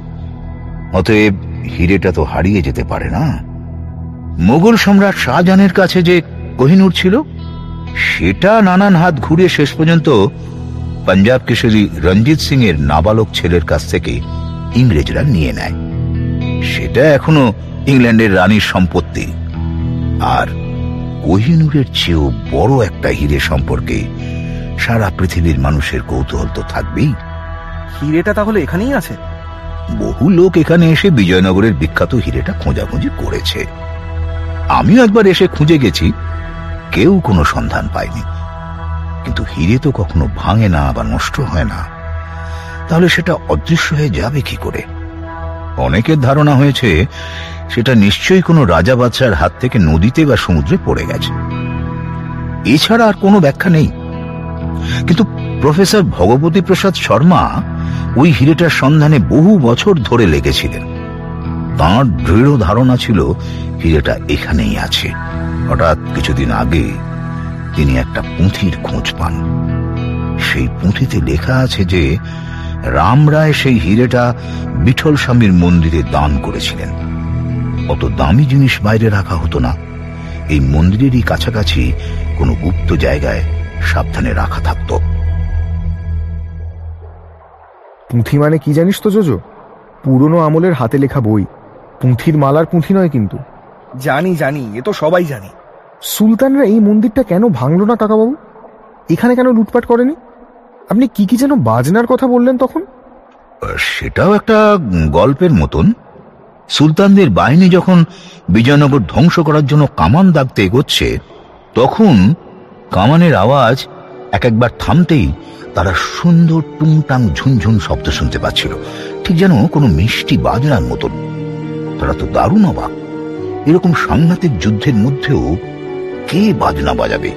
অতএব হিরেটা তো হারিয়ে যেতে পারে না। মোগল সম্রাট শাহজাহানের কাছে যে কোহিনুর ছিল, সেটা নানান হাত ঘুরে শেষ পর্যন্ত পাঞ্জাব কেশরী রঞ্জিত সিং এর নাবালক ছেলের কাছ থেকে ইংরেজরা নিয়ে নেয়। সেটা এখনও ইংল্যান্ডের রানীর সম্পত্তি। আর কোহিনুরের চেয়েও বড় একটা হিরে সম্পর্কে সারা পৃথিবীর মানুষের কৌতূহল তো থাকবেই। হিরেটা তাহলে এখানেই আছে? বহু লোক এখানে এসে বিজয়নগরের বিখ্যাত হিরেটা খোঁজাখুঁজি করেছে। আমিও একবার এসে খুঁজে গেছি কেউ কোনো সন্ধান পায়নি। কিন্তু হিরে তো কখনো ভাঙে না বা নষ্ট হয় না। তাহলে সেটা অদৃশ্য হয়ে যাবে কি করে? অনেকের ধারণা হয়েছে সেটা নিশ্চয়ই কোনো রাজা বাচ্চার হাত থেকে নদীতে বা সমুদ্রে পড়ে গেছে। এছাড়া আর কোনো ব্যাখ্যা নেই। কিন্তু প্রফেসর ভগবতী প্রসাদ শর্মা ওই হিরেটার সন্ধানে বহু বছর ধরে লেগেছিলেন। তাঁর দৃঢ় ধারণা ছিল হিরেটা এখানেই আছে। হঠাৎ কিছুদিন আগে তিনি একটা পুঁথির খোঁজ পান। সেই পুঁথিতে লেখা আছে যে রাম রায় সেই হিরেটা বিঠল স্বামীর মন্দিরে দান করেছিলেন। অত দামি জিনিস বাইরে রাখা হতো না। এই মন্দিরেরই কাছাকাছি কোনো গুপ্ত জায়গায় সাবধানে রাখা থাকতো। পুঁথি মানে কি জানিস তো জোজো? পুরনো আমলের হাতে লেখা বই। পুঁথির মালার পুঁথি নয় কিন্তু। জানি জানি এ তো সবাই জানি। সুলতানরা এই মন্দিরটা কেন ভাঙল না কাকাবাবু? এখানে কেন লুটপাট করেনি? আপনি কি কি যেন বাজনার কথা বললেন তখন? সেটাও একটা গল্পের মতন। সুলতানদের বাহিনী যখন বিজয়নগর ধ্বংস করার জন্য কামান দাগতে এগোচ্ছে, তখন কামানের আওয়াজ এক একবার থামতেই তারা সুন্দর টুংটাং ঝুনঝুন শব্দ শুনতে পাচ্ছিল। ঠিক যেন কোনো মিষ্টি বাজনার মতন। তারা তো দারুণ অবাক। এরকম সাংঘাতিক যুদ্ধের মধ্যেও কে বাজনা বাজাবে?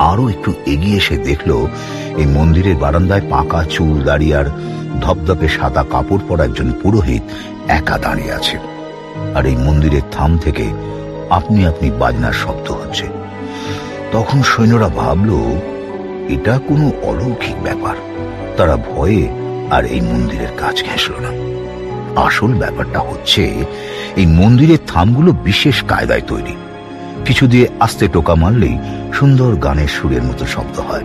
আরও একটু এগিয়ে এসে দেখল এই মন্দিরের বারান্দায় পাকা চুল দাঁড়িয়ে আর ধপধপে সাদা কাপড় পরা একজন পুরোহিত একা দাঁড়িয়ে আছে। আর এই মন্দিরের থাম থেকে আপনি আপনি বাজনার শব্দ হচ্ছে। তখন সৈন্যরা ভাবল, এটা কোনো অলৌকিক ব্যাপার। তারা ভয়ে আর এই মন্দিরের কাজ ঘেঁষল না। আসল ব্যাপারটা হচ্ছে, এই মন্দিরের থামগুলো বিশেষ কায়দায় তৈরি। কিছু দিয়ে আস্তে টোকা মারলেই সুন্দর গানের সুরের মতো শব্দ হয়।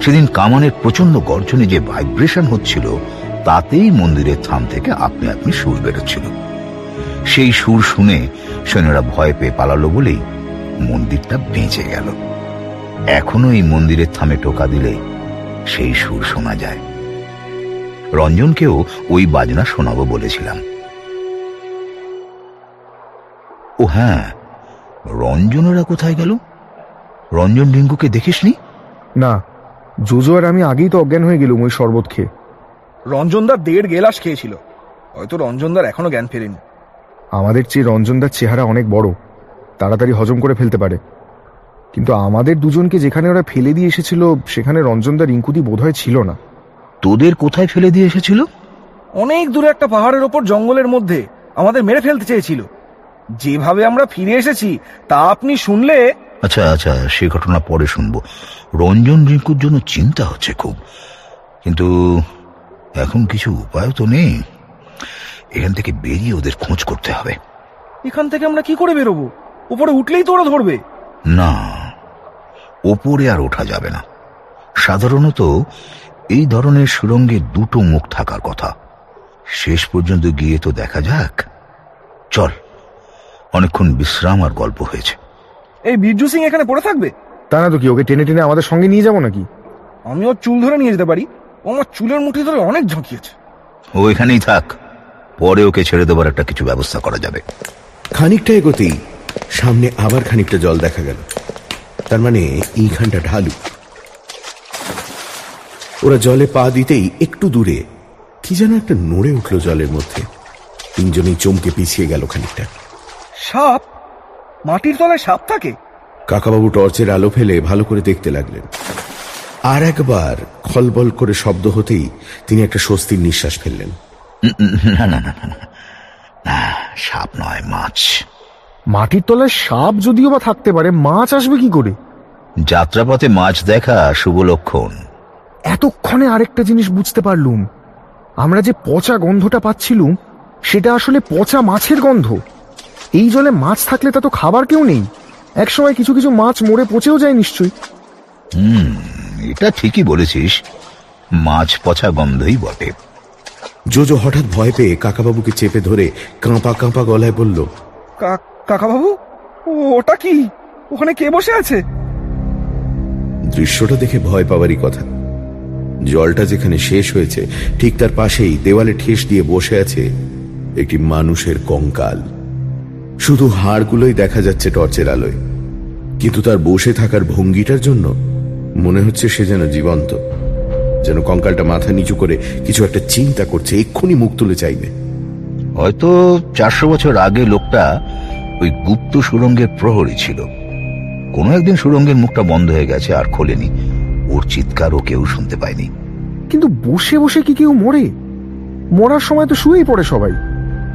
সেদিন কামানের প্রচণ্ড গর্জনে যে ভাইব্রেশন হচ্ছিল, তাতেই মন্দিরের থাম থেকে আপনি আপনি সুর বেরোচ্ছিল। সেই সুর শুনে সৈন্যরা ভয় পেয়ে পালালো বলেই মন্দিরটা বেঁচে গেল। এখনও এই মন্দিরের থামে টোকা দিলে সেই সুর শোনা যায়। রঞ্জনকেও ওই বাজনা শোনাবো বলেছিলাম। ও হ্যাঁ রঞ্জনেরা কোথায় গেল? রঞ্জন রিঙ্কুকে দেখিসনি? না জোজো আর আমি আগেই তো অজ্ঞান হয়ে গেলুম ওই শরবত খেয়ে। রঞ্জনদার দেড় গেলাস খেয়েছিল। হয়তো রঞ্জনদার এখনও জ্ঞান ফেরেনি। আমাদের চেয়ে রঞ্জনদার চেহারা অনেক বড়। তাড়াতাড়ি হজম করে ফেলতে পারে। কিন্তু আমাদের দুজনকে যেখানে ওরা ফেলে দিয়ে এসেছিল সেখানে রঞ্জনদা রিঙ্কুদি বোধহয় ছিল না। তোদের কোথায় ফেলে দিয়ে এসেছিল? অনেক দূরে একটা পাহাড়ের ওপর জঙ্গলের মধ্যে আমাদের মেরে ফেলতে চেয়েছিল। যেভাবে আমরা ফিরে এসেছি তা আপনি শুনলে আচ্ছা আচ্ছা সে ঘটনা পরে শুনব। রঞ্জন রিঙ্কুর জন্য চিন্তা হচ্ছে খুব। কিন্তু এখন কিছু উপায় তো নেই। এখান থেকে বেরিয়ে ওদের খোঁজ করতে হবে। এখান থেকে আমরা কি করে বেরোবো? উপরে উঠলেই তো ওরা ধরবে। না ওপরে আর ওঠা যাবে না। সাধারণত এই ধরনের সুরঙ্গে দুটো মুখ থাকার কথা। শেষ পর্যন্ত গিয়ে তো দেখা যাক। চল। অনেকক্ষণ বিশ্রাম আর গল্প হয়েছে। এই বিরজু সিং এখানে পড়ে থাকবে? তা না তো কি ওকে টেনে টেনে আমাদের সঙ্গে নিয়ে যাব নাকি? আমি ওর চুল ধরে নিয়ে যেতে পারি। ও আমার চুলের মুঠি ধরে অনেক ঝাঁকিয়েছে। ও এখানেই থাক। পরে ওকে ছেড়ে দেবার একটা কিছু ব্যবস্থা করা যাবে। খানিকটা এগোতেই সামনে আবার খানিকটা জল দেখা গেল। তার মানে এইখানটা ঢালু। ওরা জলে পা দিতেই একটু দূরে কি যেন একটা নড়ে উঠল জলের মধ্যে। তিনজনেই চমকে পিছিয়ে গেল খানিকটা। সাপ? মাটির তলায় সাপ থাকে? কাকাবাবু টর্চের আলো ফেলে ভালো করে দেখতে লাগলেন। আর একবার খলবল করে শব্দ হতেই তিনি একটা স্বস্তির নিঃশ্বাস ফেললেন। না না না না না। না সাপ নয় মাছ। মাটির তলায় সাপ যদিও বা থাকতে পারে মাছ আসবে কি করে? যাত্রাপথে মাছ দেখা শুভ লক্ষণ। এতক্ষণে আরেকটা জিনিস বুঝতে পারলুম। আমরা যে পচা গন্ধটা পাচ্ছিলুম সেটা আসলে পচা মাছের গন্ধ। এই জলে মাছ থাকলে তা তো খাবার কেউ নেই। একসময় কিছু কিছু মাছ মরে পচেও যায় নিশ্চয়ই। হুম এটা ঠিকই বলেছিস। মাছ পচা গন্ধই বটে। জোজো হঠাৎ ভয় পেয়ে কাকাবাবুকে চেপে ধরে কাঁপা কাঁপা গলায় বলল কাকা বাবু ওটা কি? ওখানে কে বসে আছে? দৃশ্যটা দেখে ভয় পাওয়ারই কথা। জলটা যেখানে শেষ হয়েছে ঠিক তার পাশেই দেওয়ালে ঠেস দিয়ে বসে আছে একটি মানুষের কঙ্কাল। শুধু হাড়গুলোই দেখা যাচ্ছে টর্চের আলোয়। কিন্তু তার বসে থাকার ভঙ্গিটার জন্য মনে হচ্ছে সে যেন জীবন্ত। যেন কঙ্কালটা মাথা নিচু করে কিছু একটা চিন্তা করছে এক্ষুনি মুখ তুলে চাইবে। হয়তো চারশো বছর আগে লোকটা ওই গুপ্ত সুরঙ্গের প্রহরী ছিল। কোনো একদিন সুরঙ্গের মুখটা বন্ধ হয়ে গেছে আর খোলেনি। ওর চিৎকারও কেউ শুনতে পায়নি। কিন্তু বসে বসে কি কেউ মরে? মরার সময় তো শুয়েই পড়ে সবাই।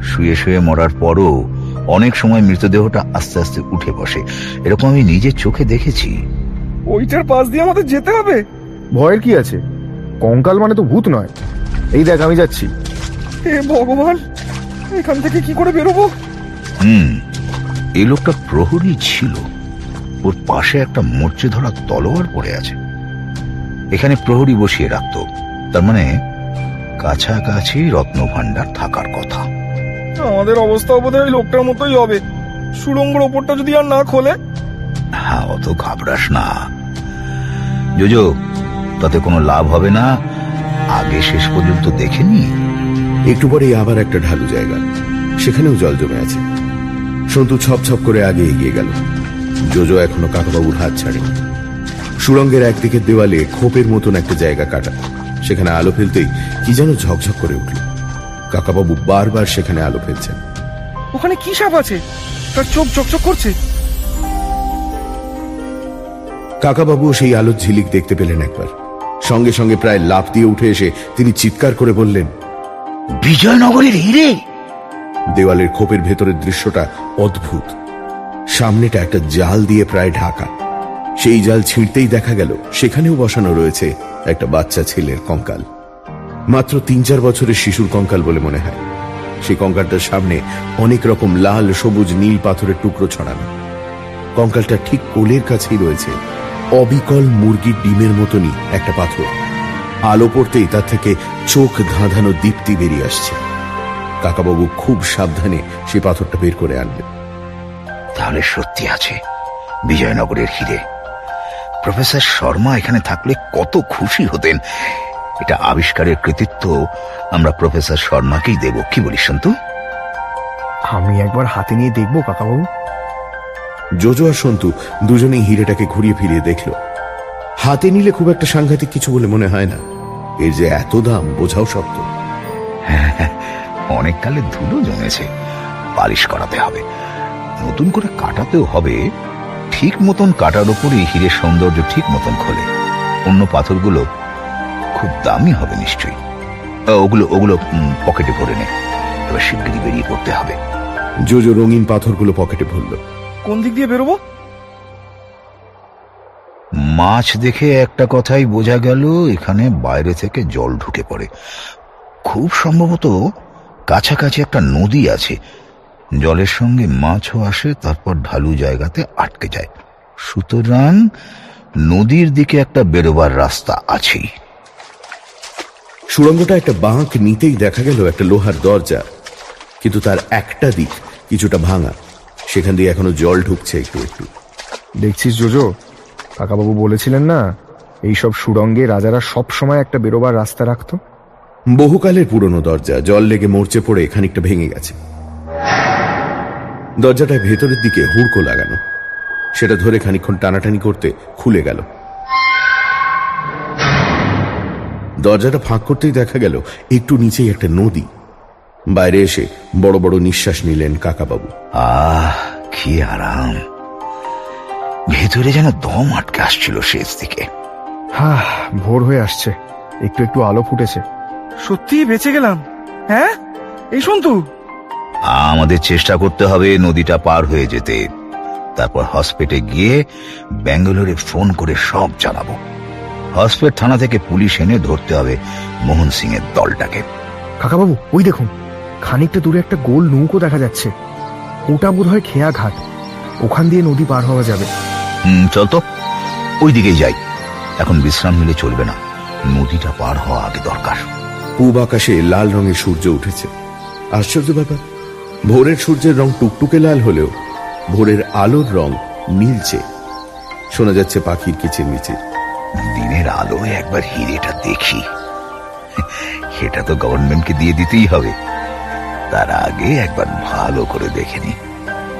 শুয়ে শুয়ে মরার পরও অনেক সময় মৃতদেহটা আস্তে আস্তে উঠে বসে। এরকম আমি নিজের চোখে দেখেছি। ওইটার পাশ দিয়ে আমাদের যেতে হবে। ভয়ের কি আছে? কঙ্কাল মানে তো ভূত নয়। এই দেখ আমি যাচ্ছি। হে ভগবান এখান থেকে কি করে বেরোবো? হুম এই লোকটা প্রহরী ছিল। ওর পাশে একটা মরচে ধরা তলোয়ার পড়ে আছে। এখানে প্রহরী বসিয়ে রাখত। তার মানে কাছাকাছি রত্নভাণ্ডার থাকার কথা। আমাদের অবস্থাও বোধহয় ওই লোকটার মতোই হবে। সুড়ঙ্গর ওপরটা যদি আর না খোলে? হ্যাঁ অত ঘাবড়াস না। জোজো তাতে কোনো লাভ হবে না? আগে শেষ পর্যন্ত দেখেনি একটু পরেই আবার একটা ঢালু জায়গা। সেখানেও জল জমে আছে। সন্তু ছপ ছপ করে আগে এগিয়ে গেল। জোজো এখনও কাকাবাবুর হাত ছাড়েনি। সুরঙ্গের একদিকের দেওয়ালে খোপের মতন একটা জায়গা কাটা। সেখানে আলো ফেলতেই কি যেন ঝকঝক করে উঠল। কাকাবাবু বারবার সেখানে আলো ফেলছেন। ওখানে কি সাপ আছে? তার চোখ চকচক করছে। কাকাবাবু সেই আলোর ঝিলিক দেখতে পেলেন একবার। সঙ্গে সঙ্গে প্রায় লাফ দিয়ে উঠে এসে তিনি চিৎকার করে বললেন বিজয়নগরের হিরে! দেওয়ালের খোপের ভেতরের দৃশ্যটা অদ্ভুত। সামনেটা একটা জাল দিয়ে প্রায় ঢাকা। সেই জাল ছিঁড়তেই দেখা গেল সেখানেও বসানো রয়েছে একটা বাচ্চা ছেলের কঙ্কাল। মাত্র তিন চার বছরের শিশুর কঙ্কাল বলে মনে হয়। সেই কঙ্কালটার সামনে অনেক রকম লাল, সবুজ, নীল পাথরের টুকরো ছড়ানো। কঙ্কালটা ঠিক কোলের কাছেই রয়েছে। অবিকল মুরগির ডিমের মতনই একটা পাথর। আলো পড়তেই তার থেকে চোখ ধাঁধানো দীপ্তি বেরিয়ে আসছে। কাকাবাবু খুব সাবধানে সে পাথরটা বের করে আনলেন তাহলে সত্যি আছে, বিজয়নগরের হিরে। প্রফেসর শর্মা এখানে থাকলে কত খুশি হতেন। এটা আবিষ্কারের কৃতিত্ব আমরা প্রফেসর শর্মাকেই দেব। কি বলিস সন্তু? আমি একবার হাতে নিয়ে দেখব কাকাবাবু। জোজো আর সন্তু দুজনেই হিরেটাকে ঘুরিয়ে ফিরিয়ে দেখল। হাতে নিলে খুব একটা সাংঘাতিক কিছু বলে মনে হয় না। এর যে এত দাম বোঝাও শক্ত। হ্যাঁ, অনেক কালে ধুলো জমেছে পালিশ করাতে হবে। নতুন করে কাটাতেও হবে ঠিক মতন কাটার উপরই হিরের সৌন্দর্য ঠিক মতন খোলে। অন্য পাথরগুলো খুব দামি হবে নিশ্চয়ই। ওগুলো ওগুলো পকেটে ভরে নে। এবার শিগগিরই বেরিয়ে পড়তে হবে। জোজো রঙিন পাথরগুলো পকেটে ভরল। কোন দিক দিয়ে বেরোবো? মাছ দেখে একটা কথাই বোঝা গেল এখানে বাইরে থেকে জল ঢুকে পড়ে। খুব সম্ভবত কাছাকাছি একটা নদী আছে। জলের সঙ্গে মাছও আসে তারপর ঢালু জায়গাতে আটকে যায়। সুতরাং নদীর দিকে একটা বেরোবার রাস্তা আছেই। সুড়ঙ্গটা একটা বাঁক নিতেই দেখা গেল একটা লোহার দরজা। কিন্তু তার একটা দিক কিছুটা ভাঙা। সেখান দিয়ে এখনও জল ঢুকছে একটু একটু। দেখছিস জোজো? কাকাবাবু বলেছিলেন না এইসব সুরঙ্গে রাজারা সব সময় একটা বেরোবার রাস্তা রাখত? বহুকালের পুরনো দরজা জল লেগে মরচে পড়ে খানিকটা ভেঙে গেছে। দরজাটায় ভেতরের দিকে হুড়কো লাগানো। সেটা ধরে খানিকক্ষণ টানাটানি করতে খুলে গেল। দরজাটা ফাঁক করতেই দেখা গেল একটু নিচেই একটা নদী। বাইরে এসে বড় বড় নিঃশ্বাস নিলেন কাকাবাবু। আহ কি আরাম। ভেতরে যেন দম আটকে আসছিল শেষ দিকে। হ্যাঁ ভোর হয়ে আসছে। একটু একটু আলো ফুটেছে। সত্যি বেঁচে গেলাম। হ্যাঁ? এই সন্তু আমাদের চেষ্টা করতে হবে নদীটা পার হয়ে যেতে। তারপর হসপিটে গিয়ে ব্যাঙ্গালোরে ফোন করে সব জানাব। হসপিটাল থানা থেকে পুলিশ এনে ধরতে হবে মোহন সিং এর দলটাকে। কাকাবাবু ওই দেখুন খানিকটা দূরে একটা গোল নৌকো দেখা যাচ্ছে। ওটা বোধ হয় খেয়া ঘাট ওখান দিয়ে নদী পার হওয়া যাবে। হুম চল তো। ওই দিকেই যাই। এখন বিশ্রাম নিলে চলবে না। নদীটা পার হওয়া আগে দরকার। পূব আকাশে লাল রঙের সূর্য উঠেছে। আশ্চর্য ব্যাপার ভোরের সূর্যের রং টুকটুকে লাল হলেও ভোরের আলোর রং নীলচে। শোনা যাচ্ছে পাখির কিচিরমিচির দিনের আলোয় একবার হিরেটা দেখি। সেটা তো গভর্নমেন্টকে দিয়ে দিতেই হবে। তার আগে একবার ভালো করে দেখে নি।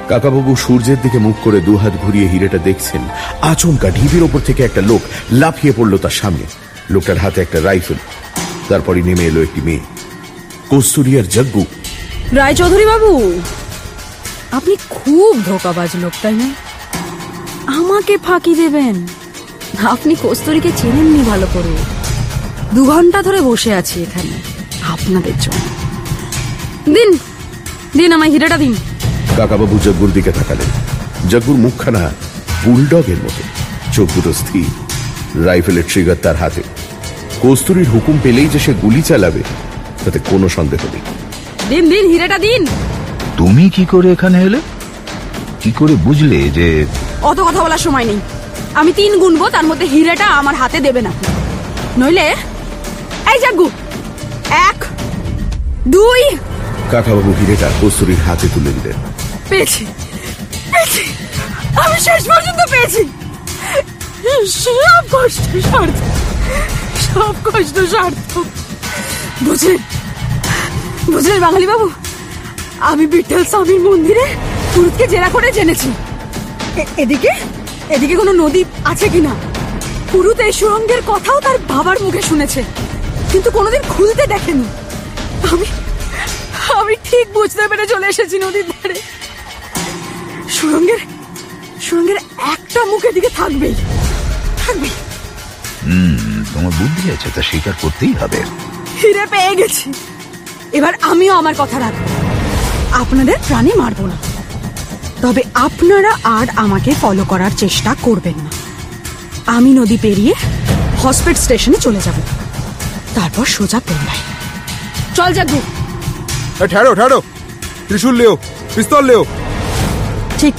কাকাবাবু সূর্যের দিকে মুখ করে দুহাত ঘুরিয়ে হিরেটা দেখছেন। আচমকা ঢিবির ওপর থেকে একটা লোক লাফিয়ে পড়ল তার সামনে। লোকটার হাতে একটা রাইফেল। তারপরে নেমে এলো একটি মেয়ে। কস্তুরিয়ার জগ্গু। রায়চৌধুরী বাবু আপনি খুব ধোকাবাজ লোক তাই না? আমাকে ফাঁকি দেবেন। আপনি কস্তুরীকে চেনেননি ভালো করে। দু ঘণ্টা ধরে বসে আছি এখানে আপনাদের জন্য। দিন দিন আমায় হিরেটা দিন। কাকাবাবু জগ্গুর দিকে তাকালেন। জগ্গুর মুখখানা বুলডগের মতো। চোখ দুটো স্থির। রাইফেলের ট্রিগার তার হাতে। কস্তুরীর হুকুম পেলেই যে সে গুলি চালাবে তাতে কোনো সন্দেহ নেই। দিন দিন হিরেটা দিন। তুমি কি করে এখানে এলে? কি করে বুঝলে যে অত কথা বলার সময় নেই। আমি তিন গুনবো তার মধ্যে হিরেটা আমার হাতে দেবেন আপনি নইলে এই জাগু এক দুই। কাকাবাবু হিরেটা কস্তুরীর হাতে তুলে দিলেন। পেয়েছি পেয়েছি। আমি শেষ পর্যন্ত পেয়েছি। সব কষ্ট সার্থক সব কষ্ট সার্থক। বুঝলেন বুঝলেন বাঙালি বাবু আমি বিঠল স্বামীর মন্দিরে পুরুতকে জেরা করে জেনেছি। এদিকে? এদিকে কোনো নদী আছে কিনা? পুরুত এই সুরঙ্গের কথাও তার বাবার মুখে শুনেছে। কিন্তু কোনোদিন খুলতে দেখেনি। আমি আমি ঠিক বুঝতে পেরে চলে এসেছি নদীর ধারে। সুরঙ্গের সুরঙ্গের একটা মুখের দিকে থাকবেই। থাকবেই হুম তোমার বুদ্ধি আছে তা স্বীকার করতেই হবে। হিরে পেয়ে গেছি। এবার আমিও আমার কথা রাখব। আপনাদের প্রাণী মারবো না। তবে আপনারা আর আমাকে ফলো করার চেষ্টা করবেন না। আমি নদী পেরিয়ে হসপিট স্টেশনে চলে যাব। তারপর সোজা পেন্ডায় চল যাগু ঠেড়ো ঠেড়ো। ত্রিশুল লেও পিস্তল লেও। ঠিক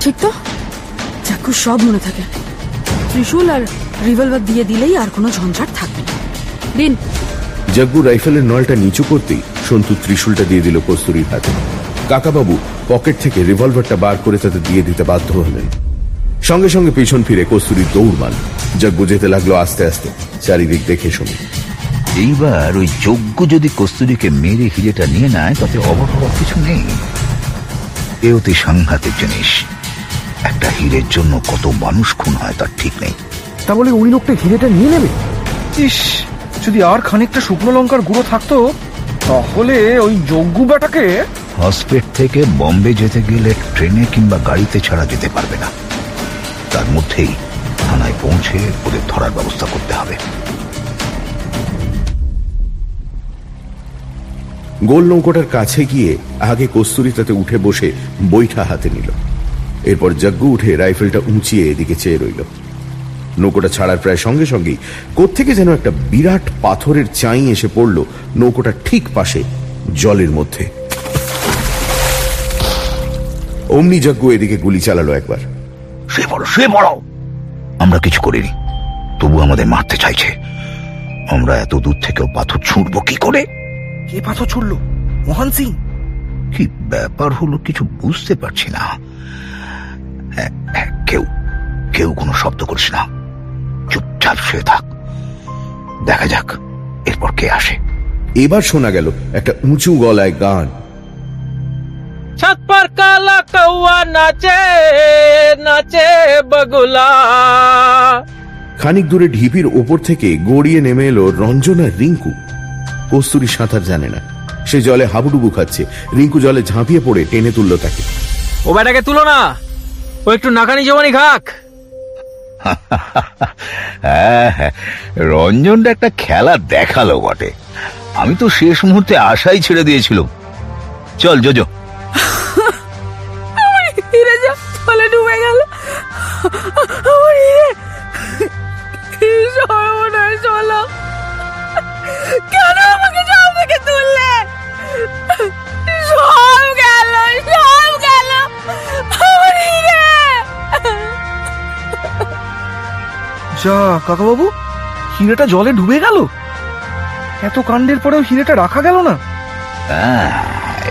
ঠিক তো? চাকু সব মনে থাকে। ত্রিশূল আর রিভলভার দিয়ে দিলেই আর কোনো ঝঞ্ঝাট থাকবে না। দিন। জগ্গু রাইফেলের নলটা নিচু করতেই সন্তু ত্রিশূলটা দিয়ে দিল কস্তুরীর হাতে। কাকাবাবু পকেট থেকে রিভলভারটা বার করে তাতে দিয়ে দিতে বাধ্য হলেন। সঙ্গে সঙ্গে পিছন ফিরে কস্তুরীর দৌড় মান জগ্গু যেতে লাগল আস্তে আস্তে চারিদিক দেখে শুনে। এইবার ওই যজ্ঞ যদি কস্তুরীকে মেরে হিরেটা নিয়ে নেয় তাতে অবাক হওয়ার কিছু নেই। এ অতি সাংঘাতিক জিনিস। একটা হীরের জন্য কত মানুষ খুন হয় তার ঠিক নেই। তা বলে ওই লোকটা হিরেটা নিয়ে নেবে? ইস যদি আর খানিকটা শুকনো লঙ্কার গুঁড়ো থাকতো তাহলে ওই যজ্ঞু বেটাকে হসপিট থেকে বম্বে যেতে গেলে ট্রেনে কিংবা গাড়িতে ছাড়া যেতে পারবে না। তার মধ্যেই থানায় পৌঁছে ওদের ধরার ব্যবস্থা করতে হবে। গোল নৌকোটার কাছে গিয়ে আগে কস্তুরী তাতে উঠে বসে বৈঠা হাতে নিল। এরপর যজ্ঞ উঠে রাইফেলটা উঁচিয়ে এদিকে চেয়ে রইল। নৌকোটা ছাড়ার প্রায় সঙ্গে সঙ্গেই কোত্থেকে যেন একটা বিরাট পাথরের চাই এসে পড়ল নৌকোটার ঠিক পাশে জলের মধ্যে। অমনি যজ্ঞ এদিকে গুলি চালালো একবার। শুয়ে পড়ো শুয়ে পড়ো আমরা কিছু করিনি। তবু আমাদের মারতে চাইছে। আমরা এত দূর থেকেও পাথর ছুঁড়বো কি করে? কে পাথর ছুড়লো? মোহন সিং! কি ব্যাপার হলো কিছু বুঝতে পারছি না। হ্যাঁ, হ্যাঁ, কেউ কেউ কোনো শব্দ করিস না। চুপচাপ শুয়ে থাক। দেখা যাক এরপর কে আসে। এবার শোনা গেল একটা উঁচু গলায় গান। ছাত পর কালা কৌয়া নাচে নাচে বগুলা। খানিক দূরে ঢিপির ওপর থেকে গড়িয়ে নেমে এলো রঞ্জনার রিঙ্কু। কস্তুরি সাঁতার জানে না। সে জলে হাবুডুবু খাচ্ছে। রিঙ্কু জলে ঝাঁপিয়ে পড়ে টেনে তুললো তাকে। ও বেটাকে তুলো না। ও একটু নাকানি জমানি খাক। হ্যাঁ হ্যাঁ। রঞ্জনটা একটা খেলা দেখাল বটে। আমি তো শেষ মুহূর্তে আশাই ছেড়ে দিয়েছিলাম। চল জোজো যা কাকাবাবু হিরেটা জলে ডুবে গেল। এত কাণ্ডের পরেও হিরেটা রাখা গেল না। হ্যাঁ,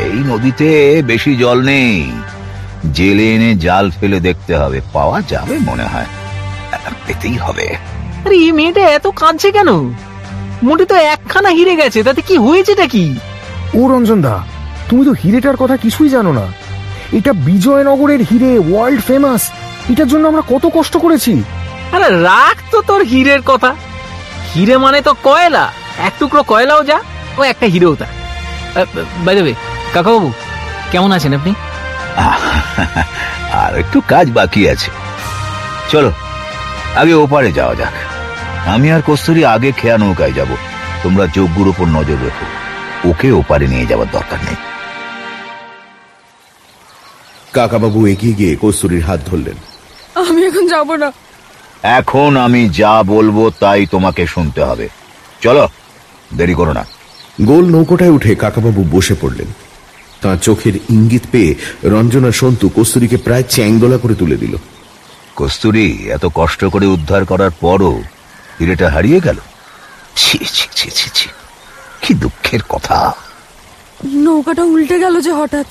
এই নদীতে বেশি জল নেই। জেলে এনে জাল ফেলে দেখতে হবে পাওয়া যাবে মনে হয়। পেতেই হবে। আরে এই মেয়েটা এত কাঁদছে কেন? মোটে তো একখানা হিরে গেছে তাতে কি হয়েছেটা কি? ও রঞ্জন দা তুমি তো হিরেটার কথা কিছুই জানো না। এটা বিজয়নগরের হিরে ওয়ার্ল্ড ফেমাস এটার জন্য আমরা কত কষ্ট করেছি। আরে রাখ তো তোর হীরের কথা। হিরে মানে তো কয়লা। এক টুকরো কয়লাও যা ও একটা হিরেও তা। বাইরে কাকাবাবু কেমন আছেন আপনি? আর একটু কাজ বাকি আছে। চলো আগে ওপারে যাওয়া যাক। আমি আর কস্তুরি আগে খেয়া নৌকায় যাব। তোমরা যজ্ঞুর উপর নজর রেখো। ওকে ওপারে নিয়ে যাওয়ার দরকার নেই। কাকাবাবু এগিয়ে গিয়ে কস্তুরীর হাত ধরলেন। আমি এখন যাব না। এখন আমি যা বলব তাই তোমাকে শুনতে হবে। চলো দেরি করো না। গোল নৌকোটায় উঠে কাকাবাবু বসে পড়লেন। তাঁর চোখের ইঙ্গিত পেয়ে রঞ্জনা সন্তু কস্তুরীকে প্রায় চ্যাংদোলা করে তুলে দিল। কস্তুরি এত কষ্ট করে উদ্ধার করার পরও হিরেটা হারিয়ে গেল? ছি ছি ছি ছি ছি কি দুঃখের কথা। নৌকাটা উল্টে গেল যে হঠাৎ।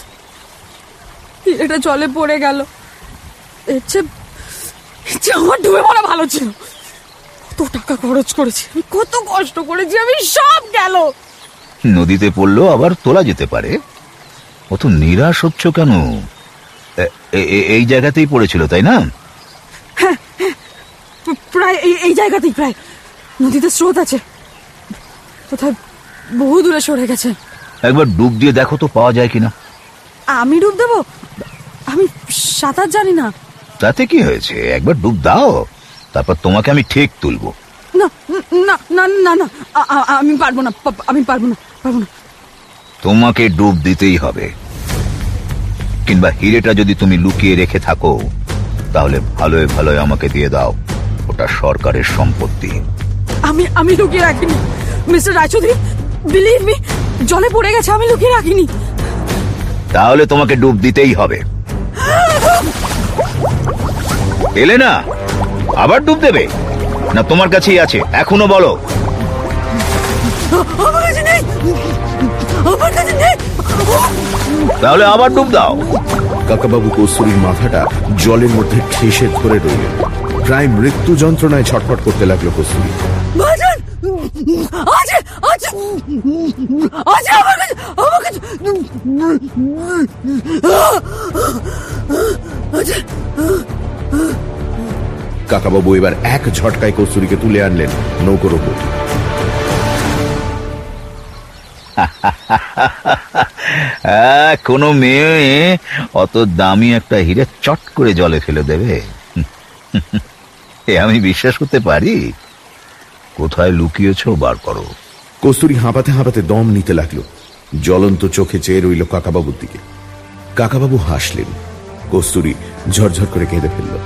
হিরেটা জলে পড়ে গেল। এর চেয়ে চেয়ে আমার ডুবে মরা ভালো ছিল। কত টাকা খরচ করেছি আমি কত কষ্ট করেছি আমি সব গেল। নদীতে পড়লেও আবার তোলা যেতে পারে। অত নিরাশ হচ্ছ কেন? এই জায়গাতেই পড়েছিল তাই না? প- প্রায় এই এই জায়গাতেই প্রায়। নদীতে স্রোত আছে। কোথায় বহু দূরে সরে গেছে। একবার ডুব দিয়ে দেখো তো পাওয়া যায় কিনা। আমি ডুব দেবো? আমি সাঁতার জানি না। তাতে কি হয়েছে? একবার ডুব দাও তারপর তোমাকে আমি ঠিক তুলবো। না না না না না আমি পারব না আমি পারব না পারব না। তোমাকে ডুব দিতেই হবে। কিংবা হিরেটা যদি তুমি লুকিয়ে রেখে থাকো তাহলে ভালোই ভালোই আমাকে দিয়ে দাও। ওটা সরকারের সম্পত্তি। আমি আমি লুকিয়ে রাখিনি। মিস্টার রায়চৌধুরী বিলিভ মি জলে পড়ে গেছে আমি লুকিয়ে রাখিনি। তাহলে তোমাকে ডুব দিতেই হবে। এলে না আবার ডুব দেবে? না তোমার কাছেই আছে এখনও বলো। তাহলে আবার ডুব দাও। কাকাবাবু কস্তুরীর মাথাটা জলের মধ্যে ঠেসে ধরে রইলেন প্রায় মৃত্যু যন্ত্রণায় ছটফট করতে লাগল কস্তুরী। বাজান! কাকাবাবু এবার এক ঝটকায় কস্তুরীকে তুলে আনলেন নৌকোর ওপর। কোনো মেয়ে অত দামি একটা হিরে চট করে জলে ফেলে দেবে। এ আমি বিশ্বাস করতে পারি। কোথায় লুকিয়েছো বার করো। কস্তুরি হাঁপাতে হাঁপাতে দম নিতে লাগল। জ্বলন্ত চোখে চেয়ে রইল কাকাবাবুর দিকে। কাকাবাবু হাসলেন। কস্তুরী ঝরঝর করে কেঁদে ফেলল।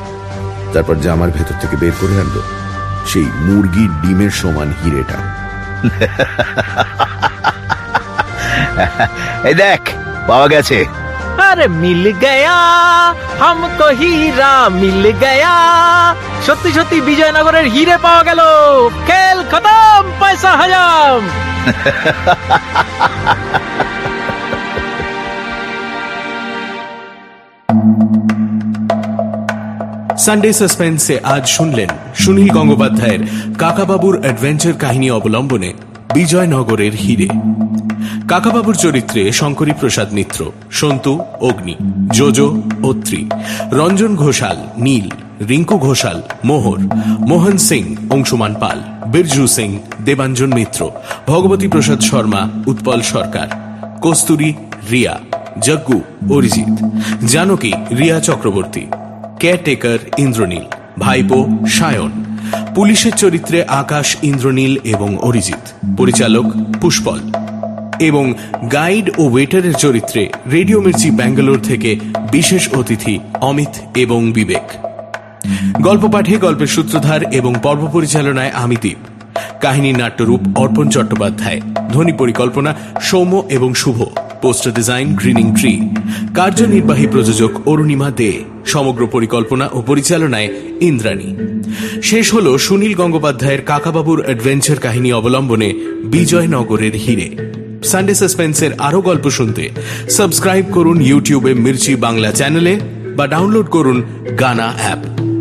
তারপর জামার ভেতর থেকে বের করে আনলো সেই মুরগির ডিমের সমান হিরেটা। এই দেখ পাওয়া গেছে। আরে মিল গয়া হামকো হীরা মিল গয়া। সত্যি সত্যি বিজয়নগরের হিরে পাওয়া গেল। খেল খতম পয়সা হাজাম। সানডে সাসপেন্সে আজ শুনলেন সুনীল গঙ্গোপাধ্যায়ের কাকাবাবুর অ্যাডভেঞ্চার কাহিনী অবলম্বনে বিজয়নগরের হিরে। কাকাবাবুর চরিত্রে শঙ্করী প্রসাদ মিত্র, সন্তু, অগ্নি যোজো অত্রি রঞ্জন ঘোষাল, নীল, রিঙ্কু ঘোষাল, মোহর, মোহন সিং, অংশুমান পাল, বিরজু সিং, দেবাঞ্জন মিত্র, ভগবতী প্রসাদ শর্মা, উৎপল সরকার, কস্তুরী রিয়া, জগ্গু অরিজিৎ, জানকী রিয়া চক্রবর্তী কেয়ারটেকার ইন্দ্রনীল ভাইপো সায়ন। পুলিশের চরিত্রে আকাশ ইন্দ্রনীল এবং অরিজিৎ। পরিচালক পুষ্পল। এবং গাইড ও ওয়েটারের চরিত্রে রেডিও মির্চি ব্যাঙ্গালোর থেকে বিশেষ অতিথি অমিত এবং বিবেক। গল্প পাঠে গল্পের সূত্রধার এবং পর্ব পরিচালনায় আমি দীপ কাহিনীর নাট্যরূপ অর্পণ চট্টোপাধ্যায়। ধ্বনি পরিকল্পনা সৌম্য এবং Subho. Poster design, greening tree, কার্যনির্বাহী প্রযোজক অরুণিমা দে, সমগ্র পরিকল্পনা ও পরিচালনায় ইন্দ্রাণী। শেষ হল সুনীল গঙ্গোপাধ্যায়ের কাকাবাবুর অ্যাডভেঞ্চার কাহিনী অবলম্বনে বিজয়নগরের হিরে। সানডে সাসপেন্সের আরও গল্প শুনতে সাবস্ক্রাইব করুন ইউটিউবে মির্চি বাংলা চ্যানেলে বা ডাউনলোড করুন গানা অ্যাপ।